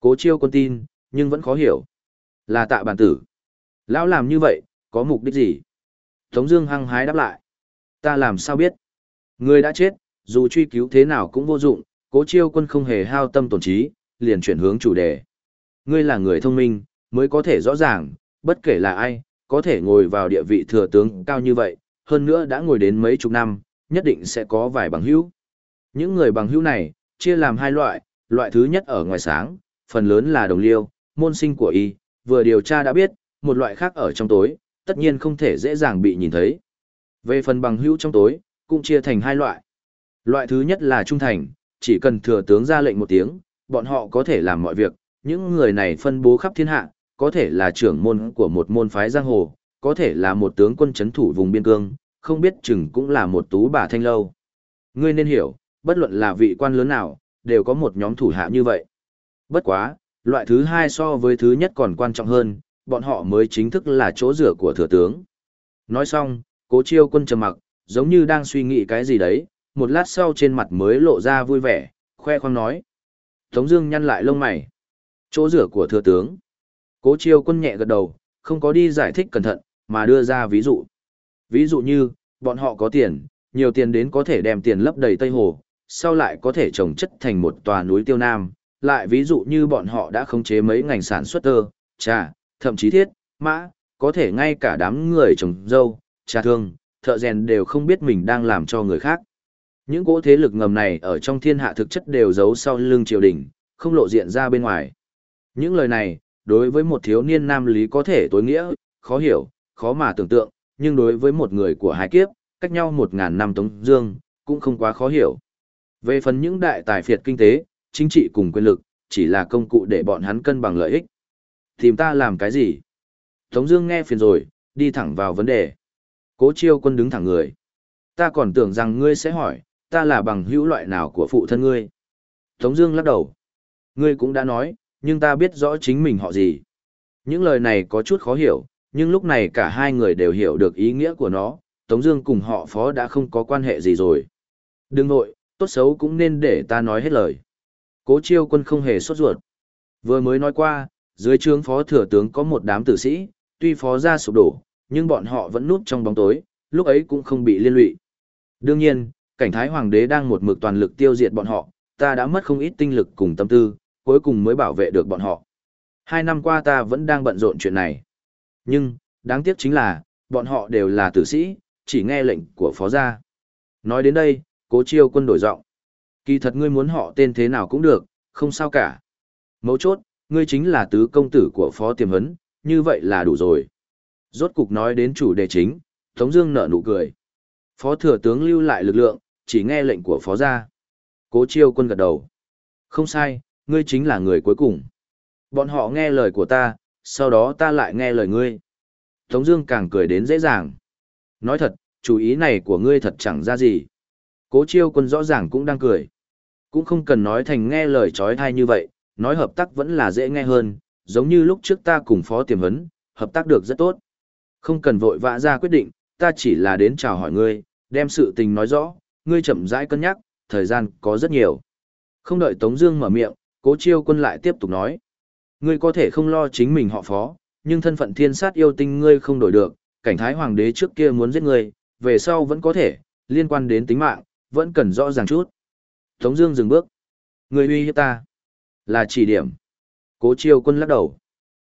Cố chiêu quân tin, nhưng vẫn khó hiểu. Là tạ bản tử. Lão làm như vậy, có mục đích gì? Tống Dương hăng hái đáp lại. Ta làm sao biết? Người đã chết, dù truy cứu thế nào cũng vô dụng. Cố chiêu quân không hề hao tâm tổn trí, liền chuyển hướng chủ đề. Ngươi là người thông minh, mới có thể rõ ràng, bất kể là ai, có thể ngồi vào địa vị thừa tướng cao như vậy, hơn nữa đã ngồi đến mấy chục năm, nhất định sẽ có vài bằng hữu. Những người bằng hữu này, chia làm hai loại, loại thứ nhất ở ngoài sáng, phần lớn là đồng liêu, môn sinh của y, vừa điều tra đã biết, một loại khác ở trong tối, tất nhiên không thể dễ dàng bị nhìn thấy. Về phần bằng hữu trong tối, cũng chia thành hai loại. Loại thứ nhất là trung thành, chỉ cần thừa tướng ra lệnh một tiếng, bọn họ có thể làm mọi việc, những người này phân bố khắp thiên hạ, có thể là trưởng môn của một môn phái giang hồ, có thể là một tướng quân chấn thủ vùng biên cương, không biết chừng cũng là một tú bà thanh lâu. Ngươi nên hiểu, bất luận là vị quan lớn nào, đều có một nhóm thủ hạ như vậy. Bất quá, loại thứ hai so với thứ nhất còn quan trọng hơn, bọn họ mới chính thức là chỗ rửa của thừa tướng. Nói xong, cố chiêu quân trầm mặc, giống như đang suy nghĩ cái gì đấy, một lát sau trên mặt mới lộ ra vui vẻ, khoe khoang nói. Tống Dương nhăn lại lông mày. Chỗ rửa của thừa tướng. Cố chiêu quân nhẹ gật đầu, không có đi giải thích cẩn thận, mà đưa ra ví dụ. Ví dụ như, bọn họ có tiền, nhiều tiền đến có thể đem tiền lấp đầy Tây Hồ, sau lại có thể trồng chất thành một tòa núi tiêu nam. Lại ví dụ như bọn họ đã khống chế mấy ngành sản xuất tơ, trà, thậm chí thiết, mã, có thể ngay cả đám người trồng dâu, trà thương, thợ rèn đều không biết mình đang làm cho người khác. Những cỗ thế lực ngầm này ở trong thiên hạ thực chất đều giấu sau lưng triều đình, không lộ diện ra bên ngoài. Những lời này, đối với một thiếu niên nam lý có thể tối nghĩa, khó hiểu, khó mà tưởng tượng, nhưng đối với một người của hai kiếp, cách nhau một ngàn năm Tống Dương, cũng không quá khó hiểu. Về phần những đại tài phiệt kinh tế, chính trị cùng quyền lực, chỉ là công cụ để bọn hắn cân bằng lợi ích. Tìm ta làm cái gì? Tống Dương nghe phiền rồi, đi thẳng vào vấn đề. Cố Chiêu Quân đứng thẳng người. Ta còn tưởng rằng ngươi sẽ hỏi, ta là bằng hữu loại nào của phụ thân ngươi. Tống Dương lắc đầu. Ngươi cũng đã nói, nhưng ta biết rõ chính mình họ gì. Những lời này có chút khó hiểu, nhưng lúc này cả hai người đều hiểu được ý nghĩa của nó, Tống Dương cùng họ phó đã không có quan hệ gì rồi. Đừng nội, tốt xấu cũng nên để ta nói hết lời. Cố Chiêu Quân không hề sốt ruột. Vừa mới nói qua, dưới trướng phó thừa tướng có một đám tử sĩ, tuy phó gia sụp đổ, nhưng bọn họ vẫn núp trong bóng tối, lúc ấy cũng không bị liên lụy. Đương nhiên, cảnh thái hoàng đế đang một mực toàn lực tiêu diệt bọn họ, ta đã mất không ít tinh lực cùng tâm tư, cuối cùng mới bảo vệ được bọn họ. Hai năm qua ta vẫn đang bận rộn chuyện này. Nhưng, đáng tiếc chính là, bọn họ đều là tử sĩ, chỉ nghe lệnh của phó gia. Nói đến đây, cố chiêu quân đổi giọng. Kỳ thật ngươi muốn họ tên thế nào cũng được, không sao cả. Mấu chốt, ngươi chính là tứ công tử của phó tiềm hấn, như vậy là đủ rồi. Rốt cục nói đến chủ đề chính, Tống Dương nở nụ cười. Phó thừa tướng lưu lại lực lượng, chỉ nghe lệnh của phó gia. Cố chiêu quân gật đầu. Không sai, ngươi chính là người cuối cùng. Bọn họ nghe lời của ta, sau đó ta lại nghe lời ngươi. Tống Dương càng cười đến dễ dàng. Nói thật, chủ ý này của ngươi thật chẳng ra gì. Cố chiêu quân rõ ràng cũng đang cười. Cũng không cần nói thành nghe lời trói thai như vậy, nói hợp tác vẫn là dễ nghe hơn, giống như lúc trước ta cùng phó tiềm vấn, hợp tác được rất tốt. Không cần vội vã ra quyết định, ta chỉ là đến chào hỏi ngươi, đem sự tình nói rõ, ngươi chậm rãi cân nhắc, thời gian có rất nhiều. Không đợi Tống Dương mở miệng, Cố Chiêu Quân lại tiếp tục nói: Ngươi có thể không lo chính mình họ phó, nhưng thân phận thiên sát yêu tinh ngươi không đổi được. Cảnh Thái Hoàng đế trước kia muốn giết ngươi, về sau vẫn có thể, liên quan đến tính mạng, vẫn cần rõ ràng chút. Tống Dương dừng bước. Người uy hiếp ta, là chỉ điểm. Cố Chiêu Quân lắc đầu.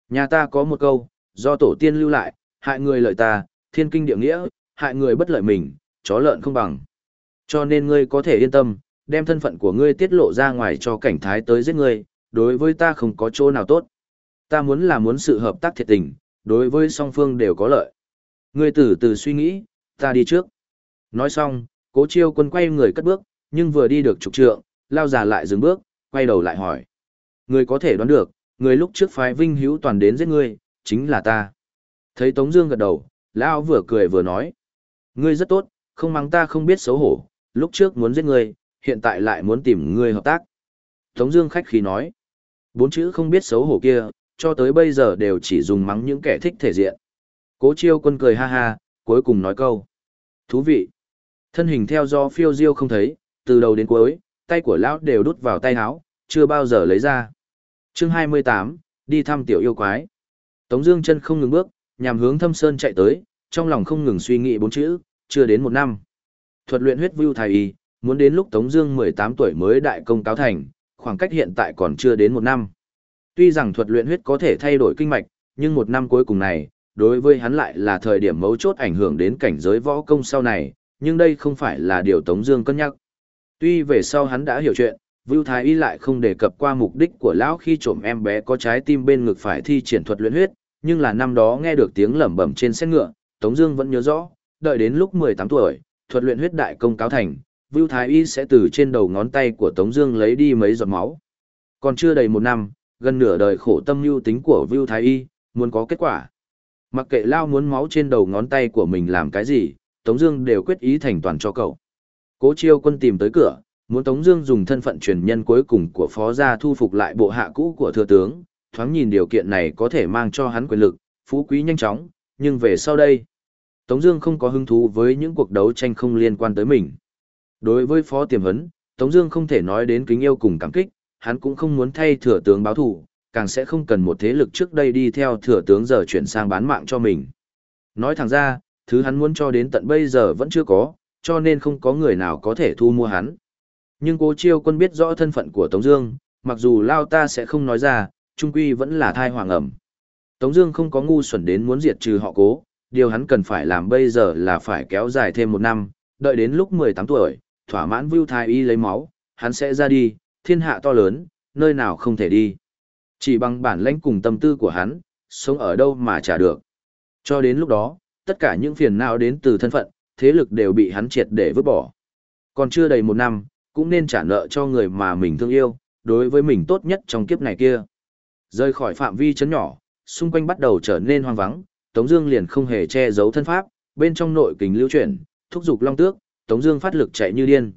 Nhà ta có một câu, do tổ tiên lưu lại, hại người lợi ta, thiên kinh địa nghĩa, hại người bất lợi mình, chó lợn không bằng. Cho nên ngươi có thể yên tâm, đem thân phận của ngươi tiết lộ ra ngoài cho cảnh thái tới giết ngươi, đối với ta không có chỗ nào tốt. Ta muốn là muốn sự hợp tác thiệt tình, đối với song phương đều có lợi. Ngươi từ từ suy nghĩ, ta đi trước. Nói xong, cố chiêu quân quay người cất bước, nhưng vừa đi được trục trượng, lao già lại dừng bước, quay đầu lại hỏi. người có thể đoán được, người lúc trước phái vinh hữu toàn đến giết ngươi, chính là ta. Thấy Tống Dương gật đầu, Lão vừa cười vừa nói. Ngươi rất tốt, không mắng ta không biết xấu hổ, lúc trước muốn giết ngươi, hiện tại lại muốn tìm ngươi hợp tác. Tống Dương khách khí nói. Bốn chữ không biết xấu hổ kia, cho tới bây giờ đều chỉ dùng mắng những kẻ thích thể diện. Cố chiêu quân cười ha ha, cuối cùng nói câu. Thú vị. Thân hình theo do phiêu diêu không thấy, từ đầu đến cuối, tay của lão đều đút vào tay áo, chưa bao giờ lấy ra. Chương 28, đi thăm tiểu yêu quái. Tống Dương chân không ngừng bước, nhằm hướng Thâm Sơn chạy tới, trong lòng không ngừng suy nghĩ bốn chữ, chưa đến một năm. Thuật luyện huyết vưu thái y, muốn đến lúc Tống Dương 18 tuổi mới đại công cáo thành, khoảng cách hiện tại còn chưa đến một năm. Tuy rằng thuật luyện huyết có thể thay đổi kinh mạch, nhưng một năm cuối cùng này, đối với hắn lại là thời điểm mấu chốt ảnh hưởng đến cảnh giới võ công sau này, nhưng đây không phải là điều Tống Dương cân nhắc. Tuy về sau hắn đã hiểu chuyện, Vưu Thái Y lại không đề cập qua mục đích của lão khi trộm em bé có trái tim bên ngực phải thi triển thuật luyện huyết, nhưng là năm đó nghe được tiếng lẩm bẩm trên xe ngựa, Tống Dương vẫn nhớ rõ, đợi đến lúc 18 tuổi, thuật luyện huyết đại công cáo thành, Vưu Thái Y sẽ từ trên đầu ngón tay của Tống Dương lấy đi mấy giọt máu. Còn chưa đầy một năm, gần nửa đời khổ tâm lưu tính của Vưu Thái Y, muốn có kết quả. Mặc kệ Lao muốn máu trên đầu ngón tay của mình làm cái gì, Tống Dương đều quyết ý thành toàn cho cậu. Cố Chiêu Quân tìm tới cửa, muốn Tống Dương dùng thân phận truyền nhân cuối cùng của Phó gia thu phục lại bộ hạ cũ của thừa tướng. Thoáng nhìn điều kiện này có thể mang cho hắn quyền lực, phú quý nhanh chóng, nhưng về sau đây, Tống Dương không có hứng thú với những cuộc đấu tranh không liên quan tới mình. Đối với Phó Tiềm Hấn, Tống Dương không thể nói đến kính yêu cùng cảm kích, hắn cũng không muốn thay thừa tướng báo thù, càng sẽ không cần một thế lực trước đây đi theo thừa tướng giờ chuyển sang bán mạng cho mình. Nói thẳng ra, thứ hắn muốn cho đến tận bây giờ vẫn chưa có, cho nên không có người nào có thể thu mua hắn. Nhưng cố chiêu quân biết rõ thân phận của Tống Dương, mặc dù Lao ta sẽ không nói ra, trung quy vẫn là thai hoàng ẩm. Tống Dương không có ngu xuẩn đến muốn diệt trừ họ cố, điều hắn cần phải làm bây giờ là phải kéo dài thêm một năm, đợi đến lúc 18 tuổi, thỏa mãn vưu Thái y lấy máu, hắn sẽ ra đi, thiên hạ to lớn, nơi nào không thể đi. Chỉ bằng bản lãnh cùng tâm tư của hắn, sống ở đâu mà trả được. Cho đến lúc đó, tất cả những phiền não đến từ thân phận, thế lực đều bị hắn triệt để vứt bỏ. Còn chưa đầy một năm, cũng nên trả nợ cho người mà mình thương yêu, đối với mình tốt nhất trong kiếp này kia. Rơi khỏi phạm vi chấn nhỏ, xung quanh bắt đầu trở nên hoang vắng, Tống Dương liền không hề che giấu thân pháp, bên trong nội kình lưu chuyển, thúc giục long tước, Tống Dương phát lực chạy như điên.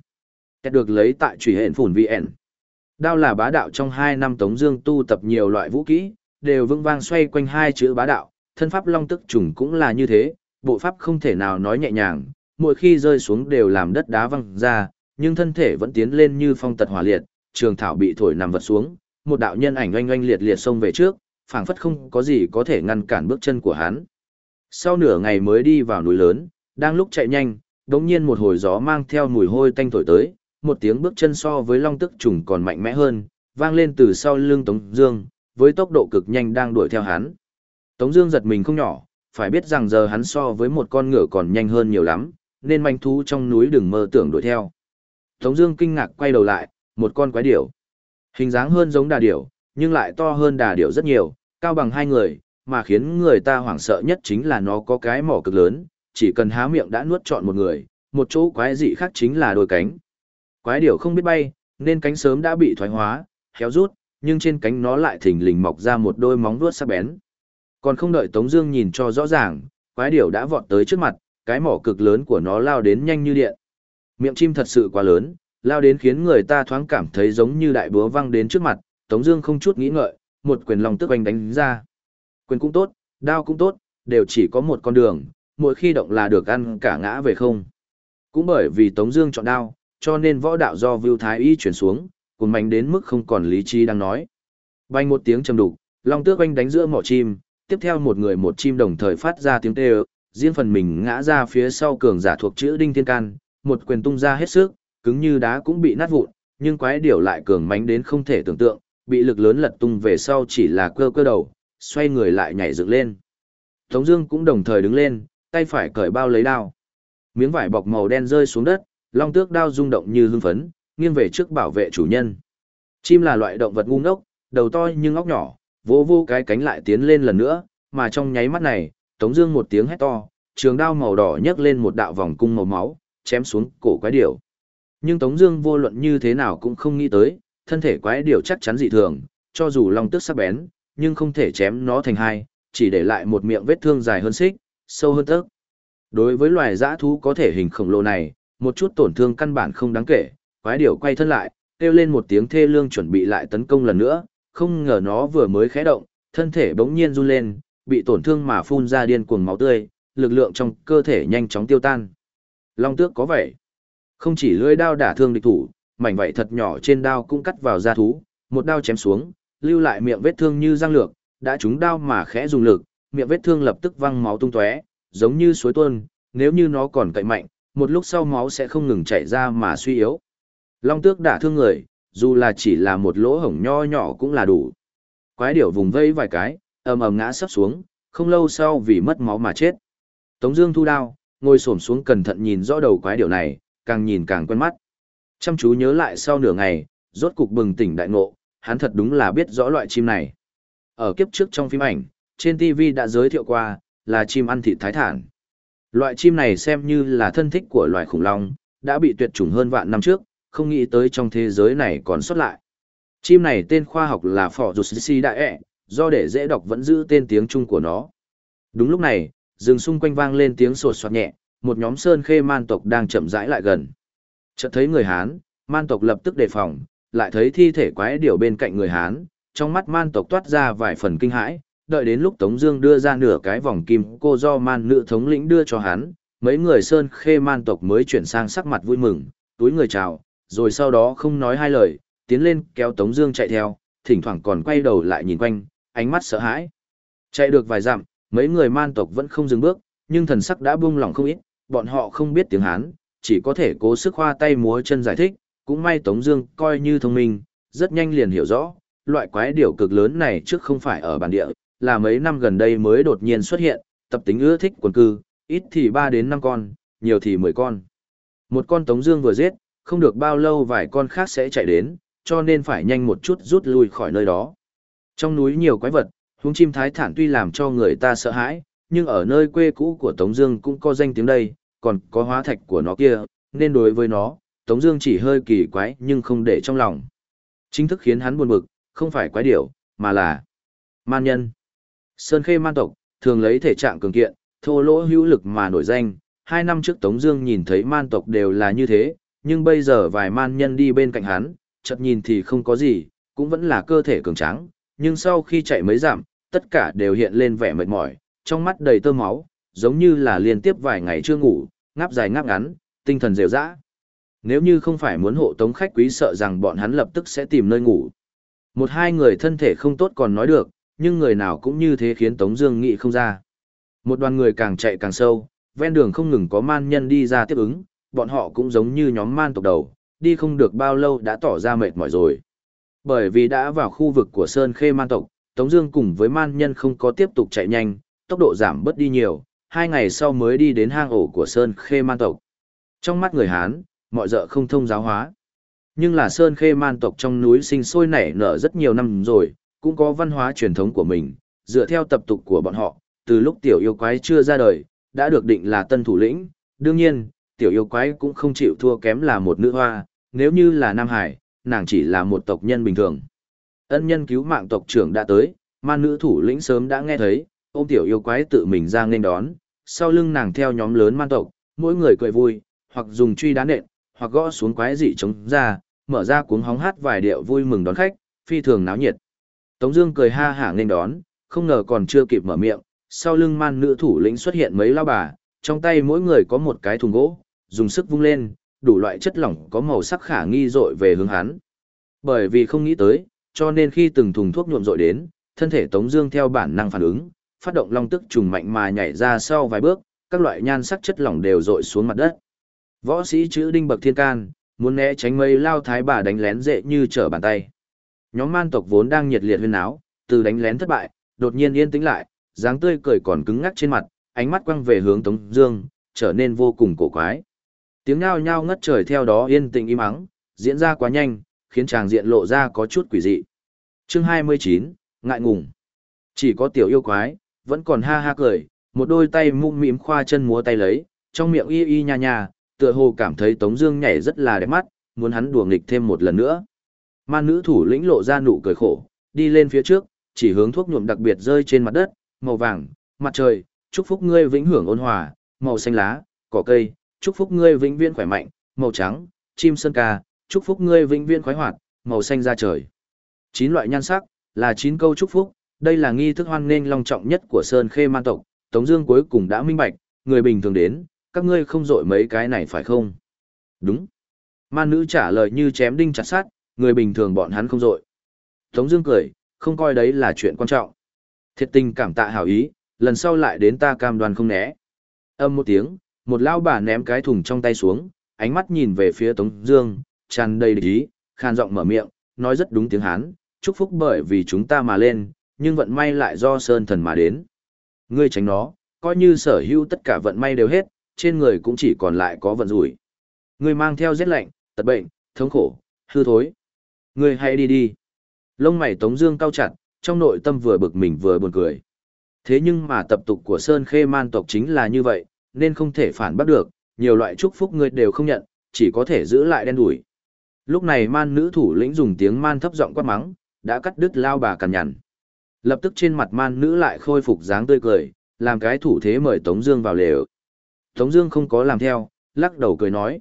Kết được lấy tại chủy hẹn phủn VN. Đao là bá đạo trong hai năm Tống Dương tu tập nhiều loại vũ kỹ, đều vững vang xoay quanh hai chữ bá đạo, thân pháp long tức trùng cũng là như thế, bộ pháp không thể nào nói nhẹ nhàng, mỗi khi rơi xuống đều làm đất đá văng ra, nhưng thân thể vẫn tiến lên như phong tật hỏa liệt, trường thảo bị thổi nằm vật xuống, một đạo nhân ảnh oanh oanh liệt liệt xông về trước, phảng phất không có gì có thể ngăn cản bước chân của hắn. Sau nửa ngày mới đi vào núi lớn, đang lúc chạy nhanh, đống nhiên một hồi gió mang theo mùi hôi tanh thổi tới, một tiếng bước chân so với long tức trùng còn mạnh mẽ hơn, vang lên từ sau lưng Tống Dương, với tốc độ cực nhanh đang đuổi theo hắn. Tống Dương giật mình không nhỏ, phải biết rằng giờ hắn so với một con ngựa còn nhanh hơn nhiều lắm, nên manh thú trong núi đừng mơ tưởng đuổi theo. Tống Dương kinh ngạc quay đầu lại, một con quái điểu, hình dáng hơn giống đà điểu, nhưng lại to hơn đà điểu rất nhiều, cao bằng hai người, mà khiến người ta hoảng sợ nhất chính là nó có cái mỏ cực lớn, chỉ cần há miệng đã nuốt trọn một người. Một chỗ quái dị khác chính là đôi cánh. Quái điểu không biết bay, nên cánh sớm đã bị thoái hóa, héo rút, nhưng trên cánh nó lại thình lình mọc ra một đôi móng vuốt sắc bén. Còn không đợi Tống Dương nhìn cho rõ ràng, quái điểu đã vọt tới trước mặt, cái mỏ cực lớn của nó lao đến nhanh như điện. Miệng chim thật sự quá lớn, lao đến khiến người ta thoáng cảm thấy giống như đại búa văng đến trước mặt. Tống Dương không chút nghĩ ngợi, một quyền lòng tức oanh đánh ra. Quyền cũng tốt, đao cũng tốt, đều chỉ có một con đường, mỗi khi động là được ăn cả ngã về không. Cũng bởi vì Tống Dương chọn đao, cho nên võ đạo do Vưu Thái Y chuyển xuống, cùng mạnh đến mức không còn lý trí đang nói. Bành một tiếng trầm đục, long tước oanh đánh giữa mỏ chim, tiếp theo một người một chim đồng thời phát ra tiếng kêu, riêng phần mình ngã ra phía sau cường giả thuộc chữ đinh thiên can, một quyền tung ra hết sức, cứng như đá cũng bị nát vụn, nhưng quái điểu lại cường mánh đến không thể tưởng tượng, bị lực lớn lật tung về sau chỉ là cơ cơ đầu, xoay người lại nhảy dựng lên. Tống Dương cũng đồng thời đứng lên, tay phải cởi bao lấy đao. Miếng vải bọc màu đen rơi xuống đất, long tước đao rung động như hưng phấn, nghiêng về trước bảo vệ chủ nhân. Chim là loại động vật ngu ngốc, đầu to nhưng óc nhỏ, vô vô cái cánh lại tiến lên lần nữa, mà trong nháy mắt này, Tống Dương một tiếng hét to, trường đao màu đỏ nhấc lên một đạo vòng cung màu máu, chém xuống cổ quái điểu. Nhưng Tống Dương vô luận như thế nào cũng không nghĩ tới, thân thể quái điểu chắc chắn dị thường, cho dù long tức sắc bén, nhưng không thể chém nó thành hai, chỉ để lại một miệng vết thương dài hơn xích, sâu hơn tấc. Đối với loài dã thú có thể hình khổng lồ này, một chút tổn thương căn bản không đáng kể, quái điểu quay thân lại, kêu lên một tiếng thê lương chuẩn bị lại tấn công lần nữa, không ngờ nó vừa mới khẽ động, thân thể bỗng nhiên run lên, bị tổn thương mà phun ra điên cuồng máu tươi, lực lượng trong cơ thể nhanh chóng tiêu tan. Long tước có vậy, không chỉ lưỡi đao đả thương địch thủ, mảnh vảy thật nhỏ trên đao cũng cắt vào da thú, một đao chém xuống, lưu lại miệng vết thương như răng lược, đã trúng đao mà khẽ dùng lực, miệng vết thương lập tức văng máu tung tóe, giống như suối tuôn, nếu như nó còn cậy mạnh, một lúc sau máu sẽ không ngừng chảy ra mà suy yếu. Long tước đả thương người, dù là chỉ là một lỗ hổng nho nhỏ cũng là đủ. Quái điểu vùng vây vài cái, ầm ầm ngã sắp xuống, không lâu sau vì mất máu mà chết. Tống Dương thu đao, ngồi xổm xuống cẩn thận nhìn rõ đầu quái điểu này, càng nhìn càng quen mắt. Chăm chú nhớ lại sau nửa ngày, rốt cục bừng tỉnh đại ngộ, hắn thật đúng là biết rõ loại chim này. Ở kiếp trước trong phim ảnh, trên TV đã giới thiệu qua, là chim ăn thịt thái thản. Loại chim này xem như là thân thích của loài khủng long, đã bị tuyệt chủng hơn vạn năm trước, không nghĩ tới trong thế giới này còn xuất lại. Chim này tên khoa học là Phỏ Rụt Si Đại ẹ, do để dễ đọc vẫn giữ tên tiếng Trung của nó. Đúng lúc này, rừng xung quanh vang lên tiếng sột soạt nhẹ, một nhóm sơn khê man tộc đang chậm rãi lại gần. Chợt thấy người Hán, man tộc lập tức đề phòng, lại thấy thi thể quái điểu bên cạnh người Hán, trong mắt man tộc toát ra vài phần kinh hãi, đợi đến lúc Tống Dương đưa ra nửa cái vòng kim cô do man nữ thống lĩnh đưa cho hắn, mấy người sơn khê man tộc mới chuyển sang sắc mặt vui mừng, túi người chào, rồi sau đó không nói hai lời, tiến lên kéo Tống Dương chạy theo, thỉnh thoảng còn quay đầu lại nhìn quanh, ánh mắt sợ hãi. Chạy được vài dặm, mấy người man tộc vẫn không dừng bước, nhưng thần sắc đã buông lỏng không ít, bọn họ không biết tiếng Hán, chỉ có thể cố sức hoa tay múa chân giải thích, cũng may Tống Dương coi như thông minh, rất nhanh liền hiểu rõ, loại quái điểu cực lớn này trước không phải ở bản địa, là mấy năm gần đây mới đột nhiên xuất hiện, tập tính ưa thích quần cư, ít thì 3 đến 5 con, nhiều thì 10 con. Một con Tống Dương vừa giết, không được bao lâu vài con khác sẽ chạy đến, cho nên phải nhanh một chút rút lui khỏi nơi đó. Trong núi nhiều quái vật, huống chim thái thản tuy làm cho người ta sợ hãi, nhưng ở nơi quê cũ của Tống Dương cũng có danh tiếng đây, còn có hóa thạch của nó kia, nên đối với nó, Tống Dương chỉ hơi kỳ quái nhưng không để trong lòng. Chính thức khiến hắn buồn bực, không phải quái điểu, mà là man nhân. Sơn Khê man tộc thường lấy thể trạng cường kiện, thô lỗ hữu lực mà nổi danh. Hai năm trước Tống Dương nhìn thấy man tộc đều là như thế, nhưng bây giờ vài man nhân đi bên cạnh hắn, chợt nhìn thì không có gì, cũng vẫn là cơ thể cường tráng, nhưng sau khi chạy mấy dặm, tất cả đều hiện lên vẻ mệt mỏi, trong mắt đầy tơ máu, giống như là liên tiếp vài ngày chưa ngủ, ngáp dài ngáp ngắn, tinh thần rệu rã. Nếu như không phải muốn hộ tống khách quý sợ rằng bọn hắn lập tức sẽ tìm nơi ngủ. Một hai người thân thể không tốt còn nói được, nhưng người nào cũng như thế khiến Tống Dương nghĩ không ra. Một đoàn người càng chạy càng sâu, ven đường không ngừng có man nhân đi ra tiếp ứng, bọn họ cũng giống như nhóm man tộc đầu, đi không được bao lâu đã tỏ ra mệt mỏi rồi. Bởi vì đã vào khu vực của Sơn Khê man tộc, Tống Dương cùng với man nhân không có tiếp tục chạy nhanh, tốc độ giảm bớt đi nhiều, hai ngày sau mới đi đến hang ổ của Sơn Khê man tộc. Trong mắt người Hán, mọi dợ không thông giáo hóa. Nhưng là Sơn Khê man tộc trong núi sinh sôi nảy nở rất nhiều năm rồi, cũng có văn hóa truyền thống của mình, dựa theo tập tục của bọn họ, từ lúc tiểu yêu quái chưa ra đời, đã được định là tân thủ lĩnh. Đương nhiên, tiểu yêu quái cũng không chịu thua kém là một nữ hoa, nếu như là Nam Hải, nàng chỉ là một tộc nhân bình thường. Ân nhân cứu mạng tộc trưởng đã tới, man nữ thủ lĩnh sớm đã nghe thấy, ôm tiểu yêu quái tự mình ra nên đón, sau lưng nàng theo nhóm lớn man tộc, mỗi người cười vui, hoặc dùng truy đá nện, hoặc gõ xuống quái dị chống ra, mở ra cuống hóng hát vài điệu vui mừng đón khách, phi thường náo nhiệt. Tống Dương cười ha hả nên đón, không ngờ còn chưa kịp mở miệng, sau lưng man nữ thủ lĩnh xuất hiện mấy lao bà, trong tay mỗi người có một cái thùng gỗ, dùng sức vung lên, đủ loại chất lỏng có màu sắc khả nghi dội về hướng hắn. Bởi vì không nghĩ tới, cho nên khi từng thùng thuốc nhuộm dội đến, thân thể Tống Dương theo bản năng phản ứng, phát động long tức trùng mạnh mà nhảy ra sau vài bước, các loại nhan sắc chất lỏng đều dội xuống mặt đất. Võ sĩ chữ đinh bậc thiên can, muốn né tránh mây lao thái bà đánh lén dễ như trở bàn tay. Nhóm man tộc vốn đang nhiệt liệt huyên náo, từ đánh lén thất bại, đột nhiên yên tĩnh lại, dáng tươi cười còn cứng ngắc trên mặt, ánh mắt quăng về hướng Tống Dương, trở nên vô cùng cổ quái. Tiếng nhao nhao ngất trời theo đó yên tĩnh im ắng, diễn ra quá nhanh, khiến chàng diện lộ ra có chút quỷ dị. Chương 29, ngại ngùng. Chỉ có tiểu yêu quái, vẫn còn ha ha cười, một đôi tay mũm mĩm khoa chân múa tay lấy, trong miệng y y nha nha, tựa hồ cảm thấy Tống Dương nhảy rất là đẹp mắt, muốn hắn đùa nghịch thêm một lần nữa. Man nữ thủ lĩnh lộ ra nụ cười khổ, đi lên phía trước, chỉ hướng thuốc nhuộm đặc biệt rơi trên mặt đất, màu vàng, mặt trời, chúc phúc ngươi vĩnh hưởng ôn hòa, màu xanh lá, cỏ cây, chúc phúc ngươi vĩnh viễn khỏe mạnh, màu trắng, chim sơn ca, chúc phúc ngươi vĩnh viễn khoái hoạt, màu xanh da trời. Chín loại nhan sắc, là chín câu chúc phúc, đây là nghi thức hoan nghênh long trọng nhất của Sơn Khê Man tộc, Tống Dương cuối cùng đã minh bạch, người bình thường đến, các ngươi không dội mấy cái này phải không? Đúng. Man nữ trả lời như chém đinh chặt sắt, người bình thường bọn hắn không dội. Tống Dương cười, không coi đấy là chuyện quan trọng. Thiệt tình cảm tạ hảo ý, lần sau lại đến ta cam đoan không né. Âm một tiếng, một lao bà ném cái thùng trong tay xuống, ánh mắt nhìn về phía Tống Dương, tràn đầy địch ý, khan giọng mở miệng, nói rất đúng tiếng Hán, chúc phúc bởi vì chúng ta mà lên, nhưng vận may lại do Sơn Thần mà đến. Ngươi tránh nó, coi như sở hữu tất cả vận may đều hết, trên người cũng chỉ còn lại có vận rủi. Ngươi mang theo rét lạnh, tật bệnh, thống khổ, hư thối. Ngươi hãy đi đi. Lông mày Tống Dương cao chặt, trong nội tâm vừa bực mình vừa buồn cười. Thế nhưng mà tập tục của Sơn Khê Man tộc chính là như vậy, nên không thể phản bác được, nhiều loại chúc phúc ngươi đều không nhận, chỉ có thể giữ lại đen đủi. Lúc này man nữ thủ lĩnh dùng tiếng man thấp giọng quát mắng, đã cắt đứt lao bà cằn nhằn. Lập tức trên mặt man nữ lại khôi phục dáng tươi cười, làm cái thủ thế mời Tống Dương vào lều. Tống Dương không có làm theo, lắc đầu cười nói: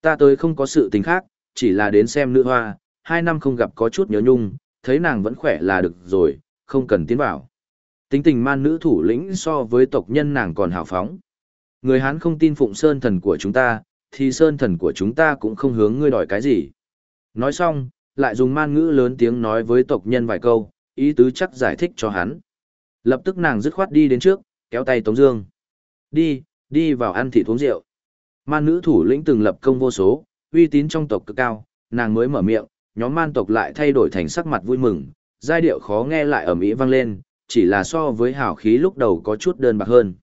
Ta tới không có sự tình khác, chỉ là đến xem nữ hoa, hai năm không gặp có chút nhớ nhung, thấy nàng vẫn khỏe là được rồi, không cần tiến vào. Tính tình man nữ thủ lĩnh so với tộc nhân nàng còn hào phóng. Người Hán không tin phụng sơn thần của chúng ta, thì sơn thần của chúng ta cũng không hướng ngươi đòi cái gì. Nói xong, lại dùng man ngữ lớn tiếng nói với tộc nhân vài câu, ý tứ chắc giải thích cho hắn. Lập tức nàng dứt khoát đi đến trước, kéo tay Tống Dương. Đi, đi vào ăn thịt uống rượu. Man nữ thủ lĩnh từng lập công vô số, uy tín trong tộc cực cao, nàng mới mở miệng, nhóm man tộc lại thay đổi thành sắc mặt vui mừng, giai điệu khó nghe lại ở mỹ vang lên, chỉ là so với hào khí lúc đầu có chút đơn bạc hơn.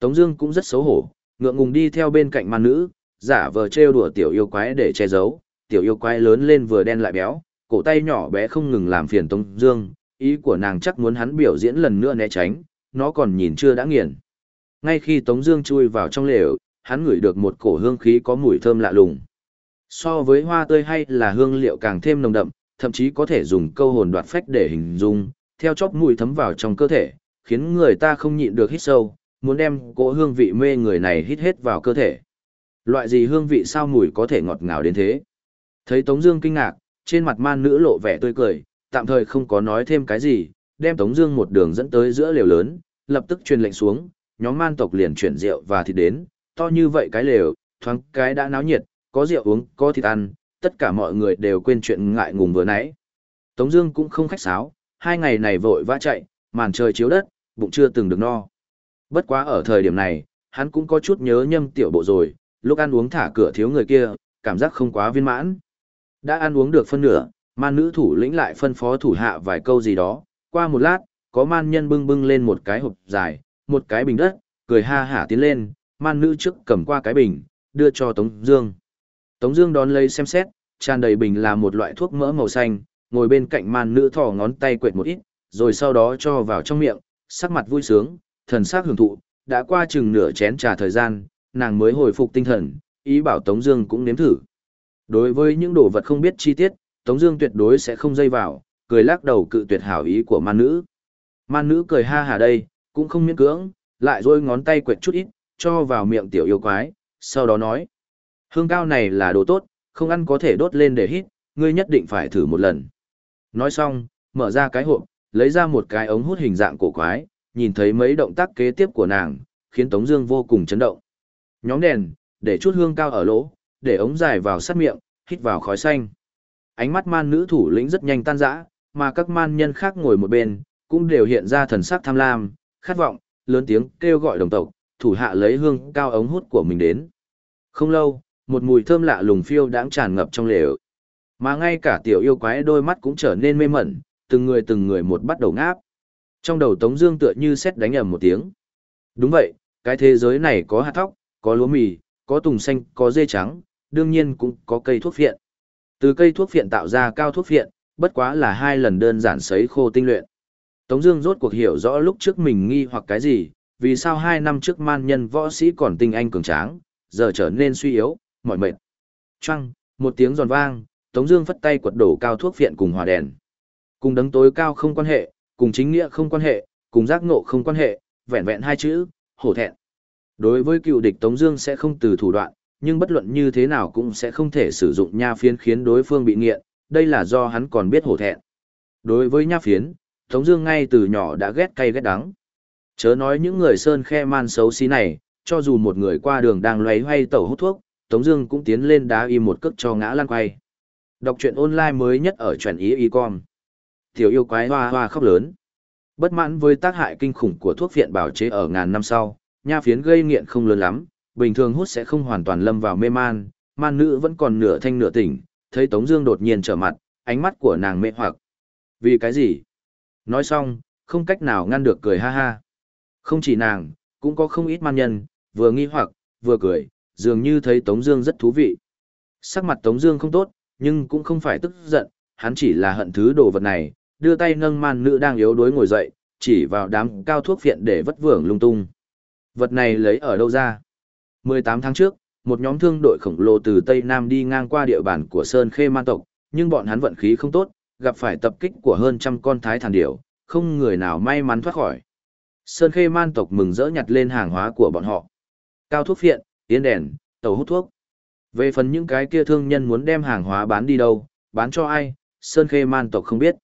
Tống Dương cũng rất xấu hổ, ngượng ngùng đi theo bên cạnh man nữ, giả vờ trêu đùa tiểu yêu quái để che giấu. Tiểu yêu quái lớn lên vừa đen lại béo, cổ tay nhỏ bé không ngừng làm phiền Tống Dương. Ý của nàng chắc muốn hắn biểu diễn lần nữa né tránh, nó còn nhìn chưa đã nghiền. Ngay khi Tống Dương chui vào trong lều, hắn ngửi được một cổ hương khí có mùi thơm lạ lùng. So với hoa tươi hay là hương liệu càng thêm nồng đậm, thậm chí có thể dùng câu hồn đoạt phách để hình dung, theo chóp mùi thấm vào trong cơ thể, khiến người ta không nhịn được hít sâu, muốn đem cỗ hương vị mê người này hít hết vào cơ thể. Loại gì hương vị sao mùi có thể ngọt ngào đến thế? Thấy Tống Dương kinh ngạc, trên mặt man nữ lộ vẻ tươi cười, tạm thời không có nói thêm cái gì, đem Tống Dương một đường dẫn tới giữa lều lớn, lập tức truyền lệnh xuống, nhóm man tộc liền chuyển rượu và thịt đến, to như vậy cái lều, thoáng cái đã náo nhiệt, có rượu uống, có thịt ăn, tất cả mọi người đều quên chuyện ngại ngùng vừa nãy. Tống Dương cũng không khách sáo, hai ngày này vội vã chạy, màn trời chiếu đất, bụng chưa từng được no. Bất quá ở thời điểm này, hắn cũng có chút nhớ nhâm tiểu bộ rồi, lúc ăn uống thả cửa thiếu người kia, cảm giác không quá viên mãn. Đã ăn uống được phân nửa, man nữ thủ lĩnh lại phân phó thủ hạ vài câu gì đó, qua một lát, có man nhân bưng bưng lên một cái hộp dài, một cái bình đất, cười ha hả tiến lên, man nữ trước cầm qua cái bình, đưa cho Tống Dương. Tống Dương đón lấy xem xét, tràn đầy bình là một loại thuốc mỡ màu xanh, ngồi bên cạnh man nữ thò ngón tay quẹt một ít, rồi sau đó cho vào trong miệng, sắc mặt vui sướng, thần sắc hưởng thụ. đã qua chừng nửa chén trà thời gian, nàng mới hồi phục tinh thần, ý bảo Tống Dương cũng nếm thử. Đối với những đồ vật không biết chi tiết, Tống Dương tuyệt đối sẽ không dây vào, cười lắc đầu cự tuyệt hảo ý của man nữ. Man nữ cười ha hà đây, cũng không miễn cưỡng, lại duỗi ngón tay quẹt chút ít, cho vào miệng tiểu yêu quái, sau đó nói: hương cao này là đồ tốt, không ăn có thể đốt lên để hít, ngươi nhất định phải thử một lần. Nói xong, mở ra cái hộp, lấy ra một cái ống hút hình dạng cổ quái, nhìn thấy mấy động tác kế tiếp của nàng, khiến Tống Dương vô cùng chấn động. Nhóm đèn, để chút hương cao ở lỗ, để ống dài vào sát miệng, hít vào khói xanh. Ánh mắt man nữ thủ lĩnh rất nhanh tan rã, mà các man nhân khác ngồi một bên, cũng đều hiện ra thần sắc tham lam, khát vọng, lớn tiếng kêu gọi đồng tộc, thủ hạ lấy hương cao ống hút của mình đến. Không lâu, một mùi thơm lạ lùng phiêu đãng tràn ngập trong lều. Mà ngay cả tiểu yêu quái đôi mắt cũng trở nên mê mẩn, từng người từng người một bắt đầu ngáp. Trong đầu Tống Dương tựa như sét đánh ầm một tiếng. Đúng vậy, cái thế giới này có hạt thóc, có lúa mì, có tùng xanh, có dê trắng, đương nhiên cũng có cây thuốc phiện. Từ cây thuốc phiện tạo ra cao thuốc phiện, bất quá là hai lần đơn giản sấy khô tinh luyện. Tống Dương rốt cuộc hiểu rõ lúc trước mình nghi hoặc cái gì, vì sao hai năm trước man nhân võ sĩ còn tinh anh cường tráng, giờ trở nên suy yếu, mỏi mệt. Choang, một tiếng giòn vang, Tống Dương phất tay quật đổ cao thuốc phiện cùng hỏa đèn. Cùng đấng tối cao không quan hệ, cùng chính nghĩa không quan hệ, cùng giác ngộ không quan hệ, vẹn vẹn hai chữ, hổ thẹn. Đối với cựu địch Tống Dương sẽ không từ thủ đoạn, nhưng bất luận như thế nào cũng sẽ không thể sử dụng nha phiến khiến đối phương bị nghiện. Đây là do hắn còn biết hổ thẹn. Đối với nha phiến, Tống Dương ngay từ nhỏ đã ghét cay ghét đắng. Chớ nói những người sơn khe man xấu xí này, cho dù một người qua đường đang loay hoay tẩu hút thuốc, Tống Dương cũng tiến lên đá y một cước cho ngã lăn quay. Đọc truyện online mới nhất ở truyện ý y com tiểu yêu quái hoa hoa khóc lớn. Bất mãn với tác hại kinh khủng của thuốc viện bảo chế ở ngàn năm sau, nha phiến gây nghiện không lớn lắm, bình thường hút sẽ không hoàn toàn lâm vào mê man, man nữ vẫn còn nửa thanh nửa tỉnh, thấy Tống Dương đột nhiên trở mặt, ánh mắt của nàng mê hoặc. Vì cái gì? Nói xong, không cách nào ngăn được cười ha ha. Không chỉ nàng, cũng có không ít man nhân, vừa nghi hoặc, vừa cười, dường như thấy Tống Dương rất thú vị. Sắc mặt Tống Dương không tốt, nhưng cũng không phải tức giận, hắn chỉ là hận thứ đồ vật này, đưa tay nâng man nữ đang yếu đuối ngồi dậy, chỉ vào đám cao thuốc phiện để vất vưởng lung tung. Vật này lấy ở đâu ra? 18 tháng trước, một nhóm thương đội khổng lồ từ Tây Nam đi ngang qua địa bàn của Sơn Khê Man tộc, nhưng bọn hắn vận khí không tốt, gặp phải tập kích của hơn trăm con thái thản điểu, không người nào may mắn thoát khỏi. Sơn Khê Man tộc mừng rỡ nhặt lên hàng hóa của bọn họ. Cao thuốc phiện, yến đèn, tàu hút thuốc. Về phần những cái kia thương nhân muốn đem hàng hóa bán đi đâu, bán cho ai, Sơn Khê Man tộc không biết.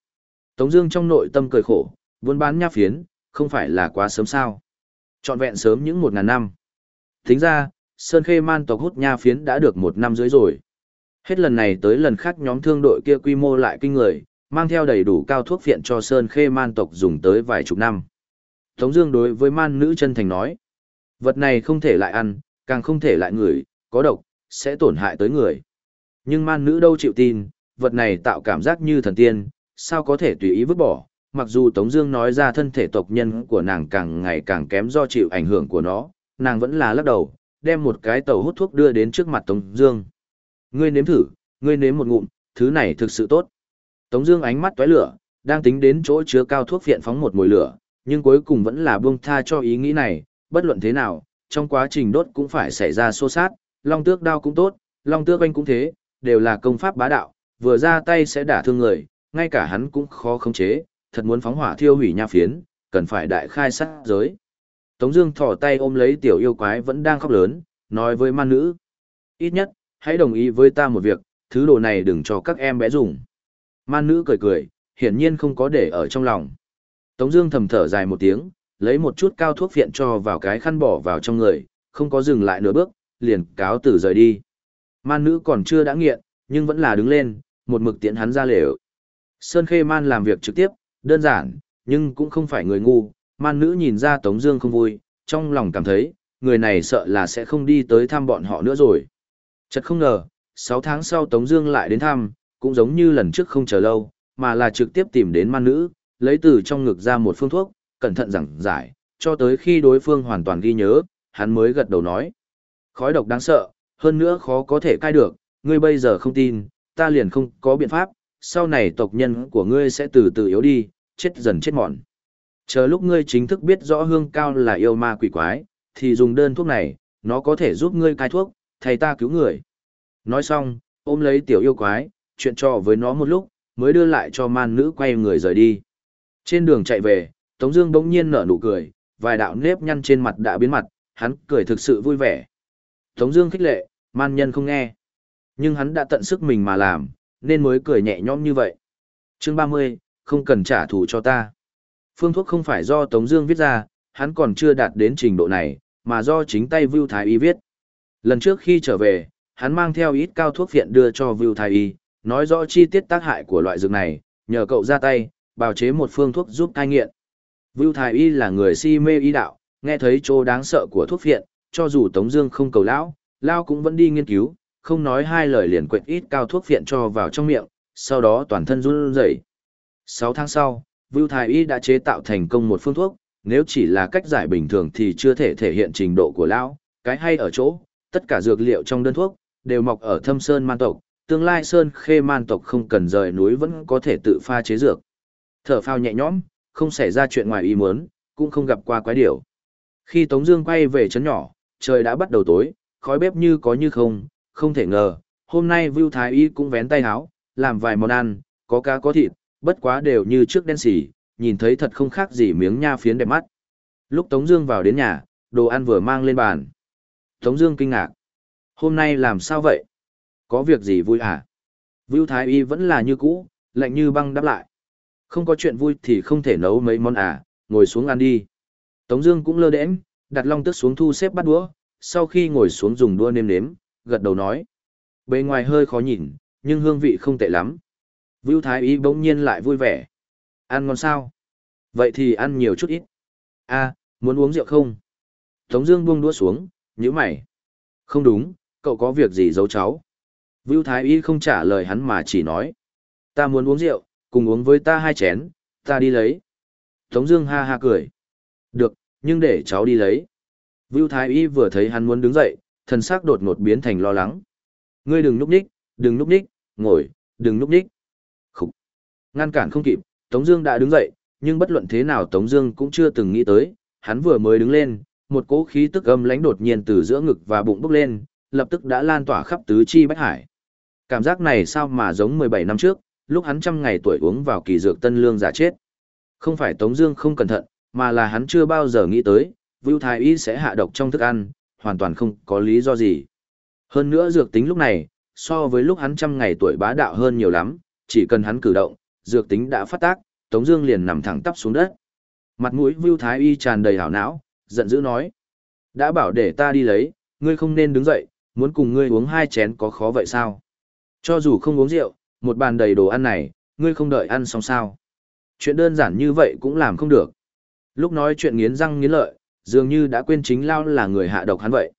Tống Dương trong nội tâm cười khổ, buôn bán nha phiến, không phải là quá sớm sao? Chọn vẹn sớm những một ngàn năm. Tính ra, Sơn Khê Man tộc hút nha phiến đã được một năm dưới rồi. Hết lần này tới lần khác nhóm thương đội kia quy mô lại kinh người, mang theo đầy đủ cao thuốc viện cho Sơn Khê Man tộc dùng tới vài chục năm. Tống Dương đối với man nữ chân thành nói, vật này không thể lại ăn, càng không thể lại ngửi, có độc, sẽ tổn hại tới người. Nhưng man nữ đâu chịu tin, vật này tạo cảm giác như thần tiên, sao có thể tùy ý vứt bỏ. Mặc dù Tống Dương nói ra thân thể tộc nhân của nàng càng ngày càng kém do chịu ảnh hưởng của nó, nàng vẫn là lắc đầu, đem một cái tàu hút thuốc đưa đến trước mặt Tống Dương. Ngươi nếm thử, ngươi nếm một ngụm, thứ này thực sự tốt. Tống Dương ánh mắt tóe lửa, đang tính đến chỗ chứa cao thuốc viện phóng một mùi lửa, nhưng cuối cùng vẫn là buông tha cho ý nghĩ này. Bất luận thế nào, trong quá trình đốt cũng phải xảy ra xô xát. Long tước đao cũng tốt, long tước anh cũng thế, đều là công pháp bá đạo, vừa ra tay sẽ đả thương người, ngay cả hắn cũng khó khống chế. Thật muốn phóng hỏa thiêu hủy nha phiến, cần phải đại khai sát giới. Tống Dương thò tay ôm lấy tiểu yêu quái vẫn đang khóc lớn, nói với man nữ, ít nhất hãy đồng ý với ta một việc, thứ đồ này đừng cho các em bé dùng. Man nữ cười cười, hiển nhiên không có để ở trong lòng. Tống Dương thầm thở dài một tiếng, lấy một chút cao thuốc viện cho vào cái khăn bỏ vào trong người, không có dừng lại nửa bước, liền cáo từ rời đi. Man nữ còn chưa đã nghiện, nhưng vẫn là đứng lên, một mực tiễn hắn ra lều. Sơn Khê Man làm việc trực tiếp, đơn giản, nhưng cũng không phải người ngu. Man nữ nhìn ra Tống Dương không vui, trong lòng cảm thấy người này sợ là sẽ không đi tới thăm bọn họ nữa rồi. Chật không ngờ, 6 tháng sau Tống Dương lại đến thăm, cũng giống như lần trước không chờ lâu, mà là trực tiếp tìm đến man nữ, lấy từ trong ngực ra một phương thuốc, cẩn thận giảng giải, cho tới khi đối phương hoàn toàn ghi nhớ, hắn mới gật đầu nói. Khói độc đáng sợ, hơn nữa khó có thể cai được, ngươi bây giờ không tin, ta liền không có biện pháp, sau này tộc nhân của ngươi sẽ từ từ yếu đi, chết dần chết mòn. Chờ lúc ngươi chính thức biết rõ hương cao là yêu ma quỷ quái, thì dùng đơn thuốc này, nó có thể giúp ngươi cai thuốc, thầy ta cứu người. Nói xong, ôm lấy tiểu yêu quái, chuyện trò với nó một lúc, mới đưa lại cho man nữ quay người rời đi. Trên đường chạy về, Tống Dương bỗng nhiên nở nụ cười, vài đạo nếp nhăn trên mặt đã biến mặt, hắn cười thực sự vui vẻ. Tống Dương khích lệ, man nhân không nghe, nhưng hắn đã tận sức mình mà làm, nên mới cười nhẹ nhõm như vậy. Chương 30, không cần trả thù cho ta. Phương thuốc không phải do Tống Dương viết ra, hắn còn chưa đạt đến trình độ này, mà do chính tay Vu Thái Y viết. Lần trước khi trở về, hắn mang theo ít cao thuốc viện đưa cho Vu Thái Y, nói rõ chi tiết tác hại của loại dược này, nhờ cậu ra tay, bào chế một phương thuốc giúp cai nghiện. Vu Thái Y là người si mê y đạo, nghe thấy chỗ đáng sợ của thuốc viện, cho dù Tống Dương không cầu lão, lão cũng vẫn đi nghiên cứu, không nói hai lời liền quệt ít cao thuốc phiện cho vào trong miệng, sau đó toàn thân run rẩy. Sáu tháng sau, Vu Thái Y đã chế tạo thành công một phương thuốc, nếu chỉ là cách giải bình thường thì chưa thể thể hiện trình độ của lão. Cái hay ở chỗ, tất cả dược liệu trong đơn thuốc đều mọc ở thâm sơn man tộc, tương lai sơn khê man tộc không cần rời núi vẫn có thể tự pha chế dược. Thở phao nhẹ nhõm, không xảy ra chuyện ngoài ý muốn, cũng không gặp qua quái điều. Khi Tống Dương quay về trấn nhỏ, trời đã bắt đầu tối, khói bếp như có như không, không thể ngờ, hôm nay Vu Thái Y cũng vén tay áo, làm vài món ăn, có cá có thịt, bất quá đều như trước đen xì, nhìn thấy thật không khác gì miếng nha phiến đẹp mắt. Lúc Tống Dương vào đến nhà, đồ ăn vừa mang lên bàn. Tống Dương kinh ngạc, hôm nay làm sao vậy? Có việc gì vui à? Vu Thái Y vẫn là như cũ, lạnh như băng đáp lại. Không có chuyện vui thì không thể nấu mấy món à, ngồi xuống ăn đi. Tống Dương cũng lơ đễnh, đặt long tước xuống thu xếp bắt đũa, sau khi ngồi xuống dùng đũa nêm nếm, gật đầu nói. Bề ngoài hơi khó nhìn, nhưng hương vị không tệ lắm. Vưu Thái Y bỗng nhiên lại vui vẻ. Ăn ngon sao? Vậy thì ăn nhiều chút ít. a muốn uống rượu không? Tống Dương buông đũa xuống, nhíu mày. Không đúng, cậu có việc gì giấu cháu? Vưu Thái Y không trả lời hắn mà chỉ nói. Ta muốn uống rượu, cùng uống với ta hai chén, ta đi lấy. Tống Dương ha ha cười. Được, nhưng để cháu đi lấy. Vưu Thái Y vừa thấy hắn muốn đứng dậy, thần sắc đột ngột biến thành lo lắng. Ngươi đừng núp ních, đừng núp ních, ngồi, đừng núp ních. Khục. Ngăn cản không kịp, Tống Dương đã đứng dậy, nhưng bất luận thế nào Tống Dương cũng chưa từng nghĩ tới, hắn vừa mới đứng lên, một cỗ khí tức âm lãnh đột nhiên từ giữa ngực và bụng bốc lên, lập tức đã lan tỏa khắp tứ chi bách hải. Cảm giác này sao mà giống 17 năm trước, lúc hắn trăm ngày tuổi uống vào kỳ dược tân lương giả chết. Không phải Tống Dương không cẩn thận, mà là hắn chưa bao giờ nghĩ tới, Vưu Thái Y sẽ hạ độc trong thức ăn, hoàn toàn không có lý do gì. Hơn nữa dược tính lúc này, so với lúc hắn trăm ngày tuổi bá đạo hơn nhiều lắm, chỉ cần hắn cử động, dược tính đã phát tác, Tống Dương liền nằm thẳng tắp xuống đất. Mặt mũi Vưu Thái Y tràn đầy hảo não, giận dữ nói: đã bảo để ta đi lấy, ngươi không nên đứng dậy, muốn cùng ngươi uống hai chén có khó vậy sao? Cho dù không uống rượu, một bàn đầy đồ ăn này, ngươi không đợi ăn xong sao? Chuyện đơn giản như vậy cũng làm không được. Lúc nói chuyện nghiến răng nghiến lợi, dường như đã quên chính lao là người hạ độc hắn vậy.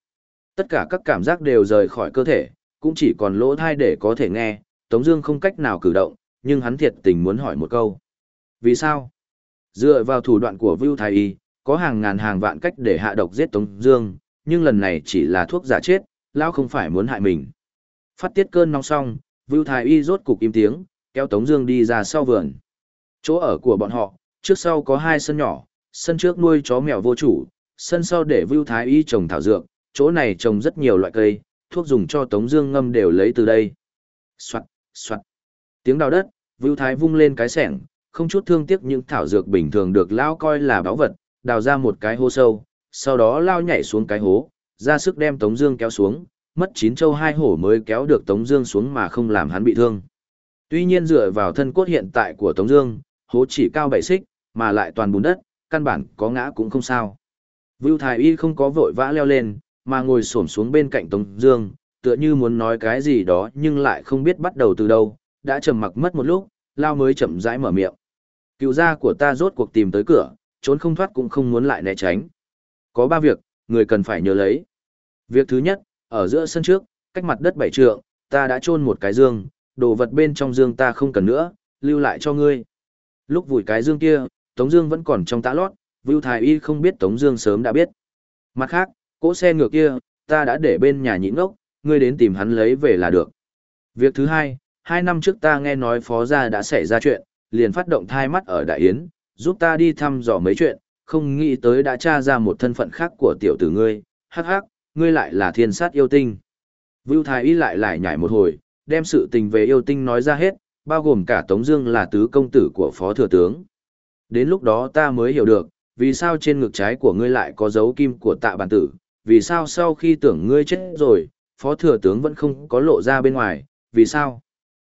Tất cả các cảm giác đều rời khỏi cơ thể, cũng chỉ còn lỗ thai để có thể nghe, Tống Dương không cách nào cử động, nhưng hắn thiệt tình muốn hỏi một câu. Vì sao? Dựa vào thủ đoạn của Vu Thái Y, có hàng ngàn hàng vạn cách để hạ độc giết Tống Dương, nhưng lần này chỉ là thuốc giả chết, lão không phải muốn hại mình. Phát tiết cơn nóng xong, Vu Thái Y rốt cục im tiếng, kéo Tống Dương đi ra sau vườn. Chỗ ở của bọn họ, trước sau có hai sân nhỏ, sân trước nuôi chó mèo vô chủ, sân sau để Vưu Thái Y trồng thảo dược, chỗ này trồng rất nhiều loại cây, thuốc dùng cho Tống Dương ngâm đều lấy từ đây. Soạt, soạt. Tiếng đào đất, Vưu Thái vung lên cái sẻng, không chút thương tiếc những thảo dược bình thường được lão coi là báu vật, đào ra một cái hố sâu, sau đó lao nhảy xuống cái hố, ra sức đem Tống Dương kéo xuống, mất chín châu hai hổ mới kéo được Tống Dương xuống mà không làm hắn bị thương. Tuy nhiên dựa vào thân cốt hiện tại của Tống Dương, hố chỉ cao bảy xích, mà lại toàn bùn đất, căn bản có ngã cũng không sao. Vưu Thái Y không có vội vã leo lên, mà ngồi xổm xuống bên cạnh Tống Dương, tựa như muốn nói cái gì đó nhưng lại không biết bắt đầu từ đâu, đã trầm mặc mất một lúc, Lao mới chậm rãi mở miệng. Cựu gia của ta rốt cuộc tìm tới cửa, trốn không thoát cũng không muốn lại né tránh. Có ba việc, người cần phải nhớ lấy. Việc thứ nhất, ở giữa sân trước, cách mặt đất bảy trượng, ta đã trôn một cái dương, đồ vật bên trong dương ta không cần nữa, lưu lại cho ngươi. Lúc vùi cái dương kia, Tống Dương vẫn còn trong tã lót, Vưu Thái Y không biết Tống Dương sớm đã biết. Mặt khác, cỗ xe ngựa kia, ta đã để bên nhà nhị ngốc, ngươi đến tìm hắn lấy về là được. Việc thứ hai, hai năm trước ta nghe nói phó gia đã xảy ra chuyện, liền phát động thai mắt ở Đại Yến, giúp ta đi thăm dò mấy chuyện, không nghĩ tới đã tra ra một thân phận khác của tiểu tử ngươi, hắc hắc, ngươi lại là thiên sát yêu tinh. Vưu Thái Y lại lại nhảy một hồi, đem sự tình về yêu tinh nói ra hết, bao gồm cả Tống Dương là tứ công tử của phó thừa tướng. Đến lúc đó ta mới hiểu được, vì sao trên ngực trái của ngươi lại có dấu kim của tạ bản tử, vì sao sau khi tưởng ngươi chết rồi, phó thừa tướng vẫn không có lộ ra bên ngoài, vì sao?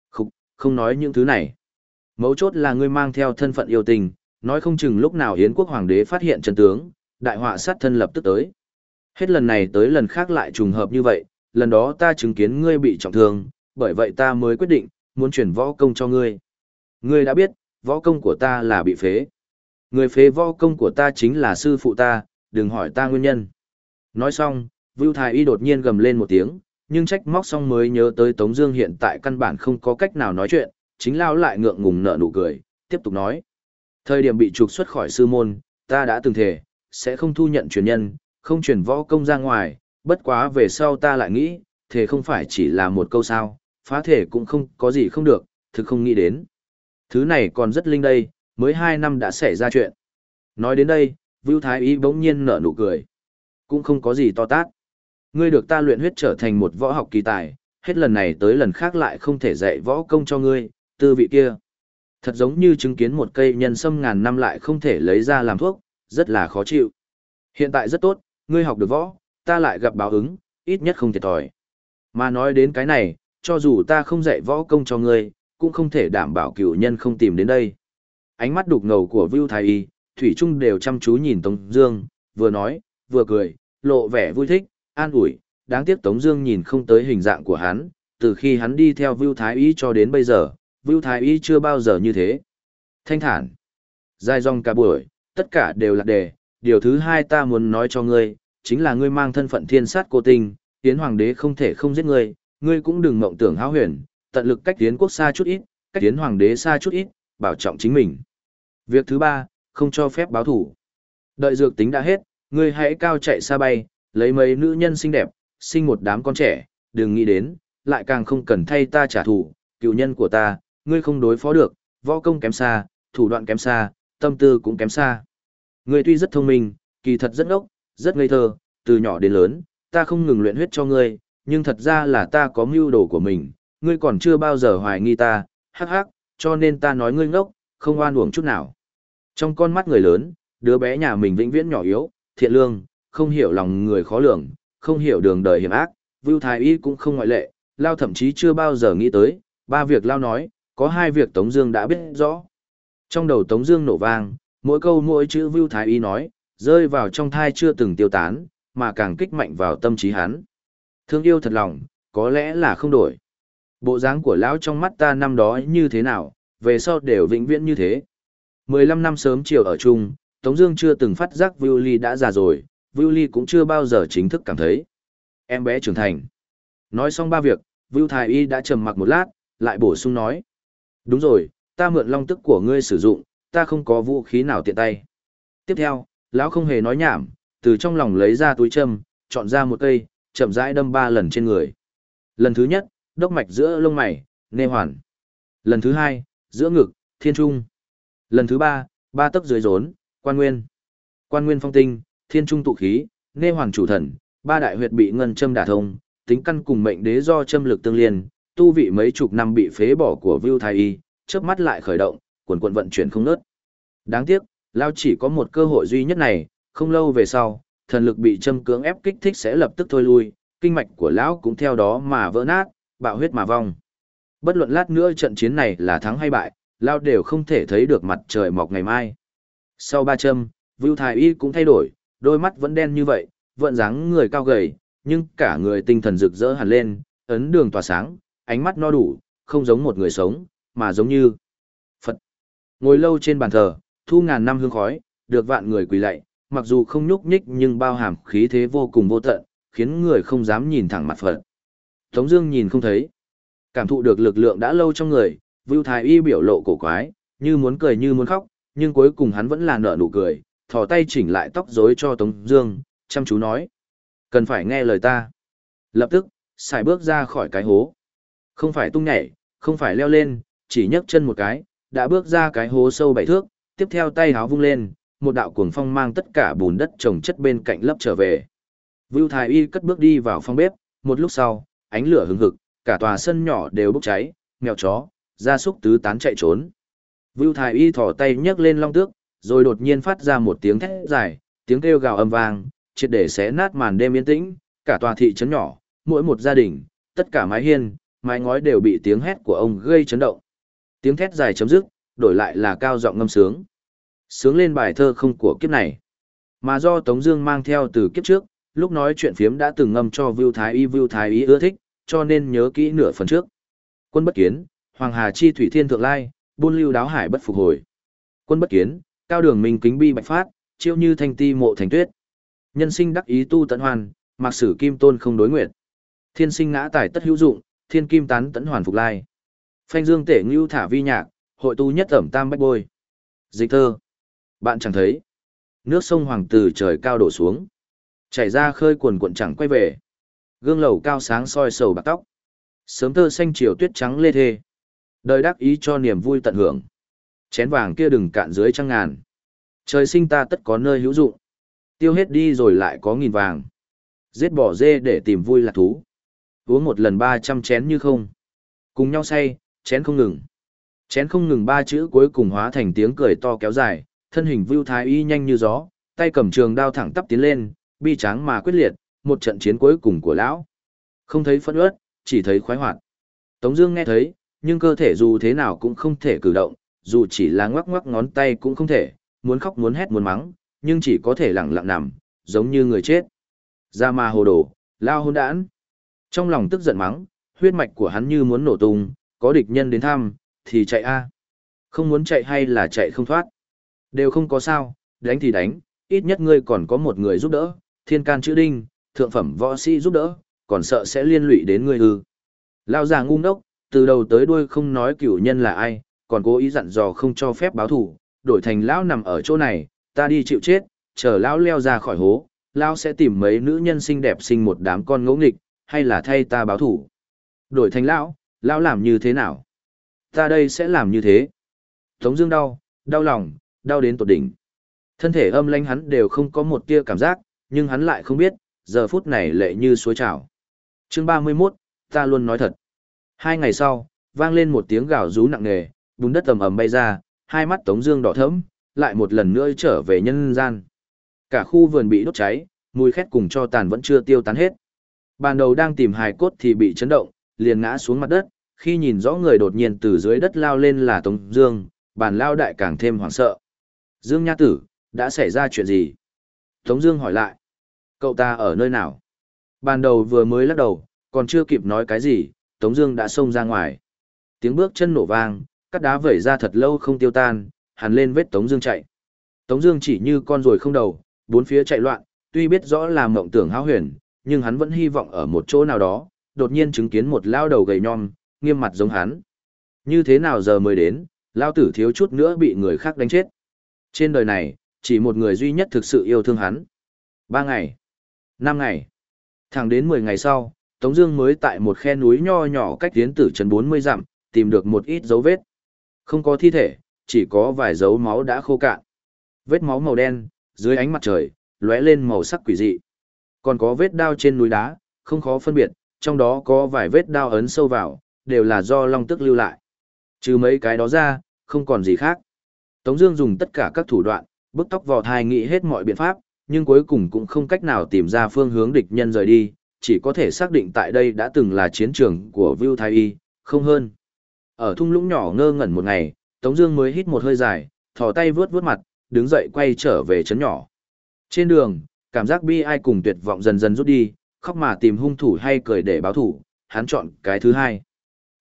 Không, không nói những thứ này. Mấu chốt là ngươi mang theo thân phận yêu tình, nói không chừng lúc nào Yến quốc hoàng đế phát hiện chân tướng, đại họa sát thân lập tức tới. Hết lần này tới lần khác lại trùng hợp như vậy, lần đó ta chứng kiến ngươi bị trọng thương, bởi vậy ta mới quyết định, muốn chuyển võ công cho ngươi. Ngươi đã biết, võ công của ta là bị phế. Người phế võ công của ta chính là sư phụ ta, đừng hỏi ta nguyên nhân. Nói xong, Vưu Thái Y đột nhiên gầm lên một tiếng, nhưng trách móc xong mới nhớ tới Tống Dương hiện tại căn bản không có cách nào nói chuyện, chính lao lại ngượng ngùng nở nụ cười, tiếp tục nói. Thời điểm bị trục xuất khỏi sư môn, ta đã từng thề, sẽ không thu nhận truyền nhân, không truyền võ công ra ngoài, bất quá về sau ta lại nghĩ, thề không phải chỉ là một câu sao, phá thể cũng không có gì không được, thực không nghĩ đến. Thứ này còn rất linh đây, mới hai năm đã xảy ra chuyện. Nói đến đây, Vưu Thái Y bỗng nhiên nở nụ cười. Cũng không có gì to tát. Ngươi được ta luyện huyết trở thành một võ học kỳ tài, hết lần này tới lần khác lại không thể dạy võ công cho ngươi, tư vị kia. Thật giống như chứng kiến một cây nhân sâm ngàn năm lại không thể lấy ra làm thuốc, rất là khó chịu. Hiện tại rất tốt, ngươi học được võ, ta lại gặp báo ứng, ít nhất không thiệt thòi. Mà nói đến cái này, cho dù ta không dạy võ công cho ngươi, cũng không thể đảm bảo cửu nhân không tìm đến đây. Ánh mắt đục ngầu của Vưu Thái Y, Thủy Trung đều chăm chú nhìn Tống Dương, vừa nói, vừa cười, lộ vẻ vui thích, an ủi. Đáng tiếc Tống Dương nhìn không tới hình dạng của hắn, từ khi hắn đi theo Vưu Thái Y cho đến bây giờ, Vưu Thái Y chưa bao giờ như thế. Thanh thản. Dài dòng cả buổi, tất cả đều là đề, điều thứ hai ta muốn nói cho ngươi, chính là ngươi mang thân phận thiên sát cô tinh, tiến hoàng đế không thể không giết ngươi, ngươi cũng đừng mộng tưởng háo huyền, tận lực cách tiến quốc xa chút ít, cách tiến hoàng đế xa chút ít, bảo trọng chính mình. Việc thứ ba, không cho phép báo thủ. Đợi dược tính đã hết, ngươi hãy cao chạy xa bay, lấy mấy nữ nhân xinh đẹp, sinh một đám con trẻ, đừng nghĩ đến, lại càng không cần thay ta trả thù, cựu nhân của ta, ngươi không đối phó được, võ công kém xa, thủ đoạn kém xa, tâm tư cũng kém xa. Ngươi tuy rất thông minh, kỳ thật rất ngốc, rất ngây thơ, từ nhỏ đến lớn, ta không ngừng luyện huyết cho ngươi, nhưng thật ra là ta có mưu đồ của mình, ngươi còn chưa bao giờ hoài nghi ta, hắc hắc, cho nên ta nói ngươi ngốc, không oan uổng chút nào. Trong con mắt người lớn, đứa bé nhà mình vĩnh viễn nhỏ yếu, thiện lương, không hiểu lòng người khó lường, không hiểu đường đời hiểm ác, Vưu Thái Y cũng không ngoại lệ, Lao thậm chí chưa bao giờ nghĩ tới, ba việc Lao nói, có hai việc Tống Dương đã biết rõ. Trong đầu Tống Dương nổ vang, mỗi câu mỗi chữ Vưu Thái Y nói, rơi vào trong thai chưa từng tiêu tán, mà càng kích mạnh vào tâm trí hắn. Thương yêu thật lòng, có lẽ là không đổi. Bộ dáng của lão trong mắt ta năm đó như thế nào, về sau đều vĩnh viễn như thế. 15 năm sớm chiều ở chung, Tống Dương chưa từng phát giác Vưu Ly đã già rồi, Vưu Ly cũng chưa bao giờ chính thức cảm thấy. Em bé trưởng thành. Nói xong ba việc, Vưu Thái Y đã trầm mặc một lát, lại bổ sung nói. Đúng rồi, ta mượn long tức của ngươi sử dụng, ta không có vũ khí nào tiện tay. Tiếp theo, lão không hề nói nhảm, từ trong lòng lấy ra túi châm, chọn ra một cây, chậm rãi đâm ba lần trên người. Lần thứ nhất, đốc mạch giữa lông mày, nê hoàn. Lần thứ hai, giữa ngực, thiên trung. Lần thứ ba, ba tấc dưới rốn, quan nguyên. Quan nguyên phong tinh, thiên trung tụ khí, nê hoàn chủ thần, ba đại huyệt bị ngân châm đả thông, tính căn cùng mệnh đế do châm lực tương liên, tu vị mấy chục năm bị phế bỏ của Vưu Thái Y, chớp mắt lại khởi động, quần quần vận chuyển không nớt. Đáng tiếc, Lao chỉ có một cơ hội duy nhất này, không lâu về sau, thần lực bị châm cưỡng ép kích thích sẽ lập tức thôi lui, kinh mạch của lão cũng theo đó mà vỡ nát, bạo huyết mà vong. Bất luận lát nữa trận chiến này là thắng hay bại, Lao đều không thể thấy được mặt trời mọc ngày mai. Sau ba châm, Vưu Thái Y cũng thay đổi, đôi mắt vẫn đen như vậy, vận dáng người cao gầy, nhưng cả người tinh thần rực rỡ hẳn lên, ấn đường tỏa sáng, ánh mắt no đủ, không giống một người sống, mà giống như Phật. Ngồi lâu trên bàn thờ, thu ngàn năm hương khói, được vạn người quỳ lạy, mặc dù không nhúc nhích nhưng bao hàm khí thế vô cùng vô tận, khiến người không dám nhìn thẳng mặt Phật. Tống Dương nhìn không thấy, cảm thụ được lực lượng đã lâu trong người, Vu Thái Y biểu lộ cổ quái, như muốn cười như muốn khóc, nhưng cuối cùng hắn vẫn là nở nụ cười, thò tay chỉnh lại tóc rối cho Tống Dương, chăm chú nói: cần phải nghe lời ta. Lập tức, xài bước ra khỏi cái hố. Không phải tung nhảy, không phải leo lên, chỉ nhấc chân một cái, đã bước ra cái hố sâu bảy thước, tiếp theo tay háo vung lên, một đạo cuồng phong mang tất cả bùn đất trồng chất bên cạnh lấp trở về. Vưu Thái Y cất bước đi vào phòng bếp, một lúc sau, ánh lửa hừng hực, cả tòa sân nhỏ đều bốc cháy, mèo chó, gia súc tứ tán chạy trốn. Vưu Thái Y thò tay nhấc lên long tước, rồi đột nhiên phát ra một tiếng thét dài, tiếng kêu gào âm vang, triệt để xé nát màn đêm yên tĩnh, cả tòa thị trấn nhỏ, mỗi một gia đình, tất cả mái hiên, mái ngói đều bị tiếng hét của ông gây chấn động. Tiếng thét dài chấm dứt, đổi lại là cao giọng ngâm sướng. Sướng lên bài thơ không của kiếp này. Mà do Tống Dương mang theo từ kiếp trước, lúc nói chuyện phiếm đã từng ngâm cho Vưu Thái Y Vưu Thái Y ưa thích, cho nên nhớ kỹ nửa phần trước. Quân bất kiến, Hoàng Hà chi thủy thiên thượng lai, buôn lưu đáo hải bất phục hồi. Quân bất kiến, cao đường minh kính bi bạch phát, chiêu như thanh ti mộ thành tuyết. Nhân sinh đắc ý tu tận hoàn, mặc sử kim tôn không đối nguyện. Thiên sinh ngã tài tất hữu dụng, thiên kim tán tận hoàn phục lai. Phanh dương tể ngưu thả vi nhạc, hội tu nhất ẩm tam bách bôi. Dịch thơ. Bạn chẳng thấy. Nước sông hoàng từ trời cao đổ xuống. Chảy ra khơi cuồn cuộn chẳng quay về. Gương lầu cao sáng soi sầu bạc tóc. Sớm thơ xanh chiều tuyết trắng lê thê. Đời đắc ý cho niềm vui tận hưởng. Chén vàng kia đừng cạn dưới trăng ngàn. Trời sinh ta tất có nơi hữu dụng. Tiêu hết đi rồi lại có nghìn vàng. Giết bỏ dê để tìm vui lạc thú. Uống một lần ba trăm chén như không. Cùng nhau say, chén không ngừng. Chén không ngừng ba chữ cuối cùng hóa thành tiếng cười to kéo dài, thân hình Vưu Thái Y nhanh như gió, tay cầm trường đao thẳng tắp tiến lên, bi tráng mà quyết liệt, một trận chiến cuối cùng của lão. Không thấy phẫn uất, chỉ thấy khoái hoạt. Tống Dương nghe thấy, nhưng cơ thể dù thế nào cũng không thể cử động, dù chỉ là ngoắc ngoắc ngón tay cũng không thể, muốn khóc muốn hét muốn mắng, nhưng chỉ có thể lặng lặng nằm, giống như người chết. Ra ma hồ đồ, lao hôn đản. Trong lòng tức giận mắng, huyết mạch của hắn như muốn nổ tung, có địch nhân đến thăm, thì chạy a. Không muốn chạy hay là chạy không thoát. Đều không có sao, đánh thì đánh, ít nhất ngươi còn có một người giúp đỡ, thiên can chữ đinh, thượng phẩm võ sĩ giúp đỡ, còn sợ sẽ liên lụy đến ngươi ư. Lao già ngu ngốc, từ đầu tới đuôi không nói cửu nhân là ai, còn cố ý dặn dò không cho phép báo thủ, đổi thành lão nằm ở chỗ này, ta đi chịu chết, chờ lão leo ra khỏi hố, lão sẽ tìm mấy nữ nhân xinh đẹp sinh một đám con ngỗ nghịch, hay là thay ta báo thủ. Đổi thành lão, lão làm như thế nào? Ta đây sẽ làm như thế. Tống Dương đau, đau lòng, đau đến tột đỉnh. Thân thể âm lãnh hắn đều không có một tia cảm giác, nhưng hắn lại không biết, giờ phút này lệ như suối trào. Chương 31, ta luôn nói thật. Hai ngày sau, vang lên một tiếng gào rú nặng nề, bùn đất ầm ầm bay ra, hai mắt Tống Dương đỏ thẫm, lại một lần nữa trở về nhân gian. Cả khu vườn bị đốt cháy, mùi khét cùng cho tàn vẫn chưa tiêu tán hết. Ban đầu đang tìm hài cốt thì bị chấn động, liền ngã xuống mặt đất. Khi nhìn rõ người đột nhiên từ dưới đất lao lên là Tống Dương, bàn lao đại càng thêm hoảng sợ. Dương Nha Tử, đã xảy ra chuyện gì? Tống Dương hỏi lại. Cậu ta ở nơi nào? Ban đầu vừa mới lắc đầu, còn chưa kịp nói cái gì, Tống Dương đã xông ra ngoài. Tiếng bước chân nổ vang, cắt đá vẩy ra thật lâu không tiêu tan, hàn lên vết Tống Dương chạy. Tống Dương chỉ như con ruồi không đầu, bốn phía chạy loạn. Tuy biết rõ là mộng tưởng hão huyền, nhưng hắn vẫn hy vọng ở một chỗ nào đó, đột nhiên chứng kiến một lao đầu gầy nhom, nghiêm mặt giống hắn. Như thế nào giờ mới đến, lao tử thiếu chút nữa bị người khác đánh chết. Trên đời này, chỉ một người duy nhất thực sự yêu thương hắn. Ba ngày, năm ngày, thẳng đến mười ngày sau, Tống Dương mới tại một khe núi nho nhỏ cách tiến tử trần bốn mươi dặm, tìm được một ít dấu vết. Không có thi thể, chỉ có vài dấu máu đã khô cạn. Vết máu màu đen, dưới ánh mặt trời, lóe lên màu sắc quỷ dị. Còn có vết đao trên núi đá, không khó phân biệt, trong đó có vài vết đao ấn sâu vào, đều là do long tức lưu lại. Trừ mấy cái đó ra, không còn gì khác. Tống Dương dùng tất cả các thủ đoạn, bức tóc vò thai nghĩ hết mọi biện pháp, nhưng cuối cùng cũng không cách nào tìm ra phương hướng địch nhân rời đi, chỉ có thể xác định tại đây đã từng là chiến trường của Vu Thái Y, không hơn. Ở thung lũng nhỏ ngơ ngẩn một ngày, Tống Dương mới hít một hơi dài, thò tay vớt vớt mặt, đứng dậy quay trở về trấn nhỏ. Trên đường, cảm giác bi ai cùng tuyệt vọng dần dần rút đi, khóc mà tìm hung thủ hay cười để báo thù, hắn chọn cái thứ hai.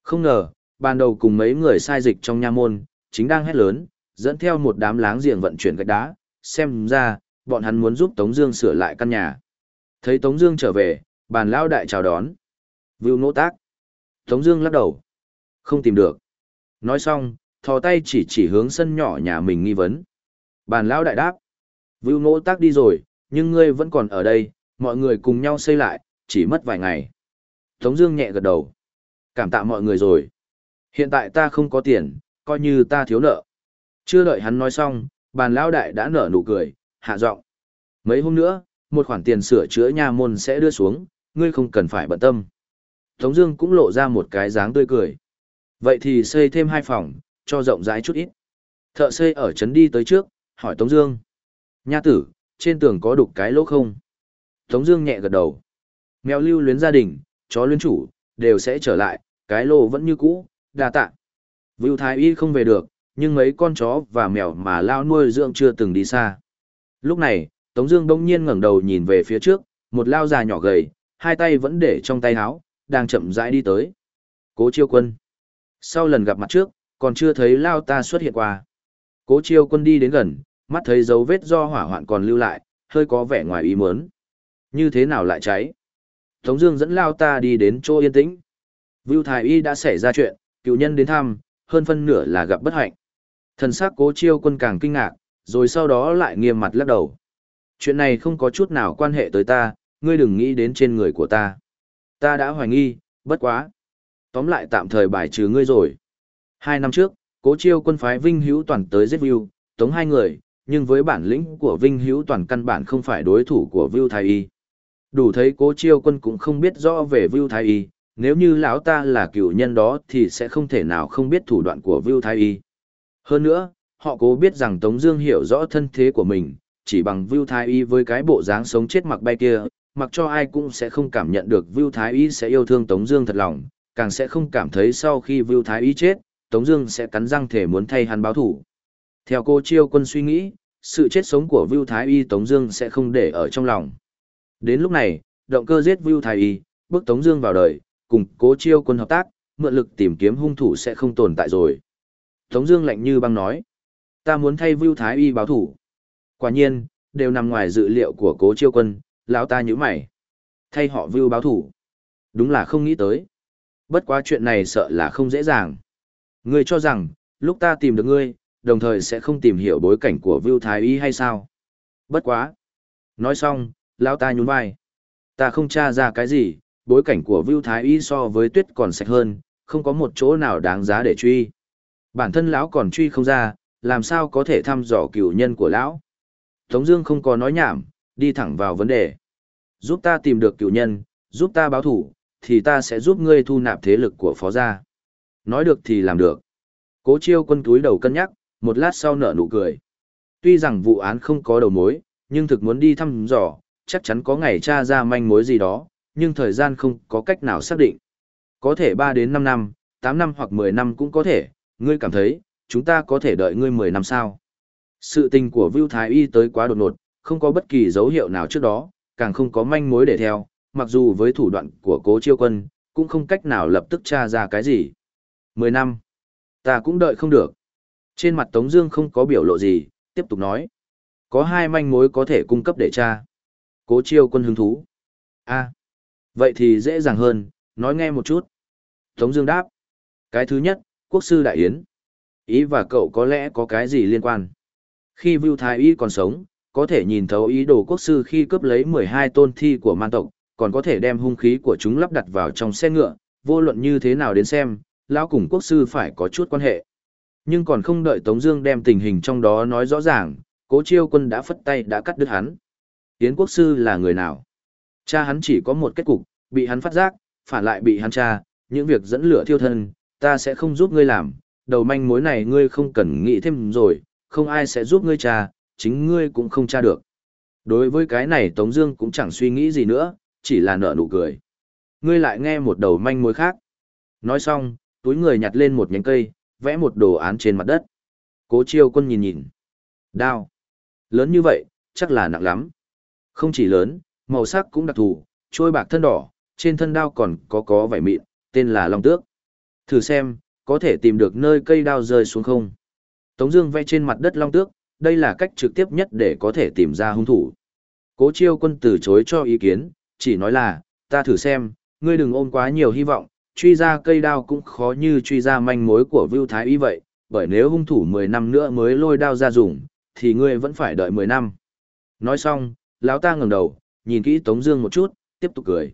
Không ngờ, ban đầu cùng mấy người sai dịch trong nha môn, chính đang hét lớn, dẫn theo một đám láng giềng vận chuyển gạch đá, xem ra, bọn hắn muốn giúp Tống Dương sửa lại căn nhà. Thấy Tống Dương trở về, bàn lão đại chào đón. Vưu nỗ tác. Tống Dương lắc đầu, không tìm được. Nói xong, thò tay chỉ chỉ hướng sân nhỏ nhà mình nghi vấn. Bàn lão đại đáp, Vưu nỗ tác đi rồi, nhưng ngươi vẫn còn ở đây, mọi người cùng nhau xây lại, chỉ mất vài ngày. Tống Dương nhẹ gật đầu, cảm tạ mọi người rồi. Hiện tại ta không có tiền, coi như ta thiếu nợ. Chưa đợi hắn nói xong, bàn lão đại đã nở nụ cười, hạ giọng. Mấy hôm nữa, một khoản tiền sửa chữa nhà môn sẽ đưa xuống, ngươi không cần phải bận tâm. Tống Dương cũng lộ ra một cái dáng tươi cười. Vậy thì xây thêm hai phòng, cho rộng rãi chút ít. Thợ xây ở trấn đi tới trước, hỏi Tống Dương. Nha tử, trên tường có đục cái lỗ không? Tống Dương nhẹ gật đầu. Mèo lưu luyến gia đình, chó luyến chủ, đều sẽ trở lại, cái lỗ vẫn như cũ, đa tạ. Vưu Thái Y không về được, nhưng mấy con chó và mèo mà lao nuôi dưỡng chưa từng đi xa. Lúc này, Tống Dương đông nhiên ngẩng đầu nhìn về phía trước, một lao già nhỏ gầy, hai tay vẫn để trong tay áo, đang chậm rãi đi tới. Cố Chiêu Quân. Sau lần gặp mặt trước, còn chưa thấy lao ta xuất hiện qua. Cố Chiêu Quân đi đến gần, mắt thấy dấu vết do hỏa hoạn còn lưu lại, hơi có vẻ ngoài ý muốn. Như thế nào lại cháy? Tống Dương dẫn lao ta đi đến chỗ yên tĩnh. Vưu Thái Y đã xảy ra chuyện, cựu nhân đến thăm, hơn phân nửa là gặp bất hạnh. Thần sắc Cố Chiêu Quân càng kinh ngạc, rồi sau đó lại nghiêm mặt lắc đầu. Chuyện này không có chút nào quan hệ tới ta, ngươi đừng nghĩ đến trên người của ta. Ta đã hoài nghi, bất quá. Tóm lại tạm thời bài trừ ngươi rồi. Hai năm trước, cố chiêu quân phái Vinh Hữu Toàn tới giết View, tống hai người, nhưng với bản lĩnh của Vinh Hữu Toàn căn bản không phải đối thủ của viu Thái Y. Đủ thấy cố chiêu quân cũng không biết rõ về viu Thái Y, nếu như lão ta là cựu nhân đó thì sẽ không thể nào không biết thủ đoạn của Vưu Thái Y. Hơn nữa, họ cố biết rằng Tống Dương hiểu rõ thân thế của mình, chỉ bằng Vu Thái Y với cái bộ dáng sống chết mặc bay kia, mặc cho ai cũng sẽ không cảm nhận được Vu Thái Y sẽ yêu thương Tống Dương thật lòng, càng sẽ không cảm thấy sau khi Vu Thái Y chết, Tống Dương sẽ cắn răng thể muốn thay hắn báo thù. Theo cô Chiêu Quân suy nghĩ, sự chết sống của Vu Thái Y Tống Dương sẽ không để ở trong lòng. Đến lúc này, động cơ giết Vu Thái Y, bước Tống Dương vào đời, cùng Cố Chiêu Quân hợp tác, mượn lực tìm kiếm hung thủ sẽ không tồn tại rồi. Tống Dương lạnh như băng nói, Ta muốn thay Vưu Thái Y báo thủ. Quả nhiên, đều nằm ngoài dự liệu của cố chiêu quân, lão ta nhíu mày. Thay họ Vưu báo thủ. Đúng là không nghĩ tới. Bất quá chuyện này sợ là không dễ dàng. Ngươi cho rằng, lúc ta tìm được ngươi, đồng thời sẽ không tìm hiểu bối cảnh của Vưu Thái Y hay sao? Bất quá. Nói xong, lão ta nhún vai. Ta không tra ra cái gì, bối cảnh của Vưu Thái Y so với tuyết còn sạch hơn, không có một chỗ nào đáng giá để truy. Bản thân lão còn truy không ra, làm sao có thể thăm dò cửu nhân của lão. Tống Dương không có nói nhảm, đi thẳng vào vấn đề. Giúp ta tìm được cửu nhân, giúp ta báo thù, thì ta sẽ giúp ngươi thu nạp thế lực của phó gia. Nói được thì làm được. Cố chiêu quân túi đầu cân nhắc, một lát sau nở nụ cười. Tuy rằng vụ án không có đầu mối, nhưng thực muốn đi thăm dò, chắc chắn có ngày tra ra manh mối gì đó, nhưng thời gian không có cách nào xác định. Có thể 3 đến 5 năm, 8 năm hoặc 10 năm cũng có thể, ngươi cảm thấy, chúng ta có thể đợi ngươi 10 năm sao. Sự tình của Vưu Thái Y tới quá đột ngột, không có bất kỳ dấu hiệu nào trước đó, càng không có manh mối để theo, mặc dù với thủ đoạn của cố chiêu quân, cũng không cách nào lập tức tra ra cái gì. 10 năm, ta cũng đợi không được. Trên mặt Tống Dương không có biểu lộ gì, tiếp tục nói. Có hai manh mối có thể cung cấp để tra. Cố chiêu quân hứng thú. a vậy thì dễ dàng hơn, nói nghe một chút. Tống Dương đáp. Cái thứ nhất, quốc sư đại yến. Ý và cậu có lẽ có cái gì liên quan. Khi Vưu Thái Y còn sống, có thể nhìn thấu ý đồ quốc sư khi cướp lấy 12 tôn thi của man tộc, còn có thể đem hung khí của chúng lắp đặt vào trong xe ngựa, vô luận như thế nào đến xem, lão cùng quốc sư phải có chút quan hệ. Nhưng còn không đợi Tống Dương đem tình hình trong đó nói rõ ràng, Cố Chiêu Quân đã phất tay đã cắt đứt hắn. Yến quốc sư là người nào? Cha hắn chỉ có một kết cục, bị hắn phát giác, phản lại bị hắn cha, những việc dẫn lửa thiêu thân, ta sẽ không giúp ngươi làm, đầu manh mối này ngươi không cần nghĩ thêm rồi, không ai sẽ giúp ngươi tra, chính ngươi cũng không tra được. Đối với cái này Tống Dương cũng chẳng suy nghĩ gì nữa, chỉ là nở nụ cười. Ngươi lại nghe một đầu manh mối khác. Nói xong, túi người nhặt lên một nhánh cây, vẽ một đồ án trên mặt đất. Cố Chiêu Quân nhìn nhìn, đao, lớn như vậy, chắc là nặng lắm. Không chỉ lớn, màu sắc cũng đặc thù, trôi bạc thân đỏ, trên thân đao còn có có vảy mịn, tên là Long Tước. Thử xem, có thể tìm được nơi cây đao rơi xuống không. Tống Dương vẽ trên mặt đất Long Tước, đây là cách trực tiếp nhất để có thể tìm ra hung thủ. Cố chiêu quân từ chối cho ý kiến, chỉ nói là, ta thử xem, ngươi đừng ôm quá nhiều hy vọng, truy ra cây đao cũng khó như truy ra manh mối của Vưu Thái Y vậy, bởi nếu hung thủ 10 năm nữa mới lôi đao ra dùng, thì ngươi vẫn phải đợi 10 năm. Nói xong, lão ta ngẩng đầu, nhìn kỹ Tống Dương một chút, tiếp tục cười.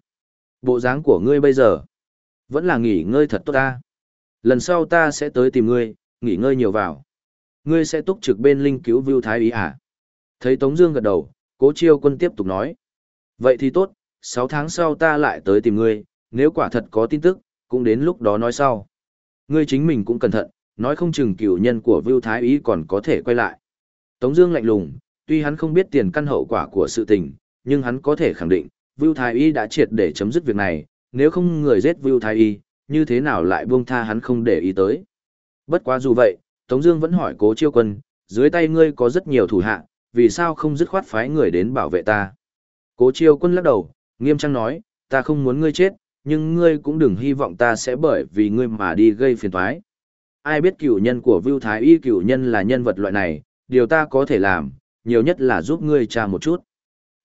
Bộ dáng của ngươi bây giờ, vẫn là nghỉ ngơi thật tốt ta. Lần sau ta sẽ tới tìm ngươi, nghỉ ngơi nhiều vào. Ngươi sẽ túc trực bên linh cứu Vưu Thái Ý à? Thấy Tống Dương gật đầu, Cố Chiêu Quân tiếp tục nói. Vậy thì tốt, 6 tháng sau ta lại tới tìm ngươi, nếu quả thật có tin tức, cũng đến lúc đó nói sau. Ngươi chính mình cũng cẩn thận, nói không chừng cửu nhân của Vưu Thái Ý còn có thể quay lại. Tống Dương lạnh lùng, tuy hắn không biết tiền căn hậu quả của sự tình, nhưng hắn có thể khẳng định, Vưu Thái Y đã triệt để chấm dứt việc này, nếu không người giết Vưu Thái Y, như thế nào lại buông tha hắn không để ý tới. Bất quá dù vậy, Tống Dương vẫn hỏi Cố Chiêu Quân, dưới tay ngươi có rất nhiều thủ hạ, vì sao không dứt khoát phái người đến bảo vệ ta? Cố Chiêu Quân lắc đầu, nghiêm trang nói, ta không muốn ngươi chết, nhưng ngươi cũng đừng hy vọng ta sẽ bởi vì ngươi mà đi gây phiền toái. Ai biết cửu nhân của Vưu Thái Y cửu nhân là nhân vật loại này, điều ta có thể làm, nhiều nhất là giúp ngươi trà một chút.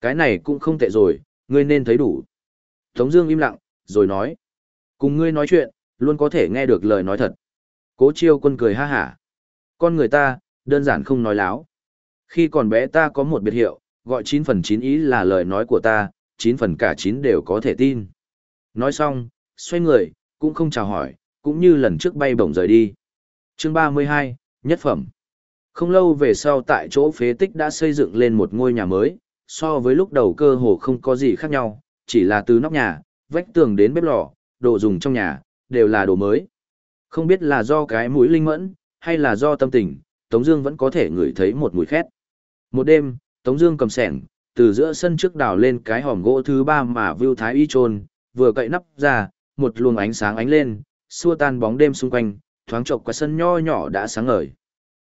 Cái này cũng không tệ rồi, ngươi nên thấy đủ. Tống Dương im lặng, rồi nói, cùng ngươi nói chuyện, luôn có thể nghe được lời nói thật. Cố Chiêu Quân cười ha hả, con người ta, đơn giản không nói láo. Khi còn bé ta có một biệt hiệu, gọi 9 phần 9 ý là lời nói của ta, 9 phần cả 9 đều có thể tin. Nói xong, xoay người, cũng không chào hỏi, cũng như lần trước bay bổng rời đi. Chương 32, Nhất Phẩm Không lâu về sau tại chỗ phế tích đã xây dựng lên một ngôi nhà mới, so với lúc đầu cơ hồ không có gì khác nhau, chỉ là từ nóc nhà, vách tường đến bếp lò, đồ dùng trong nhà, đều là đồ mới. Không biết là do cái mũi linh mẫn, hay là do tâm tình, Tống Dương vẫn có thể ngửi thấy một mùi khét. Một đêm, Tống Dương cầm sẻng, từ giữa sân trước đào lên cái hòm gỗ thứ ba mà Vưu Thái Y trôn, vừa cậy nắp ra, một luồng ánh sáng ánh lên, xua tan bóng đêm xung quanh, thoáng chọc qua sân nho nhỏ đã sáng ngời.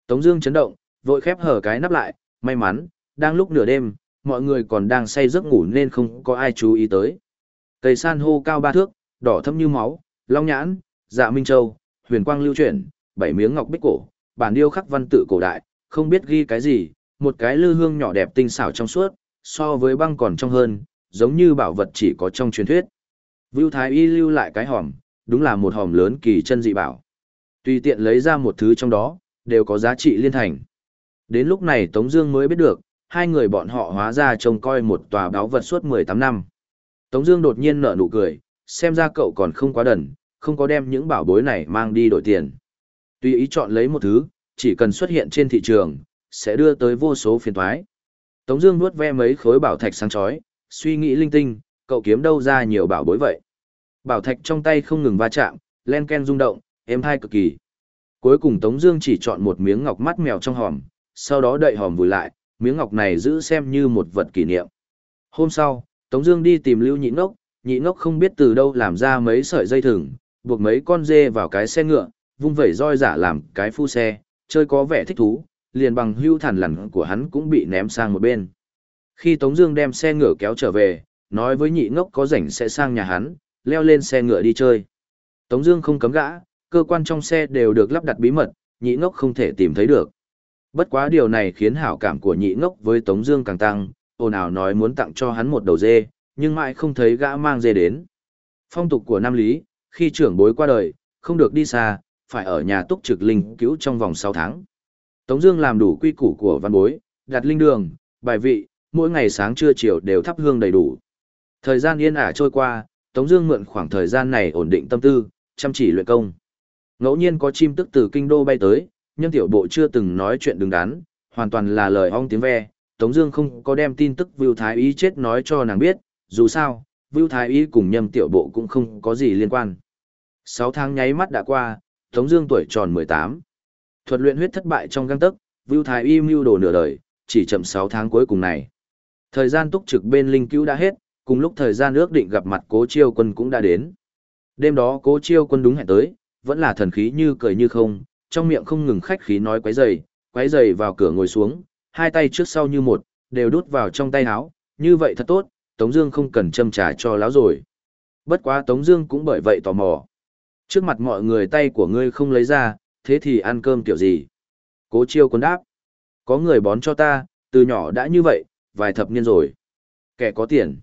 Tống Dương chấn động, vội khép hở cái nắp lại, may mắn, đang lúc nửa đêm, mọi người còn đang say giấc ngủ nên không có ai chú ý tới. Cây san hô cao ba thước, đỏ thâm như máu, long nhãn, dạ minh châu, huyền quang lưu chuyển, bảy miếng ngọc bích cổ, bản điêu khắc văn tự cổ đại, không biết ghi cái gì, một cái lư hương nhỏ đẹp tinh xảo trong suốt, so với băng còn trong hơn, giống như bảo vật chỉ có trong truyền thuyết. Vưu Thái Y lưu lại cái hòm, đúng là một hòm lớn kỳ chân dị bảo. Tùy tiện lấy ra một thứ trong đó, đều có giá trị liên thành. Đến lúc này Tống Dương mới biết được, hai người bọn họ hóa ra trông coi một tòa báo vật suốt 18 năm. Tống Dương đột nhiên nở nụ cười, xem ra cậu còn không quá đần, không có đem những bảo bối này mang đi đổi tiền. Tùy ý chọn lấy một thứ, chỉ cần xuất hiện trên thị trường, sẽ đưa tới vô số phiền toái. Tống Dương nuốt ve mấy khối bảo thạch sáng chói, suy nghĩ linh tinh, cậu kiếm đâu ra nhiều bảo bối vậy? Bảo thạch trong tay không ngừng va chạm, len ken rung động, êm tai cực kỳ. Cuối cùng Tống Dương chỉ chọn một miếng ngọc mắt mèo trong hòm, sau đó đậy hòm vùi lại, miếng ngọc này giữ xem như một vật kỷ niệm. Hôm sau, Tống Dương đi tìm Lưu Nhị Nốc. Nhị Ngốc không biết từ đâu làm ra mấy sợi dây thừng, buộc mấy con dê vào cái xe ngựa, vung vẩy roi giả làm cái phu xe, chơi có vẻ thích thú, liền bằng hưu thản lằn của hắn cũng bị ném sang một bên. Khi Tống Dương đem xe ngựa kéo trở về, nói với Nhị Ngốc có rảnh sẽ sang nhà hắn, leo lên xe ngựa đi chơi. Tống Dương không cấm gã, cơ quan trong xe đều được lắp đặt bí mật, Nhị Ngốc không thể tìm thấy được. Bất quá điều này khiến hảo cảm của Nhị Ngốc với Tống Dương càng tăng, ồn ào nói muốn tặng cho hắn một đầu dê, nhưng mãi không thấy gã mang dê đến. Phong tục của Nam Lý, khi trưởng bối qua đời, không được đi xa, phải ở nhà túc trực linh cứu trong vòng 6 tháng. Tống Dương làm đủ quy củ của văn bối, đặt linh đường, bài vị, mỗi ngày sáng trưa chiều đều thắp hương đầy đủ. Thời gian yên ả trôi qua, Tống Dương mượn khoảng thời gian này ổn định tâm tư, chăm chỉ luyện công. Ngẫu nhiên có chim tức từ kinh đô bay tới, nhưng tiểu bộ chưa từng nói chuyện đứng đắn, hoàn toàn là lời ong tiếng ve. Tống Dương không có đem tin tức Vưu Thái Y chết nói cho nàng biết, dù sao, Vưu Thái Y cùng nhâm tiểu bộ cũng không có gì liên quan. Sáu tháng nháy mắt đã qua, Tống Dương tuổi tròn 18. Thuật luyện huyết thất bại trong găng tấc, Vưu Thái Y mưu đồ nửa đời, chỉ chậm 6 tháng cuối cùng này. Thời gian túc trực bên linh cứu đã hết, cùng lúc thời gian ước định gặp mặt Cố Chiêu Quân cũng đã đến. Đêm đó Cố Chiêu Quân đúng hẹn tới, vẫn là thần khí như cười như không, trong miệng không ngừng khách khí nói quấy rầy, quấy rầy vào cửa ngồi xuống, hai tay trước sau như một, đều đút vào trong tay áo, như vậy thật tốt, Tống Dương không cần châm trà cho láo rồi. Bất quá Tống Dương cũng bởi vậy tò mò. Trước mặt mọi người tay của ngươi không lấy ra, thế thì ăn cơm kiểu gì? Cố chiêu quân đáp. Có người bón cho ta, từ nhỏ đã như vậy, vài thập niên rồi. Kẻ có tiền.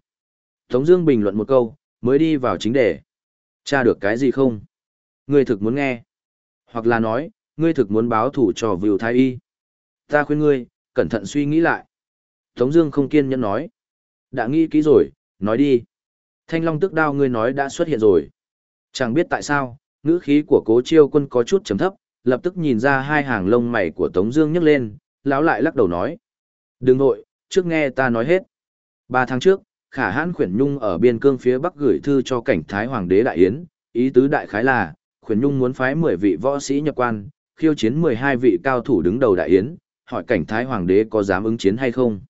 Tống Dương bình luận một câu, mới đi vào chính đề. Tra được cái gì không? Ngươi thực muốn nghe. Hoặc là nói, ngươi thực muốn báo thủ cho Vưu Thái Y. Ta khuyên ngươi, cẩn thận suy nghĩ lại. Tống Dương không kiên nhẫn nói. Đã nghĩ kỹ rồi, nói đi. Thanh Long tức đao ngươi nói đã xuất hiện rồi. Chẳng biết tại sao, ngữ khí của Cố Chiêu Quân có chút trầm thấp, lập tức nhìn ra hai hàng lông mày của Tống Dương nhấc lên, lão lại lắc đầu nói: đừng nội, trước nghe ta nói hết. Ba tháng trước, Khả Hãn Khuyển Nhung ở biên cương phía bắc gửi thư cho cảnh Thái Hoàng đế Đại Yến, ý tứ đại khái là Khuyển Nhung muốn phái 10 vị võ sĩ nhập quan, khiêu chiến 12 vị cao thủ đứng đầu Đại Yến, hỏi cảnh Thái Hoàng đế có dám ứng chiến hay không.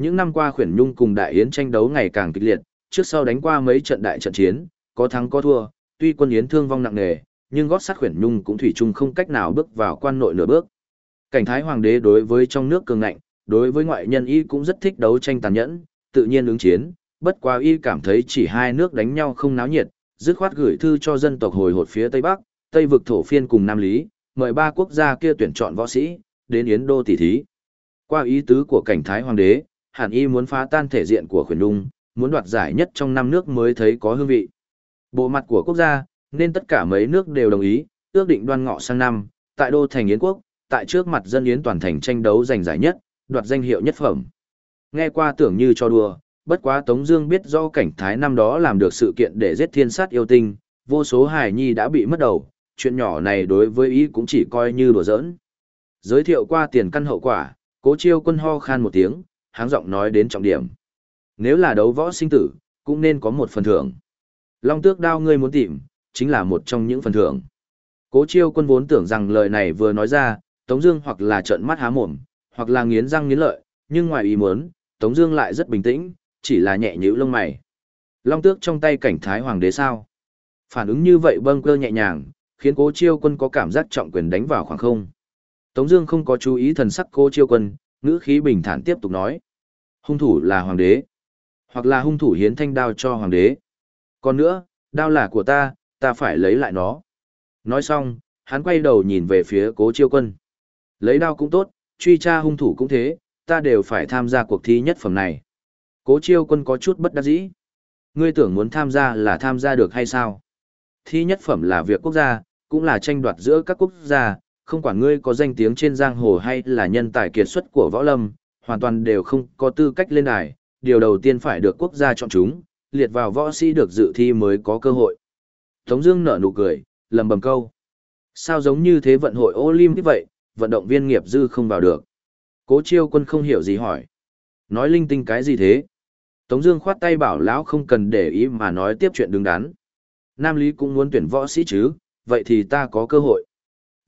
Những năm qua Khuyển Nhung cùng Đại Yến tranh đấu ngày càng kịch liệt, trước sau đánh qua mấy trận đại trận chiến, có thắng có thua, tuy quân Yến thương vong nặng nề, nhưng gót sắt Khuyển Nhung cũng thủy chung không cách nào bước vào quan nội nửa bước. Cảnh Thái Hoàng đế đối với trong nước cường ngạnh, đối với ngoại nhân y cũng rất thích đấu tranh tàn nhẫn, tự nhiên ứng chiến, bất quá y cảm thấy chỉ hai nước đánh nhau không náo nhiệt, dứt khoát gửi thư cho dân tộc hồi hột phía Tây Bắc, Tây vực thổ phiên cùng Nam Lý, mời ba quốc gia kia tuyển chọn võ sĩ, đến Yến Đô tỷ thí. Qua ý tứ của cảnh Thái Hoàng đế, hẳn y muốn phá tan thể diện của khuyển đung, muốn đoạt giải nhất trong năm nước mới thấy có hương vị. Bộ mặt của quốc gia, nên tất cả mấy nước đều đồng ý, ước định đoan ngọ sang năm, tại đô thành Yến quốc, tại trước mặt dân Yến toàn thành tranh đấu giành giải nhất, đoạt danh hiệu nhất phẩm. Nghe qua tưởng như cho đùa, bất quá Tống Dương biết do cảnh thái năm đó làm được sự kiện để giết thiên sát yêu tinh, vô số hải nhi đã bị mất đầu, chuyện nhỏ này đối với ý cũng chỉ coi như đùa giỡn. Giới thiệu qua tiền căn hậu quả, cố chiêu quân ho khan một tiếng, háng giọng nói đến trọng điểm. Nếu là đấu võ sinh tử, cũng nên có một phần thưởng. Long tước đao ngươi muốn tìm, chính là một trong những phần thưởng. Cố chiêu quân vốn tưởng rằng lời này vừa nói ra, Tống Dương hoặc là trợn mắt há mồm, hoặc là nghiến răng nghiến lợi, nhưng ngoài ý muốn, Tống Dương lại rất bình tĩnh, chỉ là nhẹ nhũ lông mày. Long tước trong tay cảnh thái hoàng đế sao? Phản ứng như vậy bâng cơ nhẹ nhàng, khiến Cố Chiêu Quân có cảm giác trọng quyền đánh vào khoảng không. Tống Dương không có chú ý thần sắc Cố Chiêu Quân, ngữ khí bình thản tiếp tục nói: hung thủ là hoàng đế, hoặc là hung thủ hiến thanh đao cho hoàng đế. Còn nữa, đao là của ta, ta phải lấy lại nó. Nói xong, hắn quay đầu nhìn về phía Cố Chiêu Quân. Lấy đao cũng tốt, truy tra hung thủ cũng thế, ta đều phải tham gia cuộc thi nhất phẩm này. Cố chiêu quân có chút bất đắc dĩ. Ngươi tưởng muốn tham gia là tham gia được hay sao? Thi nhất phẩm là việc quốc gia, cũng là tranh đoạt giữa các quốc gia, không quản ngươi có danh tiếng trên giang hồ hay là nhân tài kiệt xuất của võ lâm, hoàn toàn đều không có tư cách lên đài, điều đầu tiên phải được quốc gia chọn chúng, liệt vào võ sĩ được dự thi mới có cơ hội. Tống Dương nở nụ cười, lầm bầm câu. Sao giống như thế vận hội Olympic vậy, vận động viên nghiệp dư không vào được. Cố chiêu quân không hiểu gì hỏi. Nói linh tinh cái gì thế? Tống Dương khoát tay bảo lão không cần để ý mà nói tiếp chuyện đứng đắn. Nam Lý cũng muốn tuyển võ sĩ chứ, vậy thì ta có cơ hội.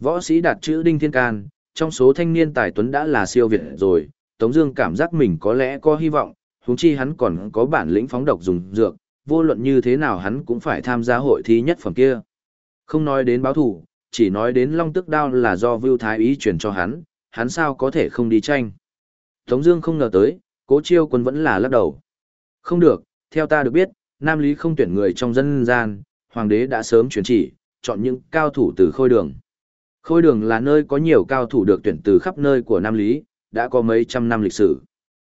Võ sĩ đạt chữ Đinh Thiên Can, trong số thanh niên tài tuấn đã là siêu việt rồi, Tống Dương cảm giác mình có lẽ có hy vọng, huống chi hắn còn có bản lĩnh phóng độc dùng dược, vô luận như thế nào hắn cũng phải tham gia hội thi nhất phẩm kia. Không nói đến báo thủ, chỉ nói đến Long Tức Đao là do Vưu Thái Ý truyền cho hắn, hắn sao có thể không đi tranh. Tống Dương không ngờ tới, Cố Chiêu Quân vẫn là lắc đầu. Không được, theo ta được biết, Nam Lý không tuyển người trong dân gian, Hoàng đế đã sớm truyền chỉ, chọn những cao thủ từ Khôi Đường. Khôi Đường là nơi có nhiều cao thủ được tuyển từ khắp nơi của Nam Lý, đã có mấy trăm năm lịch sử.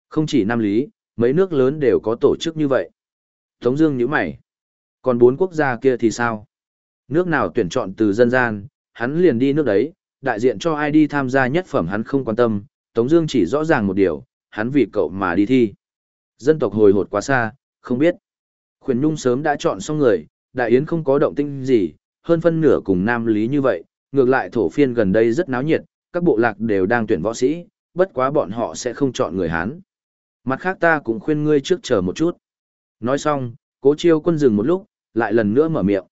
Không chỉ Nam Lý, mấy nước lớn đều có tổ chức như vậy. Tống Dương nhíu mày. Còn bốn quốc gia kia thì sao? Nước nào tuyển chọn từ dân gian, hắn liền đi nước đấy, đại diện cho ai đi tham gia nhất phẩm hắn không quan tâm, Tống Dương chỉ rõ ràng một điều, hắn vì cậu mà đi thi. Dân tộc hồi hột quá xa, không biết. Khuyển Nhung sớm đã chọn xong người, đại yến không có động tĩnh gì, hơn phân nửa cùng Nam Lý như vậy, ngược lại thổ phiên gần đây rất náo nhiệt, các bộ lạc đều đang tuyển võ sĩ, bất quá bọn họ sẽ không chọn người Hán. Mặt khác ta cũng khuyên ngươi trước chờ một chút. Nói xong, cố chiêu quân dừng một lúc, lại lần nữa mở miệng.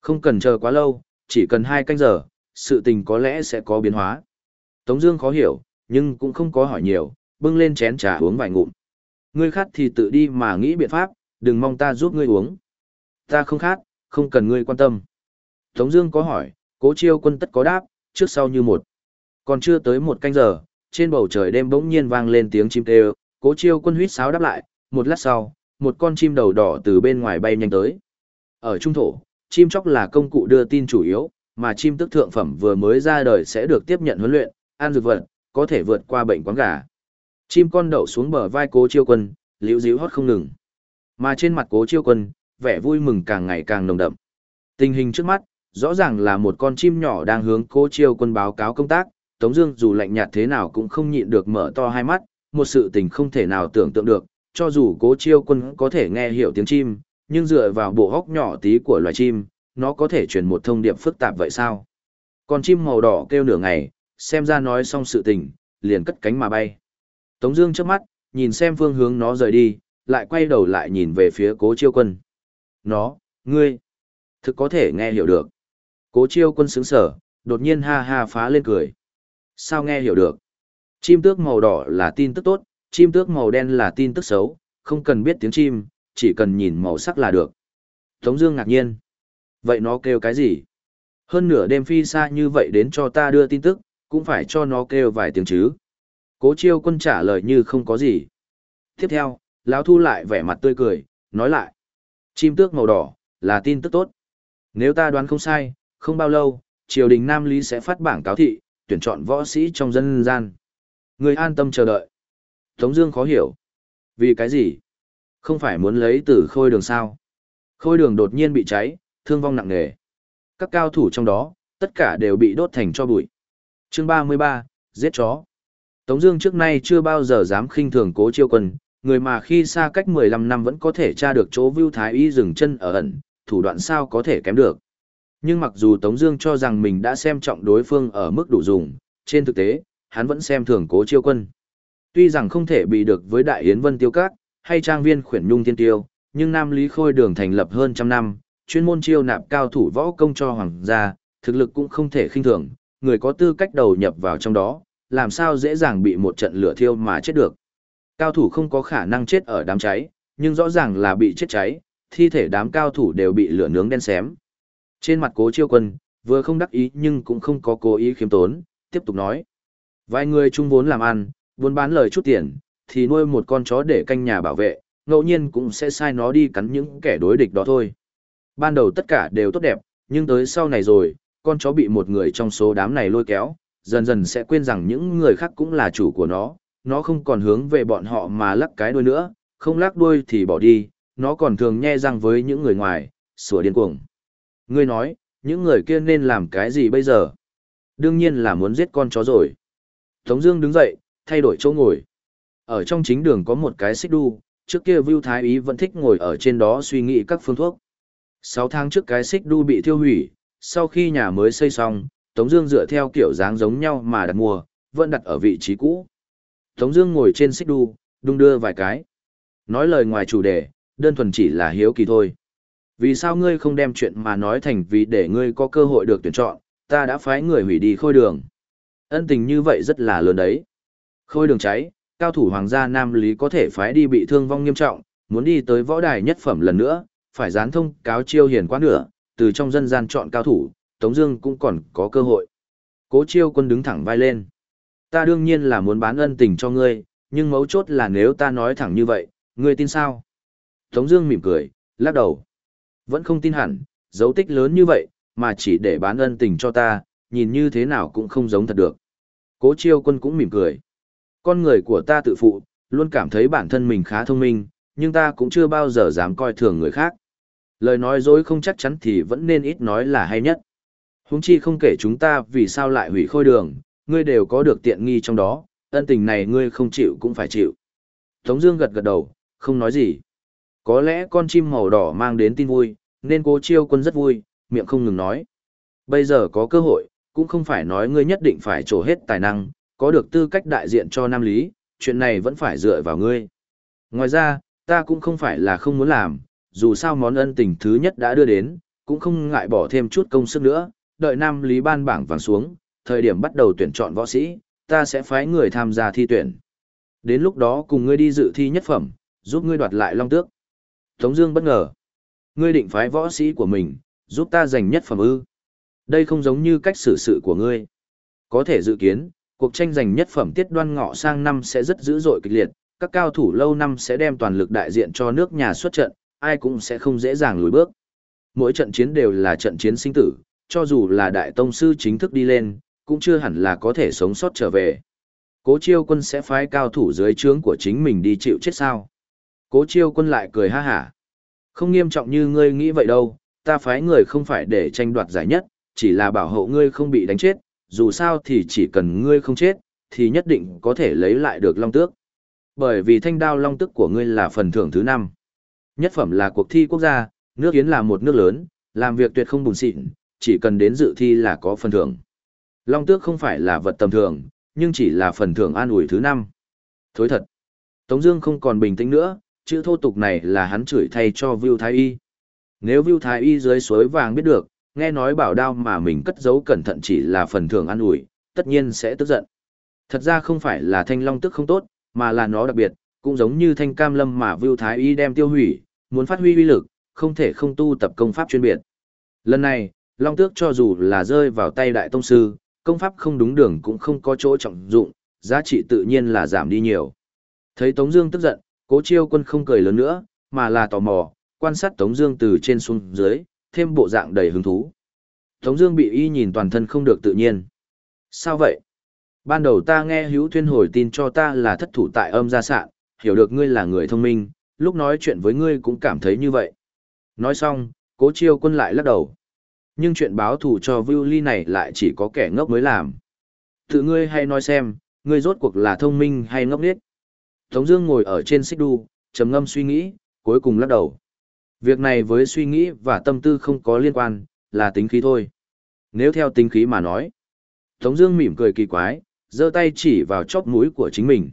Không cần chờ quá lâu, chỉ cần hai canh giờ, sự tình có lẽ sẽ có biến hóa. Tống Dương khó hiểu, nhưng cũng không có hỏi nhiều, bưng lên chén trà uống vài ngụm. Ngươi khát thì tự đi mà nghĩ biện pháp, đừng mong ta giúp ngươi uống. Ta không khát, không cần ngươi quan tâm. Tống Dương có hỏi, Cố Chiêu Quân tất có đáp, trước sau như một. Còn chưa tới một canh giờ, trên bầu trời đêm bỗng nhiên vang lên tiếng chim kêu, Cố Chiêu Quân huýt sáo đáp lại. Một lát sau, một con chim đầu đỏ từ bên ngoài bay nhanh tới. Ở trung thổ, chim chóc là công cụ đưa tin chủ yếu, mà chim tức thượng phẩm vừa mới ra đời sẽ được tiếp nhận huấn luyện, ăn dược vật, có thể vượt qua bệnh quáng gà. Chim con đậu xuống bờ vai cố chiêu quân, liễu díu hót không ngừng. Mà trên mặt cố chiêu quân, vẻ vui mừng càng ngày càng nồng đậm. Tình hình trước mắt, rõ ràng là một con chim nhỏ đang hướng cố chiêu quân báo cáo công tác, Tống Dương dù lạnh nhạt thế nào cũng không nhịn được mở to hai mắt, một sự tình không thể nào tưởng tượng được, cho dù cố chiêu quân có thể nghe hiểu tiếng chim, nhưng dựa vào bộ hốc nhỏ tí của loài chim, nó có thể truyền một thông điệp phức tạp vậy sao? Con chim màu đỏ kêu nửa ngày, xem ra nói xong sự tình, liền cất cánh mà bay. Tống Dương chớp mắt, nhìn xem phương hướng nó rời đi, lại quay đầu lại nhìn về phía Cố Chiêu Quân. Nó, ngươi, thực có thể nghe hiểu được. Cố Chiêu Quân sững sờ, đột nhiên ha ha phá lên cười. Sao nghe hiểu được? Chim tước màu đỏ là tin tức tốt, chim tước màu đen là tin tức xấu, không cần biết tiếng chim, chỉ cần nhìn màu sắc là được. Tống Dương ngạc nhiên. Vậy nó kêu cái gì? Hơn nửa đêm phi xa như vậy đến cho ta đưa tin tức, cũng phải cho nó kêu vài tiếng chứ. Cố chiêu quân trả lời như không có gì. Tiếp theo, lão thu lại vẻ mặt tươi cười, nói lại. Chim tước màu đỏ, là tin tức tốt. Nếu ta đoán không sai, không bao lâu, triều đình Nam Lý sẽ phát bảng cáo thị, tuyển chọn võ sĩ trong dân gian. Người an tâm chờ đợi. Tống Dương khó hiểu. Vì cái gì? Không phải muốn lấy từ khôi đường sao? Khôi đường đột nhiên bị cháy, thương vong nặng nề. Các cao thủ trong đó, tất cả đều bị đốt thành cho bụi. Chương 33, giết chó. Tống Dương trước nay chưa bao giờ dám khinh thường cố chiêu quân, người mà khi xa cách 15 năm vẫn có thể tra được chỗ Vưu Thái Y dừng chân ở ẩn, thủ đoạn sao có thể kém được. Nhưng mặc dù Tống Dương cho rằng mình đã xem trọng đối phương ở mức đủ dùng, trên thực tế, hắn vẫn xem thường cố chiêu quân. Tuy rằng không thể bị được với Đại Yến Vân Tiêu Cát hay Trang Viên Khuyển Nhung Thiên Tiêu, nhưng Nam Lý Khôi Đường thành lập hơn trăm năm, chuyên môn chiêu nạp cao thủ võ công cho hoàng gia, thực lực cũng không thể khinh thường, người có tư cách đầu nhập vào trong đó, làm sao dễ dàng bị một trận lửa thiêu mà chết được. Cao thủ không có khả năng chết ở đám cháy, nhưng rõ ràng là bị chết cháy, thi thể đám cao thủ đều bị lửa nướng đen xém. Trên mặt cố chiêu quân, vừa không đắc ý nhưng cũng không có cố ý khiêm tốn, tiếp tục nói. Vài người chung vốn làm ăn, buôn bán lời chút tiền, thì nuôi một con chó để canh nhà bảo vệ, ngẫu nhiên cũng sẽ sai nó đi cắn những kẻ đối địch đó thôi. Ban đầu tất cả đều tốt đẹp, nhưng tới sau này rồi, con chó bị một người trong số đám này lôi kéo, dần dần sẽ quên rằng những người khác cũng là chủ của nó, nó không còn hướng về bọn họ mà lắc cái đuôi nữa, không lắc đuôi thì bỏ đi, nó còn thường nhe răng với những người ngoài, sủa điên cuồng. Ngươi nói, những người kia nên làm cái gì bây giờ? Đương nhiên là muốn giết con chó rồi. Tống Dương đứng dậy, thay đổi chỗ ngồi. Ở trong chính đường có một cái xích đu, trước kia Vu Thái Ý vẫn thích ngồi ở trên đó suy nghĩ các phương thuốc. Sáu tháng trước cái xích đu bị tiêu hủy, sau khi nhà mới xây xong, Tống Dương dựa theo kiểu dáng giống nhau mà đặt mua, vẫn đặt ở vị trí cũ. Tống Dương ngồi trên xích đu, đung đưa vài cái, nói lời ngoài chủ đề, đơn thuần chỉ là hiếu kỳ thôi. Vì sao ngươi không đem chuyện mà nói thành vì để ngươi có cơ hội được tuyển chọn, ta đã phái người hủy đi khôi đường. Ân tình như vậy rất là lớn đấy. Khôi đường cháy, cao thủ hoàng gia Nam Lý có thể phái đi bị thương vong nghiêm trọng, muốn đi tới võ đài nhất phẩm lần nữa, phải dán thông cáo chiêu hiền quá nửa, từ trong dân gian chọn cao thủ, Tống Dương cũng còn có cơ hội. Cố chiêu quân đứng thẳng vai lên. Ta đương nhiên là muốn bán ân tình cho ngươi, nhưng mấu chốt là nếu ta nói thẳng như vậy, ngươi tin sao? Tống Dương mỉm cười, lắc đầu. Vẫn không tin hẳn, dấu tích lớn như vậy, mà chỉ để bán ân tình cho ta, nhìn như thế nào cũng không giống thật được. Cố chiêu quân cũng mỉm cười. Con người của ta tự phụ, luôn cảm thấy bản thân mình khá thông minh, nhưng ta cũng chưa bao giờ dám coi thường người khác. Lời nói dối không chắc chắn thì vẫn nên ít nói là hay nhất. Huống chi không kể chúng ta vì sao lại hủy khôi đường, ngươi đều có được tiện nghi trong đó, ân tình này ngươi không chịu cũng phải chịu. Tống Dương gật gật đầu, không nói gì. Có lẽ con chim màu đỏ mang đến tin vui, nên cố chiêu quân rất vui, miệng không ngừng nói. Bây giờ có cơ hội, cũng không phải nói ngươi nhất định phải trổ hết tài năng, có được tư cách đại diện cho Nam Lý, chuyện này vẫn phải dựa vào ngươi. Ngoài ra, ta cũng không phải là không muốn làm, dù sao món ân tình thứ nhất đã đưa đến, cũng không ngại bỏ thêm chút công sức nữa, đợi Nam Lý ban bảng vàng xuống, thời điểm bắt đầu tuyển chọn võ sĩ, ta sẽ phái người tham gia thi tuyển. Đến lúc đó cùng ngươi đi dự thi nhất phẩm, giúp ngươi đoạt lại long tước. Tống Dương bất ngờ, ngươi định phái võ sĩ của mình, giúp ta giành nhất phẩm ư? Đây không giống như cách xử sự của ngươi. Có thể dự kiến, cuộc tranh giành nhất phẩm tiết đoan ngọ sang năm sẽ rất dữ dội kịch liệt, các cao thủ lâu năm sẽ đem toàn lực đại diện cho nước nhà xuất trận, ai cũng sẽ không dễ dàng lùi bước. Mỗi trận chiến đều là trận chiến sinh tử, cho dù là đại tông sư chính thức đi lên, cũng chưa hẳn là có thể sống sót trở về. Cố chiêu quân sẽ phái cao thủ dưới trướng của chính mình đi chịu chết sao. Cố chiêu quân lại cười ha hả. Không nghiêm trọng như ngươi nghĩ vậy đâu, ta phái người không phải để tranh đoạt giải nhất, chỉ là bảo hộ ngươi không bị đánh chết, dù sao thì chỉ cần ngươi không chết, thì nhất định có thể lấy lại được long tước. Bởi vì thanh đao long tước của ngươi là phần thưởng thứ năm. Nhất phẩm là cuộc thi quốc gia, nước Yến là một nước lớn, làm việc tuyệt không bùn xịn, chỉ cần đến dự thi là có phần thưởng. Long tước không phải là vật tầm thường, nhưng chỉ là phần thưởng an ủi thứ năm. Thối thật. Tống Dương không còn bình tĩnh nữa, chữ thô tục này là hắn chửi thay cho Viu Thái Y. Nếu Viu Thái Y dưới suối vàng biết được, nghe nói bảo đao mà mình cất giấu cẩn thận chỉ là phần thưởng an ủi, tất nhiên sẽ tức giận. Thật ra không phải là thanh long tức không tốt, mà là nó đặc biệt, cũng giống như thanh cam lâm mà Viu Thái Y đem tiêu hủy, muốn phát huy uy lực, không thể không tu tập công pháp chuyên biệt. Lần này, long tước cho dù là rơi vào tay đại tông sư, công pháp không đúng đường cũng không có chỗ trọng dụng, giá trị tự nhiên là giảm đi nhiều. Thấy Tống Dương tức giận, Cố Chiêu Quân không cười lớn nữa, mà là tò mò, quan sát Tống Dương từ trên xuống dưới, thêm bộ dạng đầy hứng thú. Tống Dương bị y nhìn toàn thân không được tự nhiên. Sao vậy? Ban đầu ta nghe Hữu Thuyên hồi tin cho ta là thất thủ tại âm gia sạn, hiểu được ngươi là người thông minh, lúc nói chuyện với ngươi cũng cảm thấy như vậy. Nói xong, Cố Chiêu Quân lại lắc đầu. Nhưng chuyện báo thù cho Vu Ly này lại chỉ có kẻ ngốc mới làm. Tự ngươi hay nói xem, ngươi rốt cuộc là thông minh hay ngốc nghếch? Tống Dương ngồi ở trên xích đu, trầm ngâm suy nghĩ, cuối cùng lắc đầu. Việc này với suy nghĩ và tâm tư không có liên quan, là tính khí thôi. Nếu theo tính khí mà nói, Tống Dương mỉm cười kỳ quái, giơ tay chỉ vào chóp mũi của chính mình.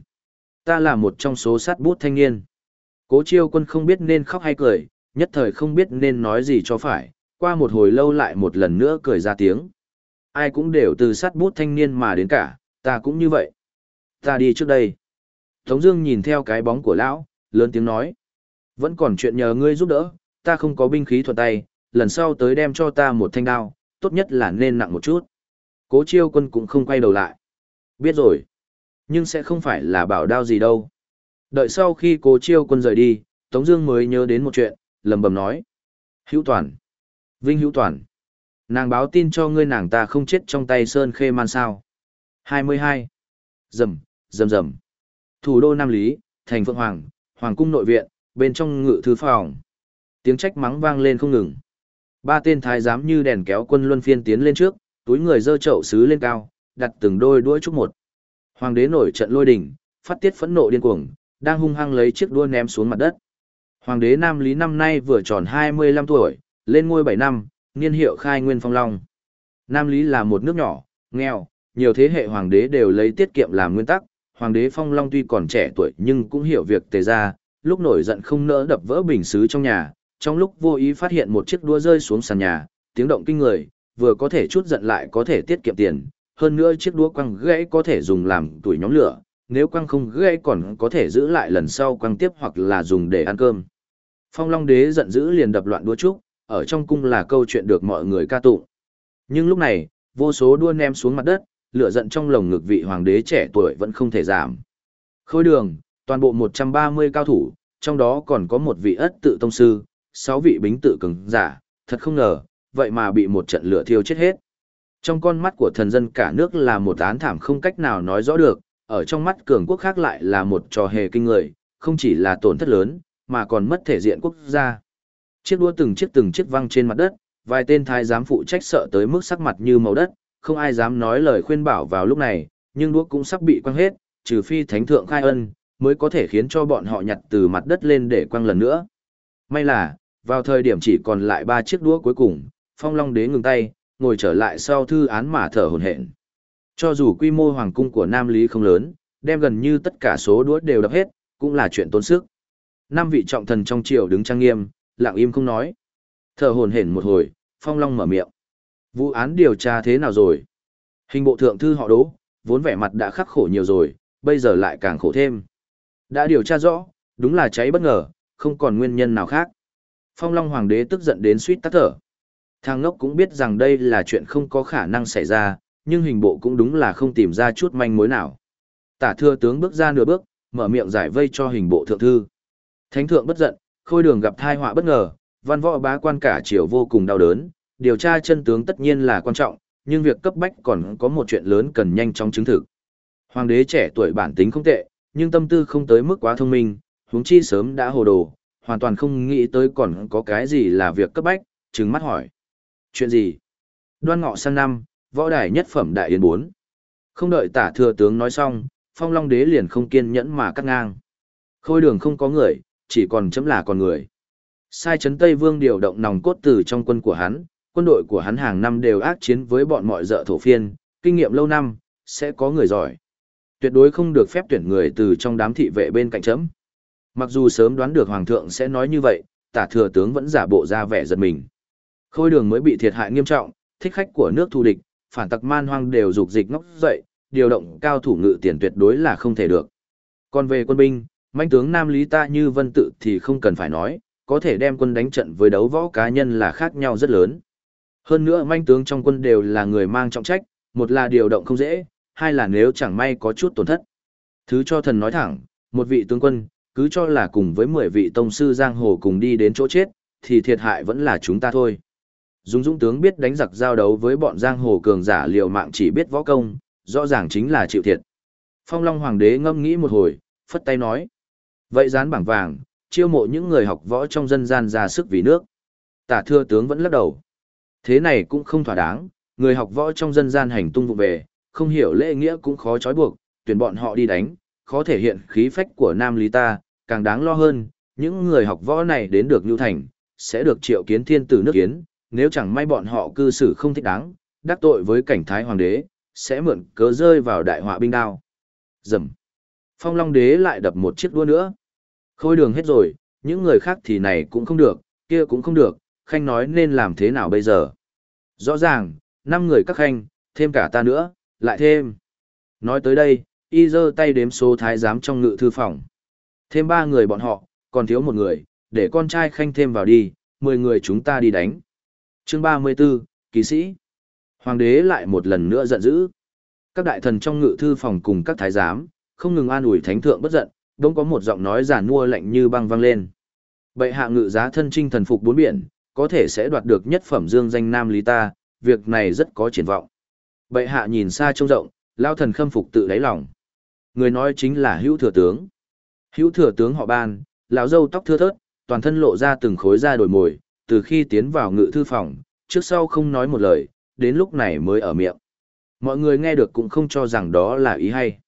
Ta là một trong số sát bút thanh niên. Cố Chiêu Quân không biết nên khóc hay cười, nhất thời không biết nên nói gì cho phải. Qua một hồi lâu lại một lần nữa cười ra tiếng. Ai cũng đều từ sát bút thanh niên mà đến cả, ta cũng như vậy. Ta đi trước đây. Tống Dương nhìn theo cái bóng của lão, lớn tiếng nói: vẫn còn chuyện nhờ ngươi giúp đỡ, ta không có binh khí thuận tay, lần sau tới đem cho ta một thanh đao, tốt nhất là nên nặng một chút. Cố Chiêu Quân cũng không quay đầu lại. Biết rồi, nhưng sẽ không phải là bảo đao gì đâu. Đợi sau khi Cố Chiêu Quân rời đi, Tống Dương mới nhớ đến một chuyện, lẩm bẩm nói: Hữu Toàn, Vinh Hữu Toàn, nàng báo tin cho ngươi nàng ta không chết trong tay Sơn Khê Man sao? 22. dầm, dầm dầm. Thủ đô Nam Lý, thành Phượng Hoàng, Hoàng cung nội viện, bên trong ngự thư phòng. Tiếng trách mắng vang lên không ngừng. Ba tên thái giám như đèn kéo quân luân phiên tiến lên trước, túi người dơ chậu sứ lên cao, đặt từng đôi đuôi trúc một. Hoàng đế nổi trận lôi đình, phát tiết phẫn nộ điên cuồng, đang hung hăng lấy chiếc đua ném xuống mặt đất. Hoàng đế Nam Lý năm nay vừa tròn 25 tuổi, lên ngôi 7 năm, niên hiệu khai nguyên phong long. Nam Lý là một nước nhỏ, nghèo, nhiều thế hệ hoàng đế đều lấy tiết kiệm làm nguyên tắc. Hoàng đế phong long tuy còn trẻ tuổi nhưng cũng hiểu việc tề ra, lúc nổi giận không nỡ đập vỡ bình xứ trong nhà, trong lúc vô ý phát hiện một chiếc đua rơi xuống sàn nhà, tiếng động kinh người, vừa có thể chút giận lại có thể tiết kiệm tiền, hơn nữa chiếc đũa quăng gãy có thể dùng làm tuổi nhóm lửa, nếu quăng không gãy còn có thể giữ lại lần sau quăng tiếp hoặc là dùng để ăn cơm. Phong Long Đế giận dữ liền đập loạn đũa trúc, ở trong cung là câu chuyện được mọi người ca tụng. Nhưng lúc này, vô số đua ném xuống mặt đất, lửa giận trong lồng ngực vị hoàng đế trẻ tuổi vẫn không thể giảm. Khôi đường, toàn bộ 130 cao thủ, trong đó còn có một vị ất tự tông sư, 6 vị bính tự cường giả, thật không ngờ, vậy mà bị một trận lửa thiêu chết hết. Trong con mắt của thần dân cả nước là một án thảm không cách nào nói rõ được, ở trong mắt cường quốc khác lại là một trò hề kinh người, không chỉ là tổn thất lớn, mà còn mất thể diện quốc gia. Chiếc đua từng chiếc từng chiếc văng trên mặt đất, vài tên thái giám phụ trách sợ tới mức sắc mặt như màu đất, không ai dám nói lời khuyên bảo vào lúc này, nhưng đuốc cũng sắp bị quăng hết, trừ phi thánh thượng khai ân, mới có thể khiến cho bọn họ nhặt từ mặt đất lên để quăng lần nữa. May là, vào thời điểm chỉ còn lại ba chiếc đũa cuối cùng, Phong Long Đế ngừng tay, ngồi trở lại sau thư án mà thở hổn hển. Cho dù quy mô hoàng cung của Nam Lý không lớn, đem gần như tất cả số đũa đều đập hết, cũng là chuyện tốn sức. Năm vị trọng thần trong triều đứng trang nghiêm, lặng im không nói. Thở hổn hển một hồi, Phong Long mở miệng. Vụ án điều tra thế nào rồi? Hình bộ thượng thư họ đố, vốn vẻ mặt đã khắc khổ nhiều rồi, bây giờ lại càng khổ thêm. Đã điều tra rõ, đúng là cháy bất ngờ, không còn nguyên nhân nào khác. Phong Long Hoàng đế tức giận đến suýt tắt thở. Thang ngốc cũng biết rằng đây là chuyện không có khả năng xảy ra, nhưng hình bộ cũng đúng là không tìm ra chút manh mối nào. Tả thưa tướng bước ra nửa bước, mở miệng giải vây cho hình bộ thượng thư. Thánh thượng bất giận, khôi đường gặp thai họa bất ngờ, văn võ bá quan cả triều vô cùng đau đớn, điều tra chân tướng tất nhiên là quan trọng, nhưng việc cấp bách còn có một chuyện lớn cần nhanh chóng chứng thực. Hoàng đế trẻ tuổi bản tính không tệ, nhưng tâm tư không tới mức quá thông minh, huống chi sớm đã hồ đồ, hoàn toàn không nghĩ tới còn có cái gì là việc cấp bách, trừng mắt hỏi. Chuyện gì? Đoan ngọ sang năm, võ đài nhất phẩm đại yến bốn Không đợi tả thừa tướng nói xong, phong long đế liền không kiên nhẫn mà cắt ngang. Khôi đường không có người, chỉ còn chấm là còn người. Sai chấn Tây Vương điều động nòng cốt từ trong quân của hắn, quân đội của hắn hàng năm đều ác chiến với bọn mọi dợ thổ phiên, kinh nghiệm lâu năm, sẽ có người giỏi. Tuyệt đối không được phép tuyển người từ trong đám thị vệ bên cạnh chấm. Mặc dù sớm đoán được Hoàng thượng sẽ nói như vậy, tả thừa tướng vẫn giả bộ ra vẻ giật mình. Khôi đường mới bị thiệt hại nghiêm trọng, thích khách của nước thù địch, phản tặc man hoang đều dục dịch ngóc dậy, điều động cao thủ ngự tiền tuyệt đối là không thể được. Còn về quân binh, manh tướng Nam Lý ta như vân tự thì không cần phải nói, có thể đem quân đánh trận với đấu võ cá nhân là khác nhau rất lớn. Hơn nữa manh tướng trong quân đều là người mang trọng trách, một là điều động không dễ, hai là nếu chẳng may có chút tổn thất. Thứ cho thần nói thẳng, một vị tướng quân, cứ cho là cùng với 10 vị tông sư giang hồ cùng đi đến chỗ chết, thì thiệt hại vẫn là chúng ta thôi. Dung Dũng tướng biết đánh giặc giao đấu với bọn giang hồ cường giả liều mạng chỉ biết võ công, rõ ràng chính là chịu thiệt. Phong Long Hoàng đế ngâm nghĩ một hồi, phất tay nói. Vậy dán bảng vàng, chiêu mộ những người học võ trong dân gian ra sức vì nước. Tả thưa tướng vẫn lắc đầu. Thế này cũng không thỏa đáng, người học võ trong dân gian hành tung vụ về, không hiểu lễ nghĩa cũng khó trói buộc, tuyển bọn họ đi đánh, khó thể hiện khí phách của Nam Lý ta, càng đáng lo hơn, những người học võ này đến được Nhu Thành, sẽ được triệu kiến thiên tử nước kiến, nếu chẳng may bọn họ cư xử không thích đáng, đắc tội với cảnh thái hoàng đế, sẽ mượn cớ rơi vào đại họa binh đao. Dầm. Phong Long đế lại đập một chiếc đua nữa. Khôi đường hết rồi, những người khác thì này cũng không được, kia cũng không được, khanh nói nên làm thế nào bây giờ. Rõ ràng, năm người các khanh, thêm cả ta nữa, lại thêm. Nói tới đây, y giơ tay đếm số thái giám trong ngự thư phòng. Thêm ba người bọn họ, còn thiếu một người, để con trai khanh thêm vào đi, mười người chúng ta đi đánh. Chương ba mươi 34, kỵ sĩ. Hoàng đế lại một lần nữa giận dữ. Các đại thần trong ngự thư phòng cùng các thái giám, không ngừng an ủi thánh thượng bất giận, đống có một giọng nói giản mua lạnh như băng vang lên. Bệ hạ ngự giá thân trinh thần phục bốn biển, có thể sẽ đoạt được nhất phẩm dương danh nam lý ta, việc này rất có triển vọng. Bệ hạ nhìn xa trông rộng, lao thần khâm phục tự đáy lòng. Người nói chính là hữu thừa tướng. Hữu thừa tướng họ ban, lão dâu tóc thưa thớt, toàn thân lộ ra từng khối da đổi mồi, từ khi tiến vào ngự thư phòng, trước sau không nói một lời, đến lúc này mới ở miệng. Mọi người nghe được cũng không cho rằng đó là ý hay.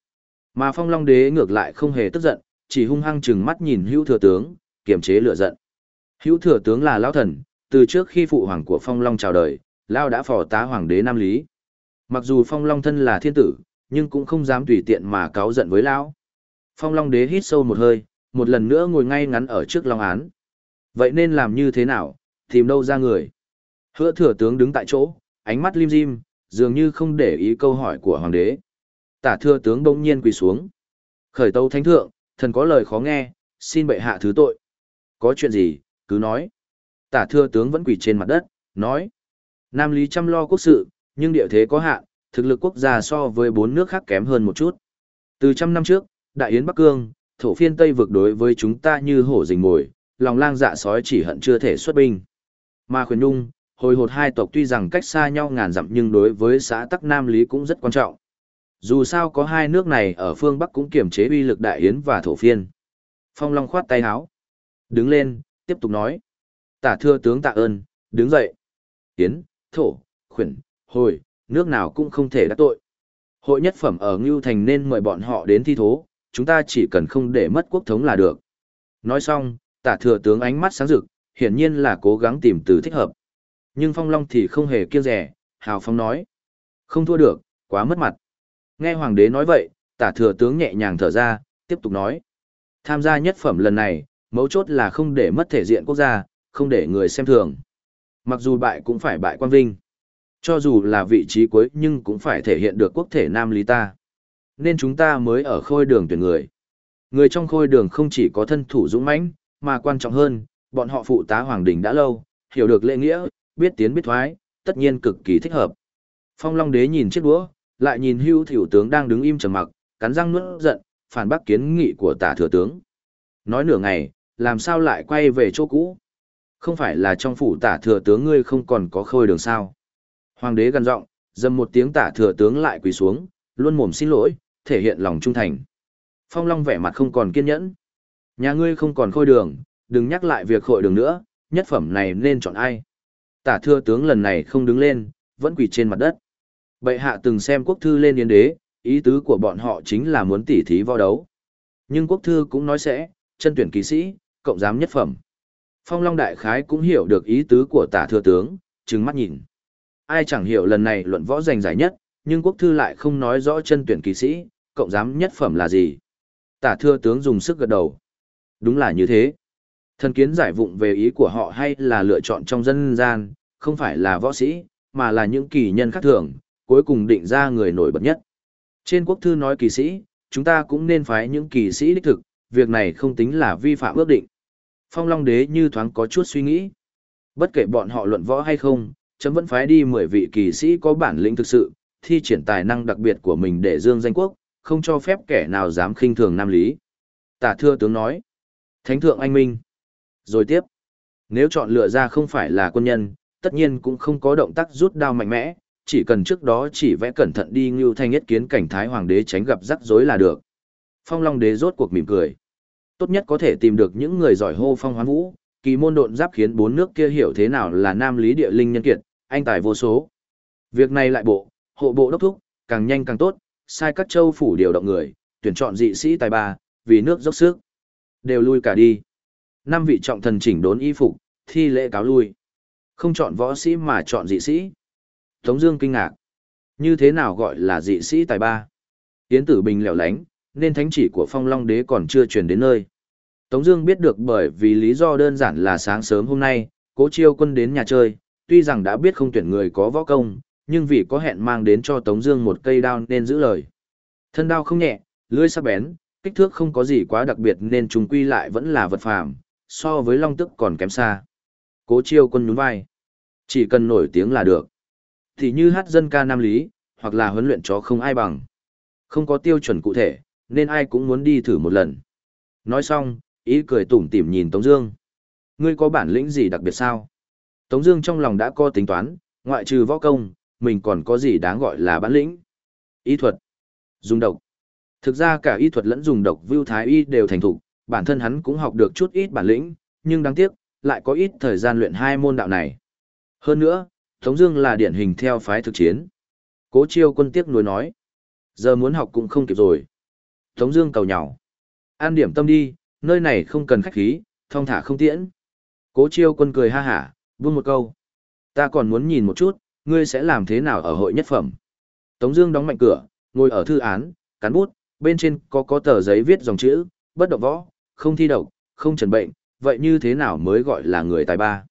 Mà phong long đế ngược lại không hề tức giận, chỉ hung hăng chừng mắt nhìn hữu thừa tướng, kiềm chế lửa giận. Hữu thừa tướng là lão thần, từ trước khi phụ hoàng của phong long chào đời, lão đã phò tá hoàng đế Nam Lý. Mặc dù phong long thân là thiên tử, nhưng cũng không dám tùy tiện mà cáo giận với lão. Phong long đế hít sâu một hơi, một lần nữa ngồi ngay ngắn ở trước long án. Vậy nên làm như thế nào, tìm đâu ra người? Hứa thừa tướng đứng tại chỗ, ánh mắt lim dim, dường như không để ý câu hỏi của hoàng đế. Tả thừa tướng bỗng nhiên quỳ xuống. Khởi tâu thánh thượng, thần có lời khó nghe, xin bệ hạ thứ tội. Có chuyện gì, cứ nói. Tả thừa tướng vẫn quỳ trên mặt đất, nói. Nam Lý chăm lo quốc sự, nhưng địa thế có hạn, thực lực quốc gia so với bốn nước khác kém hơn một chút. Từ trăm năm trước, Đại Yến Bắc Cương, thổ phiên Tây vực đối với chúng ta như hổ rình mồi, lòng lang dạ sói chỉ hận chưa thể xuất binh. Mà Khuyến nhung, hồi hột hai tộc tuy rằng cách xa nhau ngàn dặm nhưng đối với xã Tắc Nam Lý cũng rất quan trọng. Dù sao có hai nước này ở phương Bắc cũng kiểm chế uy lực đại yến và thổ phiên. Phong Long khoát tay háo. Đứng lên, tiếp tục nói. Tả thưa tướng tạ ơn, đứng dậy. Yến, thổ, khuyển, hồi, nước nào cũng không thể đắc tội. Hội nhất phẩm ở Ngưu Thành nên mời bọn họ đến thi thố, chúng ta chỉ cần không để mất quốc thống là được. Nói xong, tả thừa tướng ánh mắt sáng rực, hiển nhiên là cố gắng tìm từ thích hợp. Nhưng Phong Long thì không hề kiêng rẻ, hào phong nói. Không thua được, quá mất mặt. Nghe hoàng đế nói vậy, tả thừa tướng nhẹ nhàng thở ra, tiếp tục nói. Tham gia nhất phẩm lần này, mấu chốt là không để mất thể diện quốc gia, không để người xem thường. Mặc dù bại cũng phải bại quan vinh. Cho dù là vị trí cuối nhưng cũng phải thể hiện được quốc thể nam lý ta. Nên chúng ta mới ở khôi đường tuyển người. Người trong khôi đường không chỉ có thân thủ dũng mãnh, mà quan trọng hơn, bọn họ phụ tá hoàng đình đã lâu, hiểu được lễ nghĩa, biết tiến biết thoái, tất nhiên cực kỳ thích hợp. Phong Long Đế nhìn chiếc đũa, lại nhìn Hưu Thiểu tướng đang đứng im trầm mặc, cắn răng nuốt giận, phản bác kiến nghị của Tả thừa tướng. Nói nửa ngày, làm sao lại quay về chỗ cũ? Không phải là trong phủ Tả thừa tướng ngươi không còn có khôi đường sao? Hoàng đế gần giọng, dầm một tiếng Tả thừa tướng lại quỳ xuống, luôn mồm xin lỗi, thể hiện lòng trung thành. Phong Long vẻ mặt không còn kiên nhẫn. Nhà ngươi không còn khôi đường, đừng nhắc lại việc khôi đường nữa, nhất phẩm này nên chọn ai? Tả thừa tướng lần này không đứng lên, vẫn quỳ trên mặt đất. Bệ hạ từng xem quốc thư lên yến đế, ý tứ của bọn họ chính là muốn tỉ thí vo đấu. Nhưng quốc thư cũng nói sẽ, chân tuyển kỵ sĩ, cộng giám nhất phẩm. Phong Long Đại Khái cũng hiểu được ý tứ của tả thừa tướng, trừng mắt nhìn. Ai chẳng hiểu lần này luận võ giành giải nhất, nhưng quốc thư lại không nói rõ chân tuyển kỳ sĩ, cộng giám nhất phẩm là gì. Tả thừa tướng dùng sức gật đầu. Đúng là như thế. Thần kiến giải vụng về ý của họ hay là lựa chọn trong dân gian, không phải là võ sĩ, mà là những kỳ nhân khác thường, cuối cùng định ra người nổi bật nhất. Trên quốc thư nói kỳ sĩ, chúng ta cũng nên phái những kỳ sĩ đích thực, việc này không tính là vi phạm ước định. Phong Long Đế như thoáng có chút suy nghĩ. Bất kể bọn họ luận võ hay không, chấm vẫn phái đi 10 vị kỳ sĩ có bản lĩnh thực sự, thi triển tài năng đặc biệt của mình để dương danh quốc, không cho phép kẻ nào dám khinh thường Nam Lý. Tả thưa tướng nói. Thánh thượng anh minh. Rồi tiếp. Nếu chọn lựa ra không phải là quân nhân, tất nhiên cũng không có động tác rút đao mạnh mẽ, chỉ cần trước đó chỉ vẽ cẩn thận đi ngưu thanh nhất kiến cảnh thái hoàng đế tránh gặp rắc rối là được. Phong Long đế rốt cuộc mỉm cười. Tốt nhất có thể tìm được những người giỏi hô phong hoán vũ, kỳ môn độn giáp khiến bốn nước kia hiểu thế nào là nam lý địa linh nhân kiệt, anh tài vô số. Việc này lại bộ, hộ bộ đốc thúc, càng nhanh càng tốt, sai các châu phủ điều động người, tuyển chọn dị sĩ tài ba, vì nước dốc sức. Đều lui cả đi. Năm vị trọng thần chỉnh đốn y phục, thi lễ cáo lui. Không chọn võ sĩ mà chọn dị sĩ. Tống Dương kinh ngạc. Như thế nào gọi là dị sĩ tài ba? Yến Tử Bình lẻo lánh, nên thánh chỉ của Phong Long Đế còn chưa truyền đến nơi. Tống Dương biết được bởi vì lý do đơn giản là sáng sớm hôm nay, Cố Chiêu Quân đến nhà chơi, tuy rằng đã biết không tuyển người có võ công, nhưng vì có hẹn mang đến cho Tống Dương một cây đao nên giữ lời. Thân đao không nhẹ, lưỡi sắc bén, kích thước không có gì quá đặc biệt nên chúng quy lại vẫn là vật phàm, so với Long Tức còn kém xa. Cố Chiêu Quân nhún vai, chỉ cần nổi tiếng là được thì như hát dân ca nam lý, hoặc là huấn luyện chó không ai bằng. Không có tiêu chuẩn cụ thể, nên ai cũng muốn đi thử một lần. Nói xong, ý cười tủm tỉm nhìn Tống Dương. Ngươi có bản lĩnh gì đặc biệt sao? Tống Dương trong lòng đã có tính toán, ngoại trừ võ công, mình còn có gì đáng gọi là bản lĩnh? Y thuật, Dùng độc. Thực ra cả y thuật lẫn dùng độc Vưu Thái Y đều thành thục, bản thân hắn cũng học được chút ít bản lĩnh, nhưng đáng tiếc, lại có ít thời gian luyện hai môn đạo này. Hơn nữa, Tống Dương là điển hình theo phái thực chiến. Cố Chiêu Quân tiếc nuối nói, giờ muốn học cũng không kịp rồi. Tống Dương cầu nhào, an điểm tâm đi, nơi này không cần khách khí, thong thả không tiễn. Cố Chiêu Quân cười ha hả, buông một câu, ta còn muốn nhìn một chút, ngươi sẽ làm thế nào ở hội nhất phẩm. Tống Dương đóng mạnh cửa, ngồi ở thư án, cán bút, bên trên có có tờ giấy viết dòng chữ, bất động võ, không thi độc, không trần bệnh, vậy như thế nào mới gọi là người tài ba?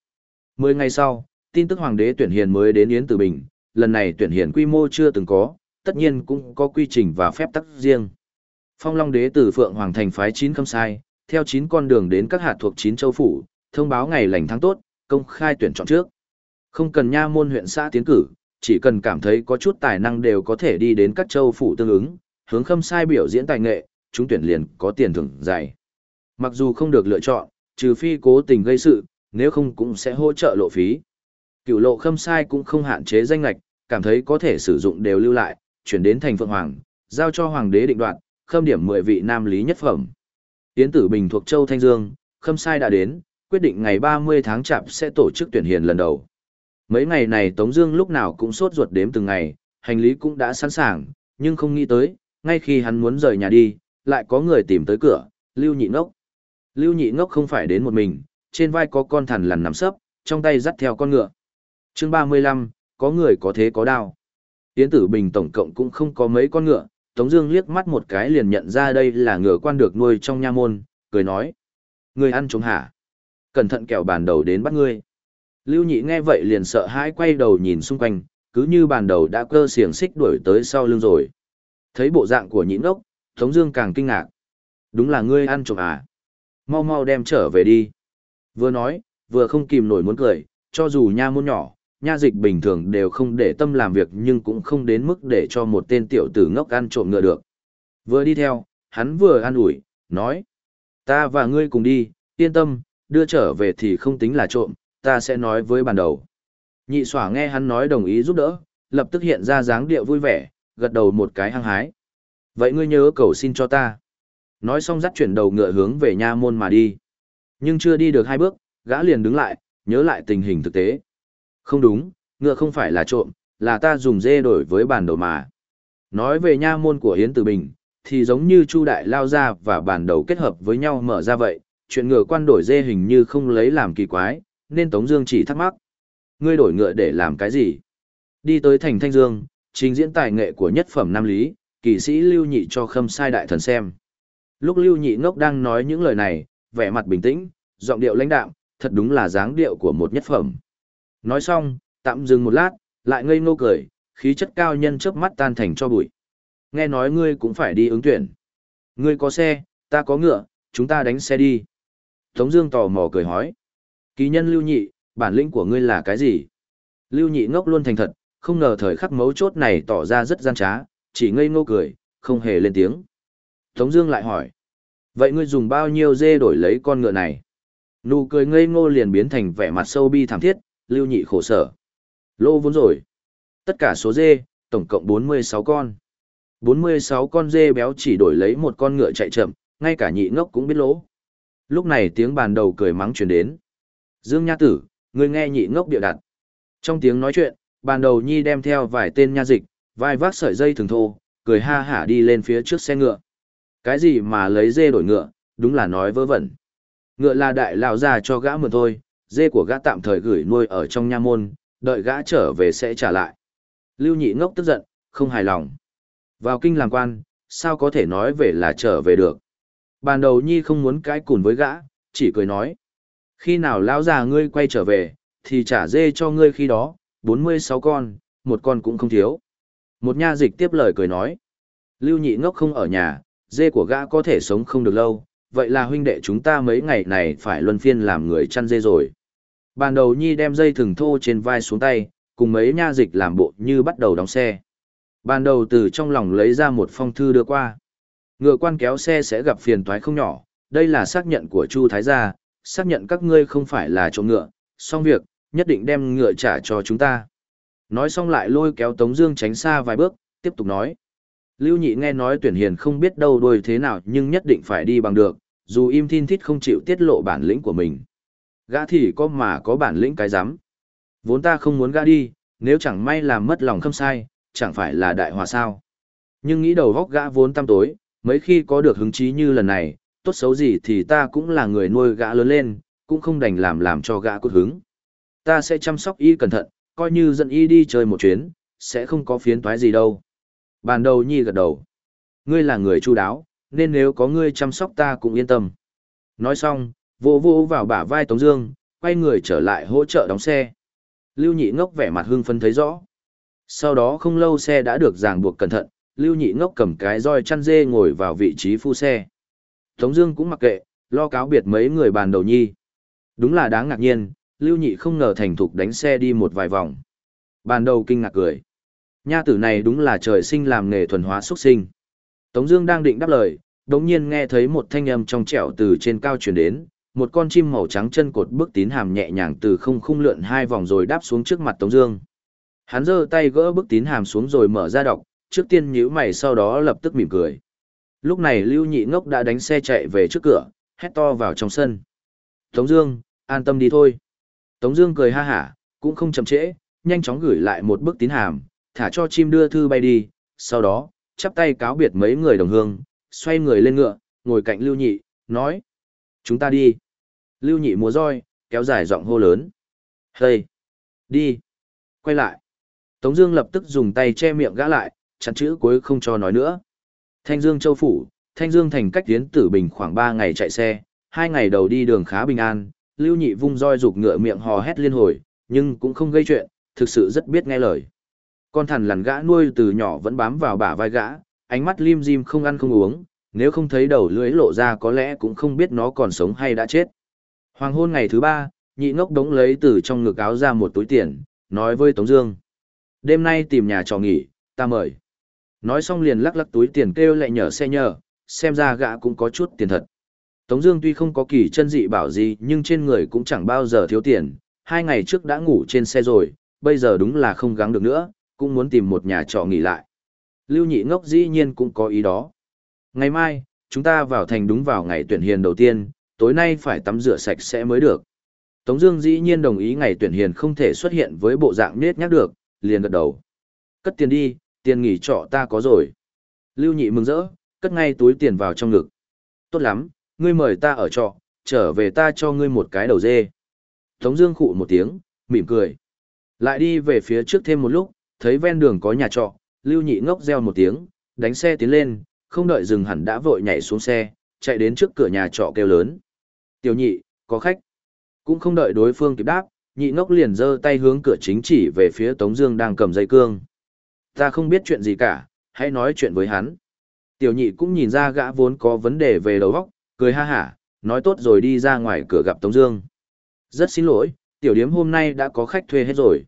Mười ngày sau, tin tức hoàng đế tuyển hiền mới đến Yến Tử Bình, lần này tuyển hiền quy mô chưa từng có, tất nhiên cũng có quy trình và phép tắc riêng. Phong Long đế từ Phượng Hoàng thành phái chín khâm sai, theo chín con đường đến các hạt thuộc chín châu phủ, thông báo ngày lành tháng tốt, công khai tuyển chọn trước. Không cần nha môn huyện xã tiến cử, chỉ cần cảm thấy có chút tài năng đều có thể đi đến các châu phủ tương ứng, hướng khâm sai biểu diễn tài nghệ, chúng tuyển liền có tiền thưởng dày. Mặc dù không được lựa chọn, trừ phi cố tình gây sự, nếu không cũng sẽ hỗ trợ lộ phí. Cựu lộ khâm sai cũng không hạn chế danh lạch, cảm thấy có thể sử dụng đều lưu lại, chuyển đến thành phượng hoàng, giao cho hoàng đế định đoạt, khâm điểm 10 vị nam lý nhất phẩm. Tiến tử bình thuộc châu Thanh Dương, khâm sai đã đến, quyết định ngày 30 tháng chạp sẽ tổ chức tuyển hiền lần đầu. Mấy ngày này Tống Dương lúc nào cũng sốt ruột đếm từng ngày, hành lý cũng đã sẵn sàng, nhưng không nghĩ tới, ngay khi hắn muốn rời nhà đi, lại có người tìm tới cửa, Lưu Nhị Ngốc. Lưu Nhị Ngốc không phải đến một mình, trên vai có con thằn lằn nằm sấp, trong tay dắt theo con ngựa. Chương 35, có người có thế có đao. Tiến tử bình tổng cộng cũng không có mấy con ngựa, Tống Dương liếc mắt một cái liền nhận ra đây là ngựa quan được nuôi trong nha môn, cười nói: Người ăn trống hả? Cẩn thận kẻo bàn đầu đến bắt ngươi. Lưu Nhị nghe vậy liền sợ hãi quay đầu nhìn xung quanh, cứ như bàn đầu đã cơ xiềng xích đuổi tới sau lưng rồi. Thấy bộ dạng của nhịn ốc, Tống Dương càng kinh ngạc. Đúng là ngươi ăn trộm à? Mau mau đem trở về đi. Vừa nói, vừa không kìm nổi muốn cười, cho dù nha môn nhỏ, nha dịch bình thường đều không để tâm làm việc nhưng cũng không đến mức để cho một tên tiểu tử ngốc ăn trộm ngựa được. Vừa đi theo, hắn vừa an ủi, nói. Ta và ngươi cùng đi, yên tâm, đưa trở về thì không tính là trộm, ta sẽ nói với bàn đầu. Nhị xỏa nghe hắn nói đồng ý giúp đỡ, lập tức hiện ra dáng điệu vui vẻ, gật đầu một cái hăng hái. Vậy ngươi nhớ cầu xin cho ta. Nói xong dắt chuyển đầu ngựa hướng về nha môn mà đi. Nhưng chưa đi được hai bước, gã liền đứng lại, nhớ lại tình hình thực tế. Không đúng, ngựa không phải là trộm, là ta dùng dê đổi với bản đầu mà. Nói về nha môn của Hiến Tử Bình, thì giống như Chu Đại lao ra và bản đầu kết hợp với nhau mở ra vậy, chuyện ngựa quan đổi dê hình như không lấy làm kỳ quái, nên Tống Dương chỉ thắc mắc. Ngươi đổi ngựa để làm cái gì? Đi tới thành Thanh Dương, trình diễn tài nghệ của nhất phẩm Nam Lý, kỳ sĩ Lưu Nhị cho khâm sai đại thần xem. Lúc Lưu Nhị ngốc đang nói những lời này, vẻ mặt bình tĩnh, giọng điệu lãnh đạm, thật đúng là dáng điệu của một nhất phẩm. Nói xong, tạm dừng một lát, lại ngây ngô cười, khí chất cao nhân chớp mắt tan thành cho bụi. Nghe nói ngươi cũng phải đi ứng tuyển. Ngươi có xe, ta có ngựa, chúng ta đánh xe đi. Tống Dương tò mò cười hỏi. Kỳ nhân Lưu Nhị, bản lĩnh của ngươi là cái gì? Lưu Nhị ngốc luôn thành thật, không ngờ thời khắc mấu chốt này tỏ ra rất gian trá, chỉ ngây ngô cười, không hề lên tiếng. Tống Dương lại hỏi, vậy ngươi dùng bao nhiêu dê đổi lấy con ngựa này? Nụ cười ngây ngô liền biến thành vẻ mặt sâu bi thảm thiết, Lưu Nhị khổ sở. Lô vốn rồi. Tất cả số dê, tổng cộng 46 con. 46 con dê béo chỉ đổi lấy một con ngựa chạy chậm, ngay cả nhị ngốc cũng biết lỗ. Lúc này tiếng bàn đầu cười mắng truyền đến. Dương Nha Tử, ngươi nghe nhị ngốc điệu đặt. Trong tiếng nói chuyện, bàn đầu nhi đem theo vài tên nha dịch, vai vác sợi dây thường thô, cười ha hả đi lên phía trước xe ngựa. Cái gì mà lấy dê đổi ngựa, đúng là nói vớ vẩn. Ngựa là đại lão già cho gã mượn thôi, dê của gã tạm thời gửi nuôi ở trong nha môn, đợi gã trở về sẽ trả lại. Lưu nhị ngốc tức giận, không hài lòng. Vào kinh làm quan, sao có thể nói về là trở về được. Ban đầu nhi không muốn cãi cùn với gã, chỉ cười nói. Khi nào lão già ngươi quay trở về, thì trả dê cho ngươi khi đó, 46 con, một con cũng không thiếu. Một nha dịch tiếp lời cười nói. Lưu nhị ngốc không ở nhà, dê của gã có thể sống không được lâu, vậy là huynh đệ chúng ta mấy ngày này phải luân phiên làm người chăn dê rồi. Bàn đầu nhi đem dây thừng thô trên vai xuống tay, cùng mấy nha dịch làm bộ như bắt đầu đóng xe. Ban đầu từ trong lòng lấy ra một phong thư đưa qua. Ngựa quan kéo xe sẽ gặp phiền toái không nhỏ, đây là xác nhận của Chu Thái gia, xác nhận các ngươi không phải là trộm ngựa, xong việc, nhất định đem ngựa trả cho chúng ta. Nói xong lại lôi kéo Tống Dương tránh xa vài bước, tiếp tục nói. Lưu Nhị nghe nói tuyển hiền không biết đâu đuôi thế nào nhưng nhất định phải đi bằng được, dù im thin thít không chịu tiết lộ bản lĩnh của mình. Gã thì có mà có bản lĩnh cái giám. Vốn ta không muốn gã đi, nếu chẳng may làm mất lòng khâm sai, chẳng phải là đại hòa sao. Nhưng nghĩ đầu góc gã vốn tăm tối, mấy khi có được hứng chí như lần này, tốt xấu gì thì ta cũng là người nuôi gã lớn lên, cũng không đành làm làm cho gã cốt hứng. Ta sẽ chăm sóc y cẩn thận, coi như dẫn y đi chơi một chuyến, sẽ không có phiến toái gì đâu. Bàn đầu nhi gật đầu. Ngươi là người chu đáo, nên nếu có ngươi chăm sóc ta cũng yên tâm. Nói xong, vô vô vào bả vai Tống Dương, quay người trở lại hỗ trợ đóng xe. Lưu Nhị Ngốc vẻ mặt hưng phấn thấy rõ. Sau đó không lâu xe đã được ràng buộc cẩn thận, Lưu Nhị Ngốc cầm cái roi chăn dê ngồi vào vị trí phu xe. Tống Dương cũng mặc kệ, lo cáo biệt mấy người bàn đầu nhi. Đúng là đáng ngạc nhiên, Lưu Nhị không ngờ thành thục đánh xe đi một vài vòng. Bàn đầu kinh ngạc cười. Nha tử này đúng là trời sinh làm nghề thuần hóa xuất sinh. Tống Dương đang định đáp lời, đống nhiên nghe thấy một thanh âm trong trẻo từ trên cao truyền đến, một con chim màu trắng chân cột bước tín hàm nhẹ nhàng từ không khung lượn hai vòng rồi đáp xuống trước mặt Tống Dương. Hắn giơ tay gỡ bước tín hàm xuống rồi mở ra đọc, trước tiên nhíu mày sau đó lập tức mỉm cười. Lúc này Lưu Nhị Ngốc đã đánh xe chạy về trước cửa, hét to vào trong sân. Tống Dương, an tâm đi thôi. Tống Dương cười ha hả, cũng không chậm trễ, nhanh chóng gửi lại một bức tín hàm, thả cho chim đưa thư bay đi. Sau đó, chắp tay cáo biệt mấy người đồng hương, xoay người lên ngựa, ngồi cạnh Lưu Nhị, nói: chúng ta đi. Lưu Nhị múa roi, kéo dài giọng hô lớn. Hey, đi, quay lại. Tống Dương lập tức dùng tay che miệng gã lại, chặn chữ cuối không cho nói nữa. Thanh Dương Châu Phủ, Thanh Dương thành cách tiến tử bình khoảng 3 ngày chạy xe, hai ngày đầu đi đường khá bình an, Lưu Nhị vung roi rục ngựa miệng hò hét liên hồi, nhưng cũng không gây chuyện, thực sự rất biết nghe lời. Con thằn lằn gã nuôi từ nhỏ vẫn bám vào bả vai gã, ánh mắt lim dim không ăn không uống, nếu không thấy đầu lưỡi lộ ra có lẽ cũng không biết nó còn sống hay đã chết. Hoàng hôn ngày thứ ba, nhị ngốc đống lấy từ trong ngực áo ra một túi tiền, nói với Tống Dương. Đêm nay tìm nhà trò nghỉ, ta mời. Nói xong liền lắc lắc túi tiền kêu lại nhờ xe nhờ, xem ra gã cũng có chút tiền thật. Tống Dương tuy không có kỳ chân dị bảo gì, nhưng trên người cũng chẳng bao giờ thiếu tiền. Hai ngày trước đã ngủ trên xe rồi, bây giờ đúng là không gắng được nữa, cũng muốn tìm một nhà trọ nghỉ lại. Lưu Nhị Ngốc dĩ nhiên cũng có ý đó. Ngày mai, chúng ta vào thành đúng vào ngày tuyển hiền đầu tiên, tối nay phải tắm rửa sạch sẽ mới được. Tống Dương dĩ nhiên đồng ý ngày tuyển hiền không thể xuất hiện với bộ dạng nết nhác được, liền gật đầu. Cất tiền đi, tiền nghỉ trọ ta có rồi. Lưu Nhị mừng rỡ, cất ngay túi tiền vào trong ngực. Tốt lắm, ngươi mời ta ở trọ, trở về ta cho ngươi một cái đầu dê. Tống Dương khụ một tiếng, mỉm cười. Lại đi về phía trước thêm một lúc, thấy ven đường có nhà trọ, Lưu Nhị ngốc reo một tiếng, đánh xe tiến lên, không đợi dừng hẳn đã vội nhảy xuống xe, chạy đến trước cửa nhà trọ kêu lớn. Tiểu nhị, có khách. Cũng không đợi đối phương kịp đáp, nhị ngốc liền giơ tay hướng cửa chính chỉ về phía Tống Dương đang cầm dây cương. Ta không biết chuyện gì cả, hãy nói chuyện với hắn. Tiểu nhị cũng nhìn ra gã vốn có vấn đề về đầu óc, cười ha hả, nói tốt rồi đi ra ngoài cửa gặp Tống Dương. Rất xin lỗi, tiểu điếm hôm nay đã có khách thuê hết rồi.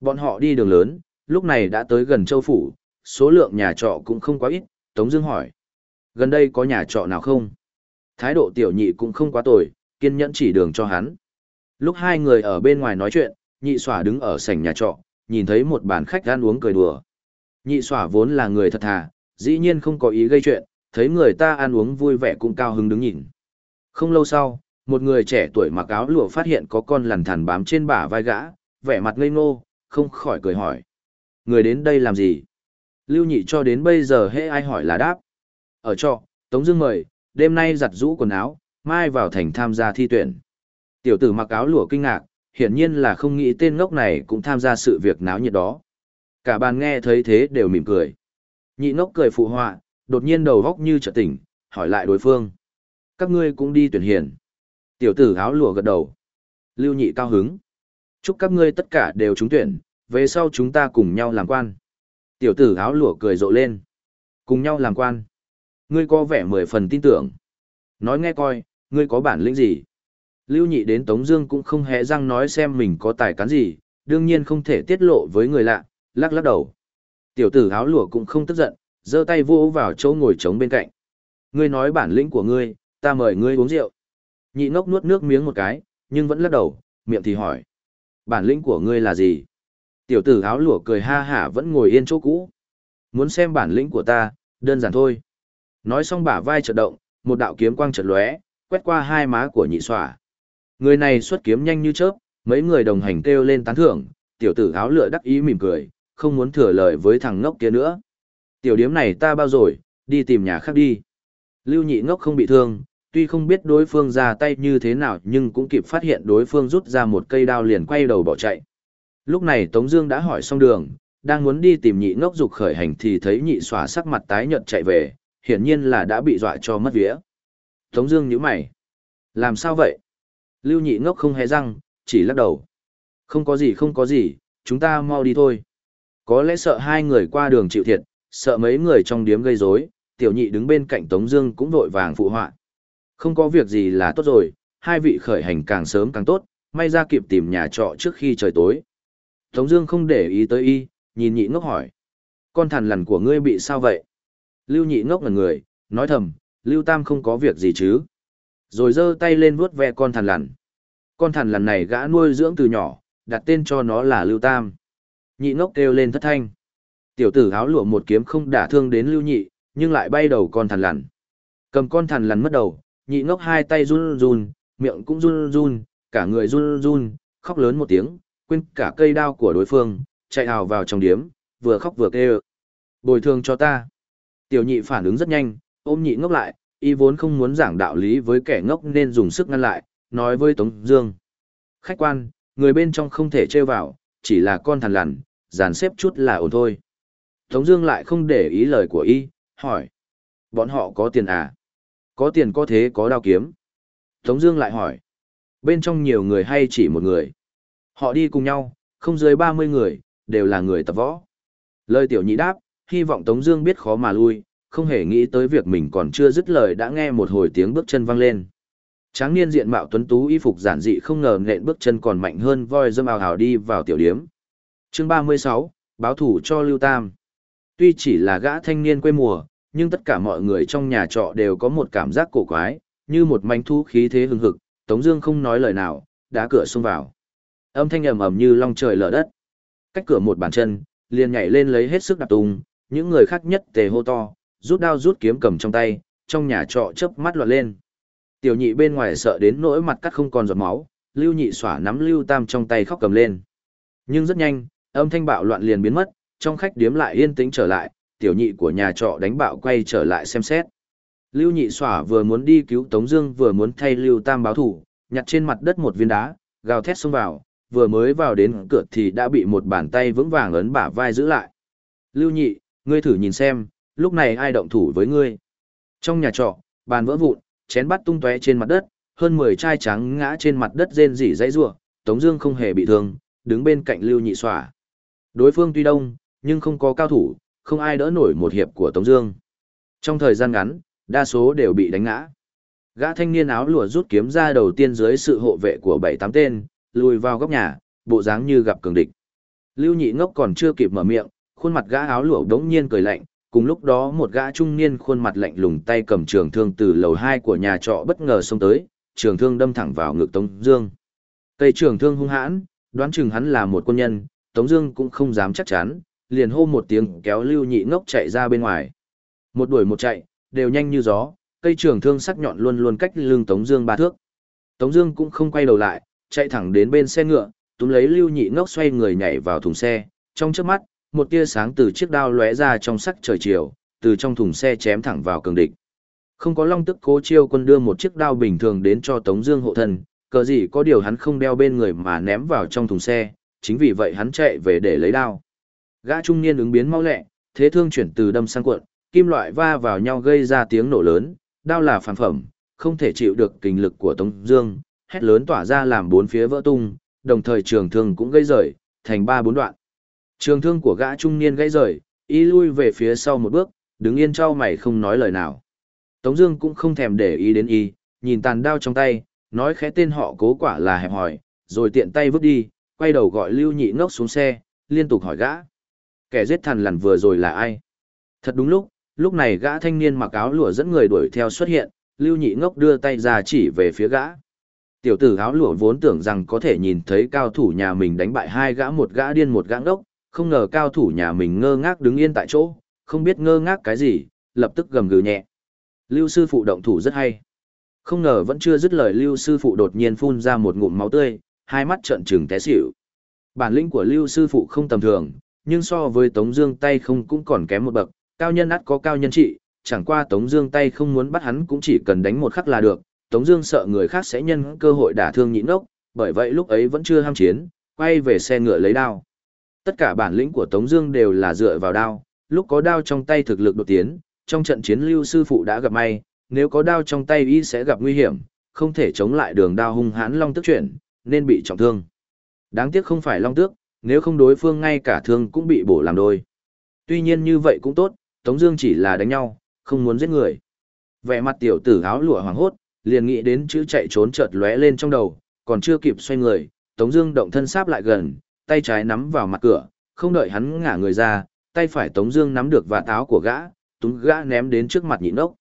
Bọn họ đi đường lớn, lúc này đã tới gần châu phủ, số lượng nhà trọ cũng không quá ít, Tống Dương hỏi. Gần đây có nhà trọ nào không? Thái độ tiểu nhị cũng không quá tồi, kiên nhẫn chỉ đường cho hắn. Lúc hai người ở bên ngoài nói chuyện, nhị xỏa đứng ở sảnh nhà trọ, nhìn thấy một bàn khách ăn uống cười đùa. Nhị xỏa vốn là người thật thà, dĩ nhiên không có ý gây chuyện, thấy người ta ăn uống vui vẻ cũng cao hứng đứng nhìn. Không lâu sau, một người trẻ tuổi mặc áo lụa phát hiện có con lằn thằn bám trên bả vai gã, vẻ mặt ngây ngô, không khỏi cười hỏi. Người đến đây làm gì? Lưu nhị cho đến bây giờ hễ ai hỏi là đáp. Ở trọ, Tống Dương mời, đêm nay giặt rũ quần áo, mai vào thành tham gia thi tuyển. Tiểu tử mặc áo lụa kinh ngạc, hiển nhiên là không nghĩ tên ngốc này cũng tham gia sự việc náo nhiệt đó. Cả bàn nghe thấy thế đều mỉm cười. Nhị ngốc cười phụ họa, đột nhiên đầu góc như trở tỉnh, hỏi lại đối phương. Các ngươi cũng đi tuyển hiền. Tiểu tử áo lụa gật đầu. Lưu nhị cao hứng. Chúc các ngươi tất cả đều trúng tuyển, về sau chúng ta cùng nhau làm quan. Tiểu tử áo lụa cười rộ lên. Cùng nhau làm quan. Ngươi có vẻ mười phần tin tưởng. Nói nghe coi, ngươi có bản lĩnh gì? Lưu nhị đến Tống Dương cũng không hề răng nói xem mình có tài cán gì, đương nhiên không thể tiết lộ với người lạ, lắc lắc đầu. Tiểu tử áo lụa cũng không tức giận, giơ tay vỗ vào chỗ ngồi trống bên cạnh. Ngươi nói bản lĩnh của ngươi, ta mời ngươi uống rượu. Nhị ngốc nuốt nước miếng một cái, nhưng vẫn lắc đầu, miệng thì hỏi. Bản lĩnh của ngươi là gì? Tiểu tử áo lụa cười ha hả vẫn ngồi yên chỗ cũ. Muốn xem bản lĩnh của ta, đơn giản thôi. Nói xong bả vai chợt động, một đạo kiếm quang chợt lóe, quét qua hai má của nhị xỏa. Người này xuất kiếm nhanh như chớp, mấy người đồng hành kêu lên tán thưởng, tiểu tử áo lụa đắc ý mỉm cười, không muốn thừa lời với thằng ngốc kia nữa. Tiểu điếm này ta bao rồi, đi tìm nhà khác đi. Lưu nhị ngốc không bị thương, tuy không biết đối phương ra tay như thế nào nhưng cũng kịp phát hiện đối phương rút ra một cây đao liền quay đầu bỏ chạy. Lúc này Tống Dương đã hỏi xong đường, đang muốn đi tìm nhị ngốc dục khởi hành thì thấy nhị xòa sắc mặt tái nhợt chạy về, hiển nhiên là đã bị dọa cho mất vía. Tống Dương nhíu mày, làm sao vậy? Lưu nhị ngốc không hé răng, chỉ lắc đầu. Không có gì không có gì, chúng ta mau đi thôi. Có lẽ sợ hai người qua đường chịu thiệt, sợ mấy người trong điếm gây rối, tiểu nhị đứng bên cạnh Tống Dương cũng vội vàng phụ họa. Không có việc gì là tốt rồi, hai vị khởi hành càng sớm càng tốt, may ra kịp tìm nhà trọ trước khi trời tối. Tống Dương không để ý tới y, nhìn nhị ngốc hỏi: con thằn lằn của ngươi bị sao vậy? Lưu nhị ngốc là người, nói thầm: Lưu Tam không có việc gì chứ? Rồi giơ tay lên vuốt ve con thằn lằn. Con thằn lằn này gã nuôi dưỡng từ nhỏ, đặt tên cho nó là Lưu Tam. Nhị ngốc kêu lên thất thanh. Tiểu tử áo lụa một kiếm không đả thương đến Lưu Nhị, nhưng lại bay đầu con thằn lằn. Cầm con thằn lằn mất đầu, nhị ngốc hai tay run run, miệng cũng run run, cả người run run, khóc lớn một tiếng, quên cả cây đao của đối phương, chạy hào vào trong điếm, vừa khóc vừa kêu. Bồi thường cho ta. Tiểu nhị phản ứng rất nhanh, ôm nhị ngốc lại, y vốn không muốn giảng đạo lý với kẻ ngốc nên dùng sức ngăn lại, nói với Tống Dương. Khách quan, người bên trong không thể chơi vào, chỉ là con thằn lằn, dàn xếp chút là ổn thôi. Tống Dương lại không để ý lời của y, hỏi: bọn họ có tiền à? Có tiền có thế có đao kiếm. Tống Dương lại hỏi: bên trong nhiều người hay chỉ một người? Họ đi cùng nhau, không dưới 30 người, đều là người tập võ. Lời tiểu nhị đáp, hy vọng Tống Dương biết khó mà lui, không hề nghĩ tới việc mình còn chưa dứt lời đã nghe một hồi tiếng bước chân vang lên. Tráng niên diện mạo tuấn tú y phục giản dị không ngờ nện bước chân còn mạnh hơn voi dâm ảo hào đi vào tiểu điếm. Chương 36, báo thủ cho Lưu Tam. Tuy chỉ là gã thanh niên quê mùa, nhưng tất cả mọi người trong nhà trọ đều có một cảm giác cổ quái, như một manh thu khí thế hừng hực, Tống Dương không nói lời nào, đá cửa xông vào. Âm thanh ầm ầm như long trời lở đất. Cách cửa một bàn chân, liền nhảy lên lấy hết sức đạp tung, những người khác nhất tề hô to, rút đao rút kiếm cầm trong tay, trong nhà trọ chớp mắt loạn lên. Tiểu nhị bên ngoài sợ đến nỗi mặt cắt không còn giọt máu, Lưu nhị xỏa nắm Lưu Tam trong tay khóc cầm lên. Nhưng rất nhanh, âm thanh bạo loạn liền biến mất, trong khách điếm lại yên tĩnh trở lại, tiểu nhị của nhà trọ đánh bạo quay trở lại xem xét. Lưu nhị xỏa vừa muốn đi cứu Tống Dương vừa muốn thay Lưu Tam báo thủ, nhặt trên mặt đất một viên đá, gào thét xông vào, vừa mới vào đến cửa thì đã bị một bàn tay vững vàng ấn bả vai giữ lại. Lưu nhị, ngươi thử nhìn xem, lúc này ai động thủ với ngươi? Trong nhà trọ, bàn vỡ vụn, chén bắt tung tóe trên mặt đất, hơn 10 chai trắng ngã trên mặt đất rên rỉ dãy rủa, Tống Dương không hề bị thương, đứng bên cạnh Lưu Nhị xòa. Đối phương tuy đông, nhưng không có cao thủ, không ai đỡ nổi một hiệp của Tống Dương. Trong thời gian ngắn, đa số đều bị đánh ngã. Gã thanh niên áo lụa rút kiếm ra đầu tiên dưới sự hộ vệ của bảy tám tên, lùi vào góc nhà, bộ dáng như gặp cường địch. Lưu Nhị Ngốc còn chưa kịp mở miệng, khuôn mặt gã áo lụa đống nhiên cười lạnh. Cùng lúc đó một gã trung niên khuôn mặt lạnh lùng tay cầm trường thương từ lầu hai của nhà trọ bất ngờ xông tới, trường thương đâm thẳng vào ngực Tống Dương. Cây trường thương hung hãn, đoán chừng hắn là một quân nhân, Tống Dương cũng không dám chắc chắn, liền hô một tiếng kéo Lưu Nhị Ngốc chạy ra bên ngoài. Một đuổi một chạy, đều nhanh như gió, cây trường thương sắc nhọn luôn luôn cách lưng Tống Dương ba thước. Tống Dương cũng không quay đầu lại, chạy thẳng đến bên xe ngựa, túm lấy Lưu Nhị Ngốc xoay người nhảy vào thùng xe. Trong chớp mắt, một tia sáng từ chiếc đao lóe ra trong sắc trời chiều, từ trong thùng xe chém thẳng vào cường địch. Không có long tức cố chiêu quân đưa một chiếc đao bình thường đến cho Tống Dương hộ thân, cờ gì có điều hắn không đeo bên người mà ném vào trong thùng xe, chính vì vậy hắn chạy về để lấy đao. Gã trung niên ứng biến mau lẹ, thế thương chuyển từ đâm sang cuộn, kim loại va vào nhau gây ra tiếng nổ lớn, đao là phản phẩm, không thể chịu được kình lực của Tống Dương, hét lớn tỏa ra làm bốn phía vỡ tung, đồng thời trường thương cũng gây rời, thành ba bốn đoạn. Trường thương của gã trung niên gãy rời, y lui về phía sau một bước, đứng yên trao mày không nói lời nào. Tống Dương cũng không thèm để ý đến y, nhìn tàn đao trong tay, nói khẽ tên họ cố quả là hẹp hỏi, rồi tiện tay vứt đi, quay đầu gọi Lưu Nhị Ngốc xuống xe, liên tục hỏi gã. Kẻ giết thần lằn vừa rồi là ai? Thật đúng lúc, lúc này gã thanh niên mặc áo lụa dẫn người đuổi theo xuất hiện, Lưu Nhị Ngốc đưa tay ra chỉ về phía gã. Tiểu tử áo lụa vốn tưởng rằng có thể nhìn thấy cao thủ nhà mình đánh bại hai gã một gã điên một gã ngốc, không ngờ cao thủ nhà mình ngơ ngác đứng yên tại chỗ, không biết ngơ ngác cái gì, lập tức gầm gừ nhẹ. Lưu sư phụ động thủ rất hay. Không ngờ vẫn chưa dứt lời Lưu sư phụ đột nhiên phun ra một ngụm máu tươi, hai mắt trợn trừng té xỉu. Bản lĩnh của Lưu sư phụ không tầm thường, nhưng so với Tống Dương tay không cũng còn kém một bậc. Cao nhân ắt có cao nhân trị, chẳng qua Tống Dương tay không muốn bắt hắn cũng chỉ cần đánh một khắc là được. Tống Dương sợ người khác sẽ nhân cơ hội đả thương nhị nốc, bởi vậy lúc ấy vẫn chưa ham chiến, quay về xe ngựa lấy đao. Tất cả bản lĩnh của Tống Dương đều là dựa vào đao. Lúc có đao trong tay thực lực đột tiến, trong trận chiến Lưu sư phụ đã gặp may, nếu có đao trong tay y sẽ gặp nguy hiểm, không thể chống lại đường đao hung hãn long tức chuyển, nên bị trọng thương. Đáng tiếc không phải long tước, nếu không đối phương ngay cả thương cũng bị bổ làm đôi. Tuy nhiên như vậy cũng tốt, Tống Dương chỉ là đánh nhau, không muốn giết người. Vẻ mặt tiểu tử áo lụa hoàng hốt, liền nghĩ đến chữ chạy trốn chợt lóe lên trong đầu, còn chưa kịp xoay người, Tống Dương động thân sáp lại gần, tay trái nắm vào mặt cửa, không đợi hắn ngả người ra, tay phải Tống Dương nắm được vạt áo của gã, túng gã ném đến trước mặt nhịn ốc.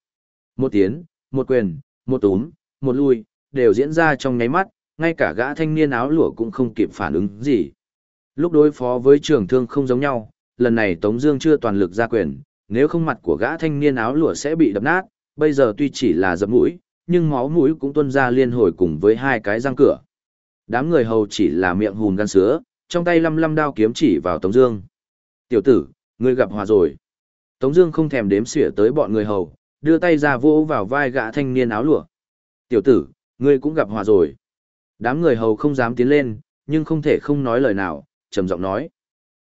Một tiến, một quyền, một túm, một lui, đều diễn ra trong nháy mắt, ngay cả gã thanh niên áo lụa cũng không kịp phản ứng gì. Lúc đối phó với trường thương không giống nhau, lần này Tống Dương chưa toàn lực ra quyền, nếu không mặt của gã thanh niên áo lụa sẽ bị đập nát. Bây giờ tuy chỉ là dập mũi, nhưng máu mũi cũng tuôn ra liên hồi cùng với hai cái răng cửa. Đám người hầu chỉ là miệng hùn gan sứa, trong tay lăm lăm đao kiếm chỉ vào Tống Dương. Tiểu tử, ngươi gặp hòa rồi. Tống Dương không thèm đếm xỉa tới bọn người hầu, đưa tay ra vỗ vào vai gã thanh niên áo lụa. Tiểu tử, ngươi cũng gặp hòa rồi. Đám người hầu không dám tiến lên, nhưng không thể không nói lời nào, trầm giọng nói.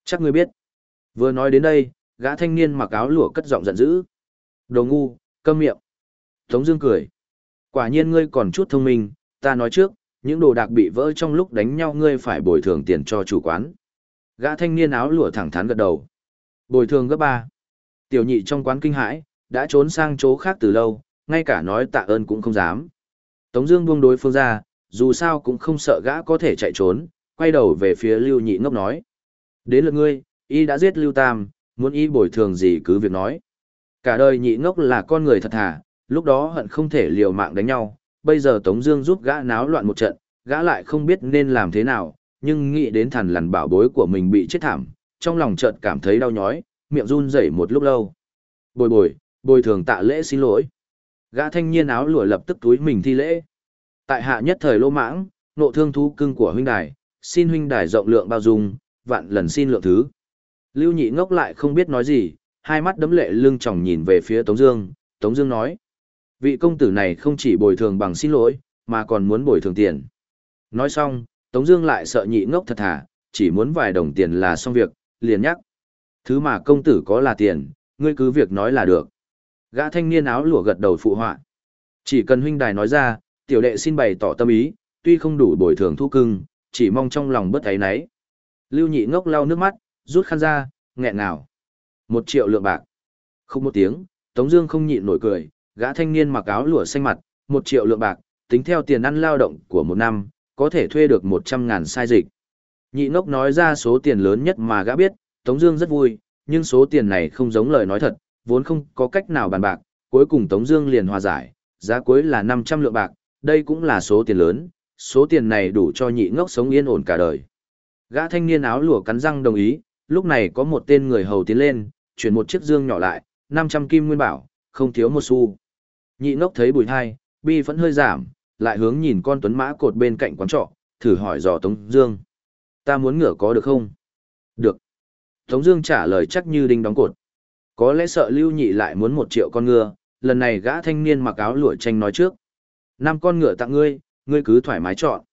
Chắc ngươi biết. Vừa nói đến đây, gã thanh niên mặc áo lụa cất giọng giận dữ. Đồ ngu, câm miệng. Tống Dương cười. Quả nhiên ngươi còn chút thông minh, ta nói trước, những đồ đạc bị vỡ trong lúc đánh nhau ngươi phải bồi thường tiền cho chủ quán. Gã thanh niên áo lụa thẳng thắn gật đầu. Bồi thường gấp ba. Tiểu nhị trong quán kinh hãi, đã trốn sang chỗ khác từ lâu, ngay cả nói tạ ơn cũng không dám. Tống Dương buông đối phương ra, dù sao cũng không sợ gã có thể chạy trốn, quay đầu về phía Lưu Nhị Ngốc nói: đến lượt ngươi, y đã giết Lưu Tam, muốn y bồi thường gì cứ việc nói. Cả đời Nhị Ngốc là con người thật thà, lúc đó hận không thể liều mạng đánh nhau, bây giờ Tống Dương giúp gã náo loạn một trận, gã lại không biết nên làm thế nào, nhưng nghĩ đến thằn lằn bảo bối của mình bị chết thảm, trong lòng chợt cảm thấy đau nhói, miệng run rẩy một lúc lâu. Bồi bồi, bồi thường tạ lễ xin lỗi. Gã thanh niên áo lụa lập tức túi mình thi lễ. Tại hạ nhất thời lô mãng, nộ thương thú cưng của huynh đài, xin huynh đài rộng lượng bao dung, vạn lần xin lượng thứ. Lưu nhị ngốc lại không biết nói gì, hai mắt đấm lệ lưng tròng nhìn về phía Tống Dương. Tống Dương nói, vị công tử này không chỉ bồi thường bằng xin lỗi, mà còn muốn bồi thường tiền. Nói xong, Tống Dương lại sợ nhị ngốc thật thà, chỉ muốn vài đồng tiền là xong việc, liền nhắc. Thứ mà công tử có là tiền, ngươi cứ việc nói là được. Gã thanh niên áo lụa gật đầu phụ họa. Chỉ cần huynh đài nói ra, tiểu đệ xin bày tỏ tâm ý, tuy không đủ bồi thường thu cưng, chỉ mong trong lòng bất thấy nấy. Lưu nhị ngốc lau nước mắt, rút khăn ra, nghẹn nào. Một triệu lượng bạc. Không một tiếng, Tống Dương không nhịn nổi cười, gã thanh niên mặc áo lụa xanh mặt, một triệu lượng bạc, tính theo tiền ăn lao động của một năm, có thể thuê được một trăm ngàn sai dịch. Nhị ngốc nói ra số tiền lớn nhất mà gã biết, Tống Dương rất vui, nhưng số tiền này không giống lời nói thật, vốn không có cách nào bàn bạc, cuối cùng Tống Dương liền hòa giải, giá cuối là 500 lượng bạc, đây cũng là số tiền lớn, số tiền này đủ cho nhị ngốc sống yên ổn cả đời. Gã thanh niên áo lụa cắn răng đồng ý, lúc này có một tên người hầu tiến lên, chuyển một chiếc dương nhỏ lại, 500 kim nguyên bảo, không thiếu một xu. Nhị ngốc thấy bùi hai, bi vẫn hơi giảm, lại hướng nhìn con tuấn mã cột bên cạnh quán trọ, thử hỏi dò Tống Dương. Ta muốn ngựa có được không? Được. Tống Dương trả lời chắc như đinh đóng cột. Có lẽ sợ Lưu Nhị lại muốn một triệu con ngựa, lần này gã thanh niên mặc áo lụa tranh nói trước. Năm con ngựa tặng ngươi, ngươi cứ thoải mái chọn.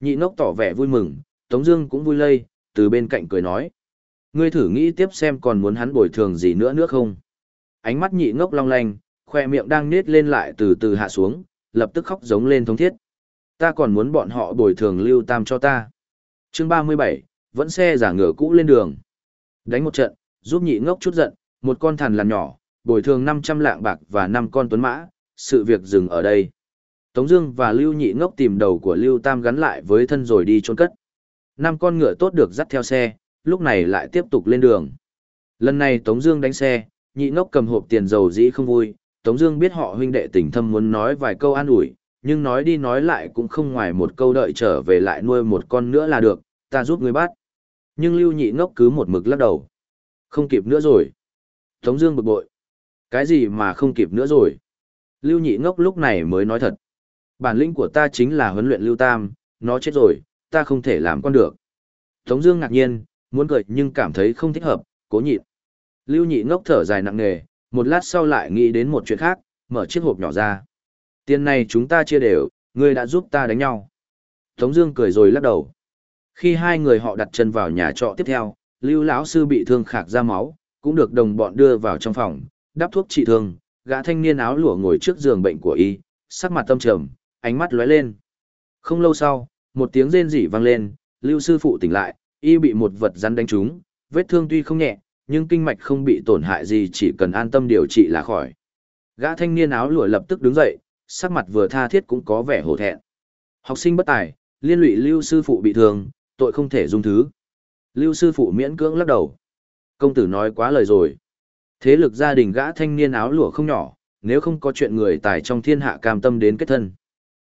Nhị ngốc tỏ vẻ vui mừng, Tống Dương cũng vui lây, từ bên cạnh cười nói. Ngươi thử nghĩ tiếp xem còn muốn hắn bồi thường gì nữa nữa không? Ánh mắt nhị ngốc long lanh, khoe miệng đang nết lên lại từ từ hạ xuống, lập tức khóc giống lên thống thiết. Ta còn muốn bọn họ bồi thường lưu tam cho ta. Chương 37, vẫn xe giả ngựa cũ lên đường. Đánh một trận, giúp nhị ngốc chút giận, một con thằn lằn nhỏ, bồi thường 500 lạng bạc và 5 con tuấn mã, sự việc dừng ở đây. Tống Dương và Lưu Nhị Ngốc tìm đầu của Lưu Tam gắn lại với thân rồi đi trôn cất. Năm con ngựa tốt được dắt theo xe, lúc này lại tiếp tục lên đường. Lần này Tống Dương đánh xe, Nhị Ngốc cầm hộp tiền dầu dĩ không vui. Tống Dương biết họ huynh đệ tình thâm muốn nói vài câu an ủi, nhưng nói đi nói lại cũng không ngoài một câu đợi trở về lại nuôi một con nữa là được, ta giúp ngươi bắt. Nhưng Lưu Nhị Ngốc cứ một mực lắc đầu, không kịp nữa rồi. Tống Dương bực bội. Cái gì mà không kịp nữa rồi? Lưu Nhị Ngốc lúc này mới nói thật. Bản lĩnh của ta chính là huấn luyện Lưu Tam, nó chết rồi, ta không thể làm con được. Tống Dương ngạc nhiên, muốn cười nhưng cảm thấy không thích hợp, cố nhịn. Lưu Nhị Ngốc thở dài nặng nề, một lát sau lại nghĩ đến một chuyện khác, mở chiếc hộp nhỏ ra. Tiền này chúng ta chia đều, ngươi đã giúp ta đánh nhau. Tống Dương cười rồi lắc đầu. Khi hai người họ đặt chân vào nhà trọ tiếp theo, Lưu lão sư bị thương khạc ra máu, cũng được đồng bọn đưa vào trong phòng, đắp thuốc trị thương. Gã thanh niên áo lụa ngồi trước giường bệnh của y, sắc mặt tâm trầm, ánh mắt lóe lên. Không lâu sau, một tiếng rên rỉ vang lên, Lưu sư phụ tỉnh lại, y bị một vật rắn đánh trúng, vết thương tuy không nhẹ, nhưng kinh mạch không bị tổn hại gì chỉ cần an tâm điều trị là khỏi. Gã thanh niên áo lụa lập tức đứng dậy, sắc mặt vừa tha thiết cũng có vẻ hổ thẹn. Học sinh bất tài, liên lụy Lưu sư phụ bị thương, tội không thể dung thứ. Lưu sư phụ miễn cưỡng lắc đầu. Công tử nói quá lời rồi. Thế lực gia đình gã thanh niên áo lụa không nhỏ, nếu không có chuyện người tài trong thiên hạ cam tâm đến kết thân.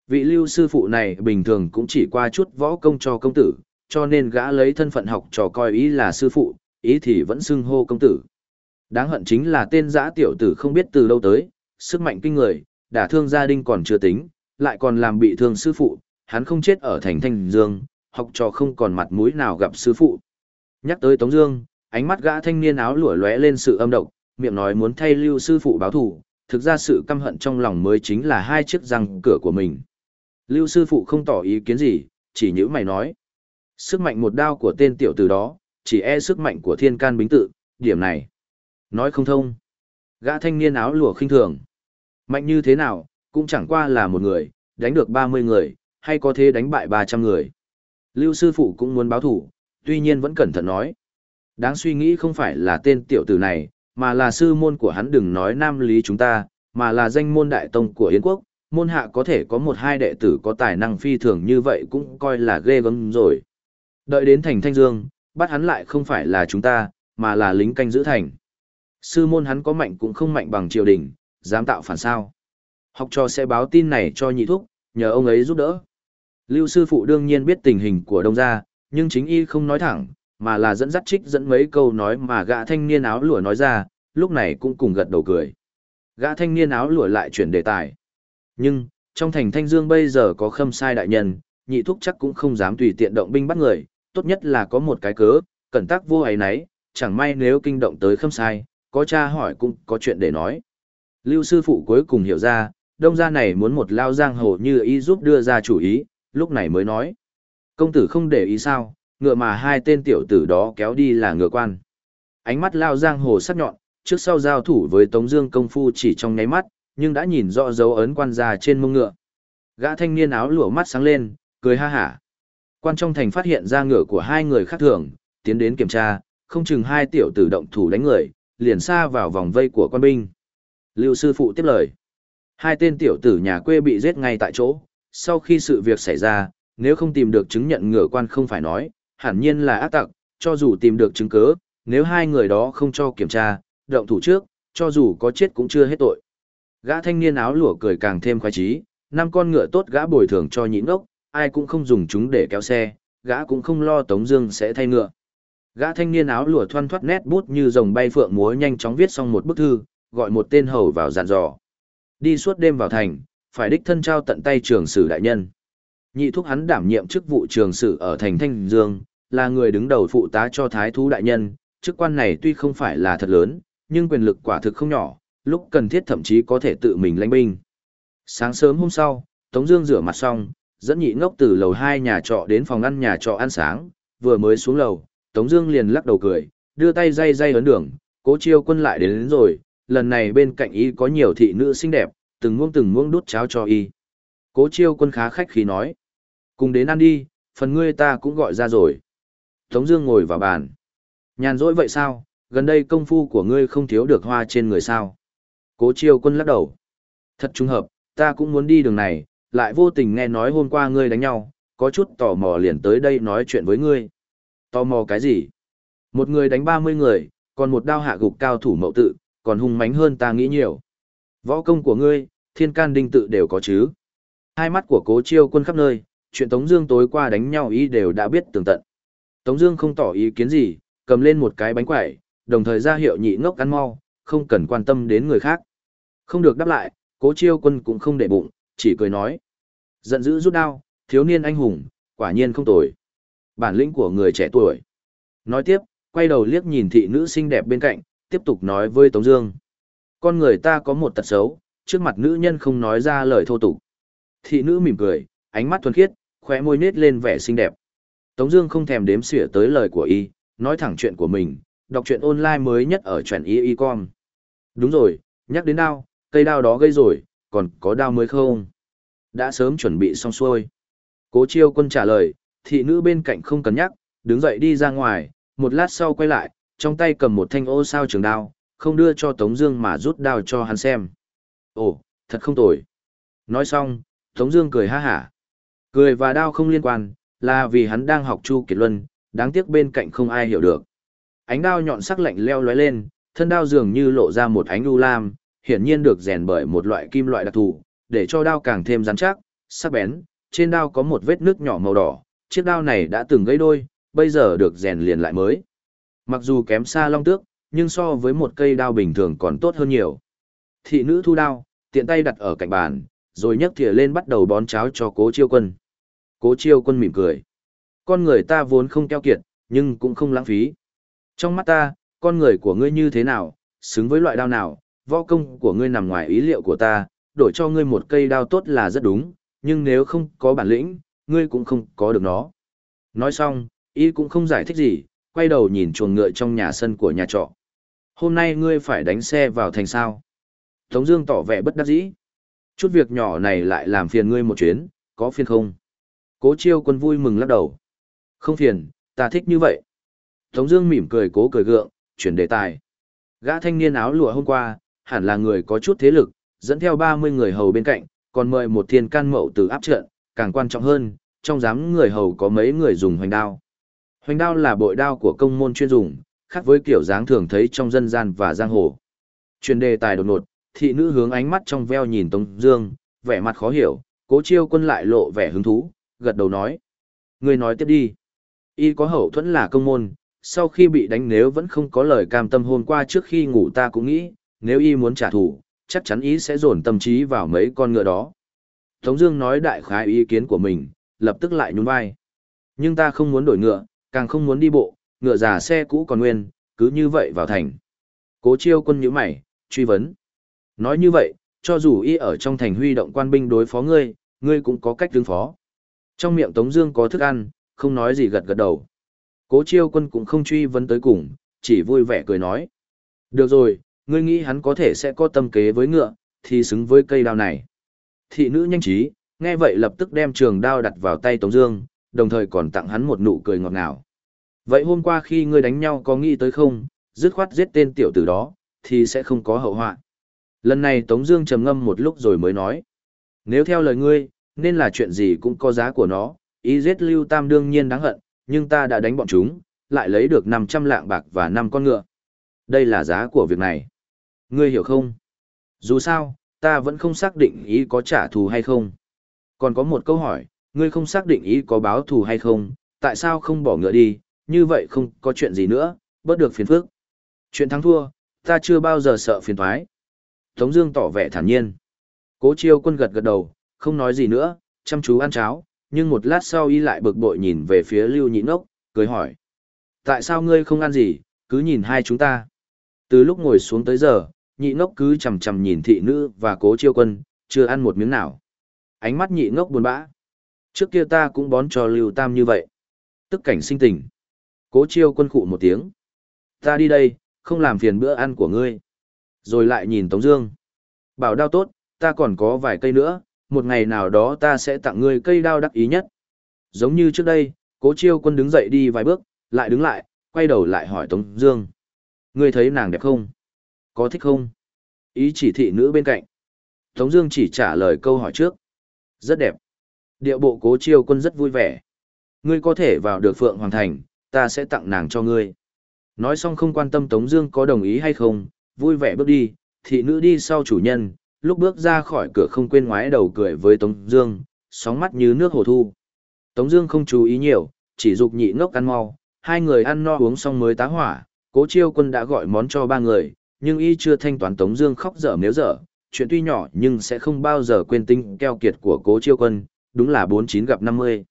Vị lưu sư phụ này bình thường cũng chỉ qua chút võ công cho công tử, cho nên gã lấy thân phận học trò coi ý là sư phụ, ý thì vẫn xưng hô công tử. Đáng hận chính là tên giã tiểu tử không biết từ đâu tới, sức mạnh kinh người, đả thương gia đình còn chưa tính, lại còn làm bị thương sư phụ, hắn không chết ở thành thanh dương, học trò không còn mặt mũi nào gặp sư phụ. Nhắc tới Tống Dương, ánh mắt gã thanh niên áo lụa lóe lên sự âm độc, miệng nói muốn thay lưu sư phụ báo thù, thực ra sự căm hận trong lòng mới chính là hai chiếc răng cửa của mình. Lưu sư phụ không tỏ ý kiến gì, chỉ nhữ mày nói. Sức mạnh một đao của tên tiểu tử đó, chỉ e sức mạnh của thiên can bính tự, điểm này. Nói không thông. Gã thanh niên áo lụa khinh thường. Mạnh như thế nào, cũng chẳng qua là một người, đánh được 30 người, hay có thể đánh bại 300 người. Lưu sư phụ cũng muốn báo thủ, tuy nhiên vẫn cẩn thận nói. Đáng suy nghĩ không phải là tên tiểu tử này, mà là sư môn của hắn đừng nói nam lý chúng ta, mà là danh môn đại tông của Yến quốc, môn hạ có thể có một hai đệ tử có tài năng phi thường như vậy cũng coi là ghê gớm rồi. Đợi đến thành Thanh Dương, bắt hắn lại không phải là chúng ta, mà là lính canh giữ thành. Sư môn hắn có mạnh cũng không mạnh bằng triều đình, dám tạo phản sao. Học trò sẽ báo tin này cho nhị thúc, nhờ ông ấy giúp đỡ. Lưu sư phụ đương nhiên biết tình hình của đông gia, nhưng chính y không nói thẳng, mà là dẫn dắt trích dẫn mấy câu nói mà gã thanh niên áo lụa nói ra, lúc này cũng cùng gật đầu cười. Gã thanh niên áo lụa lại chuyển đề tài. Nhưng, trong thành Thanh Dương bây giờ có khâm sai đại nhân, nhị thúc chắc cũng không dám tùy tiện động binh bắt người, tốt nhất là có một cái cớ, cẩn tác vô ấy nấy, chẳng may nếu kinh động tới khâm sai, có cha hỏi cũng có chuyện để nói. Lưu sư phụ cuối cùng hiểu ra, đông gia này muốn một lao giang hồ như ý giúp đưa ra chủ ý, lúc này mới nói. Công tử không để ý sao, ngựa mà hai tên tiểu tử đó kéo đi là ngựa quan. Ánh mắt lao giang hồ sắc nhọn, trước sau giao thủ với Tống Dương công phu chỉ trong nháy mắt, nhưng đã nhìn rõ dấu ấn quan gia trên mông ngựa. Gã thanh niên áo lụa mắt sáng lên, cười ha hả. Quan trong thành phát hiện ra ngựa của hai người khác thường, tiến đến kiểm tra, không chừng hai tiểu tử động thủ đánh người, liền xa vào vòng vây của quan binh. Lưu sư phụ tiếp lời. Hai tên tiểu tử nhà quê bị giết ngay tại chỗ, sau khi sự việc xảy ra, nếu không tìm được chứng nhận ngựa quan không phải nói, hẳn nhiên là ác tặc, cho dù tìm được chứng cứ, nếu hai người đó không cho kiểm tra, động thủ trước, cho dù có chết cũng chưa hết tội. Gã thanh niên áo lụa cười càng thêm khoái trí, năm con ngựa tốt gã bồi thường cho nhịn ốc, ai cũng không dùng chúng để kéo xe, gã cũng không lo Tống Dương sẽ thay ngựa. Gã thanh niên áo lụa thoăn thoắt nét bút như rồng bay phượng múa nhanh chóng viết xong một bức thư, gọi một tên hầu vào dàn dò. Đi suốt đêm vào thành, phải đích thân trao tận tay trường sử đại nhân. Nhị thúc hắn đảm nhiệm chức vụ trường sử ở thành Thanh Dương, là người đứng đầu phụ tá cho thái thú đại nhân, chức quan này tuy không phải là thật lớn, nhưng quyền lực quả thực không nhỏ, lúc cần thiết thậm chí có thể tự mình lãnh binh. Sáng sớm hôm sau, Tống Dương rửa mặt xong, dẫn nhị ngốc từ lầu hai nhà trọ đến phòng ăn nhà trọ ăn sáng, vừa mới xuống lầu, Tống Dương liền lắc đầu cười, đưa tay dây dây ấn đường, cố chiêu quân lại đến, đến rồi, lần này bên cạnh y có nhiều thị nữ xinh đẹp, từng muỗng từng muỗng đút cháo cho y. Cố chiêu quân khá khách khí nói, cùng đến ăn đi, phần ngươi ta cũng gọi ra rồi. Tống Dương ngồi vào bàn, nhàn rỗi vậy sao? Gần đây công phu của ngươi không thiếu được hoa trên người sao? Cố chiêu quân lắc đầu. Thật trùng hợp, ta cũng muốn đi đường này, lại vô tình nghe nói hôm qua ngươi đánh nhau, có chút tò mò liền tới đây nói chuyện với ngươi. Tò mò cái gì? Một người đánh 30 người, còn một đao hạ gục cao thủ mậu tự, còn hung mãnh hơn ta nghĩ nhiều. Võ công của ngươi, thiên can đinh tự đều có chứ. Hai mắt của cố chiêu quân khắp nơi, chuyện Tống Dương tối qua đánh nhau ý đều đã biết tường tận. Tống Dương không tỏ ý kiến gì, cầm lên một cái bánh quẩy, đồng thời ra hiệu nhị ngốc ăn mau, không cần quan tâm đến người khác. Không được đáp lại, cố chiêu quân cũng không để bụng, chỉ cười nói. Giận dữ rút đao, thiếu niên anh hùng, quả nhiên không tồi. Bản lĩnh của người trẻ tuổi. Nói tiếp, quay đầu liếc nhìn thị nữ xinh đẹp bên cạnh, tiếp tục nói với Tống Dương. Con người ta có một tật xấu, trước mặt nữ nhân không nói ra lời thô tục. Thị nữ mỉm cười, ánh mắt thuần khiết, khóe môi nết lên vẻ xinh đẹp. Tống Dương không thèm đếm xỉa tới lời của y, nói thẳng chuyện của mình, đọc truyện online mới nhất ở truyện y y com. Đúng rồi, nhắc đến đao, cây đao đó gây rồi, còn có đao mới không? Đã sớm chuẩn bị xong xuôi. Cố Chiêu Quân trả lời, thị nữ bên cạnh không cần nhắc, đứng dậy đi ra ngoài, một lát sau quay lại, trong tay cầm một thanh ô sao trường đao, không đưa cho Tống Dương mà rút đao cho hắn xem. Ồ, thật không tồi. Nói xong, Tống Dương cười ha hả. Cười và đao không liên quan, là vì hắn đang học Chu Kiệt Luân, đáng tiếc bên cạnh không ai hiểu được. Ánh đao nhọn sắc lạnh leo lóe lên, thân đao dường như lộ ra một ánh u lam, hiển nhiên được rèn bởi một loại kim loại đặc thù, để cho đao càng thêm rắn chắc, sắc bén. Trên đao có một vết nước nhỏ màu đỏ, chiếc đao này đã từng gãy đôi, bây giờ được rèn liền lại mới. Mặc dù kém xa long tước, nhưng so với một cây đao bình thường còn tốt hơn nhiều. Thị nữ thu đao, tiện tay đặt ở cạnh bàn, rồi nhấc thìa lên bắt đầu bón cháo cho cố chiêu quân. Cố chiêu quân mỉm cười. Con người ta vốn không keo kiệt, nhưng cũng không lãng phí. Trong mắt ta, con người của ngươi như thế nào, xứng với loại đao nào, võ công của ngươi nằm ngoài ý liệu của ta, đổi cho ngươi một cây đao tốt là rất đúng, nhưng nếu không có bản lĩnh, ngươi cũng không có được nó. Nói xong, y cũng không giải thích gì, quay đầu nhìn chuồng ngựa trong nhà sân của nhà trọ. Hôm nay ngươi phải đánh xe vào thành sao. Tống Dương tỏ vẻ bất đắc dĩ. Chút việc nhỏ này lại làm phiền ngươi một chuyến, có phiền không? Cố chiêu quân vui mừng lắc đầu. Không phiền, ta thích như vậy. Tống Dương mỉm cười cố cười gượng, chuyển đề tài. Gã thanh niên áo lụa hôm qua, hẳn là người có chút thế lực, dẫn theo 30 người hầu bên cạnh, còn mời một thiên can mậu từ áp trận, càng quan trọng hơn, trong giám người hầu có mấy người dùng hoành đao. Hoành đao là bội đao của công môn chuyên dùng, khác với kiểu dáng thường thấy trong dân gian và giang hồ. Truyền đề tài đột ngột, thị nữ hướng ánh mắt trong veo nhìn Tống Dương, vẻ mặt khó hiểu, cố chiêu quân lại lộ vẻ hứng thú, gật đầu nói. Người nói tiếp đi. Y có hậu thuẫn là công môn, sau khi bị đánh nếu vẫn không có lời cam tâm hôm qua trước khi ngủ ta cũng nghĩ, nếu Y muốn trả thù, chắc chắn Y sẽ dồn tâm trí vào mấy con ngựa đó. Tống Dương nói đại khái ý kiến của mình, lập tức lại nhún vai. Nhưng ta không muốn đổi ngựa, càng không muốn đi bộ, ngựa già xe cũ còn nguyên, cứ như vậy vào thành. Cố chiêu quân nhíu mày, truy vấn. Nói như vậy, cho dù y ở trong thành huy động quan binh đối phó ngươi, ngươi cũng có cách ứng phó. Trong miệng Tống Dương có thức ăn, không nói gì gật gật đầu. Cố chiêu quân cũng không truy vấn tới cùng, chỉ vui vẻ cười nói. Được rồi, ngươi nghĩ hắn có thể sẽ có tâm kế với ngựa, thì xứng với cây đao này. Thị nữ nhanh trí, nghe vậy lập tức đem trường đao đặt vào tay Tống Dương, đồng thời còn tặng hắn một nụ cười ngọt ngào. Vậy hôm qua khi ngươi đánh nhau có nghĩ tới không, dứt khoát giết tên tiểu tử đó, thì sẽ không có hậu họa. Lần này Tống Dương trầm ngâm một lúc rồi mới nói, nếu theo lời ngươi, nên là chuyện gì cũng có giá của nó. Ý giết Lưu Tam đương nhiên đáng hận, nhưng ta đã đánh bọn chúng, lại lấy được 500 lạng bạc và 5 con ngựa. Đây là giá của việc này. Ngươi hiểu không? Dù sao, ta vẫn không xác định ý có trả thù hay không. Còn có một câu hỏi, ngươi không xác định ý có báo thù hay không, tại sao không bỏ ngựa đi, như vậy không có chuyện gì nữa, bớt được phiền phức. Chuyện thắng thua, ta chưa bao giờ sợ phiền thoái. Tống Dương tỏ vẻ thản nhiên. Cố chiêu quân gật gật đầu, không nói gì nữa, chăm chú ăn cháo, nhưng một lát sau y lại bực bội nhìn về phía Lưu Nhị Nốc, cười hỏi. Tại sao ngươi không ăn gì, cứ nhìn hai chúng ta? Từ lúc ngồi xuống tới giờ, nhị ngốc cứ chầm chầm nhìn thị nữ và cố chiêu quân, chưa ăn một miếng nào. Ánh mắt nhị ngốc buồn bã. Trước kia ta cũng bón cho Lưu Tam như vậy. Tức cảnh sinh tình. Cố chiêu quân khụ một tiếng. Ta đi đây, không làm phiền bữa ăn của ngươi. Rồi lại nhìn Tống Dương. Bảo đao tốt, ta còn có vài cây nữa, một ngày nào đó ta sẽ tặng ngươi cây đao đắc ý nhất. Giống như trước đây, cố chiêu quân đứng dậy đi vài bước, lại đứng lại, quay đầu lại hỏi Tống Dương. Ngươi thấy nàng đẹp không? Có thích không? Ý chỉ thị nữ bên cạnh. Tống Dương chỉ trả lời câu hỏi trước. Rất đẹp. Điệu bộ cố chiêu quân rất vui vẻ. Ngươi có thể vào được Phượng Hoàng Thành, ta sẽ tặng nàng cho ngươi. Nói xong không quan tâm Tống Dương có đồng ý hay không, vui vẻ bước đi. Thị nữ đi sau chủ nhân, lúc bước ra khỏi cửa không quên ngoái đầu cười với Tống Dương, sóng mắt như nước hồ thu. Tống Dương không chú ý nhiều, chỉ dục nhị ngốc ăn mau. Hai người ăn no uống xong mới tá hỏa. Cố Chiêu Quân đã gọi món cho ba người, nhưng y chưa thanh toán Tống Dương khóc dở nếu dở, chuyện tuy nhỏ nhưng sẽ không bao giờ quên tinh keo kiệt của cố chiêu quân, đúng là bốn chín gặp năm mươi.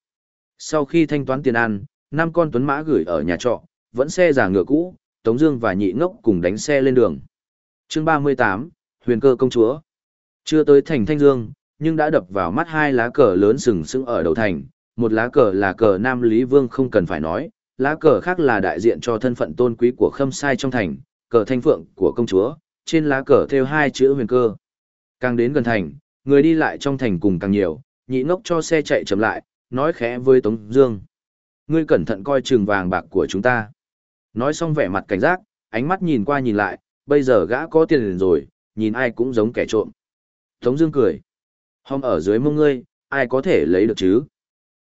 Sau khi thanh toán tiền ăn, năm con tuấn mã gửi ở nhà trọ, vẫn xe giả ngựa cũ, Tống Dương và Nhị Ngốc cùng đánh xe lên đường. Chương ba mươi tám, Huyền Cơ công chúa. Chưa tới thành Thanh Dương, nhưng đã đập vào mắt hai lá cờ lớn sừng sững ở đầu thành. Một lá cờ là cờ Nam Lý Vương không cần phải nói, lá cờ khác là đại diện cho thân phận tôn quý của Khâm Sai trong thành, cờ Thanh Phượng của công chúa. Trên lá cờ thêu hai chữ Huyền Cơ. Càng đến gần thành, người đi lại trong thành cùng càng nhiều, nhị ngốc cho xe chạy chậm lại, nói khẽ với Tống Dương. Ngươi cẩn thận coi chừng vàng bạc của chúng ta. Nói xong vẻ mặt cảnh giác, ánh mắt nhìn qua nhìn lại, bây giờ gã có tiền rồi, nhìn ai cũng giống kẻ trộm. Tống Dương cười. Hôm ở dưới mông ngươi, ai có thể lấy được chứ?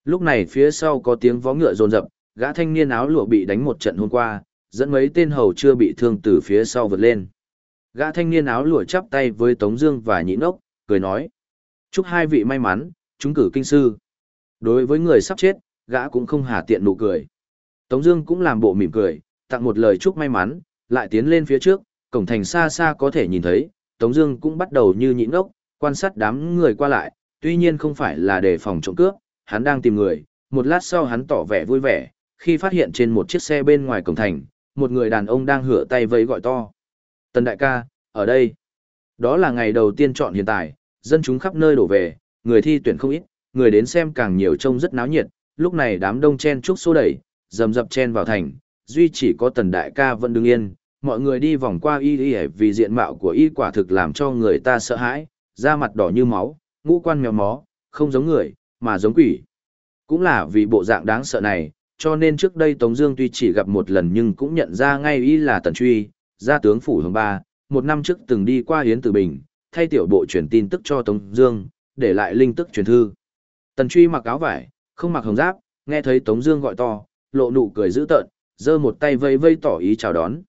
Lúc này phía sau có tiếng vó ngựa rồn rập, gã thanh niên áo lụa bị đánh một trận hôm qua, dẫn mấy tên hầu chưa bị thương từ phía sau vượt lên. Gã thanh niên áo lụa chắp tay với Tống Dương và Nhĩ Nốc, cười nói: chúc hai vị may mắn, chúng cử kinh sư. Đối với người sắp chết, gã cũng không hà tiện nụ cười. Tống Dương cũng làm bộ mỉm cười, tặng một lời chúc may mắn, lại tiến lên phía trước, cổng thành xa xa có thể nhìn thấy, Tống Dương cũng bắt đầu như nhịn ngốc, quan sát đám người qua lại, tuy nhiên không phải là để phòng trộm cướp, hắn đang tìm người. Một lát sau hắn tỏ vẻ vui vẻ, khi phát hiện trên một chiếc xe bên ngoài cổng thành, một người đàn ông đang hửa tay vẫy gọi to. Tần đại ca, ở đây. Đó là ngày đầu tiên chọn hiện tại, dân chúng khắp nơi đổ về, người thi tuyển không ít, người đến xem càng nhiều trông rất náo nhiệt. Lúc này đám đông chen chúc xô đẩy, dầm dập chen vào thành, duy chỉ có tần đại ca vẫn đứng yên, mọi người đi vòng qua y y vì diện mạo của y quả thực làm cho người ta sợ hãi, da mặt đỏ như máu, ngũ quan mèo mó, không giống người, mà giống quỷ. Cũng là vì bộ dạng đáng sợ này, cho nên trước đây Tống Dương tuy chỉ gặp một lần nhưng cũng nhận ra ngay y là Tần Truy, gia tướng phủ hướng ba, một năm trước từng đi qua Hiến Tử Bình, thay tiểu bộ truyền tin tức cho Tống Dương, để lại linh tức truyền thư. Tần Truy mặc áo vải, không mặc hồng giáp, nghe thấy Tống Dương gọi to, lộ nụ cười dữ tợn, giơ một tay vây vây tỏ ý chào đón.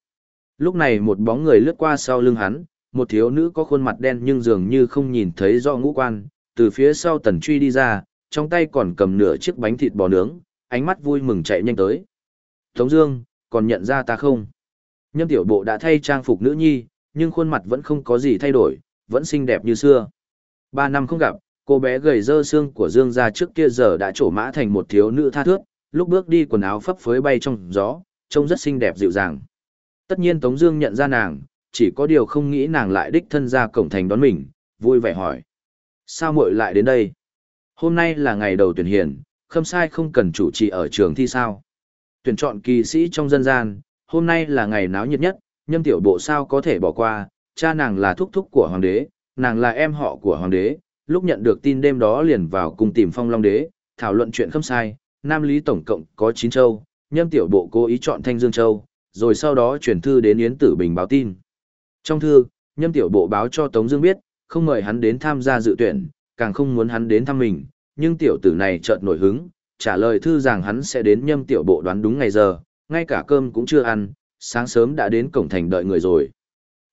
Lúc này một bóng người lướt qua sau lưng hắn, một thiếu nữ có khuôn mặt đen nhưng dường như không nhìn thấy do ngũ quan, từ phía sau tần truy đi ra, trong tay còn cầm nửa chiếc bánh thịt bò nướng, ánh mắt vui mừng chạy nhanh tới. Tống Dương, còn nhận ra ta không? Nhâm tiểu bộ đã thay trang phục nữ nhi, nhưng khuôn mặt vẫn không có gì thay đổi, vẫn xinh đẹp như xưa. Ba năm không gặp, cô bé gầy dơ xương của Dương gia trước kia giờ đã trổ mã thành một thiếu nữ tha thướt, lúc bước đi quần áo phấp phới bay trong gió, trông rất xinh đẹp dịu dàng. Tất nhiên Tống Dương nhận ra nàng, chỉ có điều không nghĩ nàng lại đích thân ra cổng thành đón mình, vui vẻ hỏi: sao muội lại đến đây? Hôm nay là ngày đầu tuyển hiền, khâm sai không cần chủ trì ở trường thi sao? Tuyển chọn kỳ sĩ trong dân gian, hôm nay là ngày náo nhiệt nhất, nhâm tiểu bộ sao có thể bỏ qua? Cha nàng là thúc thúc của hoàng đế, nàng là em họ của hoàng đế. Lúc nhận được tin đêm đó liền vào cùng tìm phong long đế, thảo luận chuyện khâm sai. Nam Lý tổng cộng có 9 châu, nhâm tiểu bộ cố ý chọn Thanh Dương Châu, rồi sau đó chuyển thư đến Yến Tử Bình báo tin. Trong thư, nhâm tiểu bộ báo cho Tống Dương biết, không mời hắn đến tham gia dự tuyển, càng không muốn hắn đến thăm mình, nhưng tiểu tử này chợt nổi hứng, trả lời thư rằng hắn sẽ đến nhâm tiểu bộ đoán đúng ngày giờ, ngay cả cơm cũng chưa ăn, sáng sớm đã đến cổng thành đợi người rồi.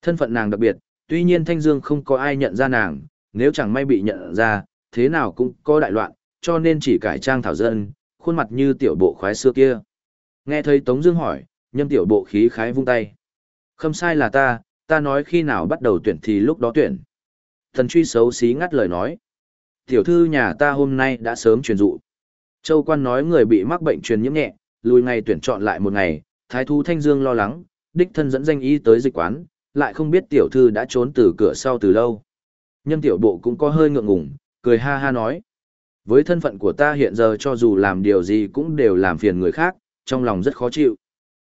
Thân phận nàng đặc biệt, tuy nhiên Thanh Dương không có ai nhận ra nàng, nếu chẳng may bị nhận ra, thế nào cũng có đại loạn, cho nên chỉ cải trang thảo dân, khuôn mặt như tiểu bộ khoái xưa kia. Nghe thấy Tống Dương hỏi, nhâm tiểu bộ khí khái vung tay. Không sai là ta, ta nói khi nào bắt đầu tuyển thì lúc đó tuyển. Thần truy xấu xí ngắt lời nói. Tiểu thư nhà ta hôm nay đã sớm truyền dụ. Châu quan nói người bị mắc bệnh truyền nhiễm nhẹ, lùi ngày tuyển chọn lại một ngày, thái thú thanh dương lo lắng, đích thân dẫn danh y tới dịch quán, lại không biết tiểu thư đã trốn từ cửa sau từ lâu. Nhân tiểu bộ cũng có hơi ngượng ngùng, cười ha ha nói. Với thân phận của ta hiện giờ cho dù làm điều gì cũng đều làm phiền người khác, trong lòng rất khó chịu.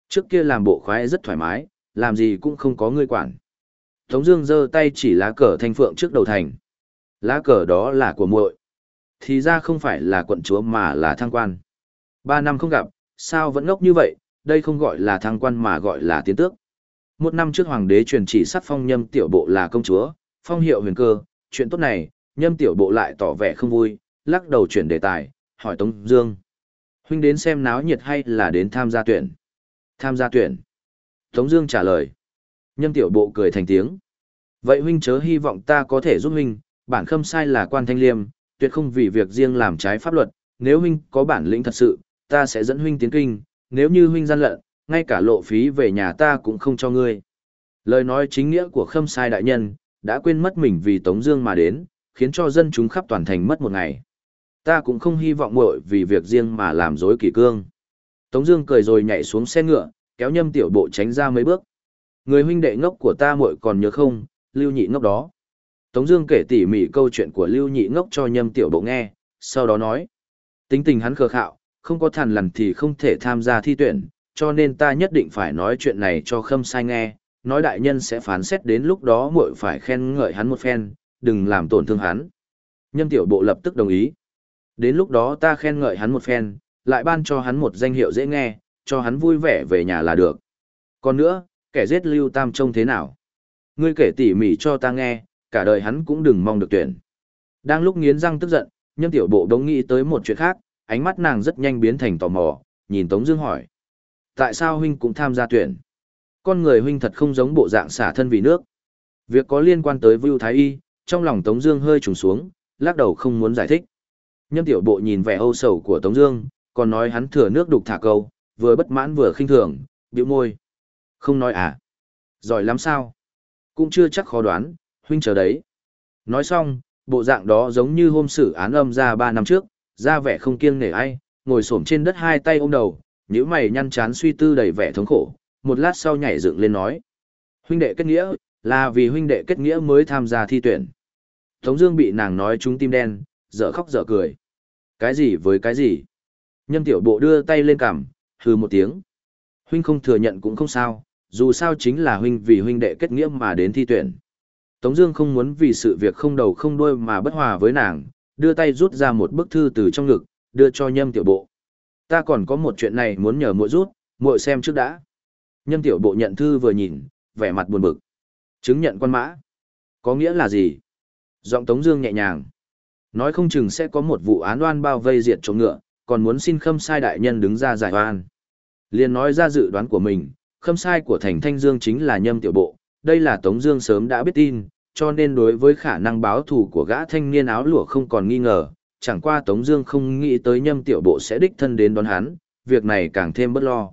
Trước kia làm bộ khoái rất thoải mái, làm gì cũng không có người quản. Tống Dương giơ tay chỉ lá cờ thanh phượng trước đầu thành. Lá cờ đó là của muội. Thì ra không phải là quận chúa mà là thăng quan. Ba năm không gặp, sao vẫn ngốc như vậy? Đây không gọi là thăng quan mà gọi là tiến tước. Một năm trước hoàng đế truyền chỉ sắc phong nhâm tiểu bộ là công chúa, phong hiệu huyền cơ. Chuyện tốt này, nhâm tiểu bộ lại tỏ vẻ không vui, lắc đầu chuyển đề tài, hỏi Tống Dương. Huynh đến xem náo nhiệt hay là đến tham gia tuyển? Tham gia tuyển. Tống Dương trả lời. Nhâm tiểu bộ cười thành tiếng. Vậy huynh chớ hy vọng ta có thể giúp huynh, bản khâm sai là quan thanh liêm, tuyệt không vì việc riêng làm trái pháp luật. Nếu huynh có bản lĩnh thật sự, ta sẽ dẫn huynh tiến kinh. Nếu như huynh gian lận, ngay cả lộ phí về nhà ta cũng không cho ngươi. Lời nói chính nghĩa của khâm sai đại nhân, đã quên mất mình vì Tống Dương mà đến, khiến cho dân chúng khắp toàn thành mất một ngày. Ta cũng không hy vọng muội vì việc riêng mà làm dối kỷ cương. Tống Dương cười rồi nhảy xuống xe ngựa, kéo nhâm tiểu bộ tránh ra mấy bước. Người huynh đệ ngốc của ta muội còn nhớ không? Lưu nhị ngốc đó. Tống Dương kể tỉ mỉ câu chuyện của Lưu nhị ngốc cho nhâm tiểu bộ nghe, sau đó nói: tính tình hắn khờ khạo, không có thằn lằn thì không thể tham gia thi tuyển, cho nên ta nhất định phải nói chuyện này cho khâm sai nghe, nói đại nhân sẽ phán xét đến lúc đó muội phải khen ngợi hắn một phen, đừng làm tổn thương hắn. Nhâm tiểu bộ lập tức đồng ý. Đến lúc đó ta khen ngợi hắn một phen, lại ban cho hắn một danh hiệu dễ nghe, cho hắn vui vẻ về nhà là được. Còn nữa, kẻ giết Lưu Tam trông thế nào? Ngươi kể tỉ mỉ cho ta nghe, cả đời hắn cũng đừng mong được tuyển. Đang lúc nghiến răng tức giận, nhâm tiểu bộ đống nghĩ tới một chuyện khác, ánh mắt nàng rất nhanh biến thành tò mò, nhìn Tống Dương hỏi. Tại sao huynh cũng tham gia tuyển? Con người huynh thật không giống bộ dạng xả thân vì nước. Việc có liên quan tới vu Thái Y, trong lòng Tống Dương hơi trùng xuống, lắc đầu không muốn giải thích. Nhâm tiểu bộ nhìn vẻ âu sầu của Tống Dương, còn nói hắn thừa nước đục thả câu, vừa bất mãn vừa khinh thường, bĩu môi. Không nói à? Giỏi lắm sao? Cũng chưa chắc khó đoán, huynh chờ đấy. Nói xong, bộ dạng đó giống như hôm xử án âm ra ba năm trước, ra vẻ không kiêng nể ai, ngồi xổm trên đất hai tay ôm đầu, nhíu mày nhăn chán suy tư đầy vẻ thống khổ, một lát sau nhảy dựng lên nói. Huynh đệ kết nghĩa, là vì huynh đệ kết nghĩa mới tham gia thi tuyển. Tống Dương bị nàng nói trúng tim đen, dở khóc dở cười. Cái gì với cái gì? Nhân tiểu bộ đưa tay lên cằm, hừ một tiếng. Huynh không thừa nhận cũng không sao, dù sao chính là huynh vì huynh đệ kết nghĩa mà đến thi tuyển. Tống Dương không muốn vì sự việc không đầu không đuôi mà bất hòa với nàng, đưa tay rút ra một bức thư từ trong ngực, đưa cho Nhâm Tiểu Bộ. Ta còn có một chuyện này muốn nhờ muội rút, muội xem trước đã. Nhâm Tiểu Bộ nhận thư vừa nhìn, vẻ mặt buồn bực. Chứng nhận quan mã, có nghĩa là gì? Giọng Tống Dương nhẹ nhàng, nói không chừng sẽ có một vụ án oan bao vây diệt trộm ngựa, còn muốn xin khâm sai đại nhân đứng ra giải oan. Liên nói ra dự đoán của mình, khâm sai của thành Thanh Dương chính là Nhâm Tiểu Bộ, đây là Tống Dương sớm đã biết tin, cho nên đối với khả năng báo thù của gã thanh niên áo lụa không còn nghi ngờ, chẳng qua Tống Dương không nghĩ tới Nhâm Tiểu Bộ sẽ đích thân đến đón hắn, việc này càng thêm bất lo.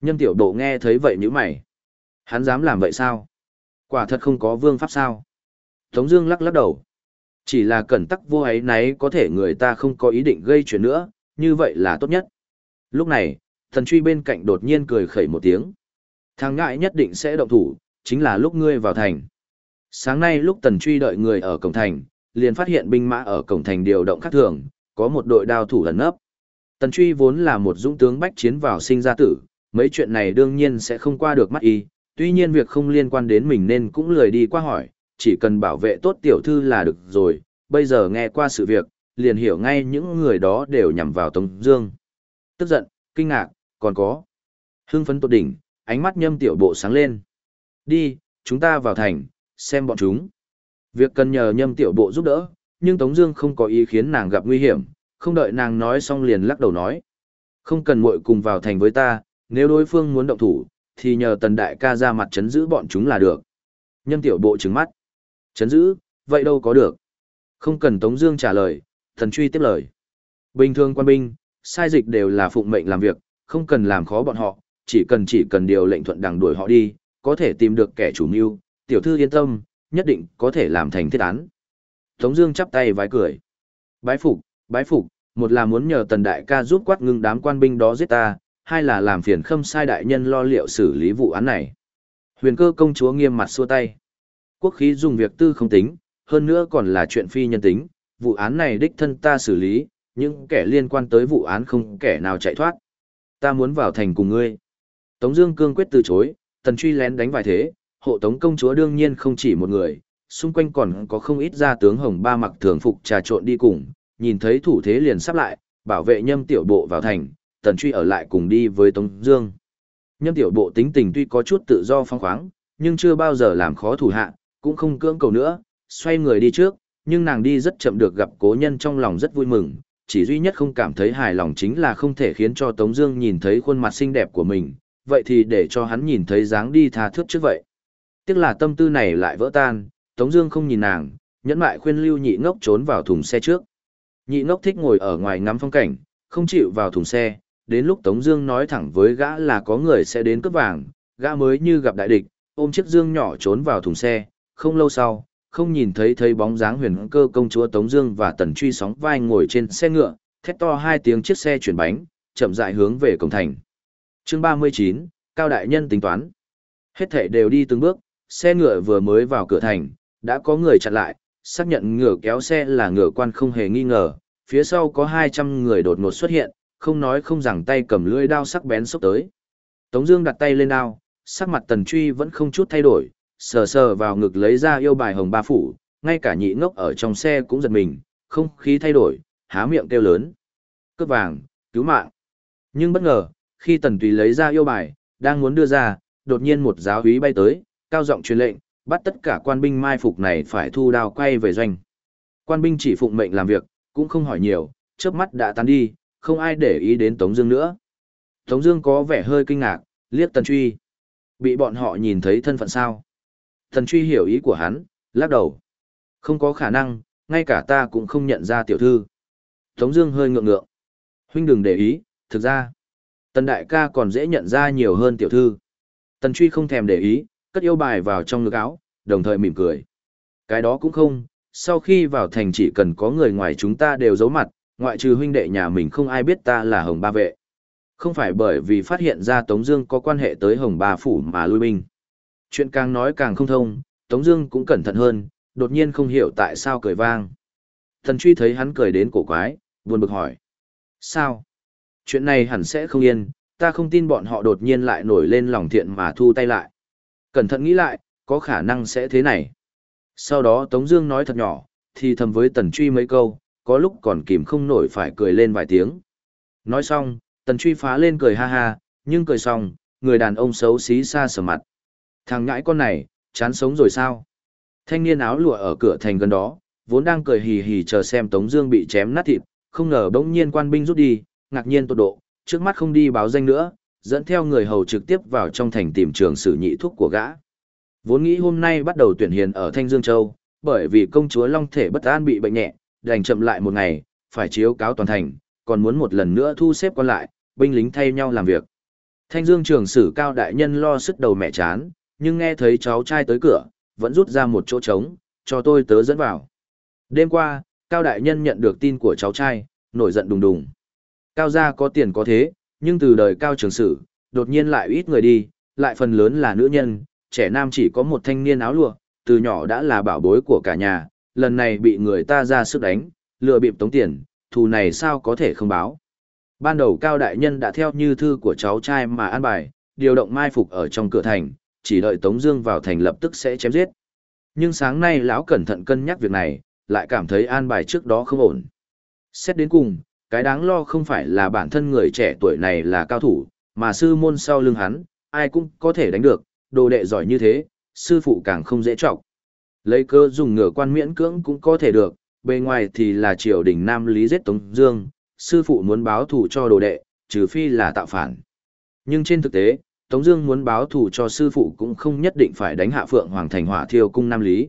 Nhâm Tiểu Bộ nghe thấy vậy nhíu mày, hắn dám làm vậy sao? Quả thật không có vương pháp sao? Tống Dương lắc lắc đầu, chỉ là cẩn tắc vô ấy nấy có thể người ta không có ý định gây chuyện nữa, như vậy là tốt nhất. Lúc này, thần truy bên cạnh đột nhiên cười khẩy một tiếng, thằng ngại nhất định sẽ động thủ, chính là lúc ngươi vào thành. Sáng nay lúc Tần Truy đợi người ở cổng thành, liền phát hiện binh mã ở cổng thành điều động khác thường, có một đội đao thủ ẩn nấp. Tần Truy vốn là một dũng tướng bách chiến vào sinh ra tử, mấy chuyện này đương nhiên sẽ không qua được mắt y, tuy nhiên việc không liên quan đến mình nên cũng lười đi qua hỏi, chỉ cần bảo vệ tốt tiểu thư là được rồi, bây giờ nghe qua sự việc, liền hiểu ngay những người đó đều nhằm vào Tống Dương. Tức giận, kinh ngạc, còn có hưng phấn tột đỉnh, ánh mắt nhâm tiểu bộ sáng lên. Đi, chúng ta vào thành, xem bọn chúng. Việc cần nhờ nhâm tiểu bộ giúp đỡ, nhưng Tống Dương không có ý khiến nàng gặp nguy hiểm, không đợi nàng nói xong liền lắc đầu nói. Không cần muội cùng vào thành với ta, nếu đối phương muốn động thủ, thì nhờ tần đại ca ra mặt chấn giữ bọn chúng là được. Nhâm tiểu bộ trừng mắt. Chấn giữ, vậy đâu có được. Không cần Tống Dương trả lời, thần truy tiếp lời. Bình thường quan binh, sai dịch đều là phụng mệnh làm việc, không cần làm khó bọn họ, chỉ cần chỉ cần điều lệnh thuận đằng đuổi họ đi, có thể tìm được kẻ chủ mưu, tiểu thư yên tâm, nhất định có thể làm thành thiết án. Tống Dương chắp tay vái cười. Bái phục, bái phục, một là muốn nhờ tần đại ca giúp quát ngưng đám quan binh đó giết ta, hai là làm phiền khâm sai đại nhân lo liệu xử lý vụ án này. Huyền cơ công chúa nghiêm mặt xua tay. Quốc khí dùng việc tư không tính, hơn nữa còn là chuyện phi nhân tính, vụ án này đích thân ta xử lý, những kẻ liên quan tới vụ án không kẻ nào chạy thoát. Ta muốn vào thành cùng ngươi. Tống Dương cương quyết từ chối, tần truy lén đánh vài thế, hộ tống công chúa đương nhiên không chỉ một người, xung quanh còn có không ít gia tướng hồng ba mặc thường phục trà trộn đi cùng, nhìn thấy thủ thế liền sắp lại, bảo vệ nhâm tiểu bộ vào thành, tần truy ở lại cùng đi với Tống Dương. Nhâm tiểu bộ tính tình tuy có chút tự do phong khoáng, nhưng chưa bao giờ làm khó thủ hạ, cũng không cưỡng cầu nữa, xoay người đi trước, nhưng nàng đi rất chậm được gặp cố nhân trong lòng rất vui mừng, chỉ duy nhất không cảm thấy hài lòng chính là không thể khiến cho Tống Dương nhìn thấy khuôn mặt xinh đẹp của mình, vậy thì để cho hắn nhìn thấy dáng đi tha thướt trước vậy. Tiếc là tâm tư này lại vỡ tan, Tống Dương không nhìn nàng, nhẫn mại khuyên Lưu Nhị Ngốc trốn vào thùng xe trước. Nhị Ngốc thích ngồi ở ngoài ngắm phong cảnh, không chịu vào thùng xe. Đến lúc Tống Dương nói thẳng với gã là có người sẽ đến cướp vàng, gã mới như gặp đại địch, ôm chiếc dương nhỏ trốn vào thùng xe, không lâu sau, không nhìn thấy thấy bóng dáng huyền cơ công chúa Tống Dương và Tần Truy sóng vai ngồi trên xe ngựa, thét to hai tiếng chiếc xe chuyển bánh, chậm rãi hướng về cổng thành. Chương 39, Cao Đại Nhân tính toán. Hết thảy đều đi từng bước, xe ngựa vừa mới vào cửa thành, đã có người chặn lại, xác nhận ngựa kéo xe là ngựa quan không hề nghi ngờ, phía sau có 200 người đột ngột xuất hiện, không nói không rằng tay cầm lưỡi đao sắc bén xốc tới. Tống Dương đặt tay lên đao, sắc mặt Tần Truy vẫn không chút thay đổi, sờ sờ vào ngực lấy ra yêu bài hồng ba phủ, ngay cả nhị ngốc ở trong xe cũng giật mình, không khí thay đổi, há miệng kêu lớn. Cướp vàng, cứu mạng. Nhưng bất ngờ, khi Tần Tùy lấy ra yêu bài, đang muốn đưa ra, đột nhiên một giáo úy bay tới, cao giọng truyền lệnh, bắt tất cả quan binh mai phục này phải thu đao quay về doanh. Quan binh chỉ phụng mệnh làm việc, cũng không hỏi nhiều, chớp mắt đã tan đi, không ai để ý đến Tống Dương nữa. Tống Dương có vẻ hơi kinh ngạc, liếc Tần Truy, bị bọn họ nhìn thấy thân phận sao? Tần Truy hiểu ý của hắn, lắc đầu, không có khả năng, ngay cả ta cũng không nhận ra tiểu thư. Tống Dương hơi ngượng ngượng, huynh đừng để ý, thực ra, Tần Đại ca còn dễ nhận ra nhiều hơn tiểu thư. Tần Truy không thèm để ý, cất yêu bài vào trong ngực áo, đồng thời mỉm cười. Cái đó cũng không, sau khi vào thành chỉ cần có người ngoài chúng ta đều giấu mặt, ngoại trừ huynh đệ nhà mình không ai biết ta là Hồng Ba Vệ. Không phải bởi vì phát hiện ra Tống Dương có quan hệ tới Hồng Ba Phủ mà lui binh. Chuyện càng nói càng không thông, Tống Dương cũng cẩn thận hơn, đột nhiên không hiểu tại sao cười vang. Thần truy thấy hắn cười đến cổ quái, buồn bực hỏi: Sao? Chuyện này hẳn sẽ không yên, ta không tin bọn họ đột nhiên lại nổi lên lòng thiện mà thu tay lại. Cẩn thận nghĩ lại, có khả năng sẽ thế này. Sau đó Tống Dương nói thật nhỏ, thì thầm với Tần Truy mấy câu, có lúc còn kìm không nổi phải cười lên vài tiếng. Nói xong, Tần Truy phá lên cười ha ha, nhưng cười xong, người đàn ông xấu xí xa sờ mặt. Thằng nhãi con này, chán sống rồi sao? Thanh niên áo lụa ở cửa thành gần đó, vốn đang cười hì hì chờ xem Tống Dương bị chém nát thịt, không ngờ bỗng nhiên quan binh rút đi, ngạc nhiên tột độ, trước mắt không đi báo danh nữa, dẫn theo người hầu trực tiếp vào trong thành tìm trường sử nhị thuốc của gã. Vốn nghĩ hôm nay bắt đầu tuyển hiền ở Thanh Dương Châu, bởi vì công chúa Long Thể bất an bị bệnh nhẹ, đành chậm lại một ngày, phải chiếu cáo toàn thành, còn muốn một lần nữa thu xếp con lại, binh lính thay nhau làm việc. Thanh Dương trường sử cao đại nhân lo sức đầu mẹ chán, nhưng nghe thấy cháu trai tới cửa, vẫn rút ra một chỗ trống, cho tôi tớ dẫn vào. Đêm qua, cao đại nhân nhận được tin của cháu trai, nổi giận đùng đùng. Cao gia có tiền có thế, nhưng từ đời cao trường sử, đột nhiên lại ít người đi, lại phần lớn là nữ nhân, trẻ nam chỉ có một thanh niên áo lụa, từ nhỏ đã là bảo bối của cả nhà, lần này bị người ta ra sức đánh, lừa bịp tống tiền, thù này sao có thể không báo. Ban đầu Cao Đại Nhân đã theo như thư của cháu trai mà an bài, điều động mai phục ở trong cửa thành, chỉ đợi Tống Dương vào thành lập tức sẽ chém giết. Nhưng sáng nay lão cẩn thận cân nhắc việc này, lại cảm thấy an bài trước đó không ổn. Xét đến cùng, cái đáng lo không phải là bản thân người trẻ tuổi này là cao thủ, mà sư môn sau lưng hắn, ai cũng có thể đánh được, đồ đệ giỏi như thế, sư phụ càng không dễ trọng. Lấy cơ dùng ngựa quan miễn cưỡng cũng có thể được, bề ngoài thì là triều đình Nam Lý giết Tống Dương, sư phụ muốn báo thù cho đồ đệ, trừ phi là tạo phản. Nhưng trên thực tế, Tống Dương muốn báo thù cho sư phụ cũng không nhất định phải đánh hạ Phượng Hoàng Thành Hỏa Thiêu Cung Nam Lý.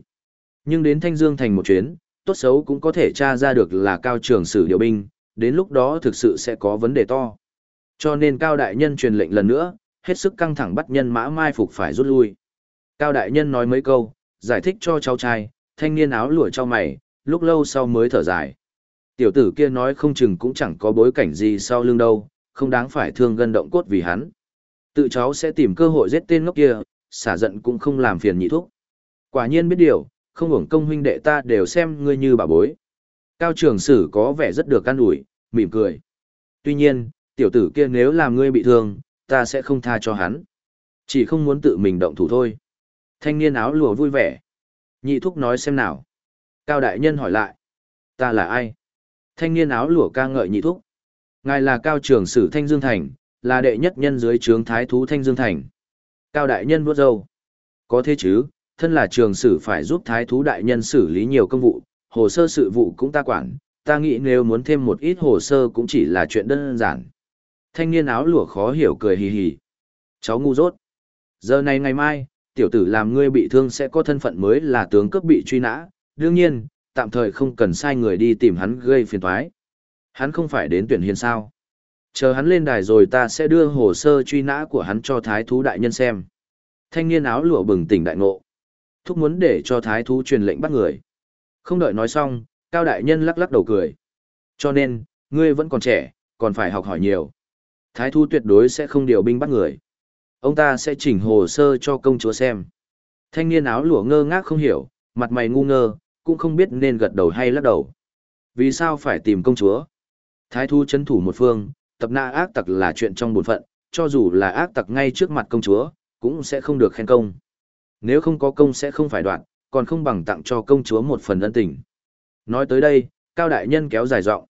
Nhưng đến Thanh Dương Thành một chuyến, tốt xấu cũng có thể tra ra được là cao trường sử điều binh, đến lúc đó thực sự sẽ có vấn đề to. Cho nên Cao Đại Nhân truyền lệnh lần nữa, hết sức căng thẳng bắt nhân mã mai phục phải rút lui. Cao Đại Nhân nói mấy câu, giải thích cho cháu trai, thanh niên áo lụa cho mày, lúc lâu sau mới thở dài. Tiểu tử kia nói không chừng cũng chẳng có bối cảnh gì sau lưng đâu, không đáng phải thương gân động cốt vì hắn. Tự cháu sẽ tìm cơ hội giết tên ngốc kia, xả giận cũng không làm phiền nhị thúc. Quả nhiên biết điều, không hưởng công huynh đệ ta đều xem ngươi như bà bối. Cao trường sử có vẻ rất được can ủi, mỉm cười. Tuy nhiên, tiểu tử kia nếu làm ngươi bị thương, ta sẽ không tha cho hắn. Chỉ không muốn tự mình động thủ thôi. Thanh niên áo lùa vui vẻ. Nhị thúc nói xem nào. Cao đại nhân hỏi lại. Ta là ai? Thanh niên áo lùa ca ngợi nhị thúc. Ngài là cao trưởng sử Thanh Dương Thành, là đệ nhất nhân dưới trướng thái thú Thanh Dương Thành. Cao đại nhân vuốt râu. Có thế chứ, thân là trường sử phải giúp thái thú đại nhân xử lý nhiều công vụ, hồ sơ sự vụ cũng ta quản, ta nghĩ nếu muốn thêm một ít hồ sơ cũng chỉ là chuyện đơn giản. Thanh niên áo lụa khó hiểu cười hì hì. Cháu ngu dốt. Giờ này ngày mai, tiểu tử làm ngươi bị thương sẽ có thân phận mới là tướng cấp bị truy nã, đương nhiên, tạm thời không cần sai người đi tìm hắn gây phiền toái. Hắn không phải đến tuyển hiền sao. Chờ hắn lên đài rồi ta sẽ đưa hồ sơ truy nã của hắn cho thái thú đại nhân xem. Thanh niên áo lụa bừng tỉnh đại ngộ. Thúc muốn để cho thái thú truyền lệnh bắt người. Không đợi nói xong, cao đại nhân lắc lắc đầu cười. Cho nên, ngươi vẫn còn trẻ, còn phải học hỏi nhiều. Thái Thu tuyệt đối sẽ không điều binh bắt người. Ông ta sẽ chỉnh hồ sơ cho công chúa xem. Thanh niên áo lụa ngơ ngác không hiểu, mặt mày ngu ngơ, cũng không biết nên gật đầu hay lắc đầu. Vì sao phải tìm công chúa? Thái Thu chấn thủ một phương, tập na ác tặc là chuyện trong bổn phận, cho dù là ác tặc ngay trước mặt công chúa, cũng sẽ không được khen công. Nếu không có công sẽ không phải đoạn, còn không bằng tặng cho công chúa một phần ân tình. Nói tới đây, Cao Đại Nhân kéo dài giọng.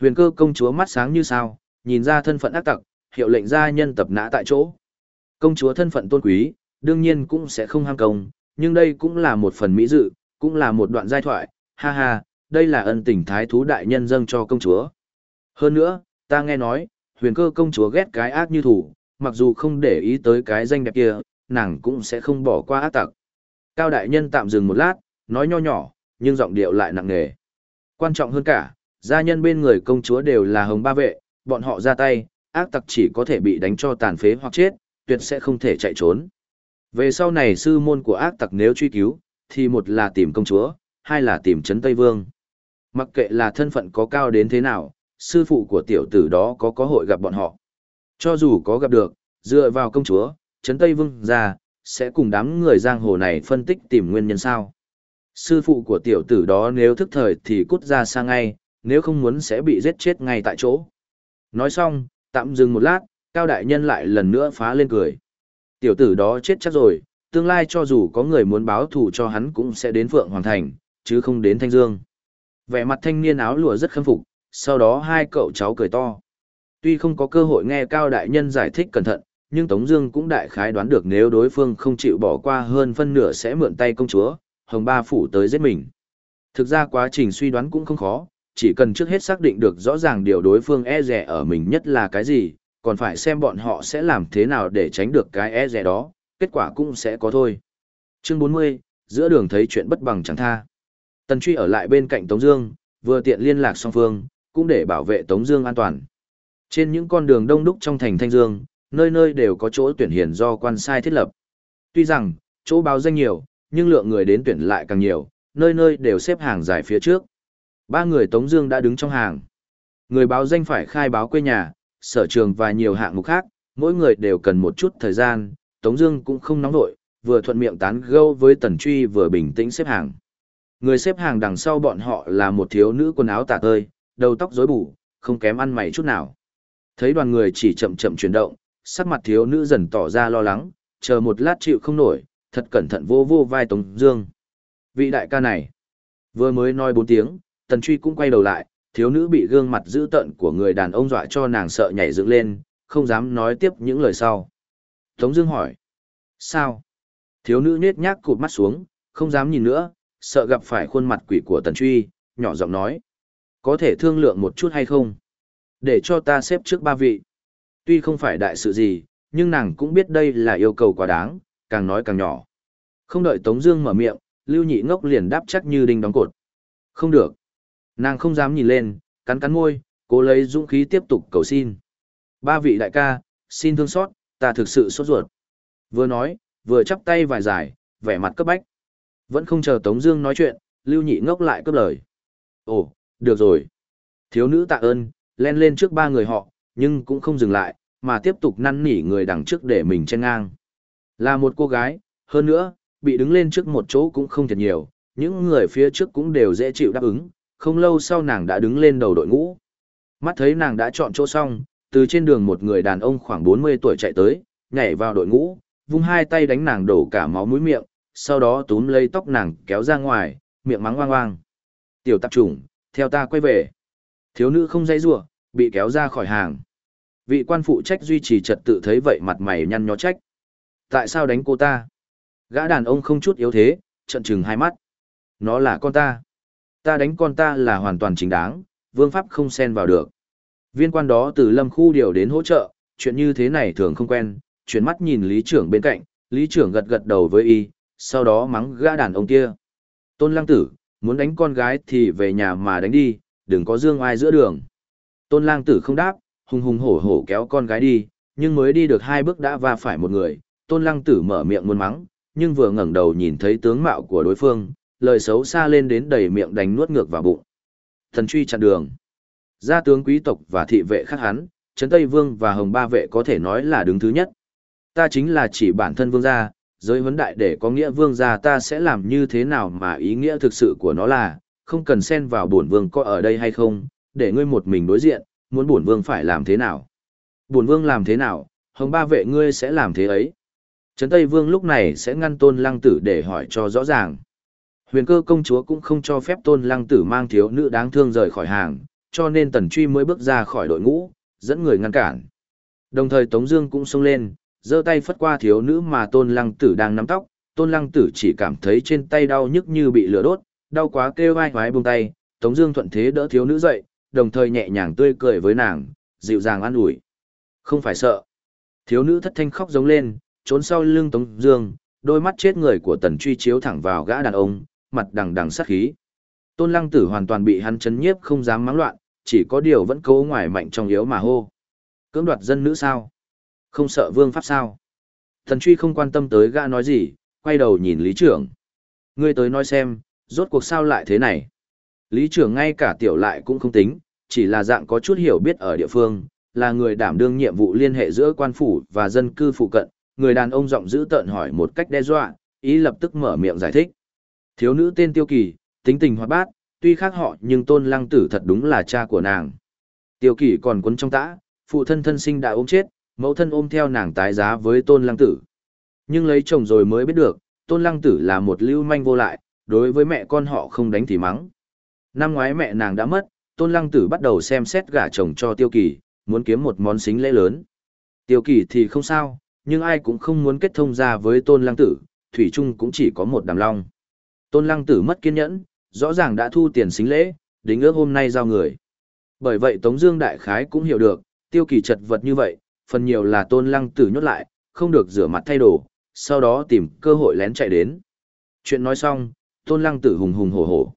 Huyền cơ công chúa mắt sáng như sao, nhìn ra thân phận ác tặc, hiệu lệnh gia nhân tập nã tại chỗ. Công chúa thân phận tôn quý, đương nhiên cũng sẽ không ham công, nhưng đây cũng là một phần mỹ dự, cũng là một đoạn giai thoại, ha ha, đây là ân tình thái thú đại nhân dâng cho công chúa. Hơn nữa, ta nghe nói, huyền cơ công chúa ghét cái ác như thủ, mặc dù không để ý tới cái danh đẹp kia, nàng cũng sẽ không bỏ qua ác tặc. Cao đại nhân tạm dừng một lát, nói nho nhỏ, nhưng giọng điệu lại nặng nề. Quan trọng hơn cả, gia nhân bên người công chúa đều là hồng ba vệ, bọn họ ra tay, ác tặc chỉ có thể bị đánh cho tàn phế hoặc chết, tuyệt sẽ không thể chạy trốn. Về sau này sư môn của ác tặc nếu truy cứu, thì một là tìm công chúa, hai là tìm Trấn Tây Vương. Mặc kệ là thân phận có cao đến thế nào, sư phụ của tiểu tử đó có có hội gặp bọn họ. Cho dù có gặp được, dựa vào công chúa, Trấn Tây Vương ra, sẽ cùng đám người giang hồ này phân tích tìm nguyên nhân sao. Sư phụ của tiểu tử đó nếu thức thời thì cút ra xa ngay, nếu không muốn sẽ bị giết chết ngay tại chỗ. Nói xong, tạm dừng một lát, Cao Đại Nhân lại lần nữa phá lên cười. Tiểu tử đó chết chắc rồi, tương lai cho dù có người muốn báo thù cho hắn cũng sẽ đến Phượng Hoàng Thành, chứ không đến Thanh Dương. Vẻ mặt thanh niên áo lụa rất khâm phục, sau đó hai cậu cháu cười to. Tuy không có cơ hội nghe Cao Đại Nhân giải thích cẩn thận, nhưng Tống Dương cũng đại khái đoán được nếu đối phương không chịu bỏ qua hơn phân nửa sẽ mượn tay công chúa, Hồng Ba Phủ tới giết mình. Thực ra quá trình suy đoán cũng không khó, chỉ cần trước hết xác định được rõ ràng điều đối phương e rẻ ở mình nhất là cái gì, còn phải xem bọn họ sẽ làm thế nào để tránh được cái e rẻ đó, kết quả cũng sẽ có thôi. Chương 40, giữa đường thấy chuyện bất bằng chẳng tha. Tần Truy ở lại bên cạnh Tống Dương, vừa tiện liên lạc song phương, cũng để bảo vệ Tống Dương an toàn. Trên những con đường đông đúc trong thành Thanh Dương, nơi nơi đều có chỗ tuyển hiền do quan sai thiết lập. Tuy rằng chỗ báo danh nhiều, nhưng lượng người đến tuyển lại càng nhiều, nơi nơi đều xếp hàng dài phía trước. Ba người Tống Dương đã đứng trong hàng. Người báo danh phải khai báo quê nhà, sở trường và nhiều hạng mục khác, mỗi người đều cần một chút thời gian. Tống Dương cũng không nóng nổi, vừa thuận miệng tán gẫu với Tần Truy vừa bình tĩnh xếp hàng. Người xếp hàng đằng sau bọn họ là một thiếu nữ quần áo tả tơi, đầu tóc rối bù, không kém ăn mày chút nào. Thấy đoàn người chỉ chậm chậm chuyển động, sắc mặt thiếu nữ dần tỏ ra lo lắng, chờ một lát chịu không nổi, thật cẩn thận vô vô vai Tống Dương. Vị đại ca này, vừa mới nói bốn tiếng, Tần Truy cũng quay đầu lại, thiếu nữ bị gương mặt dữ tợn của người đàn ông dọa cho nàng sợ nhảy dựng lên, không dám nói tiếp những lời sau. Tống Dương hỏi, sao? Thiếu nữ nết nhác cụp mắt xuống, không dám nhìn nữa, sợ gặp phải khuôn mặt quỷ của Tần Truy, nhỏ giọng nói, có thể thương lượng một chút hay không? Để cho ta xếp trước ba vị. Tuy không phải đại sự gì, nhưng nàng cũng biết đây là yêu cầu quá đáng, càng nói càng nhỏ. Không đợi Tống Dương mở miệng, Lưu Nhị Ngốc liền đáp chắc như đinh đóng cột. Không được. Nàng không dám nhìn lên, cắn cắn môi, cố lấy dũng khí tiếp tục cầu xin. Ba vị đại ca, xin thương xót, ta thực sự sốt ruột. Vừa nói, vừa chắp tay vài giải, vẻ mặt cấp bách. Vẫn không chờ Tống Dương nói chuyện, Lưu Nhị Ngốc lại cướp lời. Ồ, được rồi. Thiếu nữ tạ ơn, len lên trước ba người họ, nhưng cũng không dừng lại, mà tiếp tục năn nỉ người đằng trước để mình chen ngang. Là một cô gái, hơn nữa, bị đứng lên trước một chỗ cũng không thiệt nhiều, những người phía trước cũng đều dễ chịu đáp ứng, không lâu sau nàng đã đứng lên đầu đội ngũ. Mắt thấy nàng đã chọn chỗ xong, từ trên đường một người đàn ông khoảng 40 tuổi chạy tới, nhảy vào đội ngũ, vung hai tay đánh nàng đổ cả máu mũi miệng, sau đó túm lấy tóc nàng kéo ra ngoài, miệng mắng oang oang. Tiểu tạp chủng, theo ta quay về. Thiếu nữ không dây rủa bị kéo ra khỏi hàng. Vị quan phụ trách duy trì trật tự thấy vậy mặt mày nhăn nhó trách. Tại sao đánh cô ta? Gã đàn ông không chút yếu thế, trận trừng hai mắt. Nó là con ta. Ta đánh con ta là hoàn toàn chính đáng, vương pháp không xen vào được. Viên quan đó từ lâm khu điều đến hỗ trợ, chuyện như thế này thường không quen, chuyển mắt nhìn lý trưởng bên cạnh, lý trưởng gật gật đầu với y, sau đó mắng gã đàn ông kia. Tôn lăng tử, muốn đánh con gái thì về nhà mà đánh đi, đừng có dương ai giữa đường. Tôn lang tử không đáp, hùng hùng hổ hổ kéo con gái đi, nhưng mới đi được hai bước đã va phải một người, tôn lăng tử mở miệng muốn mắng, nhưng vừa ngẩng đầu nhìn thấy tướng mạo của đối phương, lời xấu xa lên đến đầy miệng đánh nuốt ngược vào bụng. Thần truy chặn đường. Gia tướng quý tộc và thị vệ khác hắn, Trấn Tây Vương và Hồng Ba Vệ có thể nói là đứng thứ nhất. Ta chính là chỉ bản thân vương gia, giới vấn đại để có nghĩa vương gia ta sẽ làm như thế nào mà ý nghĩa thực sự của nó là, không cần xen vào bổn vương có ở đây hay không, để ngươi một mình đối diện, muốn bổn vương phải làm thế nào. Bổn vương làm thế nào, Hồng Ba Vệ ngươi sẽ làm thế ấy. Trấn Tây Vương lúc này sẽ ngăn tôn lăng tử để hỏi cho rõ ràng. Huyền cơ công chúa cũng không cho phép tôn lăng tử mang thiếu nữ đáng thương rời khỏi hàng, cho nên tần truy mới bước ra khỏi đội ngũ, dẫn người ngăn cản. Đồng thời Tống Dương cũng xông lên, giơ tay phất qua thiếu nữ mà tôn lăng tử đang nắm tóc. Tôn lăng tử chỉ cảm thấy trên tay đau nhức như bị lửa đốt, đau quá kêu vai hoái buông tay. Tống Dương thuận thế đỡ thiếu nữ dậy, đồng thời nhẹ nhàng tươi cười với nàng, dịu dàng an ủi. Không phải sợ. Thiếu nữ thất thanh khóc giống lên, trốn sau lưng Tống Dương, đôi mắt chết người của Tần Truy chiếu thẳng vào gã đàn ông, mặt đằng đằng sát khí. Tôn Lăng Tử hoàn toàn bị hắn chấn nhiếp không dám mắng loạn, chỉ có điều vẫn cố ngoài mạnh trong yếu mà hô. Cưỡng đoạt dân nữ sao? Không sợ vương pháp sao? tần truy không quan tâm tới gã nói gì, quay đầu nhìn lý trưởng. Ngươi tới nói xem, rốt cuộc sao lại thế này? Lý trưởng ngay cả tiểu lại cũng không tính, chỉ là dạng có chút hiểu biết ở địa phương, là người đảm đương nhiệm vụ liên hệ giữa quan phủ và dân cư phụ cận. Người đàn ông giọng dữ tợn hỏi một cách đe dọa, ý lập tức mở miệng giải thích. Thiếu nữ tên Tiêu Kỳ, tính tình hoạt bát, tuy khác họ nhưng tôn lăng tử thật đúng là cha của nàng. Tiêu Kỳ còn quấn trong tã, phụ thân thân sinh đã ôm chết, mẫu thân ôm theo nàng tái giá với tôn lăng tử. Nhưng lấy chồng rồi mới biết được, tôn lăng tử là một lưu manh vô lại, đối với mẹ con họ không đánh thì mắng. Năm ngoái mẹ nàng đã mất, tôn lăng tử bắt đầu xem xét gả chồng cho tiêu kỳ, muốn kiếm một món xính lễ lớn. Tiêu kỳ thì không sao, nhưng ai cũng không muốn kết thông ra với tôn lăng tử, thủy chung cũng chỉ có một đàm long. Tôn lăng tử mất kiên nhẫn, rõ ràng đã thu tiền xính lễ, đính ước hôm nay giao người. Bởi vậy Tống Dương Đại Khái cũng hiểu được, tiêu kỳ chật vật như vậy, phần nhiều là tôn lăng tử nhốt lại, không được rửa mặt thay đồ, sau đó tìm cơ hội lén chạy đến. Chuyện nói xong, tôn lăng tử hùng hùng hổ hổ.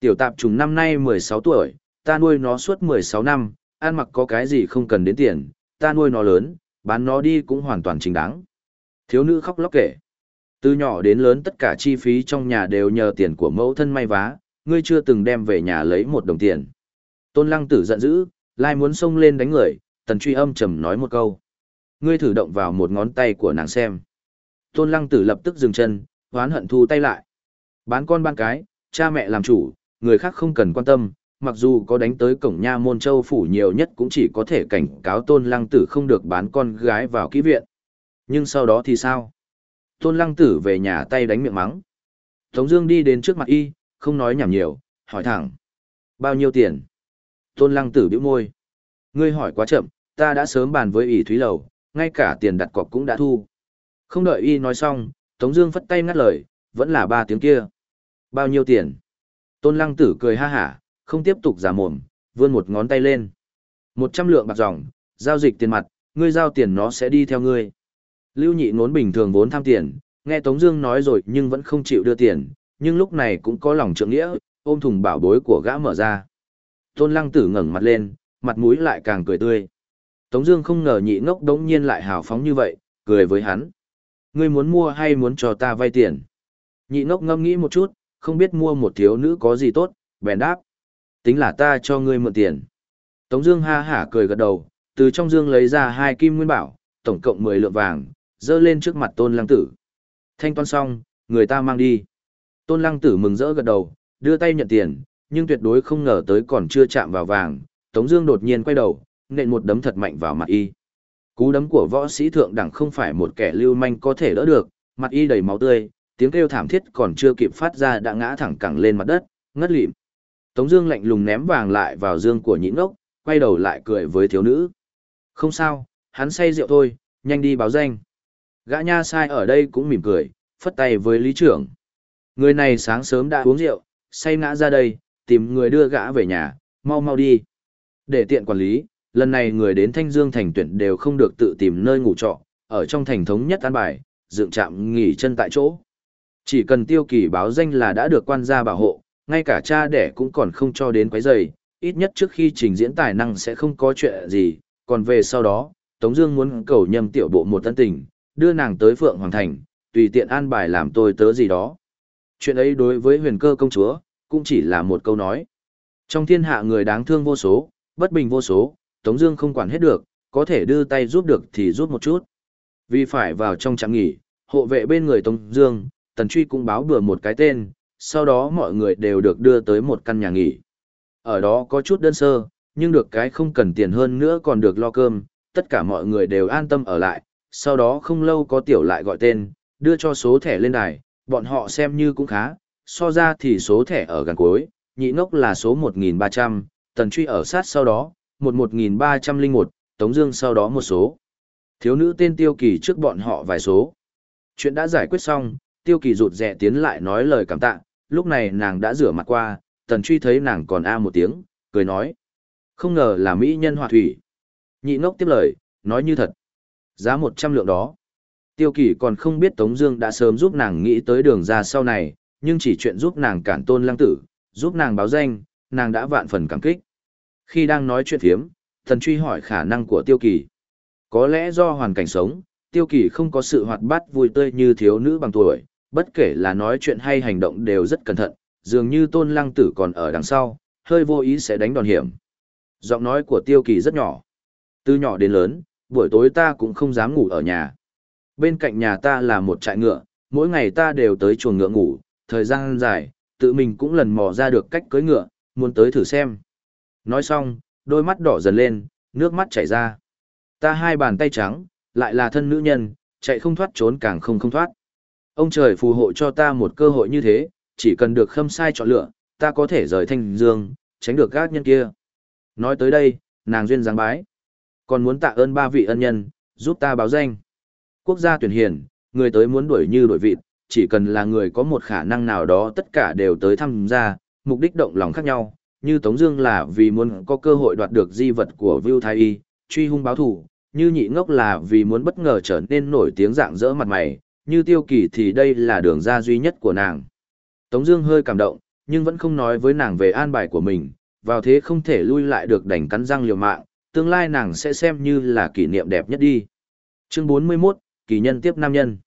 Tiểu tạp trùng năm nay 16 tuổi, ta nuôi nó suốt 16 năm, ăn mặc có cái gì không cần đến tiền, ta nuôi nó lớn, bán nó đi cũng hoàn toàn chính đáng. Thiếu nữ khóc lóc kể. Từ nhỏ đến lớn tất cả chi phí trong nhà đều nhờ tiền của mẫu thân may vá, ngươi chưa từng đem về nhà lấy một đồng tiền. Tôn lăng tử giận dữ, lai muốn xông lên đánh người, tần truy âm trầm nói một câu. Ngươi thử động vào một ngón tay của nàng xem. Tôn lăng tử lập tức dừng chân, hoán hận thu tay lại. Bán con ban cái, cha mẹ làm chủ, người khác không cần quan tâm, mặc dù có đánh tới cổng nha môn châu phủ nhiều nhất cũng chỉ có thể cảnh cáo tôn lăng tử không được bán con gái vào kỹ viện. Nhưng sau đó thì sao? Tôn lăng tử về nhà tay đánh miệng mắng. Tống Dương đi đến trước mặt y, không nói nhảm nhiều, hỏi thẳng. Bao nhiêu tiền? Tôn lăng tử bĩu môi. Ngươi hỏi quá chậm, ta đã sớm bàn với ỷ thúy lầu, ngay cả tiền đặt cọc cũng đã thu. Không đợi y nói xong, Tống Dương phất tay ngắt lời, vẫn là ba tiếng kia. Bao nhiêu tiền? Tôn lăng tử cười ha hả, không tiếp tục giả mồm, vươn một ngón tay lên. Một trăm lượng bạc dòng, giao dịch tiền mặt, ngươi giao tiền nó sẽ đi theo ngươi. Lưu nhị ngốn bình thường vốn tham tiền, nghe Tống Dương nói rồi nhưng vẫn không chịu đưa tiền, nhưng lúc này cũng có lòng trượng nghĩa, ôm thùng bảo bối của gã mở ra. Tôn Lăng Tử ngẩng mặt lên, mặt mũi lại càng cười tươi. Tống Dương không ngờ nhị ngốc đống nhiên lại hào phóng như vậy, cười với hắn. Ngươi muốn mua hay muốn cho ta vay tiền? Nhị ngốc ngâm nghĩ một chút, không biết mua một thiếu nữ có gì tốt, bèn đáp. Tính là ta cho ngươi mượn tiền. Tống Dương ha hả cười gật đầu, từ trong dương lấy ra hai kim nguyên bảo, tổng cộng 10 lượng vàng, dơ lên trước mặt Tôn Lăng Tử. Thanh toán xong, người ta mang đi. Tôn Lăng Tử mừng rỡ gật đầu, đưa tay nhận tiền, nhưng tuyệt đối không ngờ tới còn chưa chạm vào vàng. Tống Dương đột nhiên quay đầu, nện một đấm thật mạnh vào mặt y. Cú đấm của võ sĩ thượng đẳng không phải một kẻ lưu manh có thể đỡ được, mặt y đầy máu tươi, tiếng kêu thảm thiết còn chưa kịp phát ra đã ngã thẳng cẳng lên mặt đất, ngất lịm. Tống Dương lạnh lùng ném vàng lại vào dương của nhĩ ngốc, quay đầu lại cười với thiếu nữ. Không sao, hắn say rượu thôi, nhanh đi báo danh. Gã nha sai ở đây cũng mỉm cười, phất tay với lý trưởng. Người này sáng sớm đã uống rượu, say ngã ra đây, tìm người đưa gã về nhà, mau mau đi. Để tiện quản lý, lần này người đến Thanh Dương thành tuyển đều không được tự tìm nơi ngủ trọ, ở trong thành thống nhất an bài, dựng trạm nghỉ chân tại chỗ. Chỉ cần tiêu kỳ báo danh là đã được quan gia bảo hộ, ngay cả cha đẻ cũng còn không cho đến quấy rầy, ít nhất trước khi trình diễn tài năng sẽ không có chuyện gì, còn về sau đó, Tống Dương muốn cầu nhầm tiểu bộ một tân tình, đưa nàng tới Phượng Hoàng Thành, tùy tiện an bài làm tôi tớ gì đó. Chuyện ấy đối với huyền cơ công chúa, cũng chỉ là một câu nói. Trong thiên hạ người đáng thương vô số, bất bình vô số, Tống Dương không quản hết được, có thể đưa tay giúp được thì giúp một chút. Vì phải vào trong trạm nghỉ, hộ vệ bên người Tống Dương, Tần Truy cũng báo bừa một cái tên, sau đó mọi người đều được đưa tới một căn nhà nghỉ. Ở đó có chút đơn sơ, nhưng được cái không cần tiền hơn nữa còn được lo cơm, tất cả mọi người đều an tâm ở lại. Sau đó không lâu có tiểu lại gọi tên, đưa cho số thẻ lên đài, bọn họ xem như cũng khá, so ra thì số thẻ ở gần cuối, nhị ngốc là số 1300, tần truy ở sát sau đó, 11301, Tống Dương sau đó một số. Thiếu nữ tên Tiêu Kỳ trước bọn họ vài số. Chuyện đã giải quyết xong, Tiêu Kỳ rụt rè tiến lại nói lời cảm tạ, lúc này nàng đã rửa mặt qua, tần truy thấy nàng còn a một tiếng, cười nói. Không ngờ là mỹ nhân hòa thủy. Nhị ngốc tiếp lời, nói như thật. Giá 100 lượng đó. Tiêu Kỳ còn không biết Tống Dương đã sớm giúp nàng nghĩ tới đường ra sau này, nhưng chỉ chuyện giúp nàng cản tôn lăng tử, giúp nàng báo danh, nàng đã vạn phần cảm kích. Khi đang nói chuyện hiếm, thần truy hỏi khả năng của Tiêu Kỳ. Có lẽ do hoàn cảnh sống, Tiêu Kỳ không có sự hoạt bát vui tươi như thiếu nữ bằng tuổi, bất kể là nói chuyện hay hành động đều rất cẩn thận, dường như tôn lăng tử còn ở đằng sau, hơi vô ý sẽ đánh đòn hiểm. Giọng nói của Tiêu Kỳ rất nhỏ. Từ nhỏ đến lớn, buổi tối ta cũng không dám ngủ ở nhà. Bên cạnh nhà ta là một trại ngựa, mỗi ngày ta đều tới chuồng ngựa ngủ, thời gian dài, tự mình cũng lần mò ra được cách cưới ngựa, muốn tới thử xem. Nói xong, đôi mắt đỏ dần lên, nước mắt chảy ra. Ta hai bàn tay trắng, lại là thân nữ nhân, chạy không thoát trốn càng không không thoát. Ông trời phù hộ cho ta một cơ hội như thế, chỉ cần được khâm sai chọn lựa, ta có thể rời thanh dương, tránh được các nhân kia. Nói tới đây, nàng duyên giáng bái. Còn muốn tạ ơn ba vị ân nhân, giúp ta báo danh. Quốc gia tuyển hiền, người tới muốn đuổi như đuổi vịt, chỉ cần là người có một khả năng nào đó tất cả đều tới tham gia, mục đích động lòng khác nhau, như Tống Dương là vì muốn có cơ hội đoạt được di vật của Vu Thái Y, truy hung báo thù, như Nhị Ngốc là vì muốn bất ngờ trở nên nổi tiếng dạng dỡ mặt mày, như Tiêu Kỳ thì đây là đường ra duy nhất của nàng. Tống Dương hơi cảm động, nhưng vẫn không nói với nàng về an bài của mình, vào thế không thể lui lại được đành cắn răng liều mạng, tương lai nàng sẽ xem như là kỷ niệm đẹp nhất đi. Chương 41, kỳ nhân tiếp nam nhân.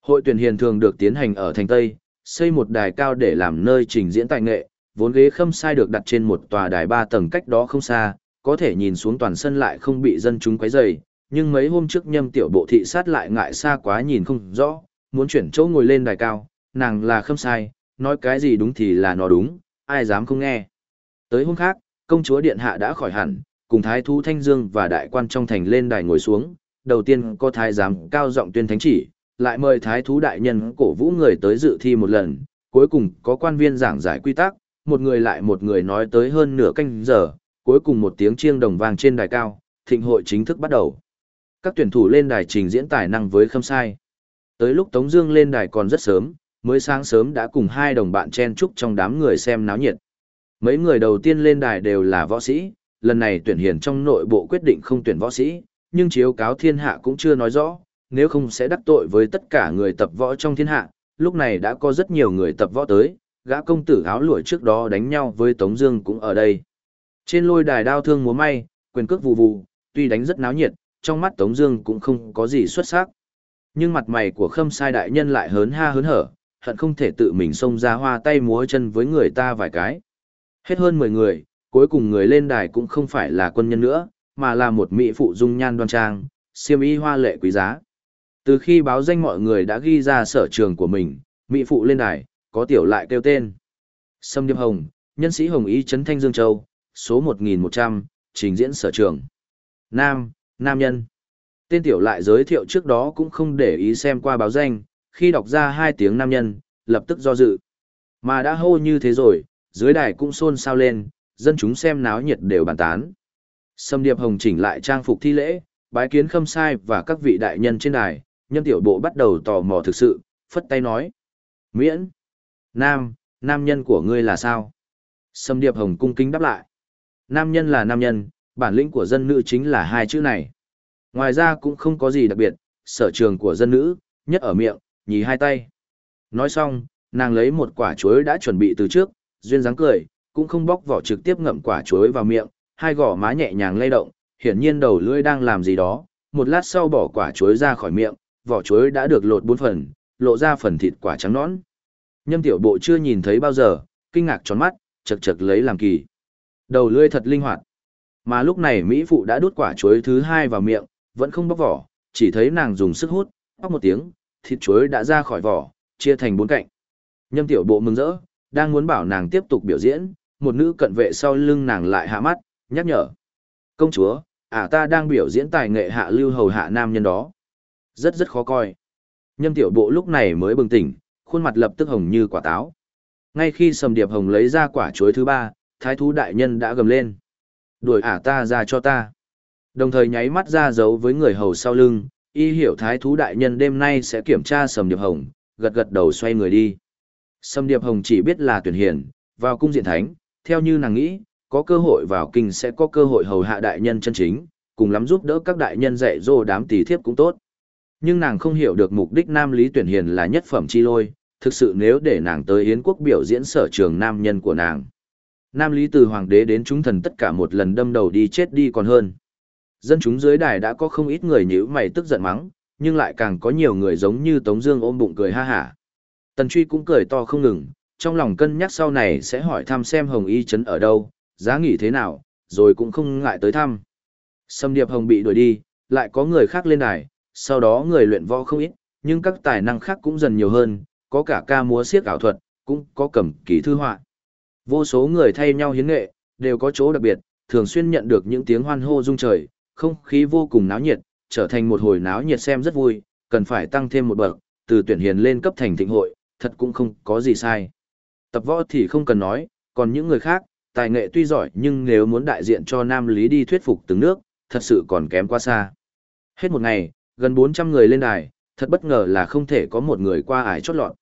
Hội tuyển hiền thường được tiến hành ở thành Tây, xây một đài cao để làm nơi trình diễn tài nghệ, vốn ghế khâm sai được đặt trên một tòa đài ba tầng cách đó không xa, có thể nhìn xuống toàn sân lại không bị dân chúng quấy rầy, nhưng mấy hôm trước nhâm tiểu bộ thị sát lại ngại xa quá nhìn không rõ, muốn chuyển chỗ ngồi lên đài cao, nàng là không sai, nói cái gì đúng thì là nó đúng, ai dám không nghe. Tới hôm khác, công chúa điện hạ đã khỏi hẳn, cùng thái thú thanh dương và đại quan trong thành lên đài ngồi xuống, đầu tiên có thái giám cao giọng tuyên thánh chỉ, lại mời thái thú đại nhân cổ vũ người tới dự thi một lần, cuối cùng có quan viên giảng giải quy tắc, một người lại một người nói tới hơn nửa canh giờ, cuối cùng một tiếng chiêng đồng vang trên đài cao, thịnh hội chính thức bắt đầu. Các tuyển thủ lên đài trình diễn tài năng với khâm sai. Tới lúc Tống Dương lên đài còn rất sớm, mới sáng sớm đã cùng hai đồng bạn chen chúc trong đám người xem náo nhiệt. Mấy người đầu tiên lên đài đều là võ sĩ, lần này tuyển hiền trong nội bộ quyết định không tuyển võ sĩ, nhưng chiếu cáo thiên hạ cũng chưa nói rõ, nếu không sẽ đắc tội với tất cả người tập võ trong thiên hạ. Lúc này đã có rất nhiều người tập võ tới, gã công tử áo lụa trước đó đánh nhau với Tống Dương cũng ở đây. Trên lôi đài đao thương múa may, quyền cước vù vù, tuy đánh rất náo nhiệt, trong mắt Tống Dương cũng không có gì xuất sắc. Nhưng mặt mày của Khâm Sai đại nhân lại hớn ha hớn hở, hận không thể tự mình xông ra hoa tay múa chân với người ta vài cái. Hết hơn 10 người, cuối cùng người lên đài cũng không phải là quân nhân nữa, mà là một mỹ phụ dung nhan đoan trang, siêm y hoa lệ quý giá. Từ khi báo danh mọi người đã ghi ra sở trường của mình, mỹ phụ lên đài, có tiểu lại kêu tên. Sâm Điệp Hồng, nhân sĩ Hồng Y Trấn Thanh Dương Châu, số 1100, trình diễn sở trường. Nam, nam nhân. Tên tiểu lại giới thiệu trước đó cũng không để ý xem qua báo danh, khi đọc ra hai tiếng nam nhân, lập tức do dự. Mà đã hô như thế rồi, dưới đài cũng xôn xao lên, dân chúng xem náo nhiệt đều bàn tán. Sâm Điệp Hồng chỉnh lại trang phục thi lễ, bái kiến khâm sai và các vị đại nhân trên đài, nhân tiểu bộ bắt đầu tò mò thực sự, phất tay nói. Miễn! Nam, nam nhân của ngươi là sao? Sâm Điệp Hồng cung kính đáp lại. Nam nhân là nam nhân, bản lĩnh của dân nữ chính là hai chữ này. Ngoài ra cũng không có gì đặc biệt, sở trường của dân nữ, nhất ở miệng, nhì hai tay. Nói xong, nàng lấy một quả chuối đã chuẩn bị từ trước, duyên dáng cười, cũng không bóc vỏ trực tiếp ngậm quả chuối vào miệng, hai gò má nhẹ nhàng lay động, hiển nhiên đầu lưỡi đang làm gì đó, một lát sau bỏ quả chuối ra khỏi miệng, vỏ chuối đã được lột bốn phần, lộ ra phần thịt quả trắng nõn. Nhâm tiểu bộ chưa nhìn thấy bao giờ, kinh ngạc tròn mắt, chật chật lấy làm kỳ. Đầu lưỡi thật linh hoạt. Mà lúc này Mỹ phụ đã đút quả chuối thứ hai vào miệng, vẫn không bóc vỏ, chỉ thấy nàng dùng sức hút, bóc một tiếng, thịt chuối đã ra khỏi vỏ, chia thành bốn cạnh. Nhâm tiểu bộ mừng rỡ, đang muốn bảo nàng tiếp tục biểu diễn, một nữ cận vệ sau lưng nàng lại hạ mắt, nhắc nhở. Công chúa, ả ta đang biểu diễn tài nghệ hạ lưu hầu hạ nam nhân đó. Rất rất khó coi. Nhâm tiểu bộ lúc này mới bừng tỉnh, khuôn mặt lập tức hồng như quả táo. Ngay khi sầm điệp hồng lấy ra quả chuối thứ ba, thái thú đại nhân đã gầm lên. Đuổi ả ta ra cho ta. Đồng thời nháy mắt ra dấu với người hầu sau lưng, y hiểu thái thú đại nhân đêm nay sẽ kiểm tra sầm điệp hồng, gật gật đầu xoay người đi. Sầm điệp hồng chỉ biết là tuyển hiển, vào cung diện thánh, theo như nàng nghĩ, có cơ hội vào kinh sẽ có cơ hội hầu hạ đại nhân chân chính, cùng lắm giúp đỡ các đại nhân dạy dỗ đám tỷ thiếp cũng tốt. Nhưng nàng không hiểu được mục đích nam lý tuyển hiền là nhất phẩm chi lôi, thực sự nếu để nàng tới Yến quốc biểu diễn sở trường nam nhân của nàng. Nam lý từ hoàng đế đến chúng thần tất cả một lần đâm đầu đi chết đi còn hơn. Dân chúng dưới đài đã có không ít người nhíu mày tức giận mắng, nhưng lại càng có nhiều người giống như Tống Dương ôm bụng cười ha hả. Tần Truy cũng cười to không ngừng, trong lòng cân nhắc sau này sẽ hỏi thăm xem Hồng Y Trấn ở đâu, giá nghỉ thế nào, rồi cũng không ngại tới thăm. Sâm Điệp Hồng bị đuổi đi, lại có người khác lên đài, sau đó người luyện võ không ít, nhưng các tài năng khác cũng dần nhiều hơn, có cả ca múa siếc ảo thuật, cũng có cầm kỹ thư họa. Vô số người thay nhau hiến nghệ, đều có chỗ đặc biệt, thường xuyên nhận được những tiếng hoan hô rung trời, không khí vô cùng náo nhiệt, trở thành một hồi náo nhiệt xem rất vui, cần phải tăng thêm một bậc, từ tuyển hiền lên cấp thành thịnh hội, thật cũng không có gì sai. Tập võ thì không cần nói, còn những người khác, tài nghệ tuy giỏi nhưng nếu muốn đại diện cho Nam Lý đi thuyết phục từng nước, thật sự còn kém quá xa. Hết một ngày, gần 400 người lên đài, thật bất ngờ là không thể có một người qua ải chót lọt.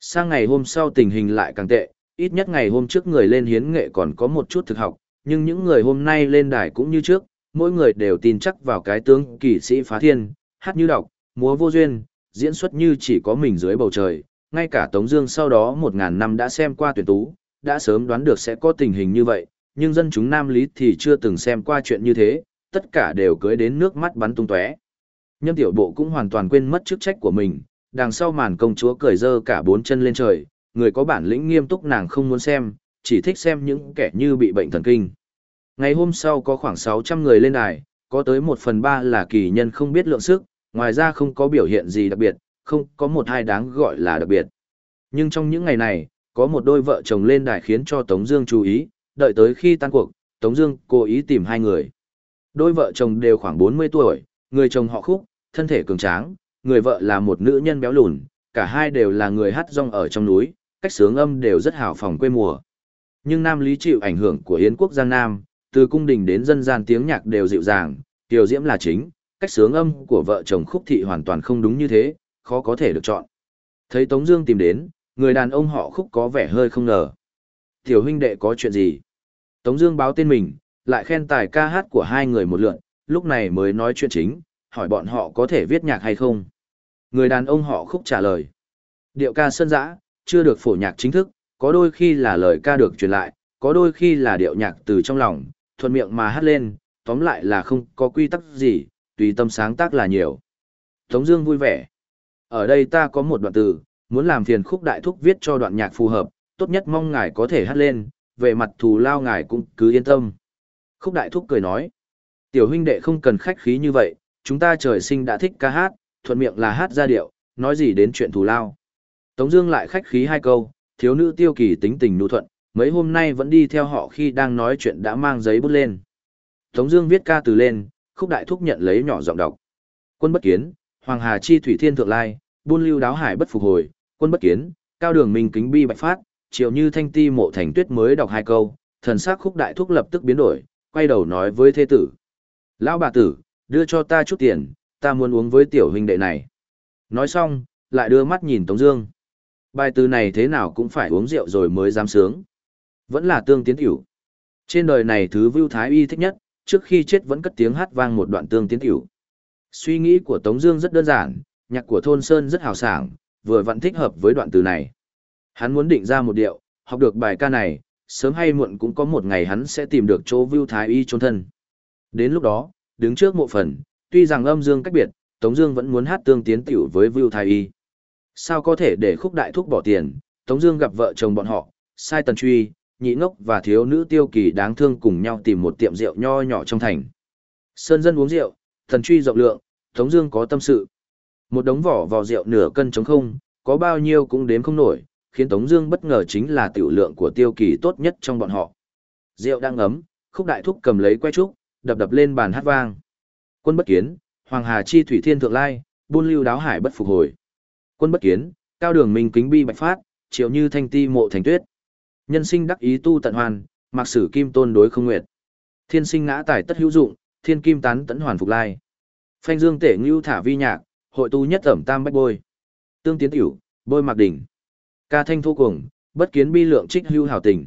Sang ngày hôm sau tình hình lại càng tệ, ít nhất ngày hôm trước người lên hiến nghệ còn có một chút thực học, nhưng những người hôm nay lên đài cũng như trước, mỗi người đều tin chắc vào cái tướng kỳ sĩ phá thiên, hát như đọc, múa vô duyên, diễn xuất như chỉ có mình dưới bầu trời. Ngay cả Tống Dương sau đó một ngàn năm đã xem qua tuyển tú, đã sớm đoán được sẽ có tình hình như vậy, nhưng dân chúng Nam Lý thì chưa từng xem qua chuyện như thế, tất cả đều cưới đến nước mắt bắn tung tóe. Nhâm tiểu bộ cũng hoàn toàn quên mất chức trách của mình, đằng sau màn công chúa cười dơ cả bốn chân lên trời, người có bản lĩnh nghiêm túc nàng không muốn xem, chỉ thích xem những kẻ như bị bệnh thần kinh. Ngày hôm sau có khoảng 600 người lên đài, có tới 1 phần 3 là kỳ nhân không biết lượng sức, ngoài ra không có biểu hiện gì đặc biệt, không có một hai đáng gọi là đặc biệt. Nhưng trong những ngày này, có một đôi vợ chồng lên đài khiến cho Tống Dương chú ý, đợi tới khi tan cuộc, Tống Dương cố ý tìm hai người. Đôi vợ chồng đều khoảng 40 tuổi, người chồng họ khúc, thân thể cường tráng, người vợ là một nữ nhân béo lùn, cả hai đều là người hát rong ở trong núi, cách sướng âm đều rất hào phòng quê mùa. Nhưng Nam Lý chịu ảnh hưởng của Yến quốc Giang Nam, từ cung đình đến dân gian tiếng nhạc đều dịu dàng, tiểu diễm là chính, cách sướng âm của vợ chồng khúc thị hoàn toàn không đúng như thế, khó có thể được chọn. Thấy Tống Dương tìm đến, người đàn ông họ khúc có vẻ hơi không ngờ. Tiểu huynh đệ có chuyện gì? Tống Dương báo tên mình, lại khen tài ca hát của hai người một lượt, lúc này mới nói chuyện chính, hỏi bọn họ có thể viết nhạc hay không. Người đàn ông họ khúc trả lời. Điệu ca sơn dã, chưa được phổ nhạc chính thức, có đôi khi là lời ca được truyền lại, có đôi khi là điệu nhạc từ trong lòng, thuận miệng mà hát lên, tóm lại là không có quy tắc gì, tùy tâm sáng tác là nhiều. Tống Dương vui vẻ. Ở đây ta có một đoạn từ, muốn làm phiền khúc đại thúc viết cho đoạn nhạc phù hợp, tốt nhất mong ngài có thể hát lên, về mặt thù lao ngài cũng cứ yên tâm. Khúc đại thúc cười nói, tiểu huynh đệ không cần khách khí như vậy, chúng ta trời sinh đã thích ca hát, thuận miệng là hát ra điệu, nói gì đến chuyện thù lao. Tống Dương lại khách khí hai câu, thiếu nữ tiêu kỳ tính tình nhu thuận, mấy hôm nay vẫn đi theo họ khi đang nói chuyện đã mang giấy bút lên. Tống Dương viết ca từ lên, khúc đại thúc nhận lấy nhỏ giọng đọc. Quân bất kiến, Hoàng Hà chi thủy thiên thượng lai, buôn lưu đáo hải bất phục hồi. Quân bất kiến, cao đường minh kính bi bạch phát, triệu như thanh ti mộ thành tuyết mới đọc hai câu, thần sắc khúc đại thúc lập tức biến đổi, quay đầu nói với thế tử: lão bà tử, đưa cho ta chút tiền, ta muốn uống với tiểu huynh đệ này. Nói xong, lại đưa mắt nhìn Tống Dương. Bài từ này thế nào cũng phải uống rượu rồi mới dám sướng. Vẫn là tương tiến tiểu. Trên đời này thứ Vưu Thái Y thích nhất, trước khi chết vẫn cất tiếng hát vang một đoạn tương tiến tiểu. Suy nghĩ của Tống Dương rất đơn giản, nhạc của Thôn Sơn rất hào sảng, vừa vặn thích hợp với đoạn từ này. Hắn muốn định ra một điệu, học được bài ca này, sớm hay muộn cũng có một ngày hắn sẽ tìm được chỗ Vưu Thái Y trốn thân. Đến lúc đó, đứng trước mộ phần, tuy rằng âm dương cách biệt, Tống Dương vẫn muốn hát tương tiến tiểu với Vưu Thái Y. Sao có thể để khúc đại thúc bỏ tiền? Tống Dương gặp vợ chồng bọn họ, sai tần truy, nhị ngốc và thiếu nữ tiêu kỳ đáng thương cùng nhau tìm một tiệm rượu nho nhỏ trong thành. Sơn dân uống rượu, tần truy rộng lượng, Tống Dương có tâm sự. Một đống vỏ vò rượu nửa cân trống không, có bao nhiêu cũng đếm không nổi, khiến Tống Dương bất ngờ chính là tiểu lượng của tiêu kỳ tốt nhất trong bọn họ. Rượu đang ấm, khúc đại thúc cầm lấy que trúc, đập đập lên bàn hát vang. Quân bất kiến, Hoàng Hà chi thủy thiên thượng lai, buôn lưu đáo hải bất phục hồi. Quân bất kiến, cao đường minh kính bi bạch phát, triệu như thanh ti mộ thành tuyết. Nhân sinh đắc ý tu tận hoàn, mặc sử kim tôn đối không nguyệt. Thiên sinh ngã tài tất hữu dụng, thiên kim tán tấn hoàn phục lai. Phanh dương tể ngưu thả vi nhạc, hội tu nhất ẩm tam bách bôi. Tương tiến tiểu, bôi mặc đỉnh. Ca thanh thô cùng, bất kiến bi lượng trích hưu hào tình.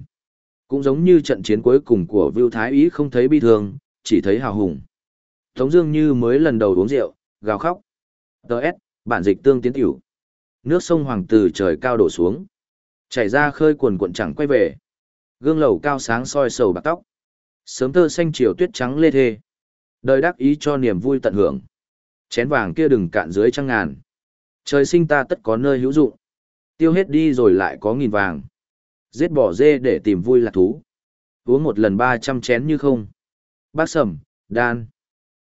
Cũng giống như trận chiến cuối cùng của Vưu Thái Ý không thấy bi thương, chỉ thấy hào hùng. Tống Dương như mới lần đầu uống rượu, gào khóc. T.S. Bản dịch tương tiến tiểu. Nước sông Hoàng từ trời cao đổ xuống. Chảy ra khơi cuồn cuộn chẳng quay về. Gương lầu cao sáng soi sầu bạc tóc. Sớm thơ xanh chiều tuyết trắng lê thê. Đời đắc ý cho niềm vui tận hưởng. Chén vàng kia đừng cạn dưới trăng ngàn. Trời sinh ta tất có nơi hữu dụng. Tiêu hết đi rồi lại có nghìn vàng. Giết bỏ dê để tìm vui là thú. Uống một lần ba trăm chén như không. Bác sầm, đan.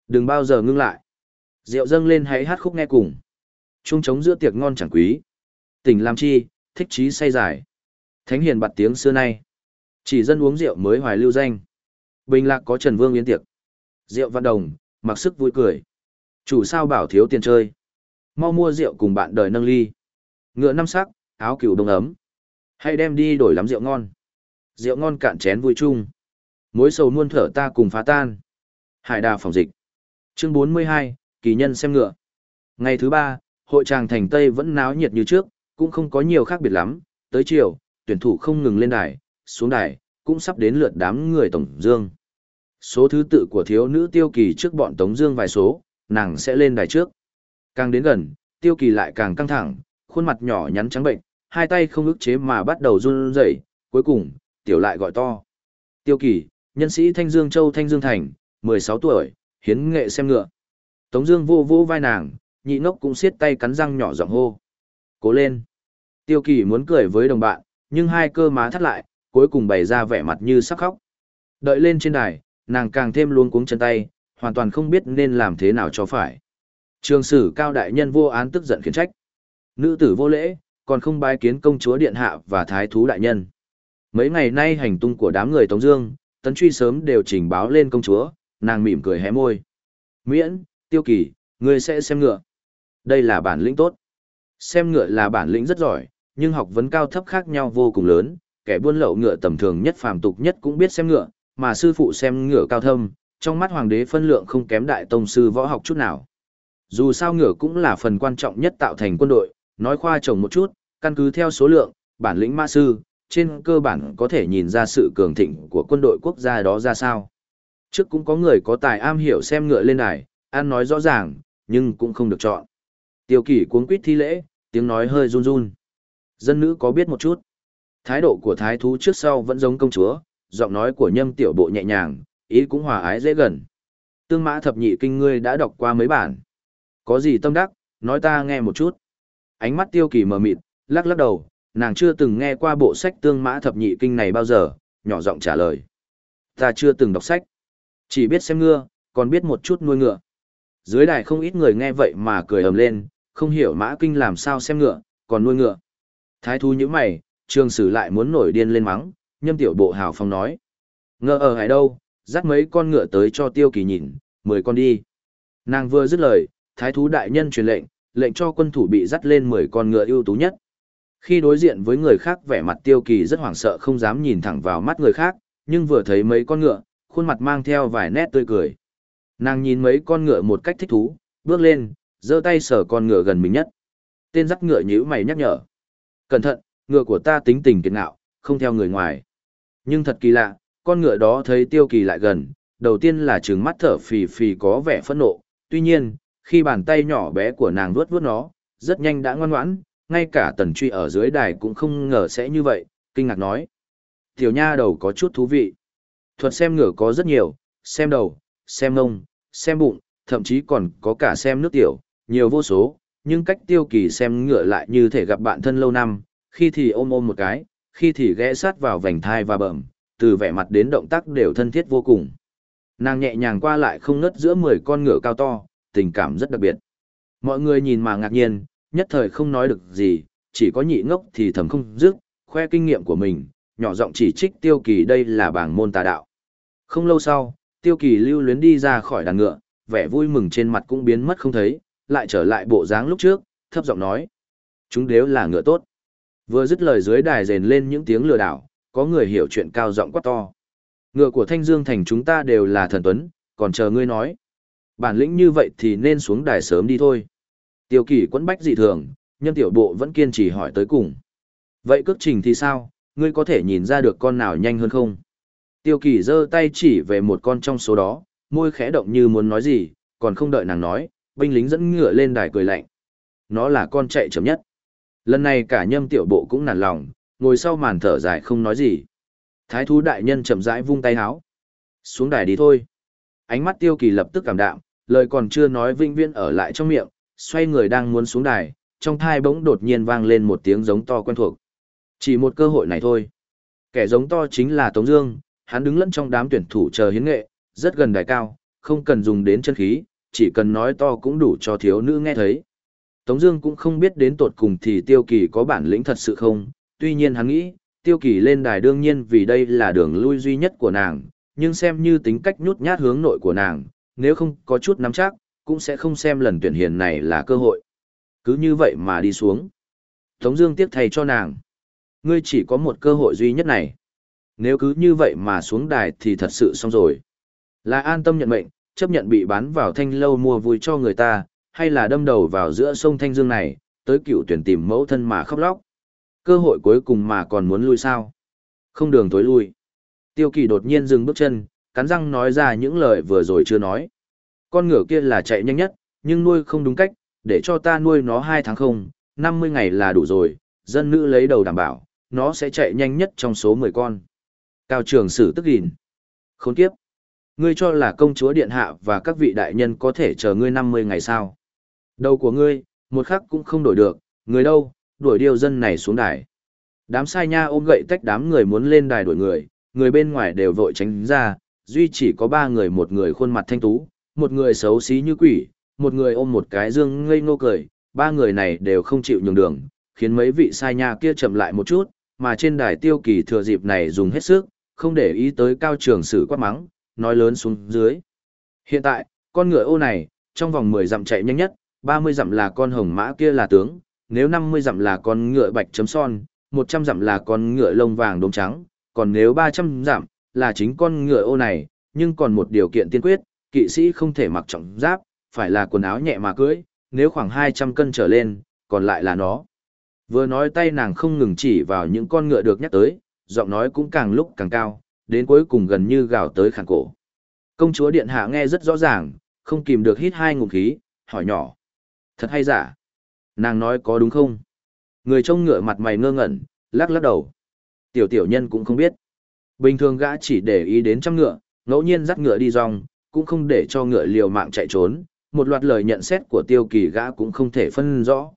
Đừng bao giờ ngưng lại. Rượu dâng lên hãy hát khúc nghe cùng. Trung trống giữa tiệc ngon chẳng quý. Tình làm chi, thích trí say giải. Thánh hiền bặt tiếng xưa nay. Chỉ dân uống rượu mới hoài lưu danh. Bình lạc có Trần Vương yến tiệc. Rượu văn đồng, mặc sức vui cười. Chủ sao bảo thiếu tiền chơi. Mau mua rượu cùng bạn đời nâng ly. Ngựa năm sắc, áo cừu đông ấm. Hay đem đi đổi lắm rượu ngon. Rượu ngon cạn chén vui chung. Mối sầu muôn thở ta cùng phá tan. Hải đà phòng dịch. Chương 42, kỳ nhân xem ngựa. Ngày thứ ba, hội tràng thành Tây vẫn náo nhiệt như trước, cũng không có nhiều khác biệt lắm. Tới chiều, tuyển thủ không ngừng lên đài, xuống đài, cũng sắp đến lượt đám người Tổng Dương. Số thứ tự của thiếu nữ tiêu kỳ trước bọn Tống Dương vài số, nàng sẽ lên đài trước. Càng đến gần, tiêu kỳ lại càng căng thẳng, khuôn mặt nhỏ nhắn trắng bệnh, hai tay không ức chế mà bắt đầu run rẩy. cuối cùng, tiểu lại gọi to. Tiêu kỳ, nhân sĩ Thanh Dương Châu Thanh Dương Thành, 16 tuổi, hiến nghệ xem ngựa. Tống Dương vô vô vai nàng, nhị ngốc cũng siết tay cắn răng nhỏ giọng hô. Cố lên. Tiêu kỳ muốn cười với đồng bạn, nhưng hai cơ má thắt lại, cuối cùng bày ra vẻ mặt như sắp khóc. Đợi lên trên đài, nàng càng thêm luống cuống chân tay, hoàn toàn không biết nên làm thế nào cho phải. Trường sử cao đại nhân vô án tức giận khiển trách. Nữ tử vô lễ, còn không bái kiến công chúa điện hạ và thái thú đại nhân. Mấy ngày nay hành tung của đám người Tống Dương, tấn truy sớm đều trình báo lên công chúa, nàng mỉm cười hé môi. Miễn, tiêu kỳ, ngươi sẽ xem ngựa. Đây là bản lĩnh tốt. Xem ngựa là bản lĩnh rất giỏi, nhưng học vấn cao thấp khác nhau vô cùng lớn. Kẻ buôn lậu ngựa tầm thường nhất phàm tục nhất cũng biết xem ngựa, mà sư phụ xem ngựa cao thâm, trong mắt hoàng đế phân lượng không kém đại tông sư võ học chút nào. Dù sao ngựa cũng là phần quan trọng nhất tạo thành quân đội, nói khoa trồng một chút, căn cứ theo số lượng, bản lĩnh ma sư, trên cơ bản có thể nhìn ra sự cường thịnh của quân đội quốc gia đó ra sao. Trước cũng có người có tài am hiểu xem ngựa lên đài, ăn nói rõ ràng, nhưng cũng không được chọn. Tiêu kỷ cuống quýt thi lễ, tiếng nói hơi run run. Dân nữ có biết một chút. Thái độ của thái thú trước sau vẫn giống công chúa, giọng nói của nhâm tiểu bộ nhẹ nhàng, ý cũng hòa ái dễ gần. Tương mã thập nhị kinh ngươi đã đọc qua mấy bản. Có gì tâm đắc, nói ta nghe một chút. Ánh mắt tiêu kỳ mờ mịt, lắc lắc đầu, nàng chưa từng nghe qua bộ sách tương mã thập nhị kinh này bao giờ, nhỏ giọng trả lời. Ta chưa từng đọc sách. Chỉ biết xem ngựa, còn biết một chút nuôi ngựa. Dưới đài không ít người nghe vậy mà cười ầm lên, không hiểu mã kinh làm sao xem ngựa, còn nuôi ngựa. Thái thú như mày, trường sử lại muốn nổi điên lên mắng, nhâm tiểu bộ hào phong nói. Ngờ ở hải đâu, dắt mấy con ngựa tới cho tiêu kỳ nhìn, mười con đi. Nàng vừa dứt lời, thái thú đại nhân truyền lệnh, lệnh cho quân thủ bị dắt lên mười con ngựa ưu tú nhất. Khi đối diện với người khác vẻ mặt tiêu kỳ rất hoảng sợ không dám nhìn thẳng vào mắt người khác, nhưng vừa thấy mấy con ngựa, khuôn mặt mang theo vài nét tươi cười. Nàng nhìn mấy con ngựa một cách thích thú, bước lên, giơ tay sờ con ngựa gần mình nhất. Tên dắt ngựa nhíu mày nhắc nhở. Cẩn thận, ngựa của ta tính tình kiệt ngạo, không theo người ngoài. Nhưng thật kỳ lạ, con ngựa đó thấy tiêu kỳ lại gần, đầu tiên là trừng mắt thở phì phì có vẻ phẫn nộ. Tuy nhiên, khi bàn tay nhỏ bé của nàng vuốt vuốt nó, rất nhanh đã ngoan ngoãn, ngay cả tần truy ở dưới đài cũng không ngờ sẽ như vậy, kinh ngạc nói. Tiểu nha đầu có chút thú vị. Thuật xem ngựa có rất nhiều, xem đầu, xem ngông, xem bụng, thậm chí còn có cả xem nước tiểu, nhiều vô số, nhưng cách tiêu kỳ xem ngựa lại như thể gặp bạn thân lâu năm, khi thì ôm ôm một cái, khi thì ghé sát vào vành thai và bẩm, từ vẻ mặt đến động tác đều thân thiết vô cùng. Nàng nhẹ nhàng qua lại không nứt giữa 10 con ngựa cao to, tình cảm rất đặc biệt. Mọi người nhìn mà ngạc nhiên, nhất thời không nói được gì, chỉ có nhị ngốc thì thầm không dứt, khoe kinh nghiệm của mình, nhỏ giọng chỉ trích tiêu kỳ đây là bảng môn tà đạo. Không lâu sau, tiêu kỳ lưu luyến đi ra khỏi đàn ngựa, vẻ vui mừng trên mặt cũng biến mất không thấy, lại trở lại bộ dáng lúc trước, thấp giọng nói. Chúng đều là ngựa tốt. Vừa dứt lời dưới đài rền lên những tiếng lừa đảo, có người hiểu chuyện cao giọng quát to. Ngựa của Thanh Dương thành chúng ta đều là thần tuấn, còn chờ ngươi nói. Bản lĩnh như vậy thì nên xuống đài sớm đi thôi. Tiêu Kỷ quẫn bách dị thường, nhân tiểu bộ vẫn kiên trì hỏi tới cùng. Vậy cước trình thì sao, ngươi có thể nhìn ra được con nào nhanh hơn không? Tiêu kỳ giơ tay chỉ về một con trong số đó, môi khẽ động như muốn nói gì, còn không đợi nàng nói, binh lính dẫn ngựa lên đài cười lạnh. Nó là con chạy chậm nhất. Lần này cả nhâm tiểu bộ cũng nản lòng, ngồi sau màn thở dài không nói gì. Thái thú đại nhân chậm rãi vung tay háo. Xuống đài đi thôi. Ánh mắt tiêu kỳ lập tức cảm đạm, lời còn chưa nói vinh viên ở lại trong miệng, xoay người đang muốn xuống đài, trong thai bỗng đột nhiên vang lên một tiếng giống to quen thuộc. Chỉ một cơ hội này thôi. Kẻ giống to chính là Tống Dương, hắn đứng lẫn trong đám tuyển thủ chờ hiến nghệ, rất gần đài cao, không cần dùng đến chân khí, chỉ cần nói to cũng đủ cho thiếu nữ nghe thấy. Tống Dương cũng không biết đến tột cùng thì Tiêu Kỳ có bản lĩnh thật sự không, tuy nhiên hắn nghĩ, Tiêu Kỳ lên đài đương nhiên vì đây là đường lui duy nhất của nàng, nhưng xem như tính cách nhút nhát hướng nội của nàng, nếu không có chút nắm chắc, cũng sẽ không xem lần tuyển hiền này là cơ hội. Cứ như vậy mà đi xuống. Tống Dương tiếc thầy cho nàng. Ngươi chỉ có một cơ hội duy nhất này. Nếu cứ như vậy mà xuống đài thì thật sự xong rồi. Là an tâm nhận mệnh, chấp nhận bị bán vào thanh lâu mua vui cho người ta, hay là đâm đầu vào giữa sông Thanh Dương này, tới cựu tuyển tìm mẫu thân mà khóc lóc. Cơ hội cuối cùng mà còn muốn lui sao? Không đường tối lui. Tiêu kỳ đột nhiên dừng bước chân, cắn răng nói ra những lời vừa rồi chưa nói. Con ngựa kia là chạy nhanh nhất, nhưng nuôi không đúng cách, để cho ta nuôi nó hai tháng không, năm mươi ngày là đủ rồi, dân nữ lấy đầu đảm bảo, nó sẽ chạy nhanh nhất trong số mười con. Cao trường sử tức gìn. Khốn kiếp. Ngươi cho là công chúa điện hạ và các vị đại nhân có thể chờ ngươi năm mươi ngày sao? Đầu của ngươi, một khắc cũng không đổi được, người đâu, đuổi điều dân này xuống đài. Đám sai nha ôm gậy tách đám người muốn lên đài đuổi người, người bên ngoài đều vội tránh ra, duy chỉ có ba người một người khuôn mặt thanh tú, một người xấu xí như quỷ, một người ôm một cái dương ngây ngô cười, ba người này đều không chịu nhường đường, khiến mấy vị sai nha kia chậm lại một chút, mà trên đài tiêu kỳ thừa dịp này dùng hết sức, không để ý tới cao trường sử quát mắng, nói lớn xuống dưới. Hiện tại, con ngựa ô này, trong vòng 10 dặm chạy nhanh nhất, 30 dặm là con hồng mã kia là tướng, nếu 50 dặm là con ngựa bạch chấm son, 100 dặm là con ngựa lông vàng đốm trắng, còn nếu 300 dặm là chính con ngựa ô này, nhưng còn một điều kiện tiên quyết, kỵ sĩ không thể mặc trọng giáp, phải là quần áo nhẹ mà cưỡi, nếu khoảng 200 cân trở lên, còn lại là nó. Vừa nói tay nàng không ngừng chỉ vào những con ngựa được nhắc tới, giọng nói cũng càng lúc càng cao, đến cuối cùng gần như gào tới khàn cổ. Công chúa điện hạ nghe rất rõ ràng, không kìm được hít hai ngụm khí, hỏi nhỏ. Thật hay giả? Nàng nói có đúng không? Người trông ngựa mặt mày ngơ ngẩn, lắc lắc đầu. Tiểu tiểu nhân cũng không biết. Bình thường gã chỉ để ý đến trăm ngựa, ngẫu nhiên dắt ngựa đi rong, cũng không để cho ngựa liều mạng chạy trốn. Một loạt lời nhận xét của tiêu kỳ gã cũng không thể phân rõ.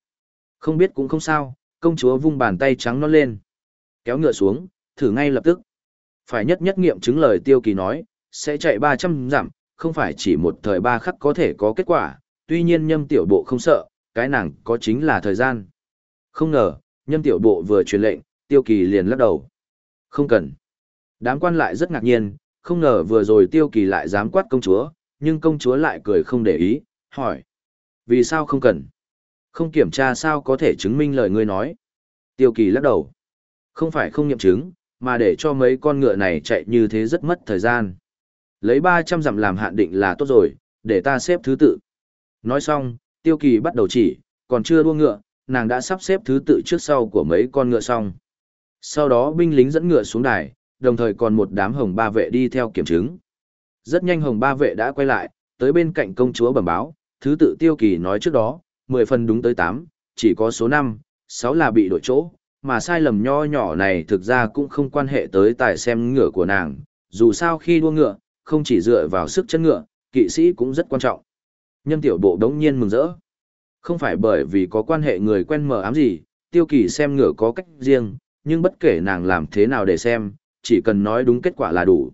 Không biết cũng không sao, công chúa vung bàn tay trắng nó lên. Kéo ngựa xuống, thử ngay lập tức. Phải nhất nhất nghiệm chứng lời tiêu kỳ nói, sẽ chạy 300 dặm, không phải chỉ một thời ba khắc có thể có kết quả, tuy nhiên nhâm tiểu bộ không sợ, cái nàng có chính là thời gian. Không ngờ, nhâm tiểu bộ vừa truyền lệnh, tiêu kỳ liền lắc đầu. Không cần. Đám quan lại rất ngạc nhiên, không ngờ vừa rồi tiêu kỳ lại dám quát công chúa, nhưng công chúa lại cười không để ý, hỏi. Vì sao không cần? Không kiểm tra sao có thể chứng minh lời ngươi nói? Tiêu kỳ lắc đầu. Không phải không nghiệm chứng, mà để cho mấy con ngựa này chạy như thế rất mất thời gian. Lấy 300 dặm làm hạn định là tốt rồi, để ta xếp thứ tự. Nói xong, tiêu kỳ bắt đầu chỉ, còn chưa đua ngựa, nàng đã sắp xếp thứ tự trước sau của mấy con ngựa xong. Sau đó binh lính dẫn ngựa xuống đài, đồng thời còn một đám hồng ba vệ đi theo kiểm chứng. Rất nhanh hồng ba vệ đã quay lại, tới bên cạnh công chúa bẩm báo, thứ tự tiêu kỳ nói trước đó, 10 phần đúng tới 8, chỉ có số 5, 6 là bị đổi chỗ, mà sai lầm nho nhỏ này thực ra cũng không quan hệ tới tài xem ngựa của nàng, dù sao khi đua ngựa, không chỉ dựa vào sức chân ngựa, kỵ sĩ cũng rất quan trọng. Nhâm tiểu bộ đống nhiên mừng rỡ. Không phải bởi vì có quan hệ người quen mờ ám gì, tiêu kỳ xem ngựa có cách riêng, nhưng bất kể nàng làm thế nào để xem, chỉ cần nói đúng kết quả là đủ.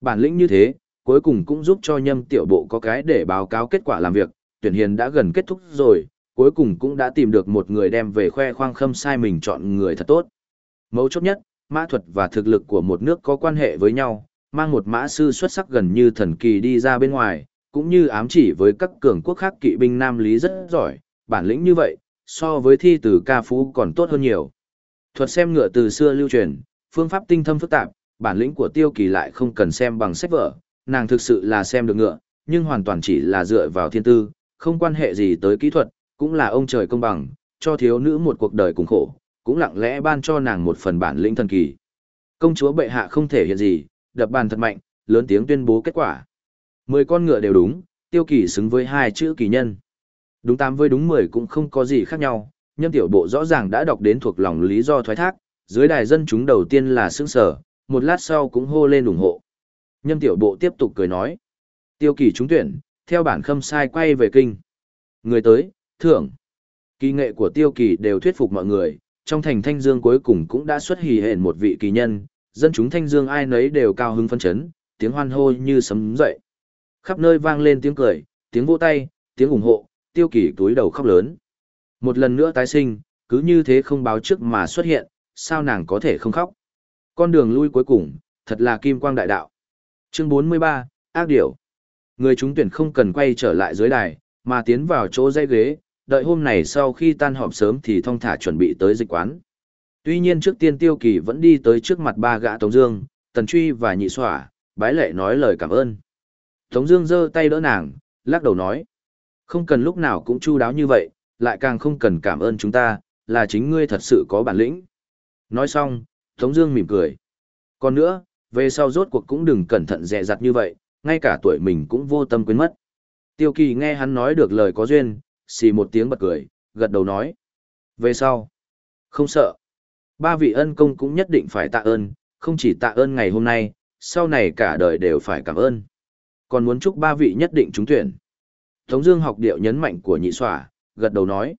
Bản lĩnh như thế, cuối cùng cũng giúp cho nhâm tiểu bộ có cái để báo cáo kết quả làm việc, tuyển hiền đã gần kết thúc rồi, cuối cùng cũng đã tìm được một người đem về khoe khoang khâm sai mình chọn người thật tốt. Mấu chốt nhất, mã thuật và thực lực của một nước có quan hệ với nhau, mang một mã sư xuất sắc gần như thần kỳ đi ra bên ngoài, cũng như ám chỉ với các cường quốc khác kỵ binh Nam Lý rất giỏi, bản lĩnh như vậy, so với thi từ ca phú còn tốt hơn nhiều. Thuật xem ngựa từ xưa lưu truyền, phương pháp tinh thâm phức tạp, bản lĩnh của tiêu kỳ lại không cần xem bằng sách vở, nàng thực sự là xem được ngựa, nhưng hoàn toàn chỉ là dựa vào thiên tư, không quan hệ gì tới kỹ thuật, cũng là ông trời công bằng, cho thiếu nữ một cuộc đời cùng khổ, cũng lặng lẽ ban cho nàng một phần bản lĩnh thần kỳ. Công chúa bệ hạ không thể hiện gì, đập bàn thật mạnh, lớn tiếng tuyên bố kết quả. Mười con ngựa đều đúng, tiêu kỳ xứng với hai chữ kỳ nhân. Đúng tám với đúng mười cũng không có gì khác nhau, nhân tiểu bộ rõ ràng đã đọc đến thuộc lòng lý do thoái thác, dưới đài dân chúng đầu tiên là sững sở, một lát sau cũng hô lên ủng hộ. Nhân tiểu bộ tiếp tục cười nói. Tiêu kỳ trúng tuyển, theo bản khâm sai quay về kinh. Người tới, thưởng. Kỳ nghệ của tiêu kỳ đều thuyết phục mọi người, trong thành Thanh Dương cuối cùng cũng đã xuất hì hển một vị kỳ nhân, dân chúng Thanh Dương ai nấy đều cao hứng phân chấn, tiếng hoan hô như sấm dậy. Khắp nơi vang lên tiếng cười, tiếng vỗ tay, tiếng ủng hộ, tiêu kỳ túi đầu khóc lớn. Một lần nữa tái sinh, cứ như thế không báo trước mà xuất hiện, sao nàng có thể không khóc. Con đường lui cuối cùng, thật là kim quang đại đạo. Chương 43, Ác Điểu. Người chúng tuyển không cần quay trở lại dưới đài, mà tiến vào chỗ dây ghế, đợi hôm này sau khi tan họp sớm thì thong thả chuẩn bị tới dịch quán. Tuy nhiên trước tiên Tiêu Kỳ vẫn đi tới trước mặt ba gã Tống Dương, Tần Truy và Nhị Xỏa, bái lệ nói lời cảm ơn. Tống Dương giơ tay đỡ nàng, lắc đầu nói: không cần lúc nào cũng chu đáo như vậy, lại càng không cần cảm ơn chúng ta, là chính ngươi thật sự có bản lĩnh. Nói xong, Tống Dương mỉm cười. Còn nữa, về sau rốt cuộc cũng đừng cẩn thận dè dặt như vậy, ngay cả tuổi mình cũng vô tâm quên mất. Tiêu Kỳ nghe hắn nói được lời có duyên, xì một tiếng bật cười, gật đầu nói. Về sau, không sợ. Ba vị ân công cũng nhất định phải tạ ơn, không chỉ tạ ơn ngày hôm nay, sau này cả đời đều phải cảm ơn. Còn muốn chúc ba vị nhất định trúng tuyển. Tống Dương học điệu nhấn mạnh của nhị xỏa, gật đầu nói.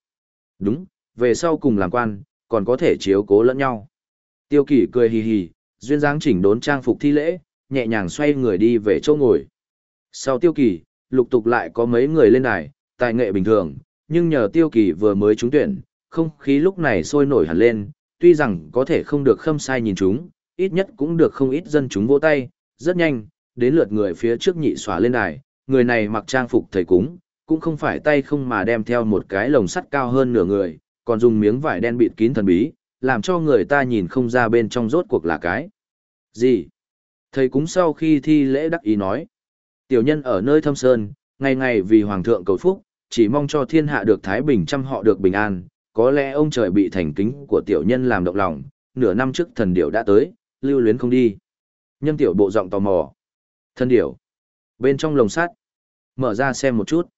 Đúng, về sau cùng làm quan, còn có thể chiếu cố lẫn nhau. Tiêu Kỷ cười hì hì, duyên dáng chỉnh đốn trang phục thi lễ, nhẹ nhàng xoay người đi về chỗ ngồi. Sau Tiêu Kỷ, lục tục lại có mấy người lên đài, tài nghệ bình thường, nhưng nhờ Tiêu Kỳ vừa mới trúng tuyển, không khí lúc này sôi nổi hẳn lên. Tuy rằng có thể không được khâm sai nhìn chúng, ít nhất cũng được không ít dân chúng vỗ tay. Rất nhanh, đến lượt người phía trước nhị xóa lên đài, người này mặc trang phục thầy cúng, cũng không phải tay không mà đem theo một cái lồng sắt cao hơn nửa người, còn dùng miếng vải đen bịt kín thần bí, làm cho người ta nhìn không ra bên trong rốt cuộc là cái. Gì? Thầy cúng sau khi thi lễ đắc ý nói. Tiểu nhân ở nơi thâm sơn, ngày ngày vì hoàng thượng cầu phúc, chỉ mong cho thiên hạ được thái bình trăm họ được bình an, có lẽ ông trời bị thành kính của tiểu nhân làm động lòng, nửa năm trước thần điểu đã tới, lưu luyến không đi. Nhân tiểu bộ giọng tò mò. Thần điểu. Bên trong lồng sắt. Mở ra xem một chút.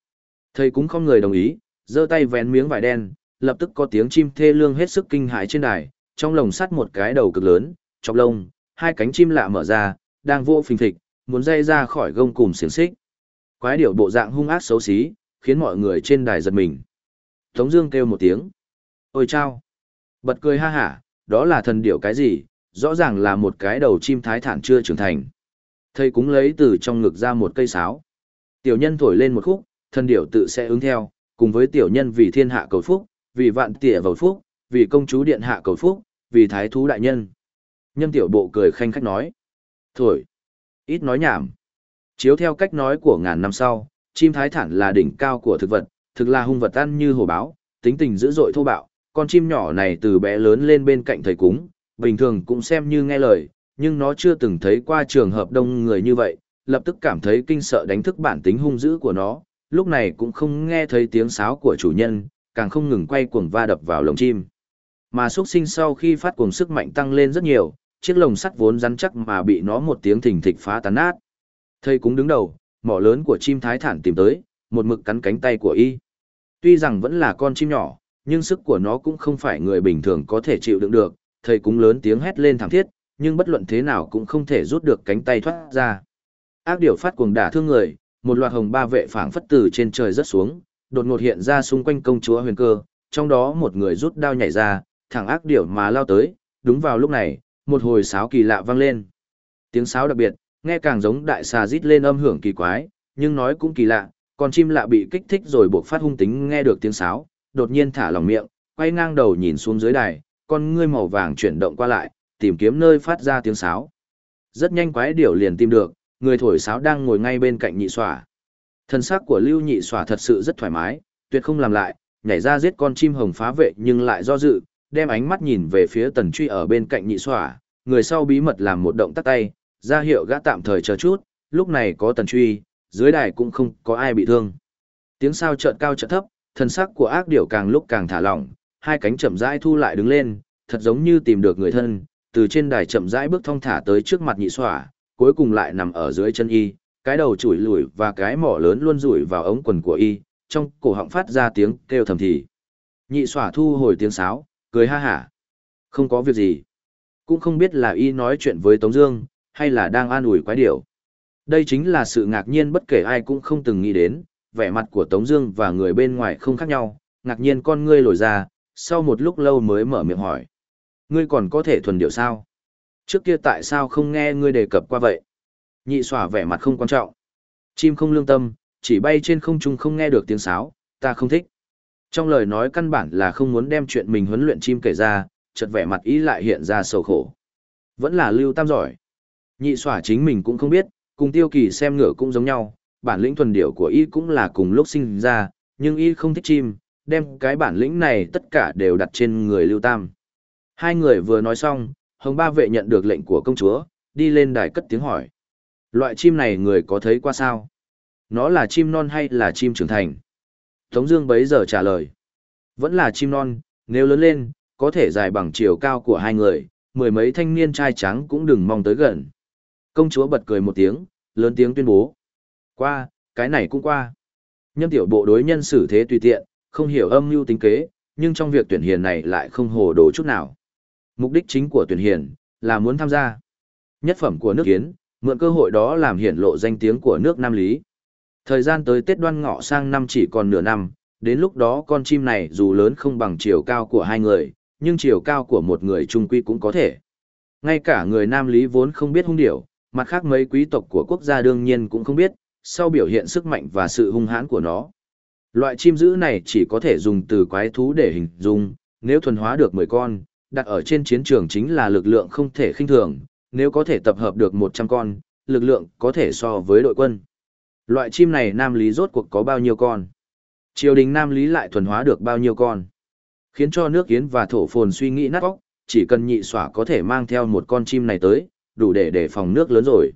Thầy cũng không người đồng ý, giơ tay vén miếng vải đen, lập tức có tiếng chim thê lương hết sức kinh hãi trên đài, trong lồng sắt một cái đầu cực lớn, chọc lông, hai cánh chim lạ mở ra, đang vô phình thịch, muốn dây ra khỏi gông cùm xiềng xích. Quái điểu bộ dạng hung ác xấu xí, khiến mọi người trên đài giật mình. Tống Dương kêu một tiếng, ôi chao, bật cười ha hả, đó là thần điểu cái gì? Rõ ràng là một cái đầu chim thái thản chưa trưởng thành. Thầy cũng lấy từ trong ngực ra một cây sáo. Tiểu nhân thổi lên một khúc, thần điểu tự sẽ ứng theo, cùng với tiểu nhân vì thiên hạ cầu phúc, vì vạn tỉa vào phúc, vì công chúa điện hạ cầu phúc, vì thái thú đại nhân. Nhân tiểu bộ cười khanh khách nói. Thổi. Ít nói nhảm. Chiếu theo cách nói của ngàn năm sau, chim thái thản là đỉnh cao của thực vật, thực là hung vật ăn như hổ báo, tính tình dữ dội thô bạo. Con chim nhỏ này từ bé lớn lên bên cạnh thầy cúng, bình thường cũng xem như nghe lời, nhưng nó chưa từng thấy qua trường hợp đông người như vậy, lập tức cảm thấy kinh sợ đánh thức bản tính hung dữ của nó, lúc này cũng không nghe thấy tiếng sáo của chủ nhân, càng không ngừng quay cuồng va đập vào lồng chim. Mà xuất sinh sau khi phát cuồng sức mạnh tăng lên rất nhiều, chiếc lồng sắt vốn rắn chắc mà bị nó một tiếng thình thịch phá tán nát. Thầy cũng đứng đầu, mỏ lớn của chim thái thản tìm tới, một mực cắn cánh tay của y. Tuy rằng vẫn là con chim nhỏ, nhưng sức của nó cũng không phải người bình thường có thể chịu đựng được, thầy cũng lớn tiếng hét lên thảm thiết, nhưng bất luận thế nào cũng không thể rút được cánh tay thoát ra. Ác điểu phát cuồng đả thương người, một loạt hồng ba vệ phảng phất từ trên trời rớt xuống, đột ngột hiện ra xung quanh công chúa huyền cơ, trong đó một người rút đao nhảy ra, thẳng ác điểu mà lao tới, đúng vào lúc này, một hồi sáo kỳ lạ vang lên. Tiếng sáo đặc biệt, nghe càng giống đại xà rít lên âm hưởng kỳ quái, nhưng nói cũng kỳ lạ, còn chim lạ bị kích thích rồi buộc phát hung tính nghe được tiếng sáo, đột nhiên thả lỏng miệng, quay ngang đầu nhìn xuống dưới đài, con ngươi màu vàng chuyển động qua lại, tìm kiếm nơi phát ra tiếng sáo. Rất nhanh quái điểu liền tìm được, người thổi sáo đang ngồi ngay bên cạnh nhị xòa. Thân xác của Lưu Nhị xòa thật sự rất thoải mái, tuyệt không làm lại, nhảy ra giết con chim hồng phá vệ nhưng lại do dự, đem ánh mắt nhìn về phía tần truy ở bên cạnh nhị xòa, người sau bí mật làm một động tác tay, ra hiệu gã tạm thời chờ chút, lúc này có tần truy, dưới đài cũng không có ai bị thương. Tiếng sao chợt cao chợt thấp, thân sắc của ác điểu càng lúc càng thả lỏng, hai cánh chậm rãi thu lại đứng lên, thật giống như tìm được người thân, từ trên đài chậm rãi bước thong thả tới trước mặt nhị xỏa, cuối cùng lại nằm ở dưới chân y, cái đầu chủi lủi và cái mỏ lớn luôn rủi vào ống quần của y, trong cổ họng phát ra tiếng kêu thầm thì. Nhị xỏa thu hồi tiếng sáo, cười ha hả. Không có việc gì. Cũng không biết là y nói chuyện với Tống Dương, hay là đang an ủi quái điểu. Đây chính là sự ngạc nhiên bất kể ai cũng không từng nghĩ đến, vẻ mặt của Tống Dương và người bên ngoài không khác nhau, ngạc nhiên con ngươi lồi ra, sau một lúc lâu mới mở miệng hỏi. Ngươi còn có thể thuần điệu sao? Trước kia tại sao không nghe ngươi đề cập qua vậy? Nhị xòa vẻ mặt không quan trọng. Chim không lương tâm, chỉ bay trên không trung không nghe được tiếng sáo, ta không thích. Trong lời nói căn bản là không muốn đem chuyện mình huấn luyện chim kể ra, chợt vẻ mặt ý lại hiện ra sầu khổ. Vẫn là lưu tam giỏi. Nhị xỏa chính mình cũng không biết, cùng tiêu kỳ xem ngựa cũng giống nhau, bản lĩnh thuần điệu của y cũng là cùng lúc sinh ra, nhưng y không thích chim, đem cái bản lĩnh này tất cả đều đặt trên người lưu tam. Hai người vừa nói xong, hồng ba vệ nhận được lệnh của công chúa, đi lên đài cất tiếng hỏi. Loại chim này người có thấy qua sao? Nó là chim non hay là chim trưởng thành? Tống Dương bấy giờ trả lời. Vẫn là chim non, nếu lớn lên, có thể dài bằng chiều cao của hai người, mười mấy thanh niên trai trắng cũng đừng mong tới gần. Công chúa bật cười một tiếng, lớn tiếng tuyên bố. Qua, cái này cũng qua. Nhâm tiểu bộ đối nhân xử thế tùy tiện, không hiểu âm mưu tính kế, nhưng trong việc tuyển hiền này lại không hồ đồ chút nào. Mục đích chính của tuyển hiền là muốn tham gia. Nhất phẩm của nước Kiến, mượn cơ hội đó làm hiển lộ danh tiếng của nước Nam Lý. Thời gian tới Tết đoan ngọ sang năm chỉ còn nửa năm, đến lúc đó con chim này dù lớn không bằng chiều cao của hai người, nhưng chiều cao của một người trung quy cũng có thể. Ngay cả người Nam Lý vốn không biết hung điểu, mặt khác mấy quý tộc của quốc gia đương nhiên cũng không biết, sau biểu hiện sức mạnh và sự hung hãn của nó. Loại chim dữ này chỉ có thể dùng từ quái thú để hình dung, nếu thuần hóa được 10 con, đặt ở trên chiến trường chính là lực lượng không thể khinh thường, nếu có thể tập hợp được 100 con, lực lượng có thể so với đội quân. Loại chim này Nam Lý rốt cuộc có bao nhiêu con? Triều đình Nam Lý lại thuần hóa được bao nhiêu con? Khiến cho nước Yến và thổ phồn suy nghĩ nát óc, chỉ cần nhị xỏa có thể mang theo một con chim này tới, đủ để đề phòng nước lớn rồi.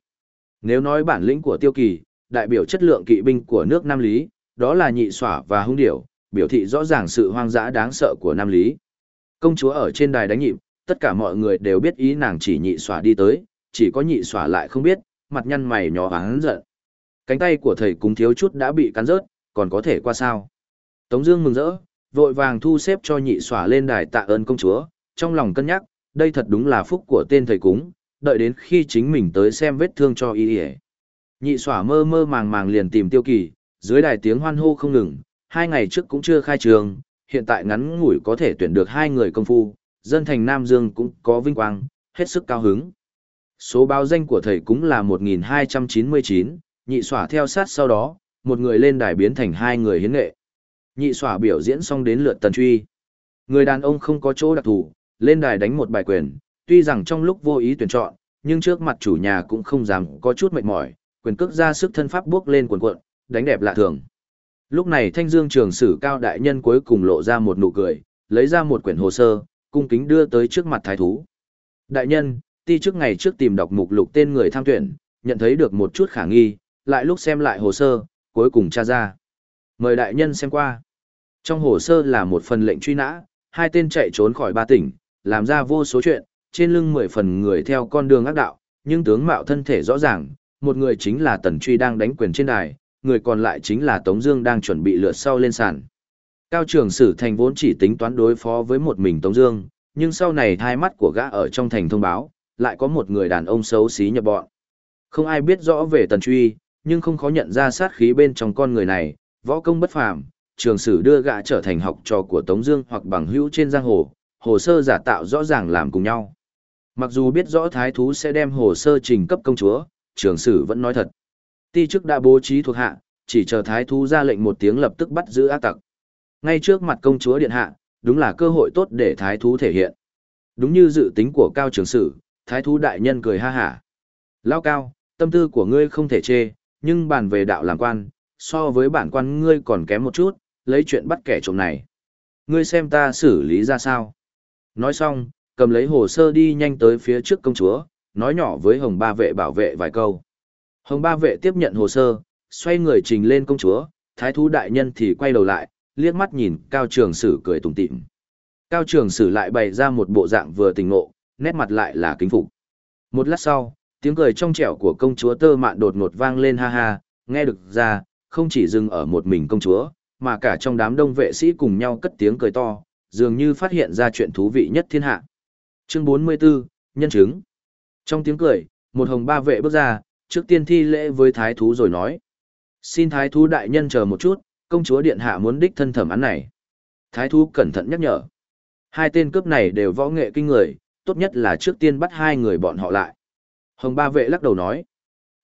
Nếu nói bản lĩnh của tiêu kỳ, đại biểu chất lượng kỵ binh của nước Nam Lý, đó là nhị xỏa và hung điểu, biểu thị rõ ràng sự hoang dã đáng sợ của Nam Lý. Công chúa ở trên đài đánh nhịp, tất cả mọi người đều biết ý nàng chỉ nhị xỏa đi tới, chỉ có nhị xỏa lại không biết, mặt nhăn mày nhỏ hắn giận. Cánh tay của thầy cúng thiếu chút đã bị cắn rớt, còn có thể qua sao. Tống Dương mừng rỡ, vội vàng thu xếp cho nhị xỏa lên đài tạ ơn công chúa, trong lòng cân nhắc, đây thật đúng là phúc của tên thầy cúng, đợi đến khi chính mình tới xem vết thương cho y ỉa nhị xỏa mơ mơ màng màng liền tìm tiêu kỳ dưới đài tiếng hoan hô không ngừng hai ngày trước cũng chưa khai trường hiện tại ngắn ngủi có thể tuyển được hai người công phu dân thành nam dương cũng có vinh quang hết sức cao hứng. Số báo danh của thầy cũng là 1299, nhị xỏa theo sát sau đó một người lên đài biến thành hai người hiến nghệ. Nhị xỏa biểu diễn xong đến lượt tần truy. Người đàn ông không có chỗ đặc thù lên đài đánh một bài quyền tuy rằng trong lúc vô ý tuyển chọn, nhưng trước mặt chủ nhà cũng không dám có chút mệt mỏi, quyền cước ra sức thân pháp bước lên quần cuộn, đánh đẹp lạ thường. Lúc này Thanh Dương Trường Sử Cao đại nhân cuối cùng lộ ra một nụ cười, lấy ra một quyển hồ sơ, cung kính đưa tới trước mặt thái thú. Đại nhân, ti trước ngày trước tìm đọc mục lục tên người tham tuyển, nhận thấy được một chút khả nghi, lại lúc xem lại hồ sơ, cuối cùng tra ra. Mời đại nhân xem qua. Trong hồ sơ là một phần lệnh truy nã, hai tên chạy trốn khỏi ba tỉnh, làm ra vô số chuyện, trên lưng mười phần người theo con đường ác đạo, nhưng tướng mạo thân thể rõ ràng, một người chính là Tần Truy đang đánh quyền trên đài, người còn lại chính là Tống Dương đang chuẩn bị lượt sau lên sàn. Cao trưởng Sử Thành vốn chỉ tính toán đối phó với một mình Tống Dương, nhưng sau này hai mắt của gã ở trong thành thông báo, lại có một người đàn ông xấu xí nhập bọn. Không ai biết rõ về Tần Truy, nhưng không khó nhận ra sát khí bên trong con người này, võ công bất phàm, trường sử đưa gã trở thành học trò của Tống Dương hoặc bằng hữu trên giang hồ, hồ sơ giả tạo rõ ràng làm cùng nhau. Mặc dù biết rõ thái thú sẽ đem hồ sơ trình cấp công chúa, trường sử vẫn nói thật. Ti chức đã bố trí thuộc hạ, chỉ chờ thái thú ra lệnh một tiếng lập tức bắt giữ ác tặc. Ngay trước mặt công chúa điện hạ, đúng là cơ hội tốt để thái thú thể hiện. Đúng như dự tính của cao trường sử, thái thú đại nhân cười ha hả. Lao cao, tâm tư của ngươi không thể chê, nhưng bàn về đạo làm quan, so với bản quan ngươi còn kém một chút, lấy chuyện bắt kẻ trộm này. Ngươi xem ta xử lý ra sao. Nói xong, cầm lấy hồ sơ đi nhanh tới phía trước công chúa, nói nhỏ với hồng ba vệ bảo vệ vài câu. Hồng ba vệ tiếp nhận hồ sơ, xoay người trình lên công chúa, thái thú đại nhân thì quay đầu lại, liếc mắt nhìn cao trường sử cười tủm tỉm. Cao trường sử lại bày ra một bộ dạng vừa tình ngộ, nét mặt lại là kính phục. Một lát sau, tiếng cười trong trẻo của công chúa tơ mạn đột ngột vang lên ha ha, nghe được ra, không chỉ dừng ở một mình công chúa, mà cả trong đám đông vệ sĩ cùng nhau cất tiếng cười to, dường như phát hiện ra chuyện thú vị nhất thiên hạ. Chương 44, Nhân chứng. Trong tiếng cười, một hồng ba vệ bước ra, trước tiên thi lễ với thái thú rồi nói. Xin thái thú đại nhân chờ một chút, công chúa điện hạ muốn đích thân thẩm án này. Thái thú cẩn thận nhắc nhở. Hai tên cướp này đều võ nghệ kinh người, tốt nhất là trước tiên bắt hai người bọn họ lại. Hồng ba vệ lắc đầu nói.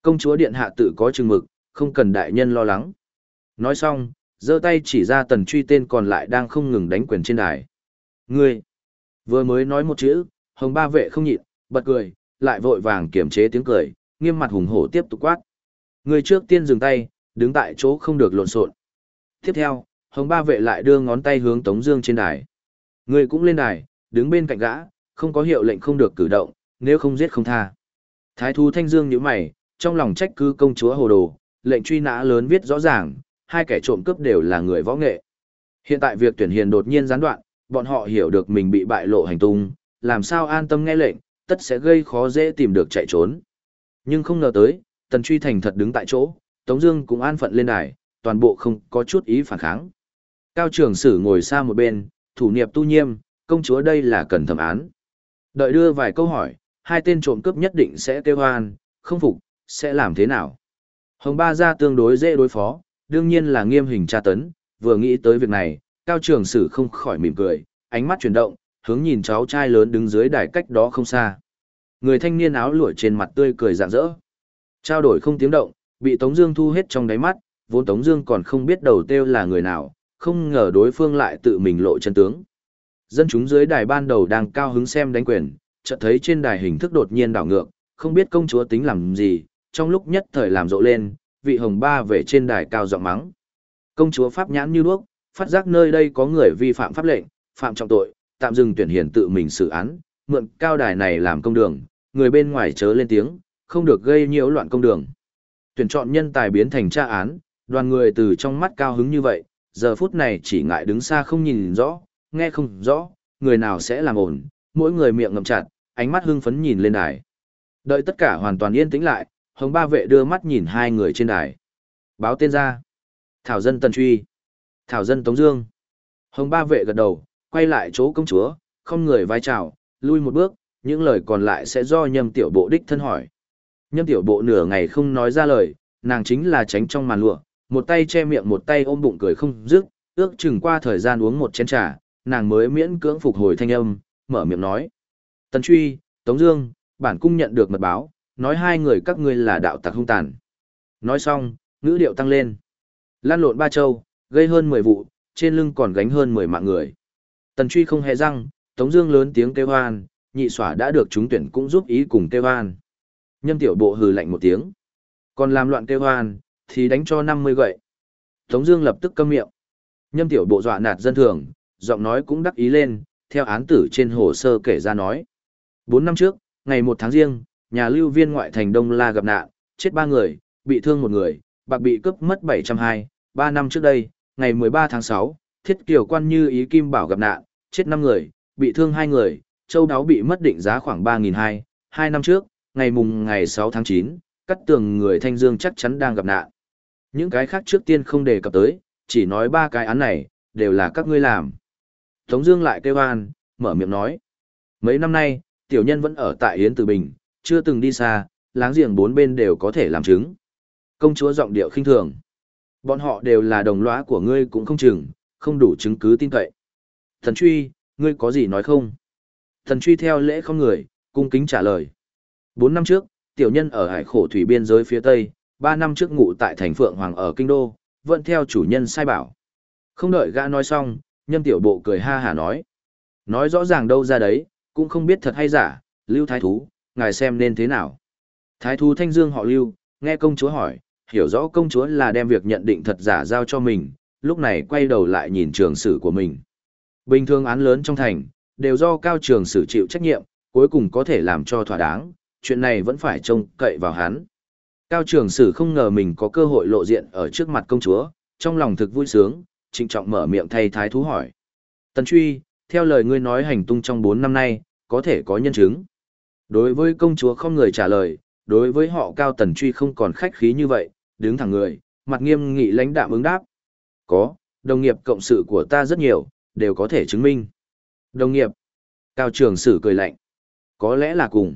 Công chúa điện hạ tự có chừng mực, không cần đại nhân lo lắng. Nói xong, giơ tay chỉ ra tần truy tên còn lại đang không ngừng đánh quyền trên đài. Ngươi! Vừa mới nói một chữ, hồng ba vệ không nhịn, bật cười, lại vội vàng kiềm chế tiếng cười, nghiêm mặt hùng hổ tiếp tục quát. người trước tiên dừng tay, đứng tại chỗ không được lộn xộn. Tiếp theo, hồng ba vệ lại đưa ngón tay hướng Tống Dương trên đài. người cũng lên đài, đứng bên cạnh gã, không có hiệu lệnh không được cử động, nếu không giết không tha. Thái thú Thanh Dương nhíu mày, trong lòng trách cứ công chúa hồ đồ, lệnh truy nã lớn viết rõ ràng, hai kẻ trộm cướp đều là người võ nghệ. Hiện tại việc tuyển hiền đột nhiên gián đoạn, bọn họ hiểu được mình bị bại lộ hành tung, làm sao an tâm nghe lệnh, tất sẽ gây khó dễ tìm được chạy trốn. Nhưng không ngờ tới, Tần Truy Thành thật đứng tại chỗ, Tống Dương cũng an phận lên đài, toàn bộ không có chút ý phản kháng. Cao Trường Sử ngồi xa một bên, thủ niệm tu nhiêm, công chúa đây là cần thẩm án. Đợi đưa vài câu hỏi, hai tên trộm cướp nhất định sẽ kêu hoan, không phục, sẽ làm thế nào? Hồng Ba gia tương đối dễ đối phó, đương nhiên là nghiêm hình tra tấn, vừa nghĩ tới việc này, Cao Trường Sử không khỏi mỉm cười, ánh mắt chuyển động, hướng nhìn cháu trai lớn đứng dưới đài cách đó không xa. Người thanh niên áo lụa trên mặt tươi cười rạng rỡ. Trao đổi không tiếng động, bị Tống Dương thu hết trong đáy mắt, vốn Tống Dương còn không biết đầu tiêu là người nào, không ngờ đối phương lại tự mình lộ chân tướng. Dân chúng dưới đài ban đầu đang cao hứng xem đánh quyền, chợt thấy trên đài hình thức đột nhiên đảo ngược, không biết công chúa tính làm gì, trong lúc nhất thời làm rộ lên, vị hồng ba về trên đài cao giọng mắng. Công chúa pháp nhãn như đuốc, phát giác nơi đây có người vi phạm pháp lệnh, phạm trọng tội, tạm dừng tuyển hiền tự mình xử án, mượn cao đài này làm công đường, người bên ngoài chớ lên tiếng, không được gây nhiễu loạn công đường. Tuyển chọn nhân tài biến thành tra án, đoàn người từ trong mắt cao hứng như vậy, giờ phút này chỉ ngại đứng xa không nhìn rõ, nghe không rõ, người nào sẽ làm ổn, mỗi người miệng ngậm chặt, ánh mắt hưng phấn nhìn lên đài. Đợi tất cả hoàn toàn yên tĩnh lại, Hồng Ba Vệ đưa mắt nhìn hai người trên đài. Báo tên ra. Thảo dân Tần Truy. Thảo dân Tống Dương. Hồng Ba Vệ gật đầu, quay lại chỗ công chúa, không người vai chào, lui một bước, những lời còn lại sẽ do nhâm tiểu bộ đích thân hỏi. Nhâm tiểu bộ nửa ngày không nói ra lời, nàng chính là tránh trong màn lụa, một tay che miệng một tay ôm bụng cười không dứt, ước chừng qua thời gian uống một chén trà, nàng mới miễn cưỡng phục hồi thanh âm, mở miệng nói. Tần Truy, Tống Dương, bản cung nhận được mật báo, nói hai người các ngươi là đạo tặc hung tàn. Nói xong, ngữ điệu tăng lên. Lan lộn ba châu, gây hơn 10 vụ, trên lưng còn gánh hơn 10 mạng người. Tần truy không hề răng, Tống Dương lớn tiếng kêu hoan, nhị xỏa đã được chúng tuyển cũng giúp ý cùng kêu hoan. Nhâm tiểu bộ hừ lạnh một tiếng, còn làm loạn kêu hoan, thì đánh cho 50 gậy. Tống Dương lập tức câm miệng. Nhâm tiểu bộ dọa nạt dân thường, giọng nói cũng đắc ý lên, theo án tử trên hồ sơ kể ra nói. Bốn năm trước, ngày 1 tháng riêng, nhà lưu viên ngoại thành Đông La gặp nạn, chết ba người, bị thương một người, bạc bị cướp mất 720, ba năm trước đây, ngày 13 tháng 6, thiết kiều quan như ý kim bảo gặp nạn, chết năm người, bị thương hai người, châu đáo bị mất định giá khoảng 3.200, hai năm trước, ngày mùng ngày 6 tháng 9, cắt tường người Thanh Dương chắc chắn đang gặp nạn. Những cái khác trước tiên không đề cập tới, chỉ nói ba cái án này, đều là các ngươi làm. Tống Dương lại kêu an, mở miệng nói. Mấy năm nay, tiểu nhân vẫn ở tại Yến Từ Bình, chưa từng đi xa, láng giềng bốn bên đều có thể làm chứng. Công chúa giọng điệu khinh thường. Bọn họ đều là đồng lõa của ngươi cũng không chừng, không đủ chứng cứ tin cậy. Thần truy, ngươi có gì nói không? Thần truy theo lễ không người, cung kính trả lời. Bốn năm trước, tiểu nhân ở hải khổ thủy biên giới phía tây, ba năm trước ngụ tại thành Phượng Hoàng ở Kinh Đô, vẫn theo chủ nhân sai bảo. Không đợi gã nói xong, nhân tiểu bộ cười ha hả nói. Nói rõ ràng đâu ra đấy, cũng không biết thật hay giả, lưu thái thú, ngài xem nên thế nào. Thái thú thanh dương họ lưu, nghe công chúa hỏi, hiểu rõ công chúa là đem việc nhận định thật giả giao cho mình, lúc này quay đầu lại nhìn trường sử của mình. Bình thường án lớn trong thành, đều do cao trường sử chịu trách nhiệm, cuối cùng có thể làm cho thỏa đáng, chuyện này vẫn phải trông cậy vào hắn. Cao trường sử không ngờ mình có cơ hội lộ diện ở trước mặt công chúa, trong lòng thực vui sướng, trịnh trọng mở miệng thay thái thú hỏi. Tần truy, theo lời ngươi nói hành tung trong 4 năm nay, có thể có nhân chứng. Đối với công chúa không người trả lời, đối với họ cao tần truy không còn khách khí như vậy, đứng thẳng người, mặt nghiêm nghị lãnh đạm ứng đáp. Có, đồng nghiệp cộng sự của ta rất nhiều, đều có thể chứng minh. Đồng nghiệp. Cao trường sử cười lạnh. Có lẽ là cùng.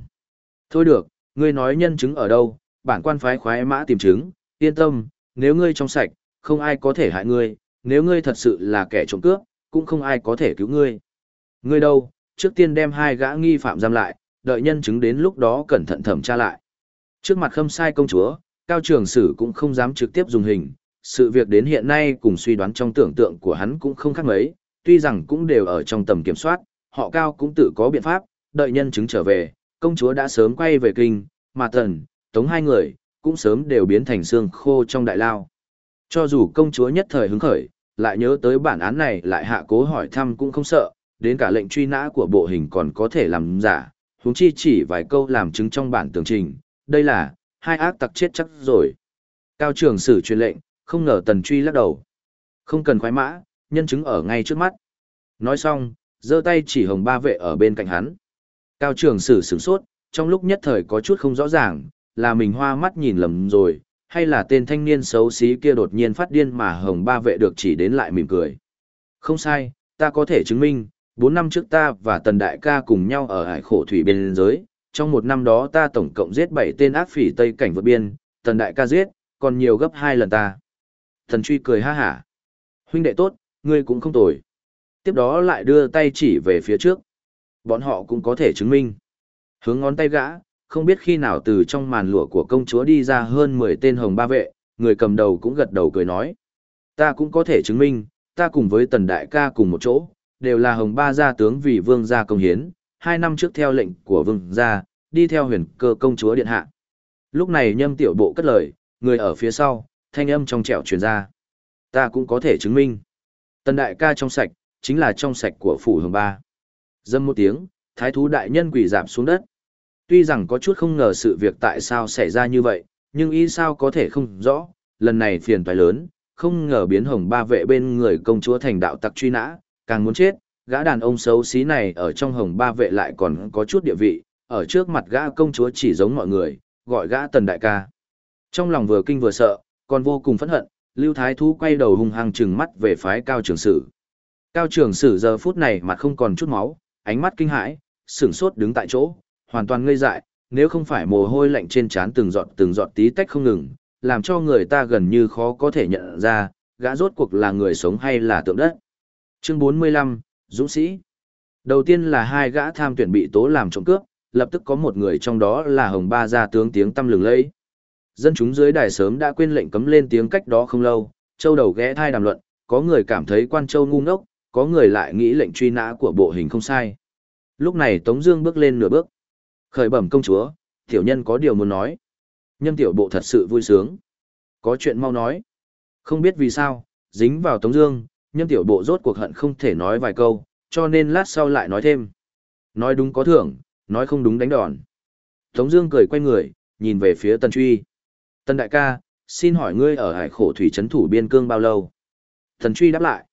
Thôi được, ngươi nói nhân chứng ở đâu, bản quan phái khoái mã tìm chứng, yên tâm, nếu ngươi trong sạch, không ai có thể hại ngươi, nếu ngươi thật sự là kẻ trộm cướp, cũng không ai có thể cứu ngươi. Ngươi đâu, trước tiên đem hai gã nghi phạm giam lại, đợi nhân chứng đến lúc đó cẩn thận thẩm tra lại. Trước mặt khâm sai công chúa, Cao Trường Sử cũng không dám trực tiếp dùng hình, sự việc đến hiện nay cùng suy đoán trong tưởng tượng của hắn cũng không khác mấy, tuy rằng cũng đều ở trong tầm kiểm soát, họ Cao cũng tự có biện pháp, đợi nhân chứng trở về, công chúa đã sớm quay về kinh, mà tần, tống hai người, cũng sớm đều biến thành xương khô trong đại lao. Cho dù công chúa nhất thời hứng khởi, lại nhớ tới bản án này lại hạ cố hỏi thăm cũng không sợ, đến cả lệnh truy nã của bộ hình còn có thể làm giả, huống chi chỉ vài câu làm chứng trong bản tường trình, đây là, hai ác tặc chết chắc rồi. Cao trường sử truyền lệnh, không ngờ tần truy lắc đầu. Không cần khoái mã, nhân chứng ở ngay trước mắt. Nói xong, giơ tay chỉ hồng ba vệ ở bên cạnh hắn. Cao trường sử sửng sốt, trong lúc nhất thời có chút không rõ ràng, là mình hoa mắt nhìn lầm rồi, hay là tên thanh niên xấu xí kia đột nhiên phát điên mà hồng ba vệ được chỉ đến lại mỉm cười. Không sai, ta có thể chứng minh, bốn năm trước ta và tần đại ca cùng nhau ở hải khổ thủy biên giới, trong một năm đó ta tổng cộng giết bảy tên ác phỉ Tây cảnh vượt biên, tần đại ca giết, còn nhiều gấp hai lần ta. Thần truy cười ha hả. Huynh đệ tốt, ngươi cũng không tồi. Tiếp đó lại đưa tay chỉ về phía trước. Bọn họ cũng có thể chứng minh. Hướng ngón tay gã, không biết khi nào từ trong màn lụa của công chúa đi ra hơn 10 tên hồng ba vệ, người cầm đầu cũng gật đầu cười nói. Ta cũng có thể chứng minh, ta cùng với tần đại ca cùng một chỗ, đều là hồng ba gia tướng vì vương gia công hiến, hai năm trước theo lệnh của vương gia, đi theo huyền cơ công chúa điện hạ. Lúc này nhâm tiểu bộ cất lời, người ở phía sau, thanh âm trong trẻo truyền ra. Ta cũng có thể chứng minh. Tần đại ca trong sạch, chính là trong sạch của phủ hồng ba. Dâm một tiếng, thái thú đại nhân quỳ dạp xuống đất. Tuy rằng có chút không ngờ sự việc tại sao xảy ra như vậy, nhưng y sao có thể không rõ, lần này phiền toái lớn, không ngờ biến hồng ba vệ bên người công chúa thành đạo tặc truy nã, càng muốn chết, gã đàn ông xấu xí này ở trong hồng ba vệ lại còn có chút địa vị, ở trước mặt gã công chúa chỉ giống mọi người, gọi gã tần đại ca. Trong lòng vừa kinh vừa sợ, còn vô cùng phẫn hận, Lưu Thái Thú quay đầu hung hăng trừng mắt về phái Cao Trường Sử. Cao Trường Sử giờ phút này mặt không còn chút máu, ánh mắt kinh hãi, sửng sốt đứng tại chỗ, hoàn toàn ngây dại, nếu không phải mồ hôi lạnh trên trán từng giọt từng giọt tí tách không ngừng, làm cho người ta gần như khó có thể nhận ra, gã rốt cuộc là người sống hay là tượng đất. Chương 45, Dũng sĩ. Đầu tiên là hai gã tham tuyển bị tố làm trộm cướp, lập tức có một người trong đó là Hồng Ba gia tướng tiếng tâm lừng lẫy. Dân chúng dưới đài sớm đã quên lệnh cấm lên tiếng cách đó không lâu, châu đầu ghé thai đàm luận, có người cảm thấy quan châu ngu ngốc, có người lại nghĩ lệnh truy nã của bộ hình không sai. Lúc này Tống Dương bước lên nửa bước. Khởi bẩm công chúa, tiểu nhân có điều muốn nói. Nhân tiểu bộ thật sự vui sướng. Có chuyện mau nói. Không biết vì sao, dính vào Tống Dương, Nhâm tiểu bộ rốt cuộc hận không thể nói vài câu, cho nên lát sau lại nói thêm. Nói đúng có thưởng, nói không đúng đánh đòn. Tống Dương cười quay người, nhìn về phía Tần Truy. Tần đại ca, xin hỏi ngươi ở hải khổ thủy trấn thủ biên cương bao lâu? Tần Truy đáp lại.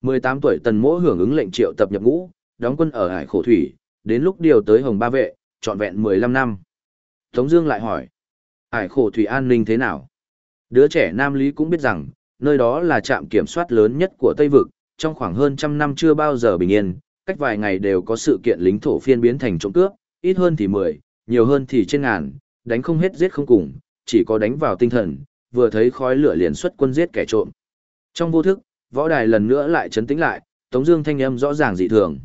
18 tuổi Tần Mỗ hưởng ứng lệnh triệu tập nhập ngũ, đóng quân ở hải khổ thủy, đến lúc điều tới Hồng Ba Vệ, trọn vẹn 15 năm. Tống Dương lại hỏi, hải khổ thủy an ninh thế nào? Đứa trẻ Nam Lý cũng biết rằng, nơi đó là trạm kiểm soát lớn nhất của Tây Vực, trong khoảng hơn trăm năm chưa bao giờ bình yên, cách vài ngày đều có sự kiện lính thổ phiên biến thành trộm cướp, ít hơn thì 10, nhiều hơn thì trên ngàn, đánh không hết giết không cùng, chỉ có đánh vào tinh thần, vừa thấy khói lửa liền xuất quân giết kẻ trộm. Trong vô thức, võ đài lần nữa lại chấn tĩnh lại, Tống Dương thanh âm rõ ràng dị thường.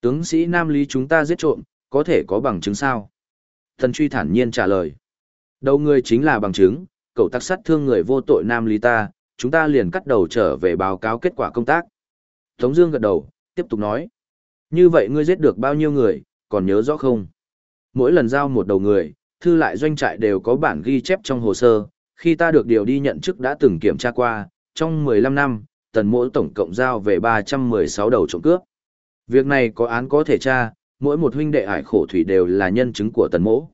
Tướng sĩ Nam Lý chúng ta giết trộm, có thể có bằng chứng sao? Thần truy thản nhiên trả lời. Đầu người chính là bằng chứng, cậu tác sát thương người vô tội Nam Lý ta, chúng ta liền cắt đầu trở về báo cáo kết quả công tác. Tống Dương gật đầu, tiếp tục nói. Như vậy ngươi giết được bao nhiêu người, còn nhớ rõ không? Mỗi lần giao một đầu người, thư lại doanh trại đều có bản ghi chép trong hồ sơ. Khi ta được điều đi nhận chức đã từng kiểm tra qua, trong 15 năm, tần mỗi tổng cộng giao về 316 đầu trộm cướp. Việc này có án có thể tra, mỗi một huynh đệ hải khổ thủy đều là nhân chứng của tần mỗ.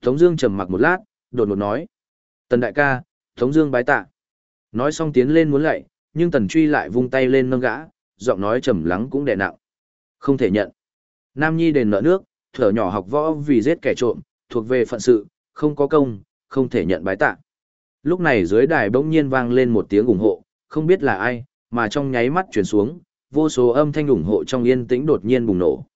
Tống Dương trầm mặc một lát, đột ngột nói: Tần đại ca, Tống Dương bái tạ. Nói xong tiến lên muốn lạy, nhưng Tần Truy lại vung tay lên nâng gã, giọng nói trầm lắng cũng đè nặng. Không thể nhận. Nam Nhi đền nợ nước, thở nhỏ học võ vì giết kẻ trộm, thuộc về phận sự, không có công, không thể nhận bái tạ. Lúc này dưới đài bỗng nhiên vang lên một tiếng ủng hộ, không biết là ai, mà trong nháy mắt chuyển xuống, vô số âm thanh ủng hộ trong yên tĩnh đột nhiên bùng nổ.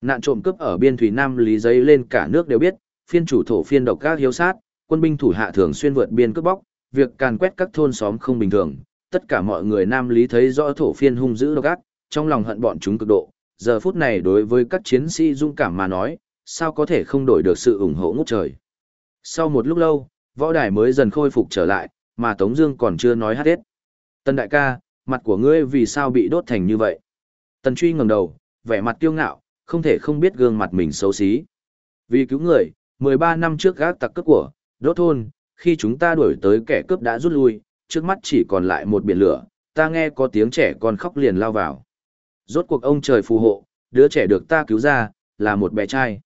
Nạn trộm cướp ở biên thủy Nam lý giấy lên cả nước đều biết, phiên chủ thổ phiên độc các hiếu sát, quân binh thủ hạ thường xuyên vượt biên cướp bóc, việc càn quét các thôn xóm không bình thường, tất cả mọi người Nam lý thấy rõ thổ phiên hung dữ độc ác, trong lòng hận bọn chúng cực độ, giờ phút này đối với các chiến sĩ dung cảm mà nói, sao có thể không đổi được sự ủng hộ ngút trời. Sau một lúc lâu, võ đài mới dần khôi phục trở lại, mà Tống Dương còn chưa nói hết. Tân đại ca, mặt của ngươi vì sao bị đốt thành như vậy? Tần truy ngẩng đầu, vẻ mặt kiêu ngạo, không thể không biết gương mặt mình xấu xí. Vì cứu người, 13 năm trước gác tặc cướp của, đốt thôn, khi chúng ta đuổi tới kẻ cướp đã rút lui, trước mắt chỉ còn lại một biển lửa, ta nghe có tiếng trẻ con khóc liền lao vào. Rốt cuộc ông trời phù hộ, đứa trẻ được ta cứu ra, là một bé trai.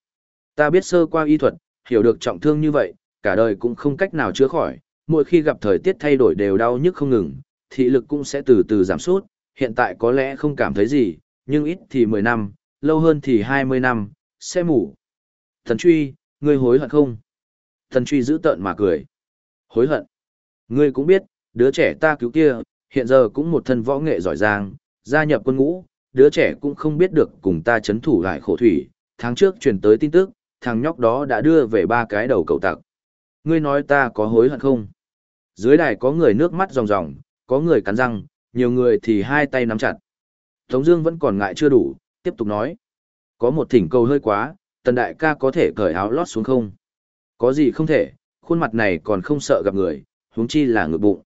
Ta biết sơ qua y thuật, hiểu được trọng thương như vậy, cả đời cũng không cách nào chữa khỏi, mỗi khi gặp thời tiết thay đổi đều đau nhức không ngừng, thị lực cũng sẽ từ từ giảm sút, hiện tại có lẽ không cảm thấy gì, nhưng ít thì 10 năm, lâu hơn thì 20 năm, sẽ mủ. Thần truy, ngươi hối hận không? Thần truy giữ tợn mà cười. Hối hận. Ngươi cũng biết, đứa trẻ ta cứu kia, hiện giờ cũng một thân võ nghệ giỏi giang, gia nhập quân ngũ, đứa trẻ cũng không biết được cùng ta chấn thủ lại khổ thủy. Tháng trước truyền tới tin tức, thằng nhóc đó đã đưa về ba cái đầu cầu tặc. Ngươi nói ta có hối hận không? Dưới đài có người nước mắt ròng ròng, có người cắn răng, nhiều người thì hai tay nắm chặt. Tống Dương vẫn còn ngại chưa đủ, tiếp tục nói. Có một thỉnh cầu hơi quá, tần đại ca có thể cởi áo lót xuống không? Có gì không thể, khuôn mặt này còn không sợ gặp người, huống chi là ngực bụng.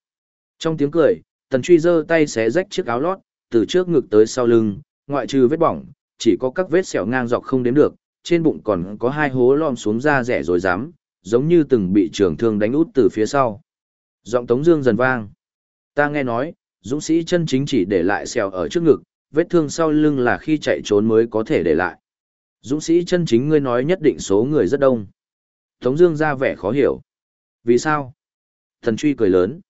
Trong tiếng cười, tần truy giơ tay xé rách chiếc áo lót, từ trước ngực tới sau lưng, ngoại trừ vết bỏng, chỉ có các vết sẹo ngang dọc không đếm được, trên bụng còn có hai hố lom xuống da rẻ rồi dám, giống như từng bị trường thương đánh út từ phía sau. Giọng Tống Dương dần vang. Ta nghe nói, dũng sĩ chân chính chỉ để lại sẹo ở trước ngực, vết thương sau lưng là khi chạy trốn mới có thể để lại. Dũng sĩ chân chính ngươi nói nhất định số người rất đông. Tống Dương ra vẻ khó hiểu. Vì sao? Thần truy cười lớn.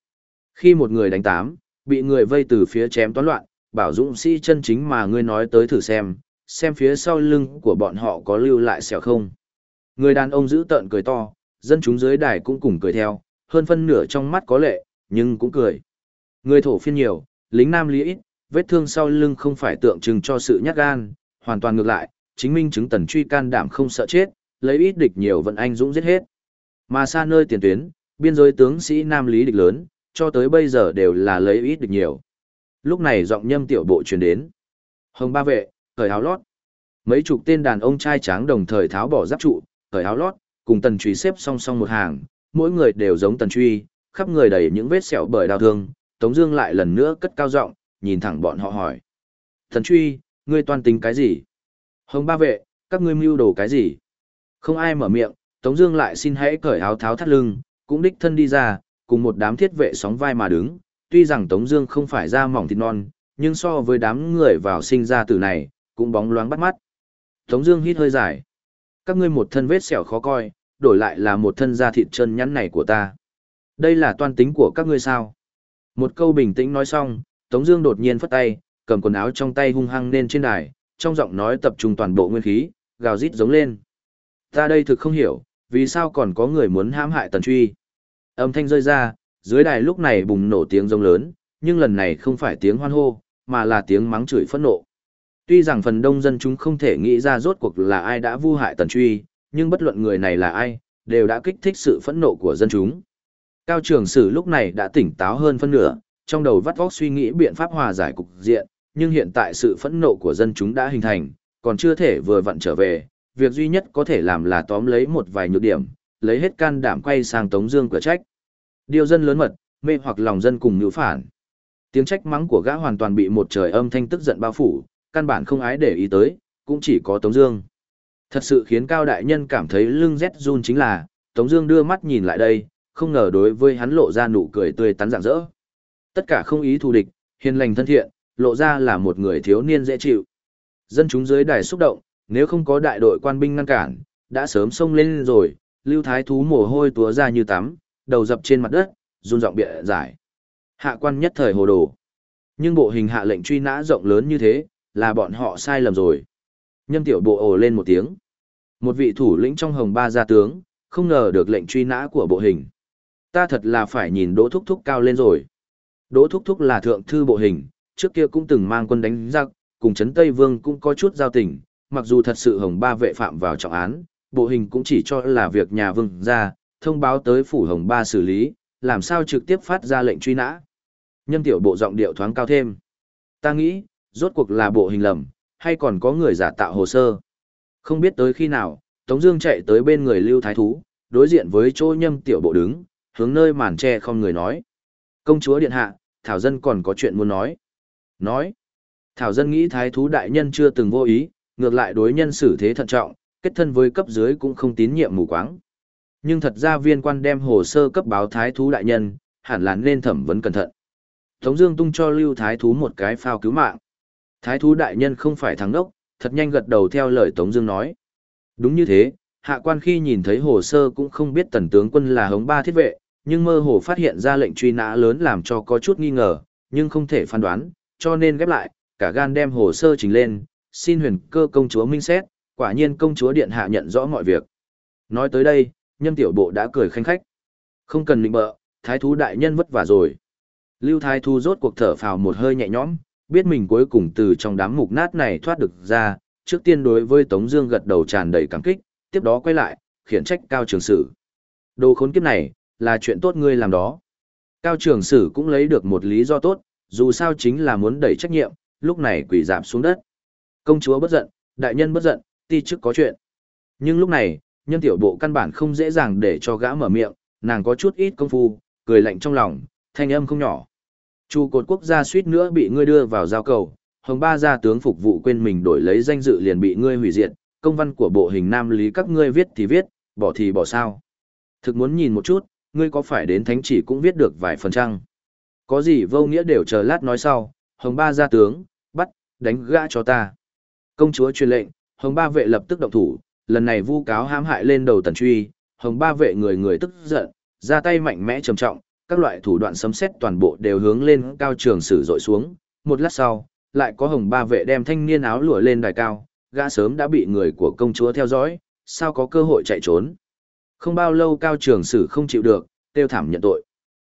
Khi một người đánh tám, bị người vây từ phía chém toán loạn, bảo dũng sĩ chân chính mà ngươi nói tới thử xem, xem phía sau lưng của bọn họ có lưu lại sẹo không. Người đàn ông giữ tợn cười to, dân chúng dưới đài cũng cùng cười theo, hơn phân nửa trong mắt có lệ, nhưng cũng cười. Người thổ phiên nhiều, lính nam lý ít, vết thương sau lưng không phải tượng trưng cho sự nhát gan, hoàn toàn ngược lại, chính minh chứng tần truy can đảm không sợ chết, lấy ít địch nhiều vận anh dũng giết hết. Mà xa nơi tiền tuyến, biên giới tướng sĩ nam lý địch lớn, cho tới bây giờ đều là lấy ít địch nhiều. Lúc này giọng nhâm tiểu bộ truyền đến. Hồng ba vệ, thời áo lót. Mấy chục tên đàn ông trai tráng đồng thời tháo bỏ giáp trụ, thời áo lót, cùng tần truy xếp song song một hàng, mỗi người đều giống tần truy, khắp người đầy những vết sẹo bởi đau thương, Tống Dương lại lần nữa cất cao giọng, nhìn thẳng bọn họ hỏi: Thần truy, ngươi toan tính cái gì? Hồng ba vệ, các ngươi mưu đồ cái gì? Không ai mở miệng, Tống Dương lại xin hãy cởi áo tháo thắt lưng, cũng đích thân đi ra, cùng một đám thiết vệ sóng vai mà đứng. Tuy rằng Tống Dương không phải da mỏng thịt non, nhưng so với đám người vào sinh ra từ này, cũng bóng loáng bắt mắt. Tống Dương hít hơi dài. Các ngươi một thân vết sẹo khó coi, đổi lại là một thân da thịt chân nhẵn này của ta. Đây là toan tính của các ngươi sao? Một câu bình tĩnh nói xong, Tống Dương đột nhiên phất tay, cầm quần áo trong tay hung hăng lên trên đài, trong giọng nói tập trung toàn bộ nguyên khí, gào rít giống lên. Ta đây thực không hiểu, vì sao còn có người muốn hãm hại Tần Truy? Âm thanh rơi ra, dưới đài lúc này bùng nổ tiếng rông lớn, nhưng lần này không phải tiếng hoan hô, mà là tiếng mắng chửi phẫn nộ. Tuy rằng phần đông dân chúng không thể nghĩ ra rốt cuộc là ai đã vu hại Tần Truy, nhưng bất luận người này là ai, đều đã kích thích sự phẫn nộ của dân chúng. Cao trường sử lúc này đã tỉnh táo hơn phân nửa, trong đầu vắt vóc suy nghĩ biện pháp hòa giải cục diện, nhưng hiện tại sự phẫn nộ của dân chúng đã hình thành, còn chưa thể vừa vặn trở về, việc duy nhất có thể làm là tóm lấy một vài nhược điểm, lấy hết can đảm quay sang Tống Dương cửa trách. Điều dân lớn mật, mê hoặc lòng dân cùng nữ phản. Tiếng trách mắng của gã hoàn toàn bị một trời âm thanh tức giận bao phủ, căn bản không ái để ý tới, cũng chỉ có Tống Dương. Thật sự khiến Cao Đại Nhân cảm thấy lưng rét run chính là, Tống Dương đưa mắt nhìn lại đây, không ngờ đối với hắn lộ ra nụ cười tươi tắn rạng rỡ. Tất cả không ý thù địch, hiền lành thân thiện, lộ ra là một người thiếu niên dễ chịu. Dân chúng dưới đài xúc động, nếu không có đại đội quan binh ngăn cản, đã sớm xông lên rồi. Lưu Thái thú mồ hôi túa ra như tắm, đầu dập trên mặt đất, run giọng bịa giải. Hạ quan nhất thời hồ đồ. Nhưng bộ hình hạ lệnh truy nã rộng lớn như thế, là bọn họ sai lầm rồi. Nhâm tiểu bộ ồ lên một tiếng. Một vị thủ lĩnh trong hồng ba gia tướng, không ngờ được lệnh truy nã của bộ hình. Ta thật là phải nhìn đỗ thúc thúc cao lên rồi. Đỗ thúc thúc là thượng thư bộ hình, trước kia cũng từng mang quân đánh giặc, cùng Trấn Tây Vương cũng có chút giao tình, mặc dù thật sự hồng ba vệ phạm vào trọng án, bộ hình cũng chỉ cho là việc nhà vương ra, thông báo tới phủ hồng ba xử lý, làm sao trực tiếp phát ra lệnh truy nã. Nhân tiểu bộ giọng điệu thoáng cao thêm. Ta nghĩ, rốt cuộc là bộ hình lầm, hay còn có người giả tạo hồ sơ. Không biết tới khi nào, Tống Dương chạy tới bên người Lưu Thái Thú, đối diện với chỗ nhâm tiểu bộ đứng, hướng nơi màn tre không người nói. Công chúa điện hạ, Thảo Dân còn có chuyện muốn nói. Nói. Thảo Dân nghĩ Thái Thú đại nhân chưa từng vô ý, ngược lại đối nhân xử thế thận trọng, kết thân với cấp dưới cũng không tín nhiệm mù quáng. Nhưng thật ra viên quan đem hồ sơ cấp báo Thái Thú đại nhân, hẳn là nên thẩm vấn cẩn thận. Tống Dương tung cho Lưu Thái Thú một cái phao cứu mạng. Thái Thú đại nhân không phải thằng đốc, thật nhanh gật đầu theo lời Tống Dương nói. Đúng như thế, hạ quan khi nhìn thấy hồ sơ cũng không biết tần tướng quân là hống ba thiết vệ, nhưng mơ hồ phát hiện ra lệnh truy nã lớn làm cho có chút nghi ngờ, nhưng không thể phán đoán, cho nên ghép lại, cả gan đem hồ sơ trình lên, xin huyền cơ công chúa minh xét, quả nhiên công chúa điện hạ nhận rõ mọi việc. Nói tới đây, nhân tiểu bộ đã cười khanh khách. Không cần định bợ, thái thú đại nhân vất vả rồi. Lưu thái thú rốt cuộc thở phào một hơi nhẹ nhõm, biết mình cuối cùng từ trong đám mục nát này thoát được ra, trước tiên đối với Tống Dương gật đầu tràn đầy cảm kích, tiếp đó quay lại, khiển trách Cao Trường Sử. Đồ khốn kiếp này, là chuyện tốt ngươi làm đó. Cao Trường Sử cũng lấy được một lý do tốt, dù sao chính là muốn đẩy trách nhiệm, lúc này quỳ giảm xuống đất. Công chúa bất giận, đại nhân bất giận, ti chức có chuyện. Nhưng lúc này, nhân tiểu bộ căn bản không dễ dàng để cho gã mở miệng, nàng có chút ít công phu, cười lạnh trong lòng, thanh âm không nhỏ. Chu cột quốc gia suýt nữa bị ngươi đưa vào giao cầu, hồng ba gia tướng phục vụ quên mình đổi lấy danh dự liền bị ngươi hủy diệt, công văn của bộ hình nam lý các ngươi viết thì viết, bỏ thì bỏ sao. Thực muốn nhìn một chút, ngươi có phải đến thánh chỉ cũng viết được vài phần trăng. Có gì vô nghĩa đều chờ lát nói sau, hồng ba gia tướng, bắt, đánh gã cho ta. Công chúa truyền lệnh, hồng ba vệ lập tức động thủ, lần này vu cáo hãm hại lên đầu tần truy, hồng ba vệ người người tức giận, ra tay mạnh mẽ trầm trọng, các loại thủ đoạn sấm xét toàn bộ đều hướng lên cao trường sử dội xuống. Một lát sau, lại có hồng ba vệ đem thanh niên áo lụa lên đài cao, gã sớm đã bị người của công chúa theo dõi, sao có cơ hội chạy trốn. Không bao lâu cao trường sử không chịu được, tiêu thảm nhận tội.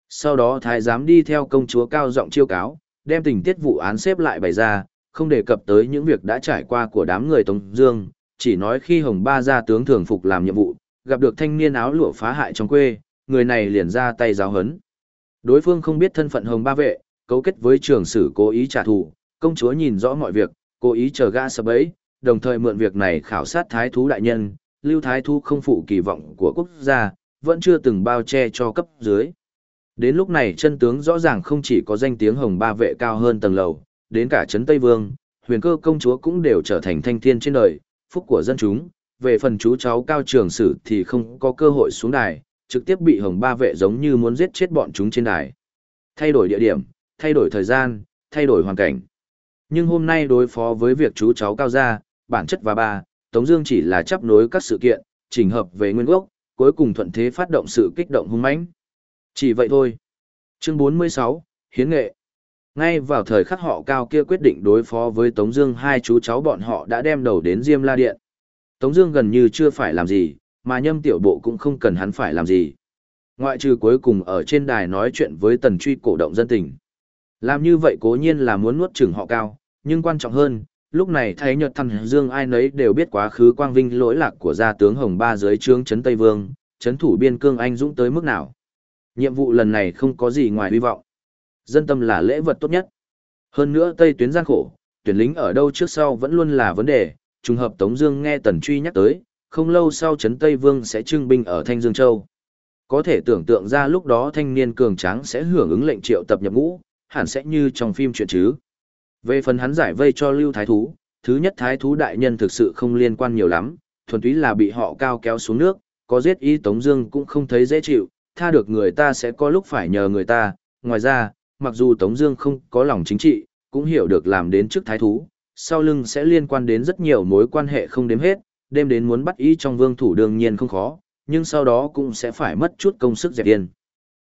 Sau đó thái giám đi theo công chúa cao giọng chiêu cáo, đem tình tiết vụ án xếp lại bày ra, không đề cập tới những việc đã trải qua của đám người Tống Dương, chỉ nói khi Hồng Ba gia tướng thường phục làm nhiệm vụ, gặp được thanh niên áo lụa phá hại trong quê, người này liền ra tay giáo huấn. Đối phương không biết thân phận Hồng Ba vệ, cấu kết với trường sử cố ý trả thù, công chúa nhìn rõ mọi việc, cố ý chờ gã sập ấy, đồng thời mượn việc này khảo sát thái thú đại nhân, lưu thái thú không phụ kỳ vọng của quốc gia, vẫn chưa từng bao che cho cấp dưới. Đến lúc này chân tướng rõ ràng không chỉ có danh tiếng hồng ba vệ cao hơn tầng lầu, đến cả Trấn Tây Vương, huyền cơ công chúa cũng đều trở thành thanh thiên trên đời, phúc của dân chúng, về phần chú cháu cao trường sử thì không có cơ hội xuống đài, trực tiếp bị hồng ba vệ giống như muốn giết chết bọn chúng trên đài. Thay đổi địa điểm, thay đổi thời gian, thay đổi hoàn cảnh. Nhưng hôm nay đối phó với việc chú cháu cao gia, bản chất và ba, Tống Dương chỉ là chấp nối các sự kiện, chỉnh hợp về nguyên gốc, cuối cùng thuận thế phát động sự kích động hung mãnh. Chỉ vậy thôi. Chương 46, Hiến nghệ. Ngay vào thời khắc họ cao kia quyết định đối phó với Tống Dương hai chú cháu bọn họ đã đem đầu đến Diêm La Điện. Tống Dương gần như chưa phải làm gì, mà Nhâm Tiểu Bộ cũng không cần hắn phải làm gì. Ngoại trừ cuối cùng ở trên đài nói chuyện với Tần Truy cổ động dân tình. Làm như vậy cố nhiên là muốn nuốt chửng họ cao, nhưng quan trọng hơn, lúc này thấy nhật Thần Dương ai nấy đều biết quá khứ quang vinh lỗi lạc của gia tướng Hồng Ba dưới trướng Trấn Tây Vương, Trấn thủ biên cương anh dũng tới mức nào. Nhiệm vụ lần này không có gì ngoài hy vọng. Dân tâm là lễ vật tốt nhất. Hơn nữa Tây tuyến gian khổ, tuyển lính ở đâu trước sau vẫn luôn là vấn đề, trùng hợp Tống Dương nghe Tần Truy nhắc tới, không lâu sau Trấn Tây Vương sẽ trưng binh ở Thanh Dương Châu. Có thể tưởng tượng ra lúc đó thanh niên cường tráng sẽ hưởng ứng lệnh triệu tập nhập ngũ, hẳn sẽ như trong phim chuyện chứ. Về phần hắn giải vây cho Lưu Thái Thú, thứ nhất Thái Thú đại nhân thực sự không liên quan nhiều lắm, thuần túy là bị họ cao kéo xuống nước, có giết y Tống Dương cũng không thấy dễ chịu, tha được người ta sẽ có lúc phải nhờ người ta. Ngoài ra, mặc dù Tống Dương không có lòng chính trị, cũng hiểu được làm đến trước Thái Thú, sau lưng sẽ liên quan đến rất nhiều mối quan hệ không đếm hết, đêm đến muốn bắt ý trong vương thủ đương nhiên không khó, nhưng sau đó cũng sẽ phải mất chút công sức dẹp yên.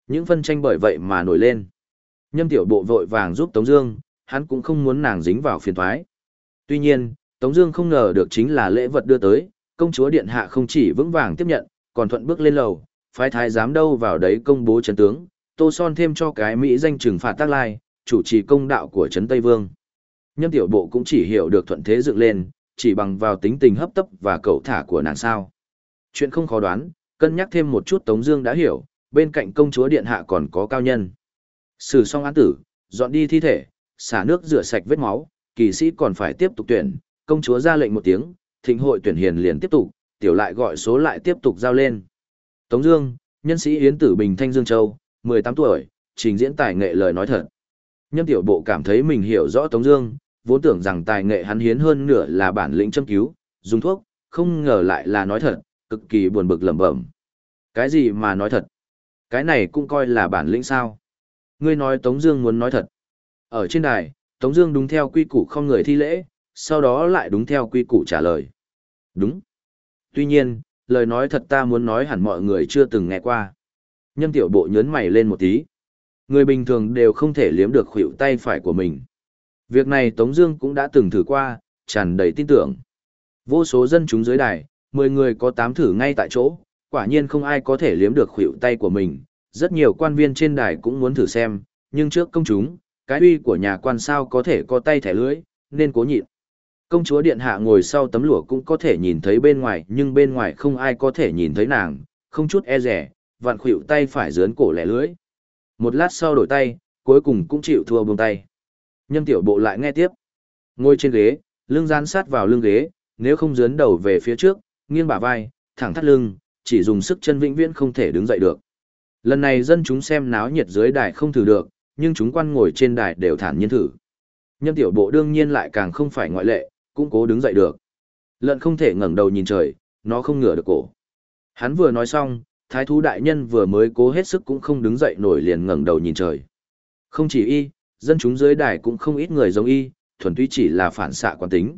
Những phân tranh bởi vậy mà nổi lên. Nhâm tiểu bộ vội vàng giúp Tống Dương, hắn cũng không muốn nàng dính vào phiền toái. Tuy nhiên, Tống Dương không ngờ được chính là lễ vật đưa tới, công chúa điện hạ không chỉ vững vàng tiếp nhận, còn thuận bước lên lầu, phái thái giám đâu vào đấy công bố trận tướng, tô son thêm cho cái mỹ danh trừng phạt tác lai, chủ trì công đạo của trấn Tây Vương. Nhâm tiểu bộ cũng chỉ hiểu được thuận thế dựng lên, chỉ bằng vào tính tình hấp tấp và cậu thả của nàng sao. Chuyện không khó đoán, cân nhắc thêm một chút Tống Dương đã hiểu, bên cạnh công chúa điện hạ còn có cao nhân. Xử xong án tử, dọn đi thi thể, xả nước rửa sạch vết máu, kỳ sĩ còn phải tiếp tục tuyển. Công chúa ra lệnh một tiếng, thịnh hội tuyển hiền liền tiếp tục, tiểu lại gọi số lại tiếp tục giao lên. Tống Dương, nhân sĩ Yến Tử Bình Thanh Dương Châu, 18 tuổi, trình diễn tài nghệ lời nói thật. Nhâm tiểu bộ cảm thấy mình hiểu rõ Tống Dương, vốn tưởng rằng tài nghệ hắn hiến hơn nửa là bản lĩnh châm cứu, dùng thuốc, không ngờ lại là nói thật, cực kỳ buồn bực lẩm bẩm. Cái gì mà nói thật? Cái này cũng coi là bản lĩnh sao? Ngươi nói Tống Dương muốn nói thật. Ở trên đài, Tống Dương đúng theo quy củ không người thi lễ, sau đó lại đúng theo quy củ trả lời. Đúng. Tuy nhiên, lời nói thật ta muốn nói hẳn mọi người chưa từng nghe qua. Nhân tiểu bộ nhớn mày lên một tí. Người bình thường đều không thể liếm được khuỷu tay phải của mình. Việc này Tống Dương cũng đã từng thử qua, tràn đầy tin tưởng. Vô số dân chúng dưới đài, 10 người có 8 thử ngay tại chỗ, quả nhiên không ai có thể liếm được khuỷu tay của mình. Rất nhiều quan viên trên đài cũng muốn thử xem, nhưng trước công chúng, cái uy của nhà quan sao có thể có tay thẻ lưỡi, nên cố nhịn. Công chúa điện hạ ngồi sau tấm lụa cũng có thể nhìn thấy bên ngoài, nhưng bên ngoài không ai có thể nhìn thấy nàng, không chút e dè vặn khuỵu tay phải dướn cổ lẻ lưỡi. Một lát sau đổi tay, cuối cùng cũng chịu thua buông tay. Nhâm tiểu bộ lại nghe tiếp. Ngồi trên ghế, lưng dán sát vào lưng ghế, nếu không dướn đầu về phía trước, nghiêng bả vai, thẳng thắt lưng, chỉ dùng sức chân vĩnh viễn không thể đứng dậy được. Lần này dân chúng xem náo nhiệt dưới đài không thử được, nhưng chúng quan ngồi trên đài đều thản nhiên thử. Nhâm tiểu bộ đương nhiên lại càng không phải ngoại lệ, cũng cố đứng dậy được. Lợn không thể ngẩng đầu nhìn trời, nó không ngửa được cổ. Hắn vừa nói xong, thái thú đại nhân vừa mới cố hết sức cũng không đứng dậy nổi liền ngẩng đầu nhìn trời. Không chỉ y, dân chúng dưới đài cũng không ít người giống y, thuần túy chỉ là phản xạ quán tính.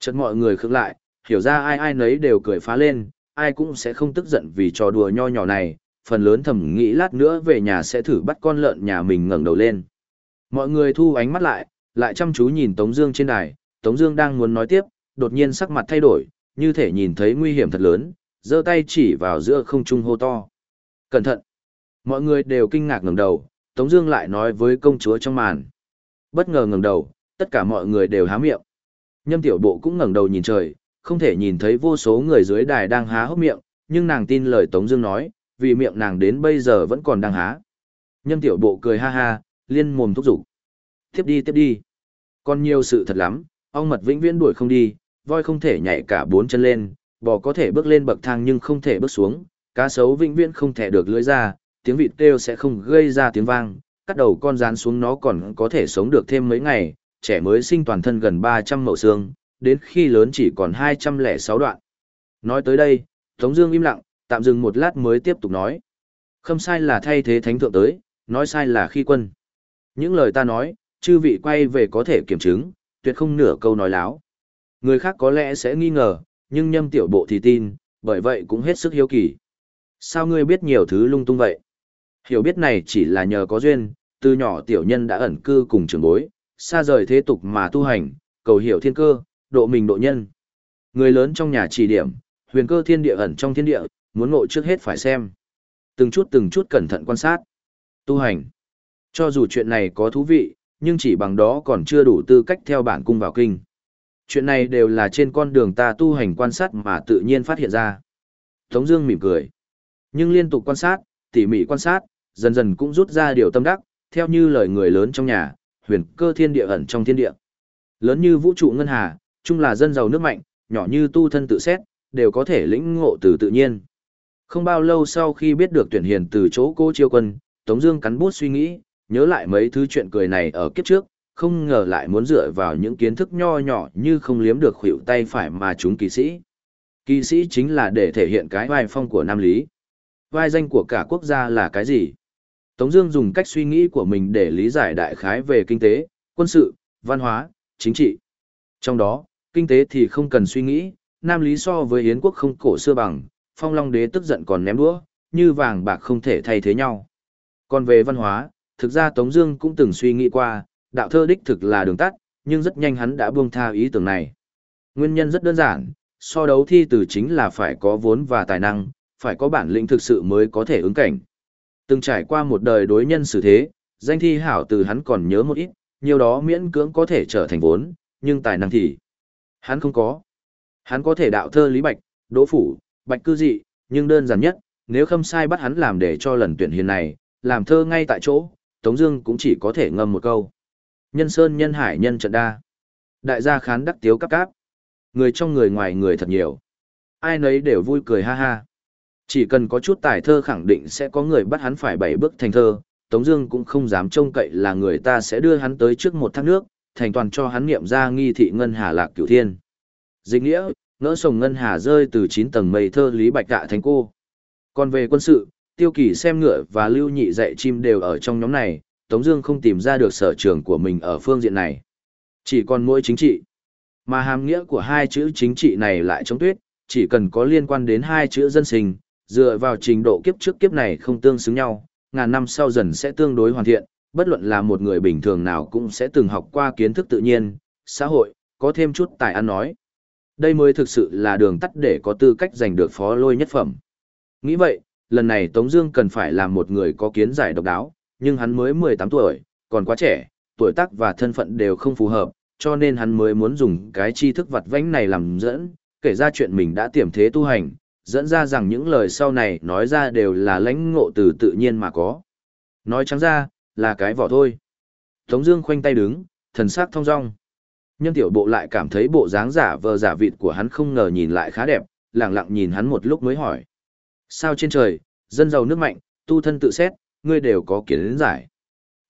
Chợt mọi người khựng lại, hiểu ra ai ai nấy đều cười phá lên, ai cũng sẽ không tức giận vì trò đùa nho nhỏ này, phần lớn thầm nghĩ lát nữa về nhà sẽ thử bắt con lợn nhà mình ngẩng đầu lên. Mọi người thu ánh mắt lại, lại chăm chú nhìn Tống Dương trên đài, Tống Dương đang muốn nói tiếp, đột nhiên sắc mặt thay đổi, như thể nhìn thấy nguy hiểm thật lớn, giơ tay chỉ vào giữa không trung hô to. Cẩn thận! Mọi người đều kinh ngạc ngẩng đầu, Tống Dương lại nói với công chúa trong màn. Bất ngờ ngẩng đầu, tất cả mọi người đều há miệng. Nhâm Tiểu Bộ cũng ngẩng đầu nhìn trời, không thể nhìn thấy vô số người dưới đài đang há hốc miệng, nhưng nàng tin lời Tống Dương nói, vì miệng nàng đến bây giờ vẫn còn đang há. Nhâm Tiểu Bộ cười ha ha, liên mồm thúc giục. Tiếp đi tiếp đi. Còn nhiều sự thật lắm, ong mật vĩnh viễn đuổi không đi, voi không thể nhảy cả bốn chân lên, bò có thể bước lên bậc thang nhưng không thể bước xuống, cá sấu vĩnh viễn không thể được lưỡi ra, tiếng vịt kêu sẽ không gây ra tiếng vang, cắt đầu con rán xuống nó còn có thể sống được thêm mấy ngày, trẻ mới sinh toàn thân gần 300 mẫu xương, đến khi lớn chỉ còn 206 đoạn. Nói tới đây, Tống Dương im lặng, tạm dừng một lát mới tiếp tục nói. Không sai là thay thế thánh thượng tới, nói sai là khi quân. Những lời ta nói, chư vị quay về có thể kiểm chứng, tuyệt không nửa câu nói láo. Người khác có lẽ sẽ nghi ngờ, nhưng nhâm tiểu bộ thì tin, bởi vậy cũng hết sức hiếu kỳ. Sao ngươi biết nhiều thứ lung tung vậy? Hiểu biết này chỉ là nhờ có duyên, từ nhỏ tiểu nhân đã ẩn cư cùng trường bối, xa rời thế tục mà tu hành, cầu hiểu thiên cơ, độ mình độ nhân. Người lớn trong nhà chỉ điểm, huyền cơ thiên địa ẩn trong thiên địa, muốn ngộ trước hết phải xem. Từng chút từng chút cẩn thận quan sát. Tu hành. Cho dù chuyện này có thú vị, nhưng chỉ bằng đó còn chưa đủ tư cách theo bản cung vào kinh. Chuyện này đều là trên con đường ta tu hành quan sát mà tự nhiên phát hiện ra. Tống Dương mỉm cười. Nhưng liên tục quan sát, tỉ mỉ quan sát, dần dần cũng rút ra điều tâm đắc, theo như lời người lớn trong nhà, huyền cơ thiên địa ẩn trong thiên địa. Lớn như vũ trụ ngân hà, chung là dân giàu nước mạnh, nhỏ như tu thân tự xét, đều có thể lĩnh ngộ từ tự nhiên. Không bao lâu sau khi biết được tuyển hiền từ chỗ cô chiêu quân, Tống Dương cắn bút suy nghĩ, nhớ lại mấy thứ chuyện cười này ở kiếp trước, không ngờ lại muốn dựa vào những kiến thức nho nhỏ như không liếm được khuỷu tay phải mà chúng kỳ sĩ. Kỳ sĩ chính là để thể hiện cái vai phong của Nam Lý. Vai danh của cả quốc gia là cái gì? Tống Dương dùng cách suy nghĩ của mình để lý giải đại khái về kinh tế, quân sự, văn hóa, chính trị. Trong đó, kinh tế thì không cần suy nghĩ, Nam Lý so với Yến quốc không cổ xưa bằng, Phong Long Đế tức giận còn ném đũa, như vàng bạc không thể thay thế nhau. Còn về văn hóa, thực ra Tống Dương cũng từng suy nghĩ qua, đạo thơ đích thực là đường tắt, nhưng rất nhanh hắn đã buông tha ý tưởng này. Nguyên nhân rất đơn giản, so đấu thi từ chính là phải có vốn và tài năng, phải có bản lĩnh thực sự mới có thể ứng cảnh. Từng trải qua một đời đối nhân xử thế, danh thi hảo từ hắn còn nhớ một ít, nhiều đó miễn cưỡng có thể trở thành vốn, nhưng tài năng thì hắn không có. Hắn có thể đạo thơ Lý Bạch, Đỗ Phủ, Bạch Cư Dị, nhưng đơn giản nhất, nếu không sai bắt hắn làm để cho lần tuyển hiền này, làm thơ ngay tại chỗ, Tống Dương cũng chỉ có thể ngâm một câu. Nhân sơn nhân hải nhân trận đa. Đại gia khán đắc tiếu cắp cáp. Người trong người ngoài người thật nhiều. Ai nấy đều vui cười ha ha. Chỉ cần có chút tài thơ khẳng định sẽ có người bắt hắn phải bảy bước thành thơ, Tống Dương cũng không dám trông cậy là người ta sẽ đưa hắn tới trước một thác nước, thành toàn cho hắn niệm ra nghi thị ngân hà lạc cửu thiên. Dịch nghĩa, ngỡ sồng ngân hà rơi từ chín tầng mây thơ lý bạch dạ tạ thành cô. Còn về quân sự, tiêu kỳ xem ngựa và lưu nhị dạy chim đều ở trong nhóm này, Tống Dương không tìm ra được sở trường của mình ở phương diện này. Chỉ còn mỗi chính trị. Mà hàm nghĩa của hai chữ chính trị này lại chống tuyết, chỉ cần có liên quan đến hai chữ dân sinh, dựa vào trình độ kiếp trước kiếp này không tương xứng nhau, ngàn năm sau dần sẽ tương đối hoàn thiện, bất luận là một người bình thường nào cũng sẽ từng học qua kiến thức tự nhiên, xã hội, có thêm chút tài ăn nói. Đây mới thực sự là đường tắt để có tư cách giành được phó lôi nhất phẩm. Nghĩ vậy, lần này Tống Dương cần phải làm một người có kiến giải độc đáo, nhưng hắn mới 18 tuổi, còn quá trẻ, tuổi tác và thân phận đều không phù hợp, cho nên hắn mới muốn dùng cái tri thức vặt vãnh này làm dẫn, kể ra chuyện mình đã tiềm thế tu hành, dẫn ra rằng những lời sau này nói ra đều là lãnh ngộ từ tự nhiên mà có. Nói trắng ra, là cái vỏ thôi. Tống Dương khoanh tay đứng, thần sắc thong dong. Nhân tiểu bộ lại cảm thấy bộ dáng giả vờ giả vịt của hắn không ngờ nhìn lại khá đẹp, lặng lặng nhìn hắn một lúc mới hỏi. Sao trên trời, dân giàu nước mạnh, tu thân tự xét, ngươi đều có kiến giải.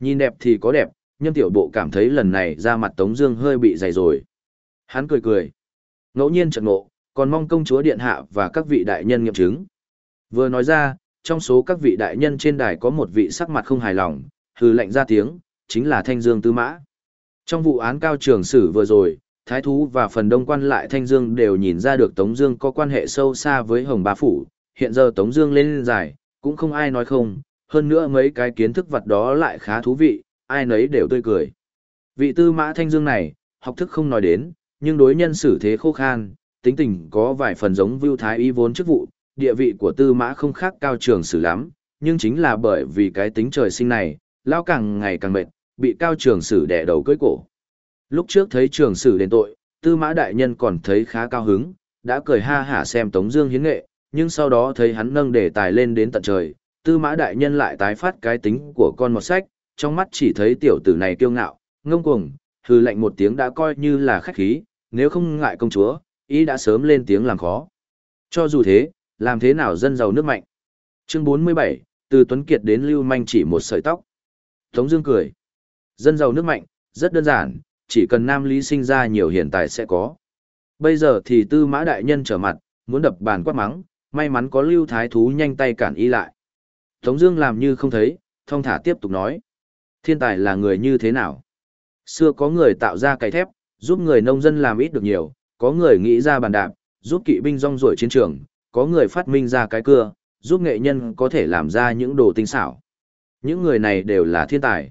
Nhìn đẹp thì có đẹp, nhân tiểu bộ cảm thấy lần này ra mặt Tống Dương hơi bị dày rồi. Hắn cười cười. Ngẫu nhiên chợt ngộ, còn mong công chúa điện hạ và các vị đại nhân nghiệm chứng. Vừa nói ra, trong số các vị đại nhân trên đài có một vị sắc mặt không hài lòng, hừ lạnh ra tiếng, chính là Thanh Dương Tư Mã. Trong vụ án cao trường sử vừa rồi, Thái Thú và phần đông quan lại Thanh Dương đều nhìn ra được Tống Dương có quan hệ sâu xa với Hồng Ba Phủ. Hiện giờ Tống Dương lên giải, cũng không ai nói không. Hơn nữa mấy cái kiến thức vật đó lại khá thú vị, ai nấy đều tươi cười. Vị Tư Mã Thanh Dương này, học thức không nói đến, nhưng đối nhân xử thế khô khan, tính tình có vài phần giống Vưu Thái Y vốn chức vụ, địa vị của Tư Mã không khác cao trường sử lắm, nhưng chính là bởi vì cái tính trời sinh này, lao càng ngày càng mệt, bị cao trường sử đè đầu cưỡi cổ. Lúc trước thấy trường sử đền tội, Tư Mã đại nhân còn thấy khá cao hứng, đã cười ha hả xem Tống Dương hiến nghệ, nhưng sau đó thấy hắn nâng đề tài lên đến tận trời, Tư Mã đại nhân lại tái phát cái tính của con một sách, trong mắt chỉ thấy tiểu tử này kiêu ngạo, ngông cuồng, hừ lạnh một tiếng đã coi như là khách khí, nếu không ngại công chúa, ý đã sớm lên tiếng làm khó. Cho dù thế, làm thế nào dân giàu nước mạnh. Chương 47, từ Tuấn Kiệt đến Lưu Manh chỉ một sợi tóc. Tống Dương cười. Dân giàu nước mạnh, rất đơn giản, chỉ cần Nam Lý sinh ra nhiều hiện tại sẽ có. Bây giờ thì Tư Mã Đại Nhân trở mặt, muốn đập bàn quát mắng, may mắn có Lưu Thái Thú nhanh tay cản y lại. Tống Dương làm như không thấy, thông thả tiếp tục nói. Thiên tài là người như thế nào? Xưa có người tạo ra cái thép, giúp người nông dân làm ít được nhiều, có người nghĩ ra bàn đạp, giúp kỵ binh rong ruổi chiến trường, có người phát minh ra cái cưa, giúp nghệ nhân có thể làm ra những đồ tinh xảo. Những người này đều là thiên tài.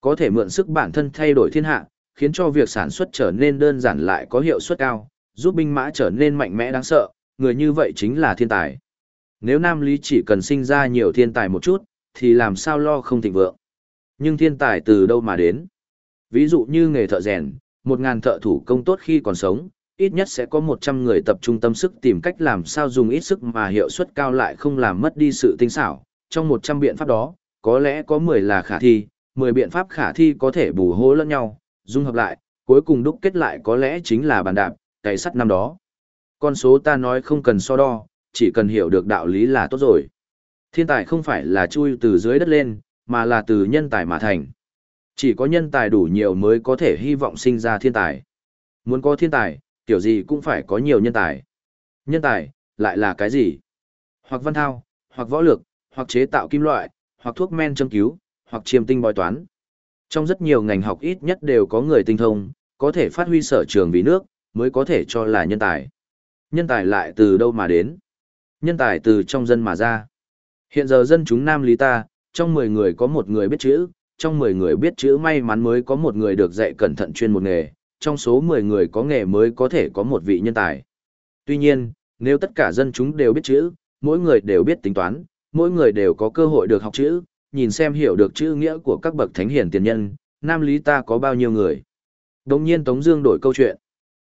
Có thể mượn sức bản thân thay đổi thiên hạ, khiến cho việc sản xuất trở nên đơn giản lại có hiệu suất cao, giúp binh mã trở nên mạnh mẽ đáng sợ, người như vậy chính là thiên tài. Nếu Nam Lý chỉ cần sinh ra nhiều thiên tài một chút, thì làm sao lo không thịnh vượng. Nhưng thiên tài từ đâu mà đến? Ví dụ như nghề thợ rèn, một ngàn thợ thủ công tốt khi còn sống, ít nhất sẽ có 100 người tập trung tâm sức tìm cách làm sao dùng ít sức mà hiệu suất cao lại không làm mất đi sự tinh xảo. Trong 100 biện pháp đó, có lẽ có 10 là khả thi, 10 biện pháp khả thi có thể bù hô lẫn nhau, dung hợp lại, cuối cùng đúc kết lại có lẽ chính là bàn đạp, cày sắt năm đó. Con số ta nói không cần so đo, chỉ cần hiểu được đạo lý là tốt rồi. Thiên tài không phải là chui từ dưới đất lên, mà là từ nhân tài mà thành. Chỉ có nhân tài đủ nhiều mới có thể hy vọng sinh ra thiên tài. Muốn có thiên tài, kiểu gì cũng phải có nhiều nhân tài. Nhân tài, lại là cái gì? Hoặc văn thao, hoặc võ lược, hoặc chế tạo kim loại, hoặc thuốc men châm cứu, hoặc chiêm tinh bói toán. Trong rất nhiều ngành học ít nhất đều có người tinh thông, có thể phát huy sở trường vì nước, mới có thể cho là nhân tài. Nhân tài lại từ đâu mà đến? Nhân tài từ trong dân mà ra. Hiện giờ dân chúng Nam Lý ta, trong 10 người có một người biết chữ, trong 10 người biết chữ may mắn mới có một người được dạy cẩn thận chuyên một nghề, trong số 10 người có nghề mới có thể có một vị nhân tài. Tuy nhiên, nếu tất cả dân chúng đều biết chữ, mỗi người đều biết tính toán, mỗi người đều có cơ hội được học chữ, nhìn xem hiểu được chữ nghĩa của các bậc thánh hiền tiền nhân, Nam Lý ta có bao nhiêu người. Đồng nhiên Tống Dương đổi câu chuyện.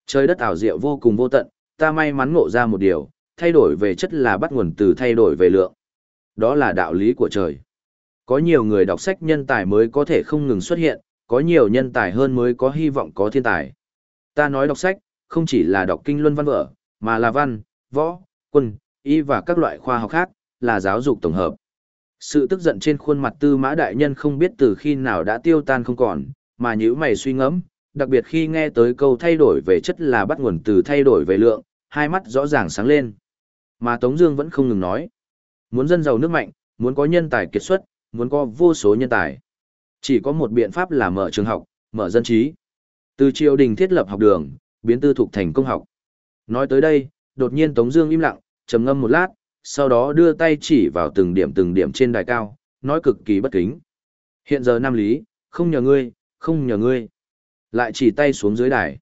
Trời đất ảo diệu vô cùng vô tận, ta may mắn ngộ ra một điều, thay đổi về chất là bắt nguồn từ thay đổi về lượng. Đó là đạo lý của trời. Có nhiều người đọc sách nhân tài mới có thể không ngừng xuất hiện, có nhiều nhân tài hơn mới có hy vọng có thiên tài. Ta nói đọc sách, không chỉ là đọc kinh luân văn vở, mà là văn, võ, quân, y và các loại khoa học khác, là giáo dục tổng hợp. Sự tức giận trên khuôn mặt tư mã đại nhân không biết từ khi nào đã tiêu tan không còn, mà nhữ mày suy ngẫm, đặc biệt khi nghe tới câu thay đổi về chất là bắt nguồn từ thay đổi về lượng, hai mắt rõ ràng sáng lên. Mà Tống Dương vẫn không ngừng nói, muốn dân giàu nước mạnh, muốn có nhân tài kiệt xuất, muốn có vô số nhân tài. Chỉ có một biện pháp là mở trường học, mở dân trí. Từ triều đình thiết lập học đường, biến tư thục thành công học. Nói tới đây, đột nhiên Tống Dương im lặng, trầm ngâm một lát, sau đó đưa tay chỉ vào từng điểm từng điểm trên đài cao, nói cực kỳ bất kính. Hiện giờ Nam Lý, không nhờ ngươi, không nhờ ngươi. Lại chỉ tay xuống dưới đài.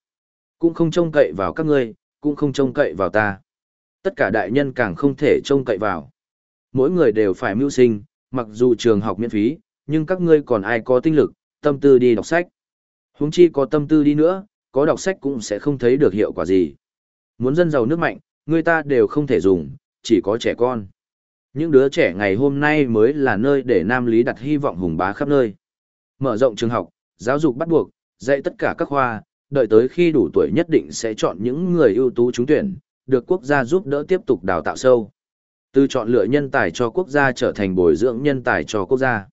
Cũng không trông cậy vào các ngươi, cũng không trông cậy vào ta. Tất cả đại nhân càng không thể trông cậy vào. Mỗi người đều phải mưu sinh, mặc dù trường học miễn phí, nhưng các ngươi còn ai có tinh lực, tâm tư đi đọc sách. Huống chi có tâm tư đi nữa, có đọc sách cũng sẽ không thấy được hiệu quả gì. Muốn dân giàu nước mạnh, người ta đều không thể dùng, chỉ có trẻ con. Những đứa trẻ ngày hôm nay mới là nơi để Nam Lý đặt hy vọng hùng bá khắp nơi. Mở rộng trường học, giáo dục bắt buộc, dạy tất cả các khoa, đợi tới khi đủ tuổi nhất định sẽ chọn những người ưu tú trúng tuyển, được quốc gia giúp đỡ tiếp tục đào tạo sâu. Từ chọn lựa nhân tài cho quốc gia trở thành bồi dưỡng nhân tài cho quốc gia.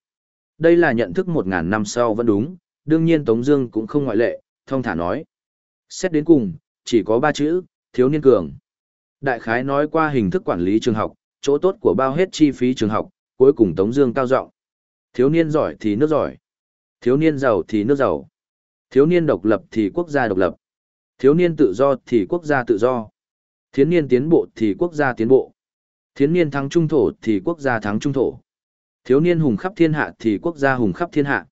Đây là nhận thức một ngàn năm sau vẫn đúng, đương nhiên Tống Dương cũng không ngoại lệ, thông thả nói. Xét đến cùng, chỉ có ba chữ, thiếu niên cường. Đại khái nói qua hình thức quản lý trường học, chỗ tốt của bao hết chi phí trường học, cuối cùng Tống Dương cao giọng. Thiếu niên giỏi thì nước giỏi, thiếu niên giàu thì nước giàu, thiếu niên độc lập thì quốc gia độc lập, thiếu niên tự do thì quốc gia tự do, thiến niên tiến bộ thì quốc gia tiến bộ, thiến niên thắng trung thổ thì quốc gia thắng trung thổ, thiếu niên hùng khắp thiên hạ thì quốc gia hùng khắp thiên hạ.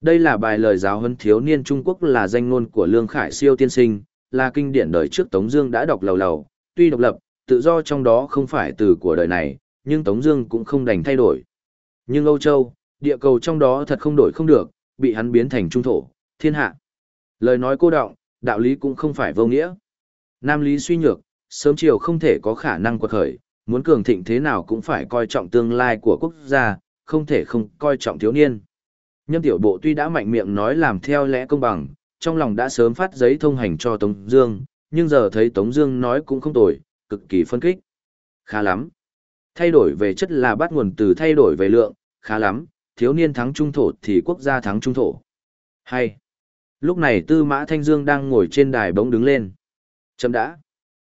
Đây là bài lời giáo huấn thiếu niên Trung Quốc là danh ngôn của Lương Khải Siêu tiên sinh, là kinh điển đời trước Tống Dương đã đọc lầu lầu, tuy độc lập, tự do trong đó không phải từ của đời này, nhưng Tống Dương cũng không đành thay đổi. Nhưng Âu Châu, địa cầu trong đó thật không đổi không được, bị hắn biến thành trung thổ, thiên hạ. Lời nói cô động, đạo lý cũng không phải vô nghĩa. Nam lý suy nhược, sớm chiều không thể có khả năng quật khởi, muốn cường thịnh thế nào cũng phải coi trọng tương lai của quốc gia, không thể không coi trọng thiếu niên. Nhâm tiểu bộ tuy đã mạnh miệng nói làm theo lẽ công bằng, trong lòng đã sớm phát giấy thông hành cho Tống Dương, nhưng giờ thấy Tống Dương nói cũng không tồi, cực kỳ phân kích. Khá lắm. Thay đổi về chất là bắt nguồn từ thay đổi về lượng, khá lắm, thiếu niên thắng trung thổ thì quốc gia thắng trung thổ. Hay. Lúc này Tư Mã Thanh Dương đang ngồi trên đài bỗng đứng lên. Chấm đã.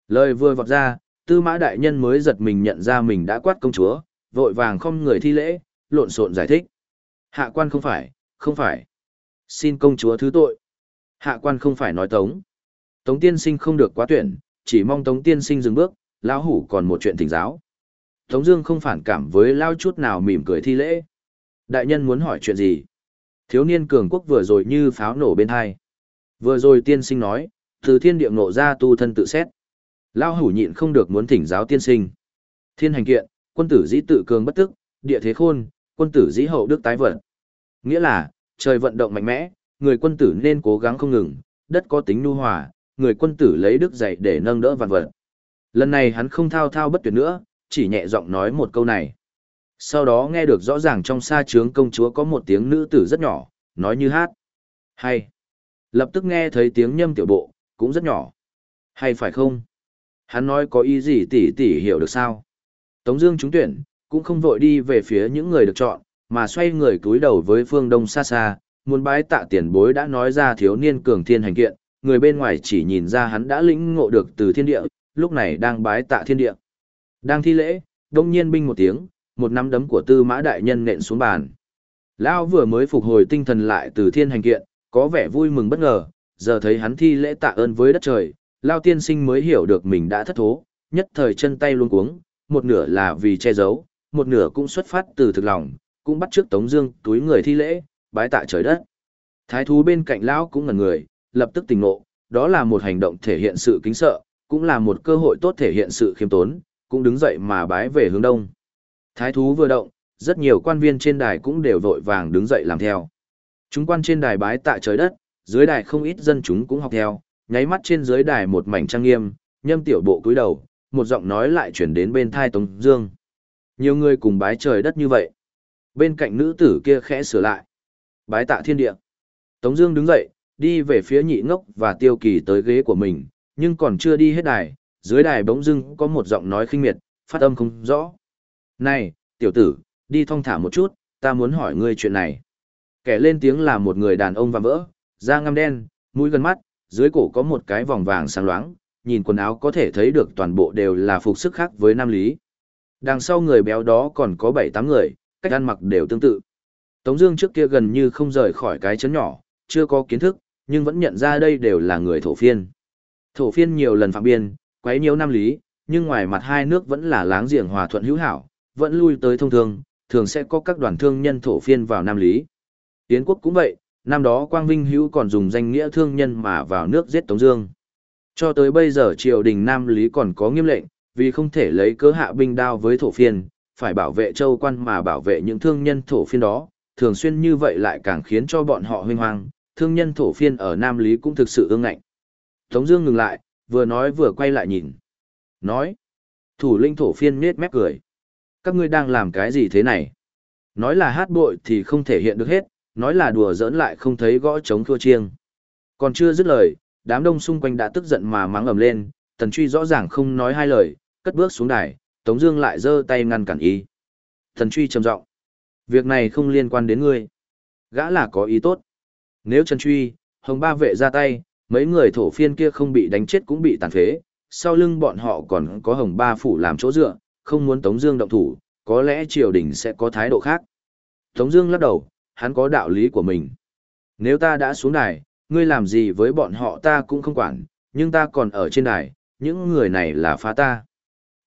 Lời vừa vọt ra, Tư Mã Đại Nhân mới giật mình nhận ra mình đã quát công chúa, vội vàng không người thi lễ, lộn xộn giải thích. Hạ quan không phải, không phải. Xin công chúa thứ tội. Hạ quan không phải nói tống. Tống tiên sinh không được quá tuyển, chỉ mong Tống tiên sinh dừng bước, lão hủ còn một chuyện thỉnh giáo. Tống Dương không phản cảm với lao chút nào mỉm cười thi lễ. Đại nhân muốn hỏi chuyện gì? Thiếu niên cường quốc vừa rồi như pháo nổ bên hai. Vừa rồi tiên sinh nói, từ thiên địa nộ ra tu thân tự xét. Lao hủ nhịn không được muốn thỉnh giáo tiên sinh. Thiên hành kiện, quân tử dĩ tự cường bất tức, địa thế khôn, quân tử dĩ hậu đức tái vận. Nghĩa là, trời vận động mạnh mẽ, người quân tử nên cố gắng không ngừng, đất có tính nu hòa, người quân tử lấy đức dạy để nâng đỡ vạn vật. Lần này hắn không thao thao bất tuyệt nữa, chỉ nhẹ giọng nói một câu này. Sau đó nghe được rõ ràng trong xa trướng công chúa có một tiếng nữ tử rất nhỏ, nói như hát. Hay. Lập tức nghe thấy tiếng nhâm tiểu bộ, cũng rất nhỏ. Hay phải không? Hắn nói có ý gì tỷ tỷ hiểu được sao? Tống Dương trúng tuyển, cũng không vội đi về phía những người được chọn, mà xoay người cúi đầu với phương đông xa xa, muốn bái tạ tiền bối đã nói ra thiếu niên cường thiên hành kiện, người bên ngoài chỉ nhìn ra hắn đã lĩnh ngộ được từ thiên địa, lúc này đang bái tạ thiên địa. Đang thi lễ, đông nhiên binh một tiếng, một nắm đấm của tư mã đại nhân nện xuống bàn. Lão vừa mới phục hồi tinh thần lại từ thiên hành kiện, có vẻ vui mừng bất ngờ, giờ thấy hắn thi lễ tạ ơn với đất trời, Lao tiên sinh mới hiểu được mình đã thất thố, nhất thời chân tay luôn cuống, một nửa là vì che giấu, một nửa cũng xuất phát từ thực lòng, cũng bắt trước Tống Dương túi người thi lễ, bái tạ trời đất. Thái thú bên cạnh lão cũng ngẩn người, lập tức tỉnh ngộ, đó là một hành động thể hiện sự kính sợ, cũng là một cơ hội tốt thể hiện sự khiêm tốn, cũng đứng dậy mà bái về hướng đông. Thái thú vừa động, rất nhiều quan viên trên đài cũng đều vội vàng đứng dậy làm theo. Chúng quan trên đài bái tạ trời đất, dưới đài không ít dân chúng cũng học theo, nháy mắt trên dưới đài một mảnh trang nghiêm, nhâm tiểu bộ cúi đầu, một giọng nói lại chuyển đến bên thai Tống Dương. Nhiều người cùng bái trời đất như vậy. Bên cạnh nữ tử kia khẽ sửa lại. Bái tạ thiên địa. Tống Dương đứng dậy, đi về phía nhị ngốc và tiêu kỳ tới ghế của mình, nhưng còn chưa đi hết đài, dưới đài bỗng dưng có một giọng nói khinh miệt, phát âm không rõ. Này, tiểu tử, đi thong thả một chút, ta muốn hỏi ngươi chuyện này. Kẻ lên tiếng là một người đàn ông và vỡ, da ngăm đen, mũi gần mắt, dưới cổ có một cái vòng vàng sáng loáng, nhìn quần áo có thể thấy được toàn bộ đều là phục sức khác với nam lý. Đằng sau người béo đó còn có 7-8 người, cách ăn mặc đều tương tự. Tống Dương trước kia gần như không rời khỏi cái chấn nhỏ, chưa có kiến thức, nhưng vẫn nhận ra đây đều là người thổ phiên. Thổ phiên nhiều lần phạm biên, quấy nhiễu nam lý, nhưng ngoài mặt hai nước vẫn là láng giềng hòa thuận hữu hảo, vẫn lui tới thông thường, thường sẽ có các đoàn thương nhân thổ phiên vào nam lý. Tiến quốc cũng vậy, năm đó Quang Vinh Hữu còn dùng danh nghĩa thương nhân mà vào nước giết Tống Dương. Cho tới bây giờ triều đình Nam Lý còn có nghiêm lệnh, vì không thể lấy cớ hạ binh đao với thổ phiên, phải bảo vệ châu quan mà bảo vệ những thương nhân thổ phiên đó, thường xuyên như vậy lại càng khiến cho bọn họ huynh hoang, thương nhân thổ phiên ở Nam Lý cũng thực sự ương ngạnh. Tống Dương ngừng lại, vừa nói vừa quay lại nhìn. Nói, thủ linh thổ phiên nết mép cười. Các ngươi đang làm cái gì thế này? Nói là hát bội thì không thể hiện được hết, nói là đùa giỡn lại không thấy gõ trống thua chiêng. Còn chưa dứt lời, đám đông xung quanh đã tức giận mà mắng ầm lên, Tần Truy rõ ràng không nói hai lời, cất bước xuống đài, Tống Dương lại giơ tay ngăn cản ý. Tần Truy trầm giọng, việc này không liên quan đến ngươi, gã là có ý tốt. Nếu Trần Truy, Hồng Ba vệ ra tay, mấy người thổ phiên kia không bị đánh chết cũng bị tàn phế, sau lưng bọn họ còn có Hồng Ba phủ làm chỗ dựa, không muốn Tống Dương động thủ, có lẽ triều đình sẽ có thái độ khác. Tống Dương lắc đầu, hắn có đạo lý của mình. Nếu ta đã xuống đài, ngươi làm gì với bọn họ ta cũng không quản, nhưng ta còn ở trên đài, những người này là phá ta.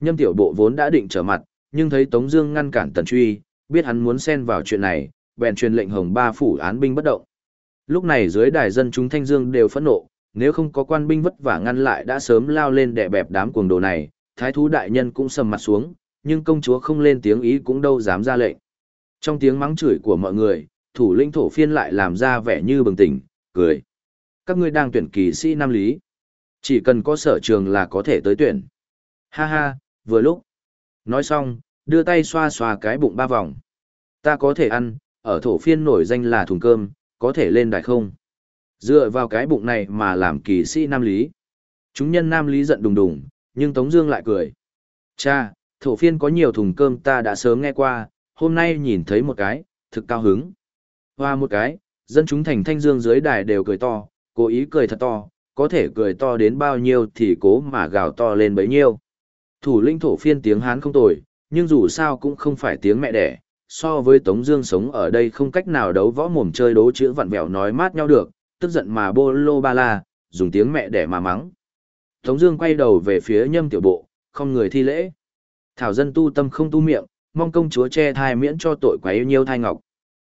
Nhâm tiểu bộ vốn đã định trở mặt, nhưng thấy Tống Dương ngăn cản Tần Truy, biết hắn muốn xen vào chuyện này, bèn truyền lệnh Hồng Ba phủ án binh bất động. Lúc này dưới đài dân chúng Thanh Dương đều phẫn nộ, nếu không có quan binh vất vả ngăn lại đã sớm lao lên đè bẹp đám cuồng đồ này, thái thú đại nhân cũng sầm mặt xuống, nhưng công chúa không lên tiếng ý cũng đâu dám ra lệnh. Trong tiếng mắng chửi của mọi người, thủ lĩnh thổ phiên lại làm ra vẻ như bừng tỉnh, cười. Các ngươi đang tuyển kỳ sĩ nam lý. Chỉ cần có sở trường là có thể tới tuyển. Ha ha, vừa lúc. Nói xong, đưa tay xoa xoa cái bụng ba vòng. Ta có thể ăn, ở thổ phiên nổi danh là thùng cơm, có thể lên đài không? Dựa vào cái bụng này mà làm kỳ sĩ nam lý. Chúng nhân nam lý giận đùng đùng, nhưng Tống Dương lại cười. Cha, thổ phiên có nhiều thùng cơm ta đã sớm nghe qua, hôm nay nhìn thấy một cái, thực cao hứng. Hoa một cái, dân chúng thành thanh dương dưới đài đều cười to, cố ý cười thật to, có thể cười to đến bao nhiêu thì cố mà gào to lên bấy nhiêu. Thủ linh thổ phiên tiếng Hán không tồi, nhưng dù sao cũng không phải tiếng mẹ đẻ, so với Tống Dương sống ở đây không cách nào đấu võ mồm chơi đố chữ vặn vẹo nói mát nhau được, tức giận mà bô lô ba la, dùng tiếng mẹ đẻ mà mắng. Tống Dương quay đầu về phía nhâm tiểu bộ, không người thi lễ. Thảo dân tu tâm không tu miệng, mong công chúa che thai miễn cho tội quá yêu nhiêu thai ngọc.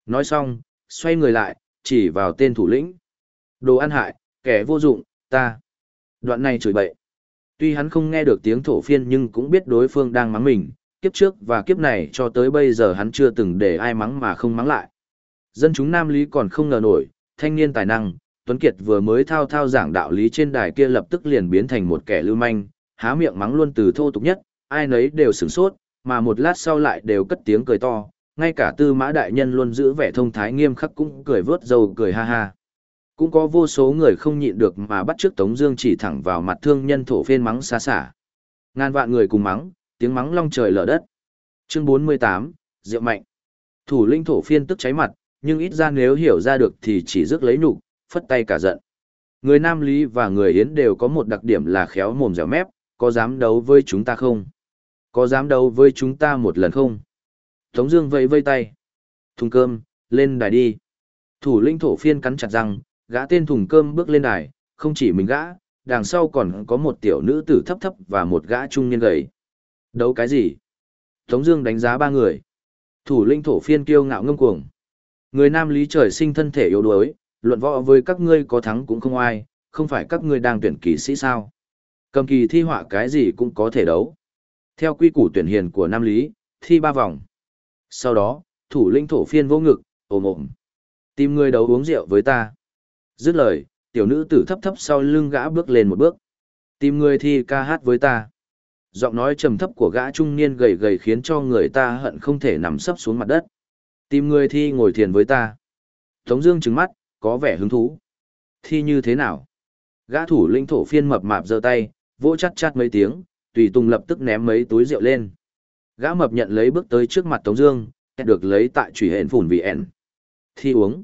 Nói xong, xoay người lại, chỉ vào tên thủ lĩnh. Đồ ăn hại, kẻ vô dụng, ta. Đoạn này chửi bậy. Tuy hắn không nghe được tiếng thổ phiên nhưng cũng biết đối phương đang mắng mình, kiếp trước và kiếp này cho tới bây giờ hắn chưa từng để ai mắng mà không mắng lại. Dân chúng Nam Lý còn không ngờ nổi, thanh niên tài năng, Tuấn Kiệt vừa mới thao thao giảng đạo lý trên đài kia lập tức liền biến thành một kẻ lưu manh, há miệng mắng luôn từ thô tục nhất, ai nấy đều sửng sốt, mà một lát sau lại đều cất tiếng cười to, ngay cả tư mã đại nhân luôn giữ vẻ thông thái nghiêm khắc cũng cười vớt dầu cười ha ha. Cũng có vô số người không nhịn được mà bắt trước Tống Dương chỉ thẳng vào mặt thương nhân thổ phên mắng xa xả. Ngàn vạn người cùng mắng, tiếng mắng long trời lở đất. Chương 48, Diệu Mạnh. Thủ linh thổ phiên tức cháy mặt, nhưng ít ra nếu hiểu ra được thì chỉ rước lấy nhục, phất tay cả giận. Người Nam Lý và người Yến đều có một đặc điểm là khéo mồm dẻo mép, có dám đấu với chúng ta không? Có dám đấu với chúng ta một lần không? Tống Dương vẫy vây tay. Thùng cơm, lên đài đi. Thủ linh thổ phiên cắn chặt răng, gã tên thùng cơm bước lên đài, không chỉ mình gã, đằng sau còn có một tiểu nữ tử thấp thấp và một gã trung niên gầy. Đấu cái gì? Tống Dương đánh giá ba người. Thủ linh thổ phiên kiêu ngạo ngâm cuồng. Người nam lý trời sinh thân thể yếu đuối, luận võ với các ngươi có thắng cũng không ai, không phải các ngươi đang tuyển kỳ sĩ sao? Cầm kỳ thi họa cái gì cũng có thể đấu. Theo quy củ tuyển hiền của nam lý, thi ba vòng. Sau đó, thủ linh thổ phiên vô ngực, ồm ồm. Tìm người đấu uống rượu với ta. Dứt lời, tiểu nữ tử thấp thấp sau lưng gã bước lên một bước. Tìm người thi ca hát với ta. Giọng nói trầm thấp của gã trung niên gầy gầy khiến cho người ta hận không thể nằm sấp xuống mặt đất. Tìm người thi ngồi thiền với ta. Tống Dương trừng mắt, có vẻ hứng thú. Thi như thế nào? Gã thủ lĩnh thổ phiên mập mạp giơ tay, vỗ chát chát mấy tiếng, tùy tùng lập tức ném mấy túi rượu lên. Gã mập nhận lấy bước tới trước mặt Tống Dương, được lấy tại chủy hẹn phủn vì ẻn. Thi uống.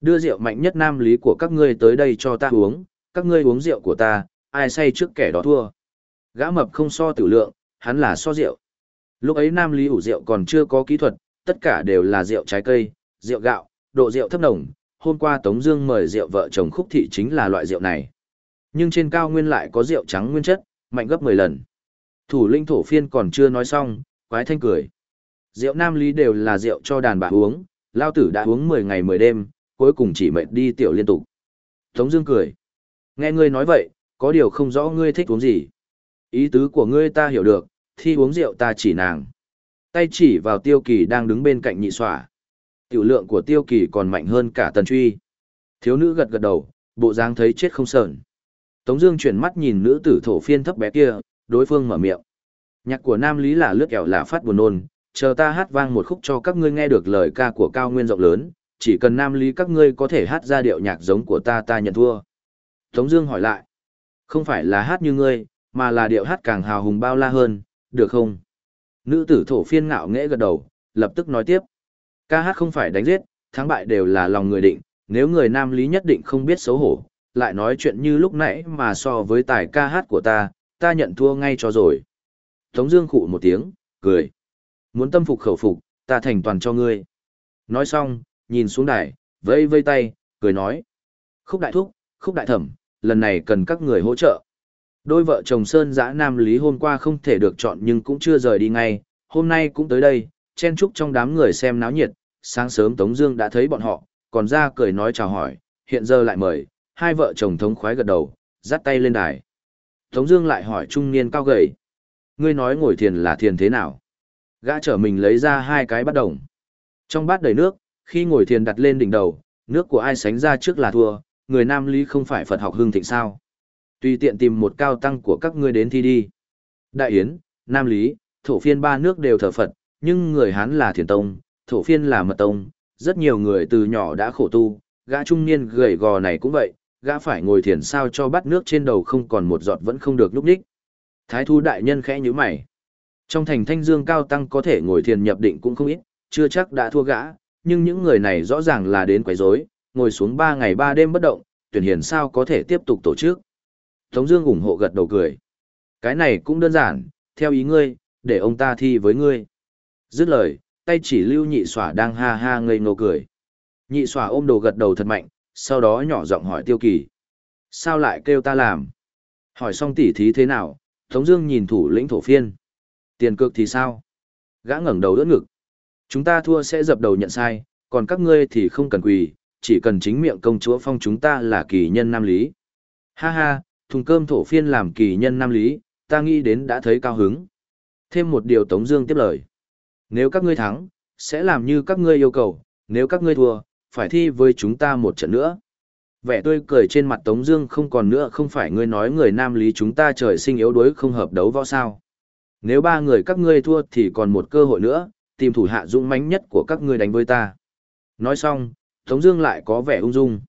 Đưa rượu mạnh nhất nam lý của các ngươi tới đây cho ta uống, các ngươi uống rượu của ta, ai say trước kẻ đó thua. Gã mập không so tử lượng, hắn là so rượu. Lúc ấy nam lý ủ rượu còn chưa có kỹ thuật, tất cả đều là rượu trái cây, rượu gạo, độ rượu thấp nồng. Hôm qua Tống Dương mời rượu vợ chồng khúc thị chính là loại rượu này. Nhưng trên cao nguyên lại có rượu trắng nguyên chất, mạnh gấp 10 lần. Thủ linh thổ phiên còn chưa nói xong, quái thanh cười. Rượu nam lý đều là rượu cho đàn bà uống, lao tử đã uống 10 ngày 10 đêm, cuối cùng chỉ mệt đi tiểu liên tục. Tống Dương cười. Nghe ngươi nói vậy, có điều không rõ ngươi thích uống gì. Ý tứ của ngươi ta hiểu được, thi uống rượu ta chỉ nàng. Tay chỉ vào tiêu kỳ đang đứng bên cạnh nhị xòa. Tiểu lượng của tiêu kỳ còn mạnh hơn cả tần truy. Thiếu nữ gật gật đầu, bộ dáng thấy chết không sờn. Tống Dương chuyển mắt nhìn nữ tử thổ phiên thấp bé kia, đối phương mở miệng. Nhạc của Nam Lý là lướt kẹo là phát buồn nôn, chờ ta hát vang một khúc cho các ngươi nghe được lời ca của cao nguyên rộng lớn, chỉ cần nam lý các ngươi có thể hát ra điệu nhạc giống của ta ta nhận thua. Tống Dương hỏi lại, không phải là hát như ngươi, mà là điệu hát càng hào hùng bao la hơn, được không? Nữ tử thổ phiên ngạo nghễ gật đầu, lập tức nói tiếp, ca hát không phải đánh giết, thắng bại đều là lòng người định, nếu người nam lý nhất định không biết xấu hổ, lại nói chuyện như lúc nãy mà so với tài ca hát của ta, ta nhận thua ngay cho rồi. Tống Dương khụ một tiếng, cười, muốn tâm phục khẩu phục, ta thành toàn cho ngươi. Nói xong, nhìn xuống đài, vẫy vẫy tay, cười nói. Khúc đại thúc, khúc đại thẩm, lần này cần các người hỗ trợ. Đôi vợ chồng Sơn Giã Nam Lý hôm qua không thể được chọn nhưng cũng chưa rời đi ngay, hôm nay cũng tới đây, chen chúc trong đám người xem náo nhiệt, sáng sớm Tống Dương đã thấy bọn họ, còn ra cười nói chào hỏi, hiện giờ lại mời, hai vợ chồng thống khoái gật đầu, dắt tay lên đài. Tống Dương lại hỏi trung niên cao gầy, ngươi nói ngồi thiền là thiền thế nào? Gã trở mình lấy ra hai cái bát đồng, trong bát đầy nước, khi ngồi thiền đặt lên đỉnh đầu, nước của ai sánh ra trước là thua, người Nam Lý không phải Phật học hương thịnh sao. Tùy tiện tìm một cao tăng của các ngươi đến thi đi. Đại Yến, Nam Lý, thổ phiên ba nước đều thờ Phật, nhưng người Hán là thiền tông, thổ phiên là mật tông, rất nhiều người từ nhỏ đã khổ tu, gã trung niên gầy gò này cũng vậy, gã phải ngồi thiền sao cho bắt nước trên đầu không còn một giọt vẫn không được lúc đích. Thái thu đại nhân khẽ như mày. Trong thành thanh dương cao tăng có thể ngồi thiền nhập định cũng không ít, chưa chắc đã thua gã, nhưng những người này rõ ràng là đến quấy rối, ngồi xuống 3 ngày 3 đêm bất động, tuyển hiền sao có thể tiếp tục tổ chức. Tống Dương ủng hộ gật đầu cười. Cái này cũng đơn giản, theo ý ngươi, để ông ta thi với ngươi. Dứt lời, tay chỉ lưu nhị xỏa đang ha ha ngây ngô cười. Nhị xỏa ôm đồ gật đầu thật mạnh, sau đó nhỏ giọng hỏi tiêu kỳ. Sao lại kêu ta làm? Hỏi xong tỉ thí thế nào, Tống Dương nhìn thủ lĩnh thổ phiên. Tiền cược thì sao? Gã ngẩng đầu đỡ ngực, Chúng ta thua sẽ dập đầu nhận sai, còn các ngươi thì không cần quỳ, chỉ cần chính miệng công chúa phong chúng ta là kỳ nhân nam lý. Ha ha, thùng cơm thổ phiên làm kỳ nhân nam lý, ta nghĩ đến đã thấy cao hứng. Thêm một điều Tống Dương tiếp lời. Nếu các ngươi thắng, sẽ làm như các ngươi yêu cầu, nếu các ngươi thua, phải thi với chúng ta một trận nữa. Vẻ tươi cười trên mặt Tống Dương không còn nữa không phải ngươi nói người nam lý chúng ta trời sinh yếu đuối không hợp đấu võ sao. Nếu ba người các ngươi thua thì còn một cơ hội nữa, tìm thủ hạ dũng mãnh nhất của các ngươi đánh với ta. Nói xong, Tống Dương lại có vẻ ung dung.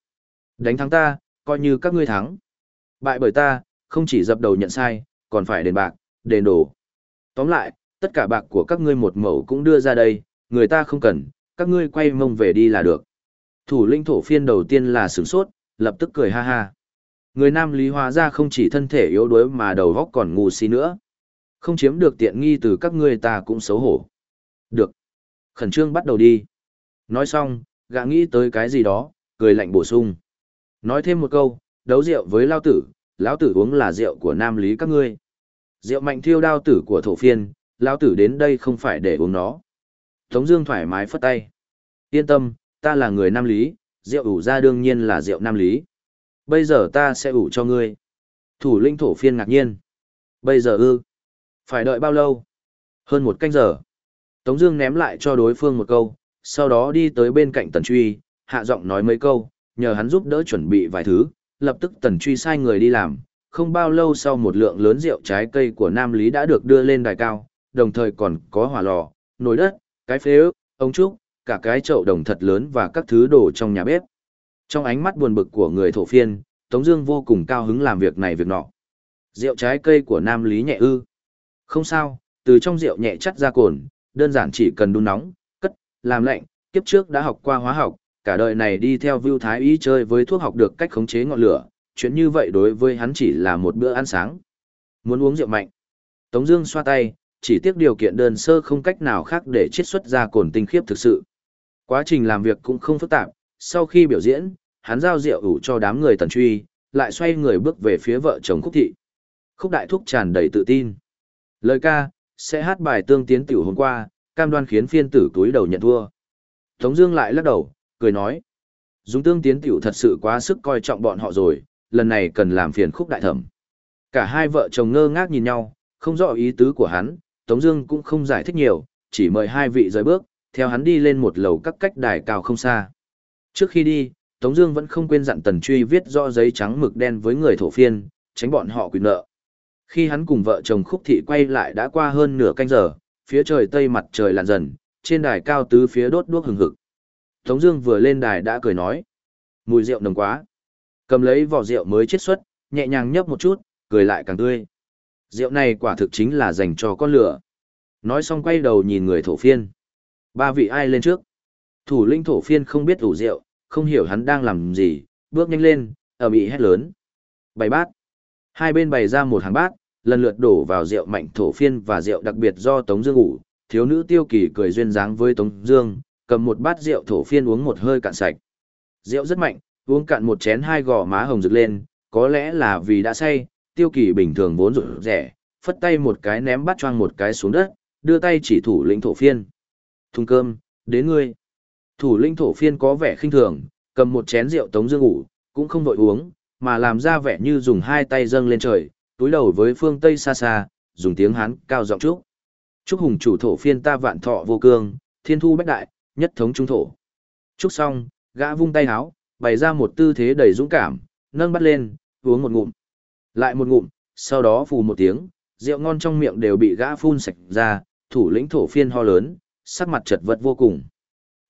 Đánh thắng ta, coi như các ngươi thắng. Bại bởi ta, không chỉ dập đầu nhận sai, còn phải đền bạc, đền đổ. Tóm lại, tất cả bạc của các ngươi một mẫu cũng đưa ra đây, người ta không cần, các ngươi quay mông về đi là được. Thủ linh thổ phiên đầu tiên là sửng sốt, lập tức cười ha ha. Người nam lý hóa ra không chỉ thân thể yếu đuối mà đầu óc còn ngu si nữa. Không chiếm được tiện nghi từ các ngươi ta cũng xấu hổ. Được. Khẩn trương bắt đầu đi. Nói xong, gã nghĩ tới cái gì đó, cười lạnh bổ sung. Nói thêm một câu, đấu rượu với lao tử, lão tử uống là rượu của nam lý các ngươi. Rượu mạnh thiêu đao tử của thổ phiên, lão tử đến đây không phải để uống nó. Tống Dương thoải mái phất tay. Yên tâm, ta là người nam lý, rượu ủ ra đương nhiên là rượu nam lý. Bây giờ ta sẽ ủ cho ngươi. Thủ lĩnh thổ phiên ngạc nhiên. Bây giờ ư? Phải đợi bao lâu? Hơn một canh giờ. Tống Dương ném lại cho đối phương một câu, sau đó đi tới bên cạnh Tần Truy, hạ giọng nói mấy câu, nhờ hắn giúp đỡ chuẩn bị vài thứ. Lập tức Tần Truy sai người đi làm. Không bao lâu sau một lượng lớn rượu trái cây của Nam Lý đã được đưa lên đài cao, đồng thời còn có hỏa lò, nồi đất, cái phế ức, ống trúc, cả cái chậu đồng thật lớn và các thứ đồ trong nhà bếp. Trong ánh mắt buồn bực của người thổ phiên, Tống Dương vô cùng cao hứng làm việc này việc nọ. Rượu trái cây của Nam Lý nhẹ ư? Không sao, từ trong rượu nhẹ chắt ra cồn, đơn giản chỉ cần đun nóng, cất, làm lạnh. Kiếp trước đã học qua hóa học, cả đời này đi theo vu Thái Y chơi với thuốc học được cách khống chế ngọn lửa. Chuyện như vậy đối với hắn chỉ là một bữa ăn sáng. Muốn uống rượu mạnh. Tống Dương xoa tay, chỉ tiếc điều kiện đơn sơ không cách nào khác để chiết xuất ra cồn tinh khiếp thực sự. Quá trình làm việc cũng không phức tạp, sau khi biểu diễn, hắn giao rượu ủ cho đám người tần truy, lại xoay người bước về phía vợ chồng Khúc Thị. Khúc Đại Thúc tràn đầy tự tin. Lời ca, sẽ hát bài tương tiến tiểu hôm qua, cam đoan khiến phiên tử túi đầu nhận thua. Tống Dương lại lắc đầu, cười nói. Dùng tương tiến tiểu thật sự quá sức coi trọng bọn họ rồi, lần này cần làm phiền Khúc Đại Thẩm. Cả hai vợ chồng ngơ ngác nhìn nhau, không rõ ý tứ của hắn, Tống Dương cũng không giải thích nhiều, chỉ mời hai vị rời bước, theo hắn đi lên một lầu các cách đài cao không xa. Trước khi đi, Tống Dương vẫn không quên dặn Tần Truy viết rõ giấy trắng mực đen với người thổ phiên, tránh bọn họ quyền nợ. Khi hắn cùng vợ chồng Khúc Thị quay lại đã qua hơn nửa canh giờ, phía trời tây mặt trời lặn dần, trên đài cao tứ phía đốt đuốc hừng hực. Tống Dương vừa lên đài đã cười nói, mùi rượu nồng quá. Cầm lấy vỏ rượu mới chiết xuất, nhẹ nhàng nhấp một chút, cười lại càng tươi. Rượu này quả thực chính là dành cho con lửa. Nói xong quay đầu nhìn người thổ phiên. Ba vị ai lên trước? Thủ linh thổ phiên không biết ủ rượu, không hiểu hắn đang làm gì, bước nhanh lên, ở bị hét lớn. Bày bát. Hai bên bày ra một hàng bát, lần lượt đổ vào rượu mạnh thổ phiên và rượu đặc biệt do Tống Dương ủ. Thiếu nữ tiêu kỳ cười duyên dáng với Tống Dương, cầm một bát rượu thổ phiên uống một hơi cạn sạch. Rượu rất mạnh, uống cạn một chén hai gò má hồng rực lên, có lẽ là vì đã say. Tiêu kỳ bình thường vốn rủi rẻ, phất tay một cái ném bát choang một cái xuống đất, đưa tay chỉ thủ lĩnh thổ phiên. Thùng cơm, đến ngươi. Thủ lĩnh thổ phiên có vẻ khinh thường, cầm một chén rượu tống dương ngủ, cũng không vội uống, mà làm ra vẻ như dùng hai tay dâng lên trời, túi đầu với phương Tây xa xa, dùng tiếng Hán cao giọng chúc. Chúc hùng chủ thổ phiên ta vạn thọ vô cương, thiên thu bách đại, nhất thống trung thổ. Chúc xong, gã vung tay háo, bày ra một tư thế đầy dũng cảm, nâng bắt lên, uống một ngụm. Lại một ngụm, sau đó phù một tiếng, rượu ngon trong miệng đều bị gã phun sạch ra, thủ lĩnh thổ phiên ho lớn, sắc mặt chật vật vô cùng.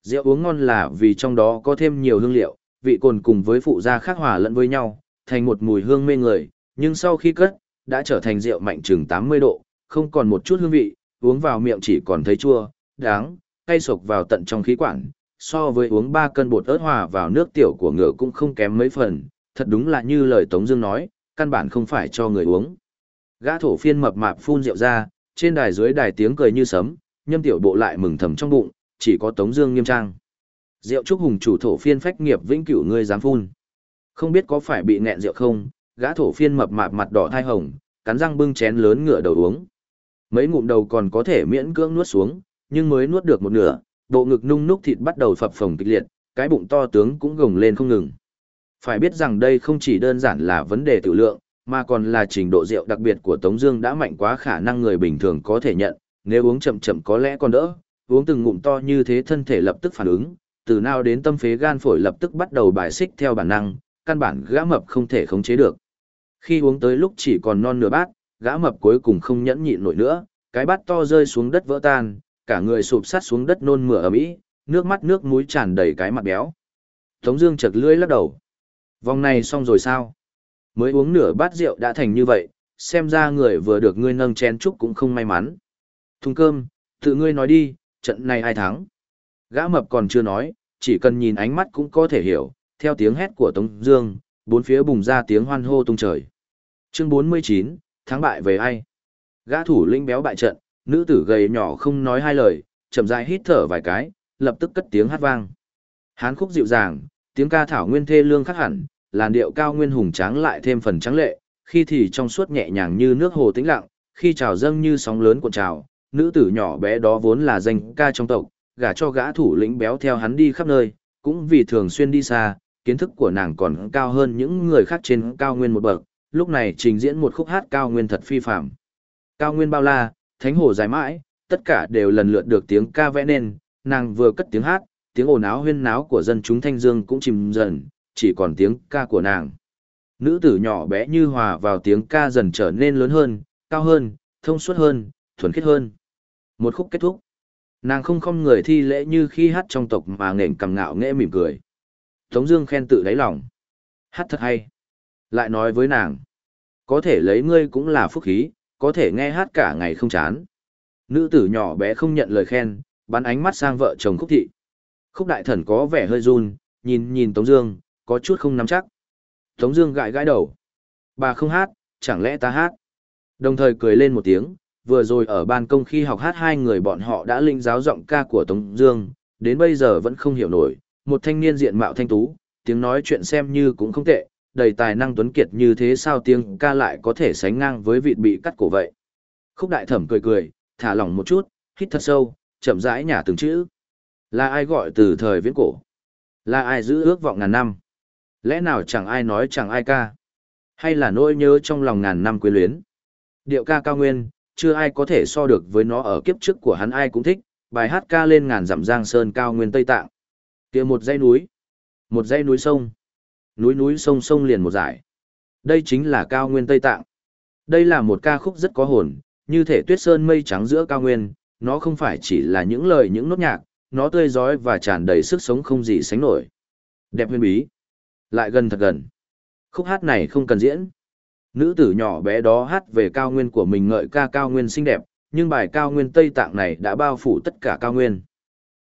Rượu uống ngon là vì trong đó có thêm nhiều hương liệu, vị cồn cùng với phụ gia khác hòa lẫn với nhau, thành một mùi hương mê người, nhưng sau khi cất, đã trở thành rượu mạnh chừng 80 độ, không còn một chút hương vị, uống vào miệng chỉ còn thấy chua, đáng, cay sộc vào tận trong khí quản, so với uống 3 cân bột ớt hòa vào nước tiểu của ngựa cũng không kém mấy phần, thật đúng là như lời Tống Dương nói, căn bản không phải cho người uống. Gã thổ phiên mập mạp phun rượu ra, trên đài dưới đài tiếng cười như sấm, nhâm tiểu bộ lại mừng thầm trong bụng, chỉ có Tống Dương nghiêm trang. Rượu trúc hùng chủ thổ phiên phách nghiệp vĩnh cửu ngươi dám phun, không biết có phải bị nẹn rượu không? Gã thổ phiên mập mạp mặt đỏ thai hồng, cắn răng bưng chén lớn ngửa đầu uống. Mấy ngụm đầu còn có thể miễn cưỡng nuốt xuống, nhưng mới nuốt được một nửa, bộ ngực nung núc thịt bắt đầu phập phồng kịch liệt, cái bụng to tướng cũng gồng lên không ngừng. Phải biết rằng đây không chỉ đơn giản là vấn đề tiểu lượng, mà còn là trình độ rượu đặc biệt của Tống Dương đã mạnh quá khả năng người bình thường có thể nhận, nếu uống chậm chậm có lẽ còn đỡ, uống từng ngụm to như thế thân thể lập tức phản ứng, từ nào đến tâm phế gan phổi lập tức bắt đầu bài xích theo bản năng, căn bản gã mập không thể khống chế được. Khi uống tới lúc chỉ còn non nửa bát, gã mập cuối cùng không nhẫn nhịn nổi nữa, cái bát to rơi xuống đất vỡ tan, cả người sụp sát xuống đất nôn mửa ở mỹ, nước mắt nước mũi tràn đầy cái mặt béo. Tống Dương chật lưỡi lắc đầu. Vòng này xong rồi sao? Mới uống nửa bát rượu đã thành như vậy, xem ra người vừa được ngươi nâng chén chúc cũng không may mắn. Thùng cơm, tự ngươi nói đi, trận này ai thắng? Gã mập còn chưa nói, chỉ cần nhìn ánh mắt cũng có thể hiểu. Theo tiếng hét của Tống Dương, bốn phía bùng ra tiếng hoan hô tung trời. Chương 49, thắng bại về ai? Gã thủ lĩnh béo bại trận, nữ tử gầy nhỏ không nói hai lời, chậm rãi hít thở vài cái, lập tức cất tiếng hát vang. Hán khúc dịu dàng, tiếng ca thảo nguyên thê lương khắc hẳn, làn điệu cao nguyên hùng tráng lại thêm phần trắng lệ, khi thì trong suốt nhẹ nhàng như nước hồ tĩnh lặng, khi trào dâng như sóng lớn cuộn trào, nữ tử nhỏ bé đó vốn là danh ca trong tộc, gả cho gã thủ lĩnh béo theo hắn đi khắp nơi, cũng vì thường xuyên đi xa, kiến thức của nàng còn cao hơn những người khác trên cao nguyên một bậc, lúc này trình diễn một khúc hát cao nguyên thật phi phạm. Cao nguyên bao la, thánh hồ dài mãi, tất cả đều lần lượt được tiếng ca vẽ nên, nàng vừa cất tiếng hát, tiếng ồn áo huyên náo của dân chúng thanh dương cũng chìm dần, chỉ còn tiếng ca của nàng. Nữ tử nhỏ bé như hòa vào tiếng ca dần trở nên lớn hơn, cao hơn, thông suốt hơn, thuần khiết hơn. Một khúc kết thúc. Nàng không không người thi lễ như khi hát trong tộc mà nghển cầm ngạo nghễ mỉm cười. Tống Dương khen tự đáy lòng. Hát thật hay. Lại nói với nàng. Có thể lấy ngươi cũng là phúc khí, có thể nghe hát cả ngày không chán. Nữ tử nhỏ bé không nhận lời khen, bắn ánh mắt sang vợ chồng khúc thị. Khúc đại thần có vẻ hơi run, nhìn nhìn Tống Dương, có chút không nắm chắc. Tống Dương gãi gãi đầu. Bà không hát, chẳng lẽ ta hát? Đồng thời cười lên một tiếng. Vừa rồi ở ban công khi học hát hai người bọn họ đã linh giáo giọng ca của Tống Dương, đến bây giờ vẫn không hiểu nổi. Một thanh niên diện mạo thanh tú, tiếng nói chuyện xem như cũng không tệ, đầy tài năng tuấn kiệt như thế sao tiếng ca lại có thể sánh ngang với vị bị cắt cổ vậy. Khúc đại thẩm cười cười, thả lỏng một chút, hít thật sâu, chậm rãi nhả từng chữ. Là ai gọi từ thời viễn cổ? Là ai giữ ước vọng ngàn năm? Lẽ nào chẳng ai nói chẳng ai ca? Hay là nỗi nhớ trong lòng ngàn năm quyến luyến? Điệu ca cao nguyên, chưa ai có thể so được với nó ở kiếp trước của hắn ai cũng thích, bài hát ca lên ngàn dặm giang sơn cao nguyên Tây Tạng. kia một dãy núi, một dãy núi sông, núi núi sông sông liền một dải. Đây chính là cao nguyên Tây Tạng. Đây là một ca khúc rất có hồn, như thể tuyết sơn mây trắng giữa cao nguyên, nó không phải chỉ là những lời những nốt nhạc, nó tươi giói và tràn đầy sức sống không gì sánh nổi. Đẹp huyền bí. Lại gần thật gần. Khúc hát này không cần diễn. Nữ tử nhỏ bé đó hát về cao nguyên của mình ngợi ca cao nguyên xinh đẹp, nhưng bài cao nguyên Tây Tạng này đã bao phủ tất cả cao nguyên.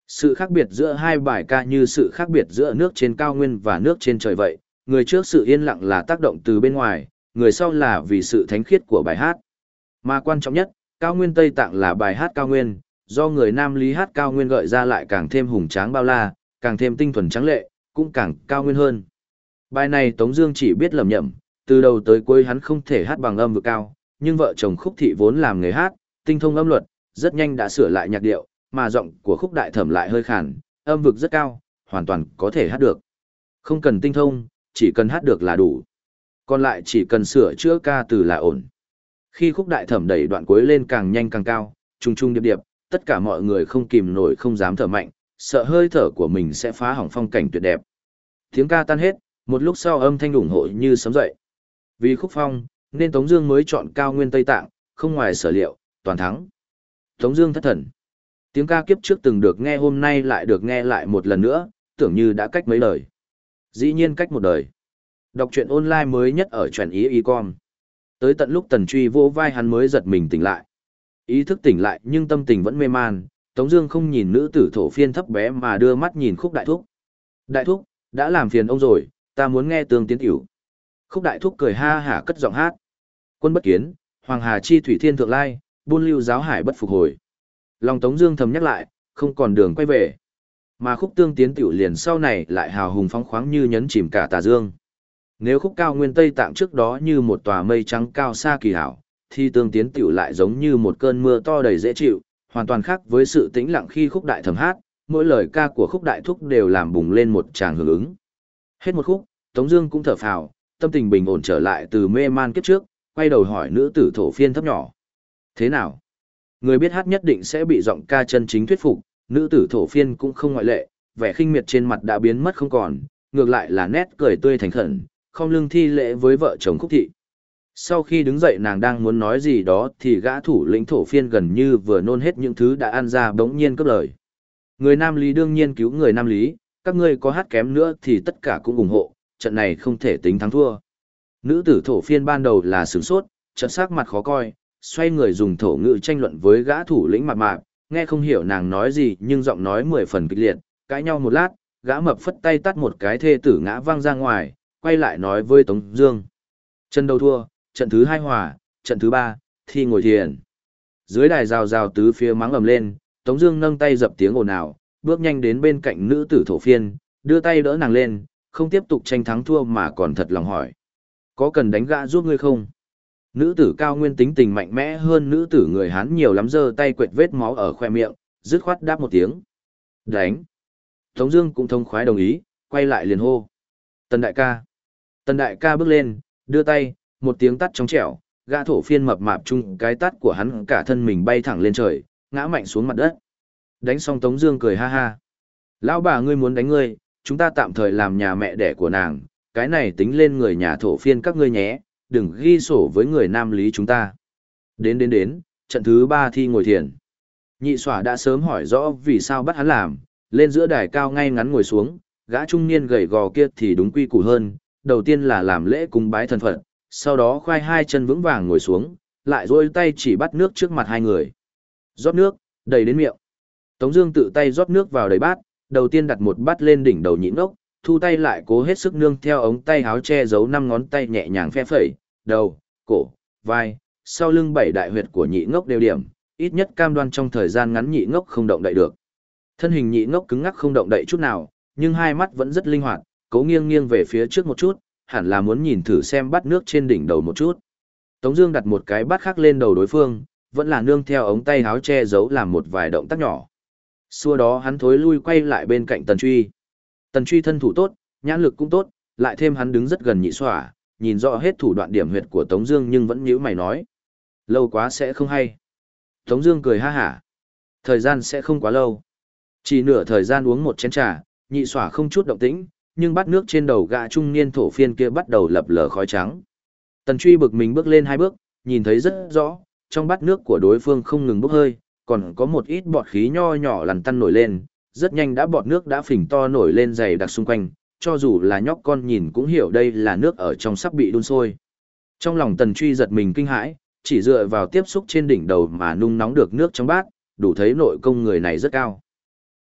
Sự khác biệt giữa hai bài ca như sự khác biệt giữa nước trên cao nguyên và nước trên trời vậy, người trước sự yên lặng là tác động từ bên ngoài, người sau là vì sự thánh khiết của bài hát. Mà quan trọng nhất, cao nguyên Tây Tạng là bài hát cao nguyên, do người nam lý hát cao nguyên gợi ra lại càng thêm hùng tráng bao la, càng thêm tinh thuần trắng lệ, cũng càng cao nguyên hơn. Bài này Tống Dương chỉ biết lầm nhầm, từ đầu tới cuối hắn không thể hát bằng âm vực cao, nhưng vợ chồng khúc thị vốn làm người hát, tinh thông âm luật, rất nhanh đã sửa lại nhạc điệu, mà giọng của khúc đại thẩm lại hơi khàn, âm vực rất cao, hoàn toàn có thể hát được. Không cần tinh thông, chỉ cần hát được là đủ. Còn lại chỉ cần sửa chữa ca từ là ổn. Khi khúc đại thẩm đẩy đoạn cuối lên càng nhanh càng cao, trung trung điệp điệp, tất cả mọi người không kìm nổi không dám thở mạnh, sợ hơi thở của mình sẽ phá hỏng phong cảnh tuyệt đẹp. Tiếng ca tan hết, một lúc sau âm thanh ủng hộ như sấm dậy. Vì khúc phong, nên Tống Dương mới chọn cao nguyên Tây Tạng, không ngoài sở liệu, toàn thắng. Tống Dương thất thần. Tiếng ca kiếp trước từng được nghe hôm nay lại được nghe lại một lần nữa, tưởng như đã cách mấy đời. Dĩ nhiên cách một đời. Đọc truyện online mới nhất ở truyện ý y con. Tới tận lúc Tần Truy vỗ vai hắn mới giật mình tỉnh lại. Ý thức tỉnh lại nhưng tâm tình vẫn mê man, Tống Dương không nhìn nữ tử thổ phiên thấp bé mà đưa mắt nhìn khúc đại thúc. Đại thúc, đã làm phiền ông rồi, ta muốn nghe tương tiến tiểu. Khúc đại thúc cười ha hả cất giọng hát. Quân bất kiến, Hoàng Hà chi thủy thiên thượng lai, buôn lưu giáo hải bất phục hồi. Lòng Tống Dương thầm nhắc lại, không còn đường quay về. Mà khúc tương tiến tiểu liền sau này lại hào hùng phóng khoáng như nhấn chìm cả tà dương. Nếu khúc cao nguyên Tây Tạng trước đó như một tòa mây trắng cao xa kỳ hảo, thì tương tiến tiểu lại giống như một cơn mưa to đầy dễ chịu, hoàn toàn khác với sự tĩnh lặng khi khúc đại thầm hát, mỗi lời ca của khúc đại thúc đều làm bùng lên một tràng hưởng ứng. Hết một khúc, Tống Dương cũng thở phào, tâm tình bình ổn trở lại từ mê man kiếp trước, quay đầu hỏi nữ tử thổ phiên thấp nhỏ. Thế nào? Người biết hát nhất định sẽ bị giọng ca chân chính thuyết phục, nữ tử thổ phiên cũng không ngoại lệ, vẻ khinh miệt trên mặt đã biến mất không còn, ngược lại là nét cười tươi thành khẩn, không lưng thi lễ với vợ chồng khúc thị. Sau khi đứng dậy nàng đang muốn nói gì đó thì gã thủ lĩnh thổ phiên gần như vừa nôn hết những thứ đã ăn ra bỗng nhiên cướp lời. Người Nam Lý đương nhiên cứu người Nam Lý, các ngươi có hát kém nữa thì tất cả cũng ủng hộ, trận này không thể tính thắng thua. Nữ tử thổ phiên ban đầu là sướng sốt, trận sắc mặt khó coi, xoay người dùng thổ ngữ tranh luận với gã thủ lĩnh mặt mạc, nghe không hiểu nàng nói gì nhưng giọng nói mười phần kịch liệt, cãi nhau một lát, gã mập phất tay tắt một cái thê tử ngã văng ra ngoài, quay lại nói với Tống Dương. Trận đầu thua, trận thứ hai hòa, trận thứ ba, thi ngồi thiền. Dưới đài rào rào tứ phía mắng ầm lên, Tống Dương nâng tay dập tiếng ồn ào, bước nhanh đến bên cạnh nữ tử thổ phiên, đưa tay đỡ nàng lên, không tiếp tục tranh thắng thua mà còn thật lòng hỏi, có cần đánh gã giúp ngươi không? Nữ tử cao nguyên tính tình mạnh mẽ hơn nữ tử người Hán nhiều lắm giơ tay quệt vết máu ở khoe miệng, dứt khoát đáp một tiếng. Đánh. Tống Dương cũng thông khoái đồng ý, quay lại liền hô. Tần đại ca. Tần đại ca bước lên, đưa tay, một tiếng tát trong trẻo, gã thổ phiên mập mạp chung cái tát của hắn cả thân mình bay thẳng lên trời, ngã mạnh xuống mặt đất. Đánh xong Tống Dương cười ha ha. Lão bà ngươi muốn đánh ngươi, chúng ta tạm thời làm nhà mẹ đẻ của nàng, cái này tính lên người nhà thổ phiên các ngươi nhé, đừng ghi sổ với người nam lý chúng ta. Đến đến đến, trận thứ ba thi ngồi thiền. Nhị xỏa đã sớm hỏi rõ vì sao bắt hắn làm, lên giữa đài cao ngay ngắn ngồi xuống, gã trung niên gầy gò kia thì đúng quy củ hơn, đầu tiên là làm lễ cúng bái thần phật, sau đó khoai hai chân vững vàng ngồi xuống, lại rôi tay chỉ bắt nước trước mặt hai người. Rót nước, đầy đến miệng. Tống Dương tự tay rót nước vào đầy bát, đầu tiên đặt một bát lên đỉnh đầu nhịn ốc, thu tay lại cố hết sức nương theo ống tay háo che giấu năm ngón tay nhẹ nhàng phe phẩy, đầu, cổ, vai, sau lưng bảy đại huyệt của nhị ngốc đều điểm, ít nhất cam đoan trong thời gian ngắn nhị ngốc không động đậy được. Thân hình nhị ngốc cứng ngắc không động đậy chút nào, nhưng hai mắt vẫn rất linh hoạt, cố nghiêng nghiêng về phía trước một chút, hẳn là muốn nhìn thử xem bát nước trên đỉnh đầu một chút. Tống Dương đặt một cái bát khác lên đầu đối phương, vẫn là nương theo ống tay háo che giấu làm một vài động tác nhỏ. Xua đó hắn thối lui quay lại bên cạnh Tần Truy. Tần truy thân thủ tốt, nhãn lực cũng tốt, lại thêm hắn đứng rất gần nhị xỏa, nhìn rõ hết thủ đoạn điểm huyệt của Tống Dương nhưng vẫn nhíu mày nói. Lâu quá sẽ không hay. Tống Dương cười ha hả. Thời gian sẽ không quá lâu. Chỉ nửa thời gian uống một chén trà, nhị xỏa không chút động tĩnh, nhưng bát nước trên đầu gã trung niên thổ phiên kia bắt đầu lập lờ khói trắng. Tần truy bực mình bước lên hai bước, nhìn thấy rất rõ, trong bát nước của đối phương không ngừng bốc hơi, còn có một ít bọt khí nho nhỏ lằn tăn nổi lên, rất nhanh đã bọt nước đã phình to nổi lên dày đặc xung quanh, cho dù là nhóc con nhìn cũng hiểu đây là nước ở trong sắp bị đun sôi. Trong lòng tần truy giật mình kinh hãi, chỉ dựa vào tiếp xúc trên đỉnh đầu mà nung nóng được nước trong bát, đủ thấy nội công người này rất cao.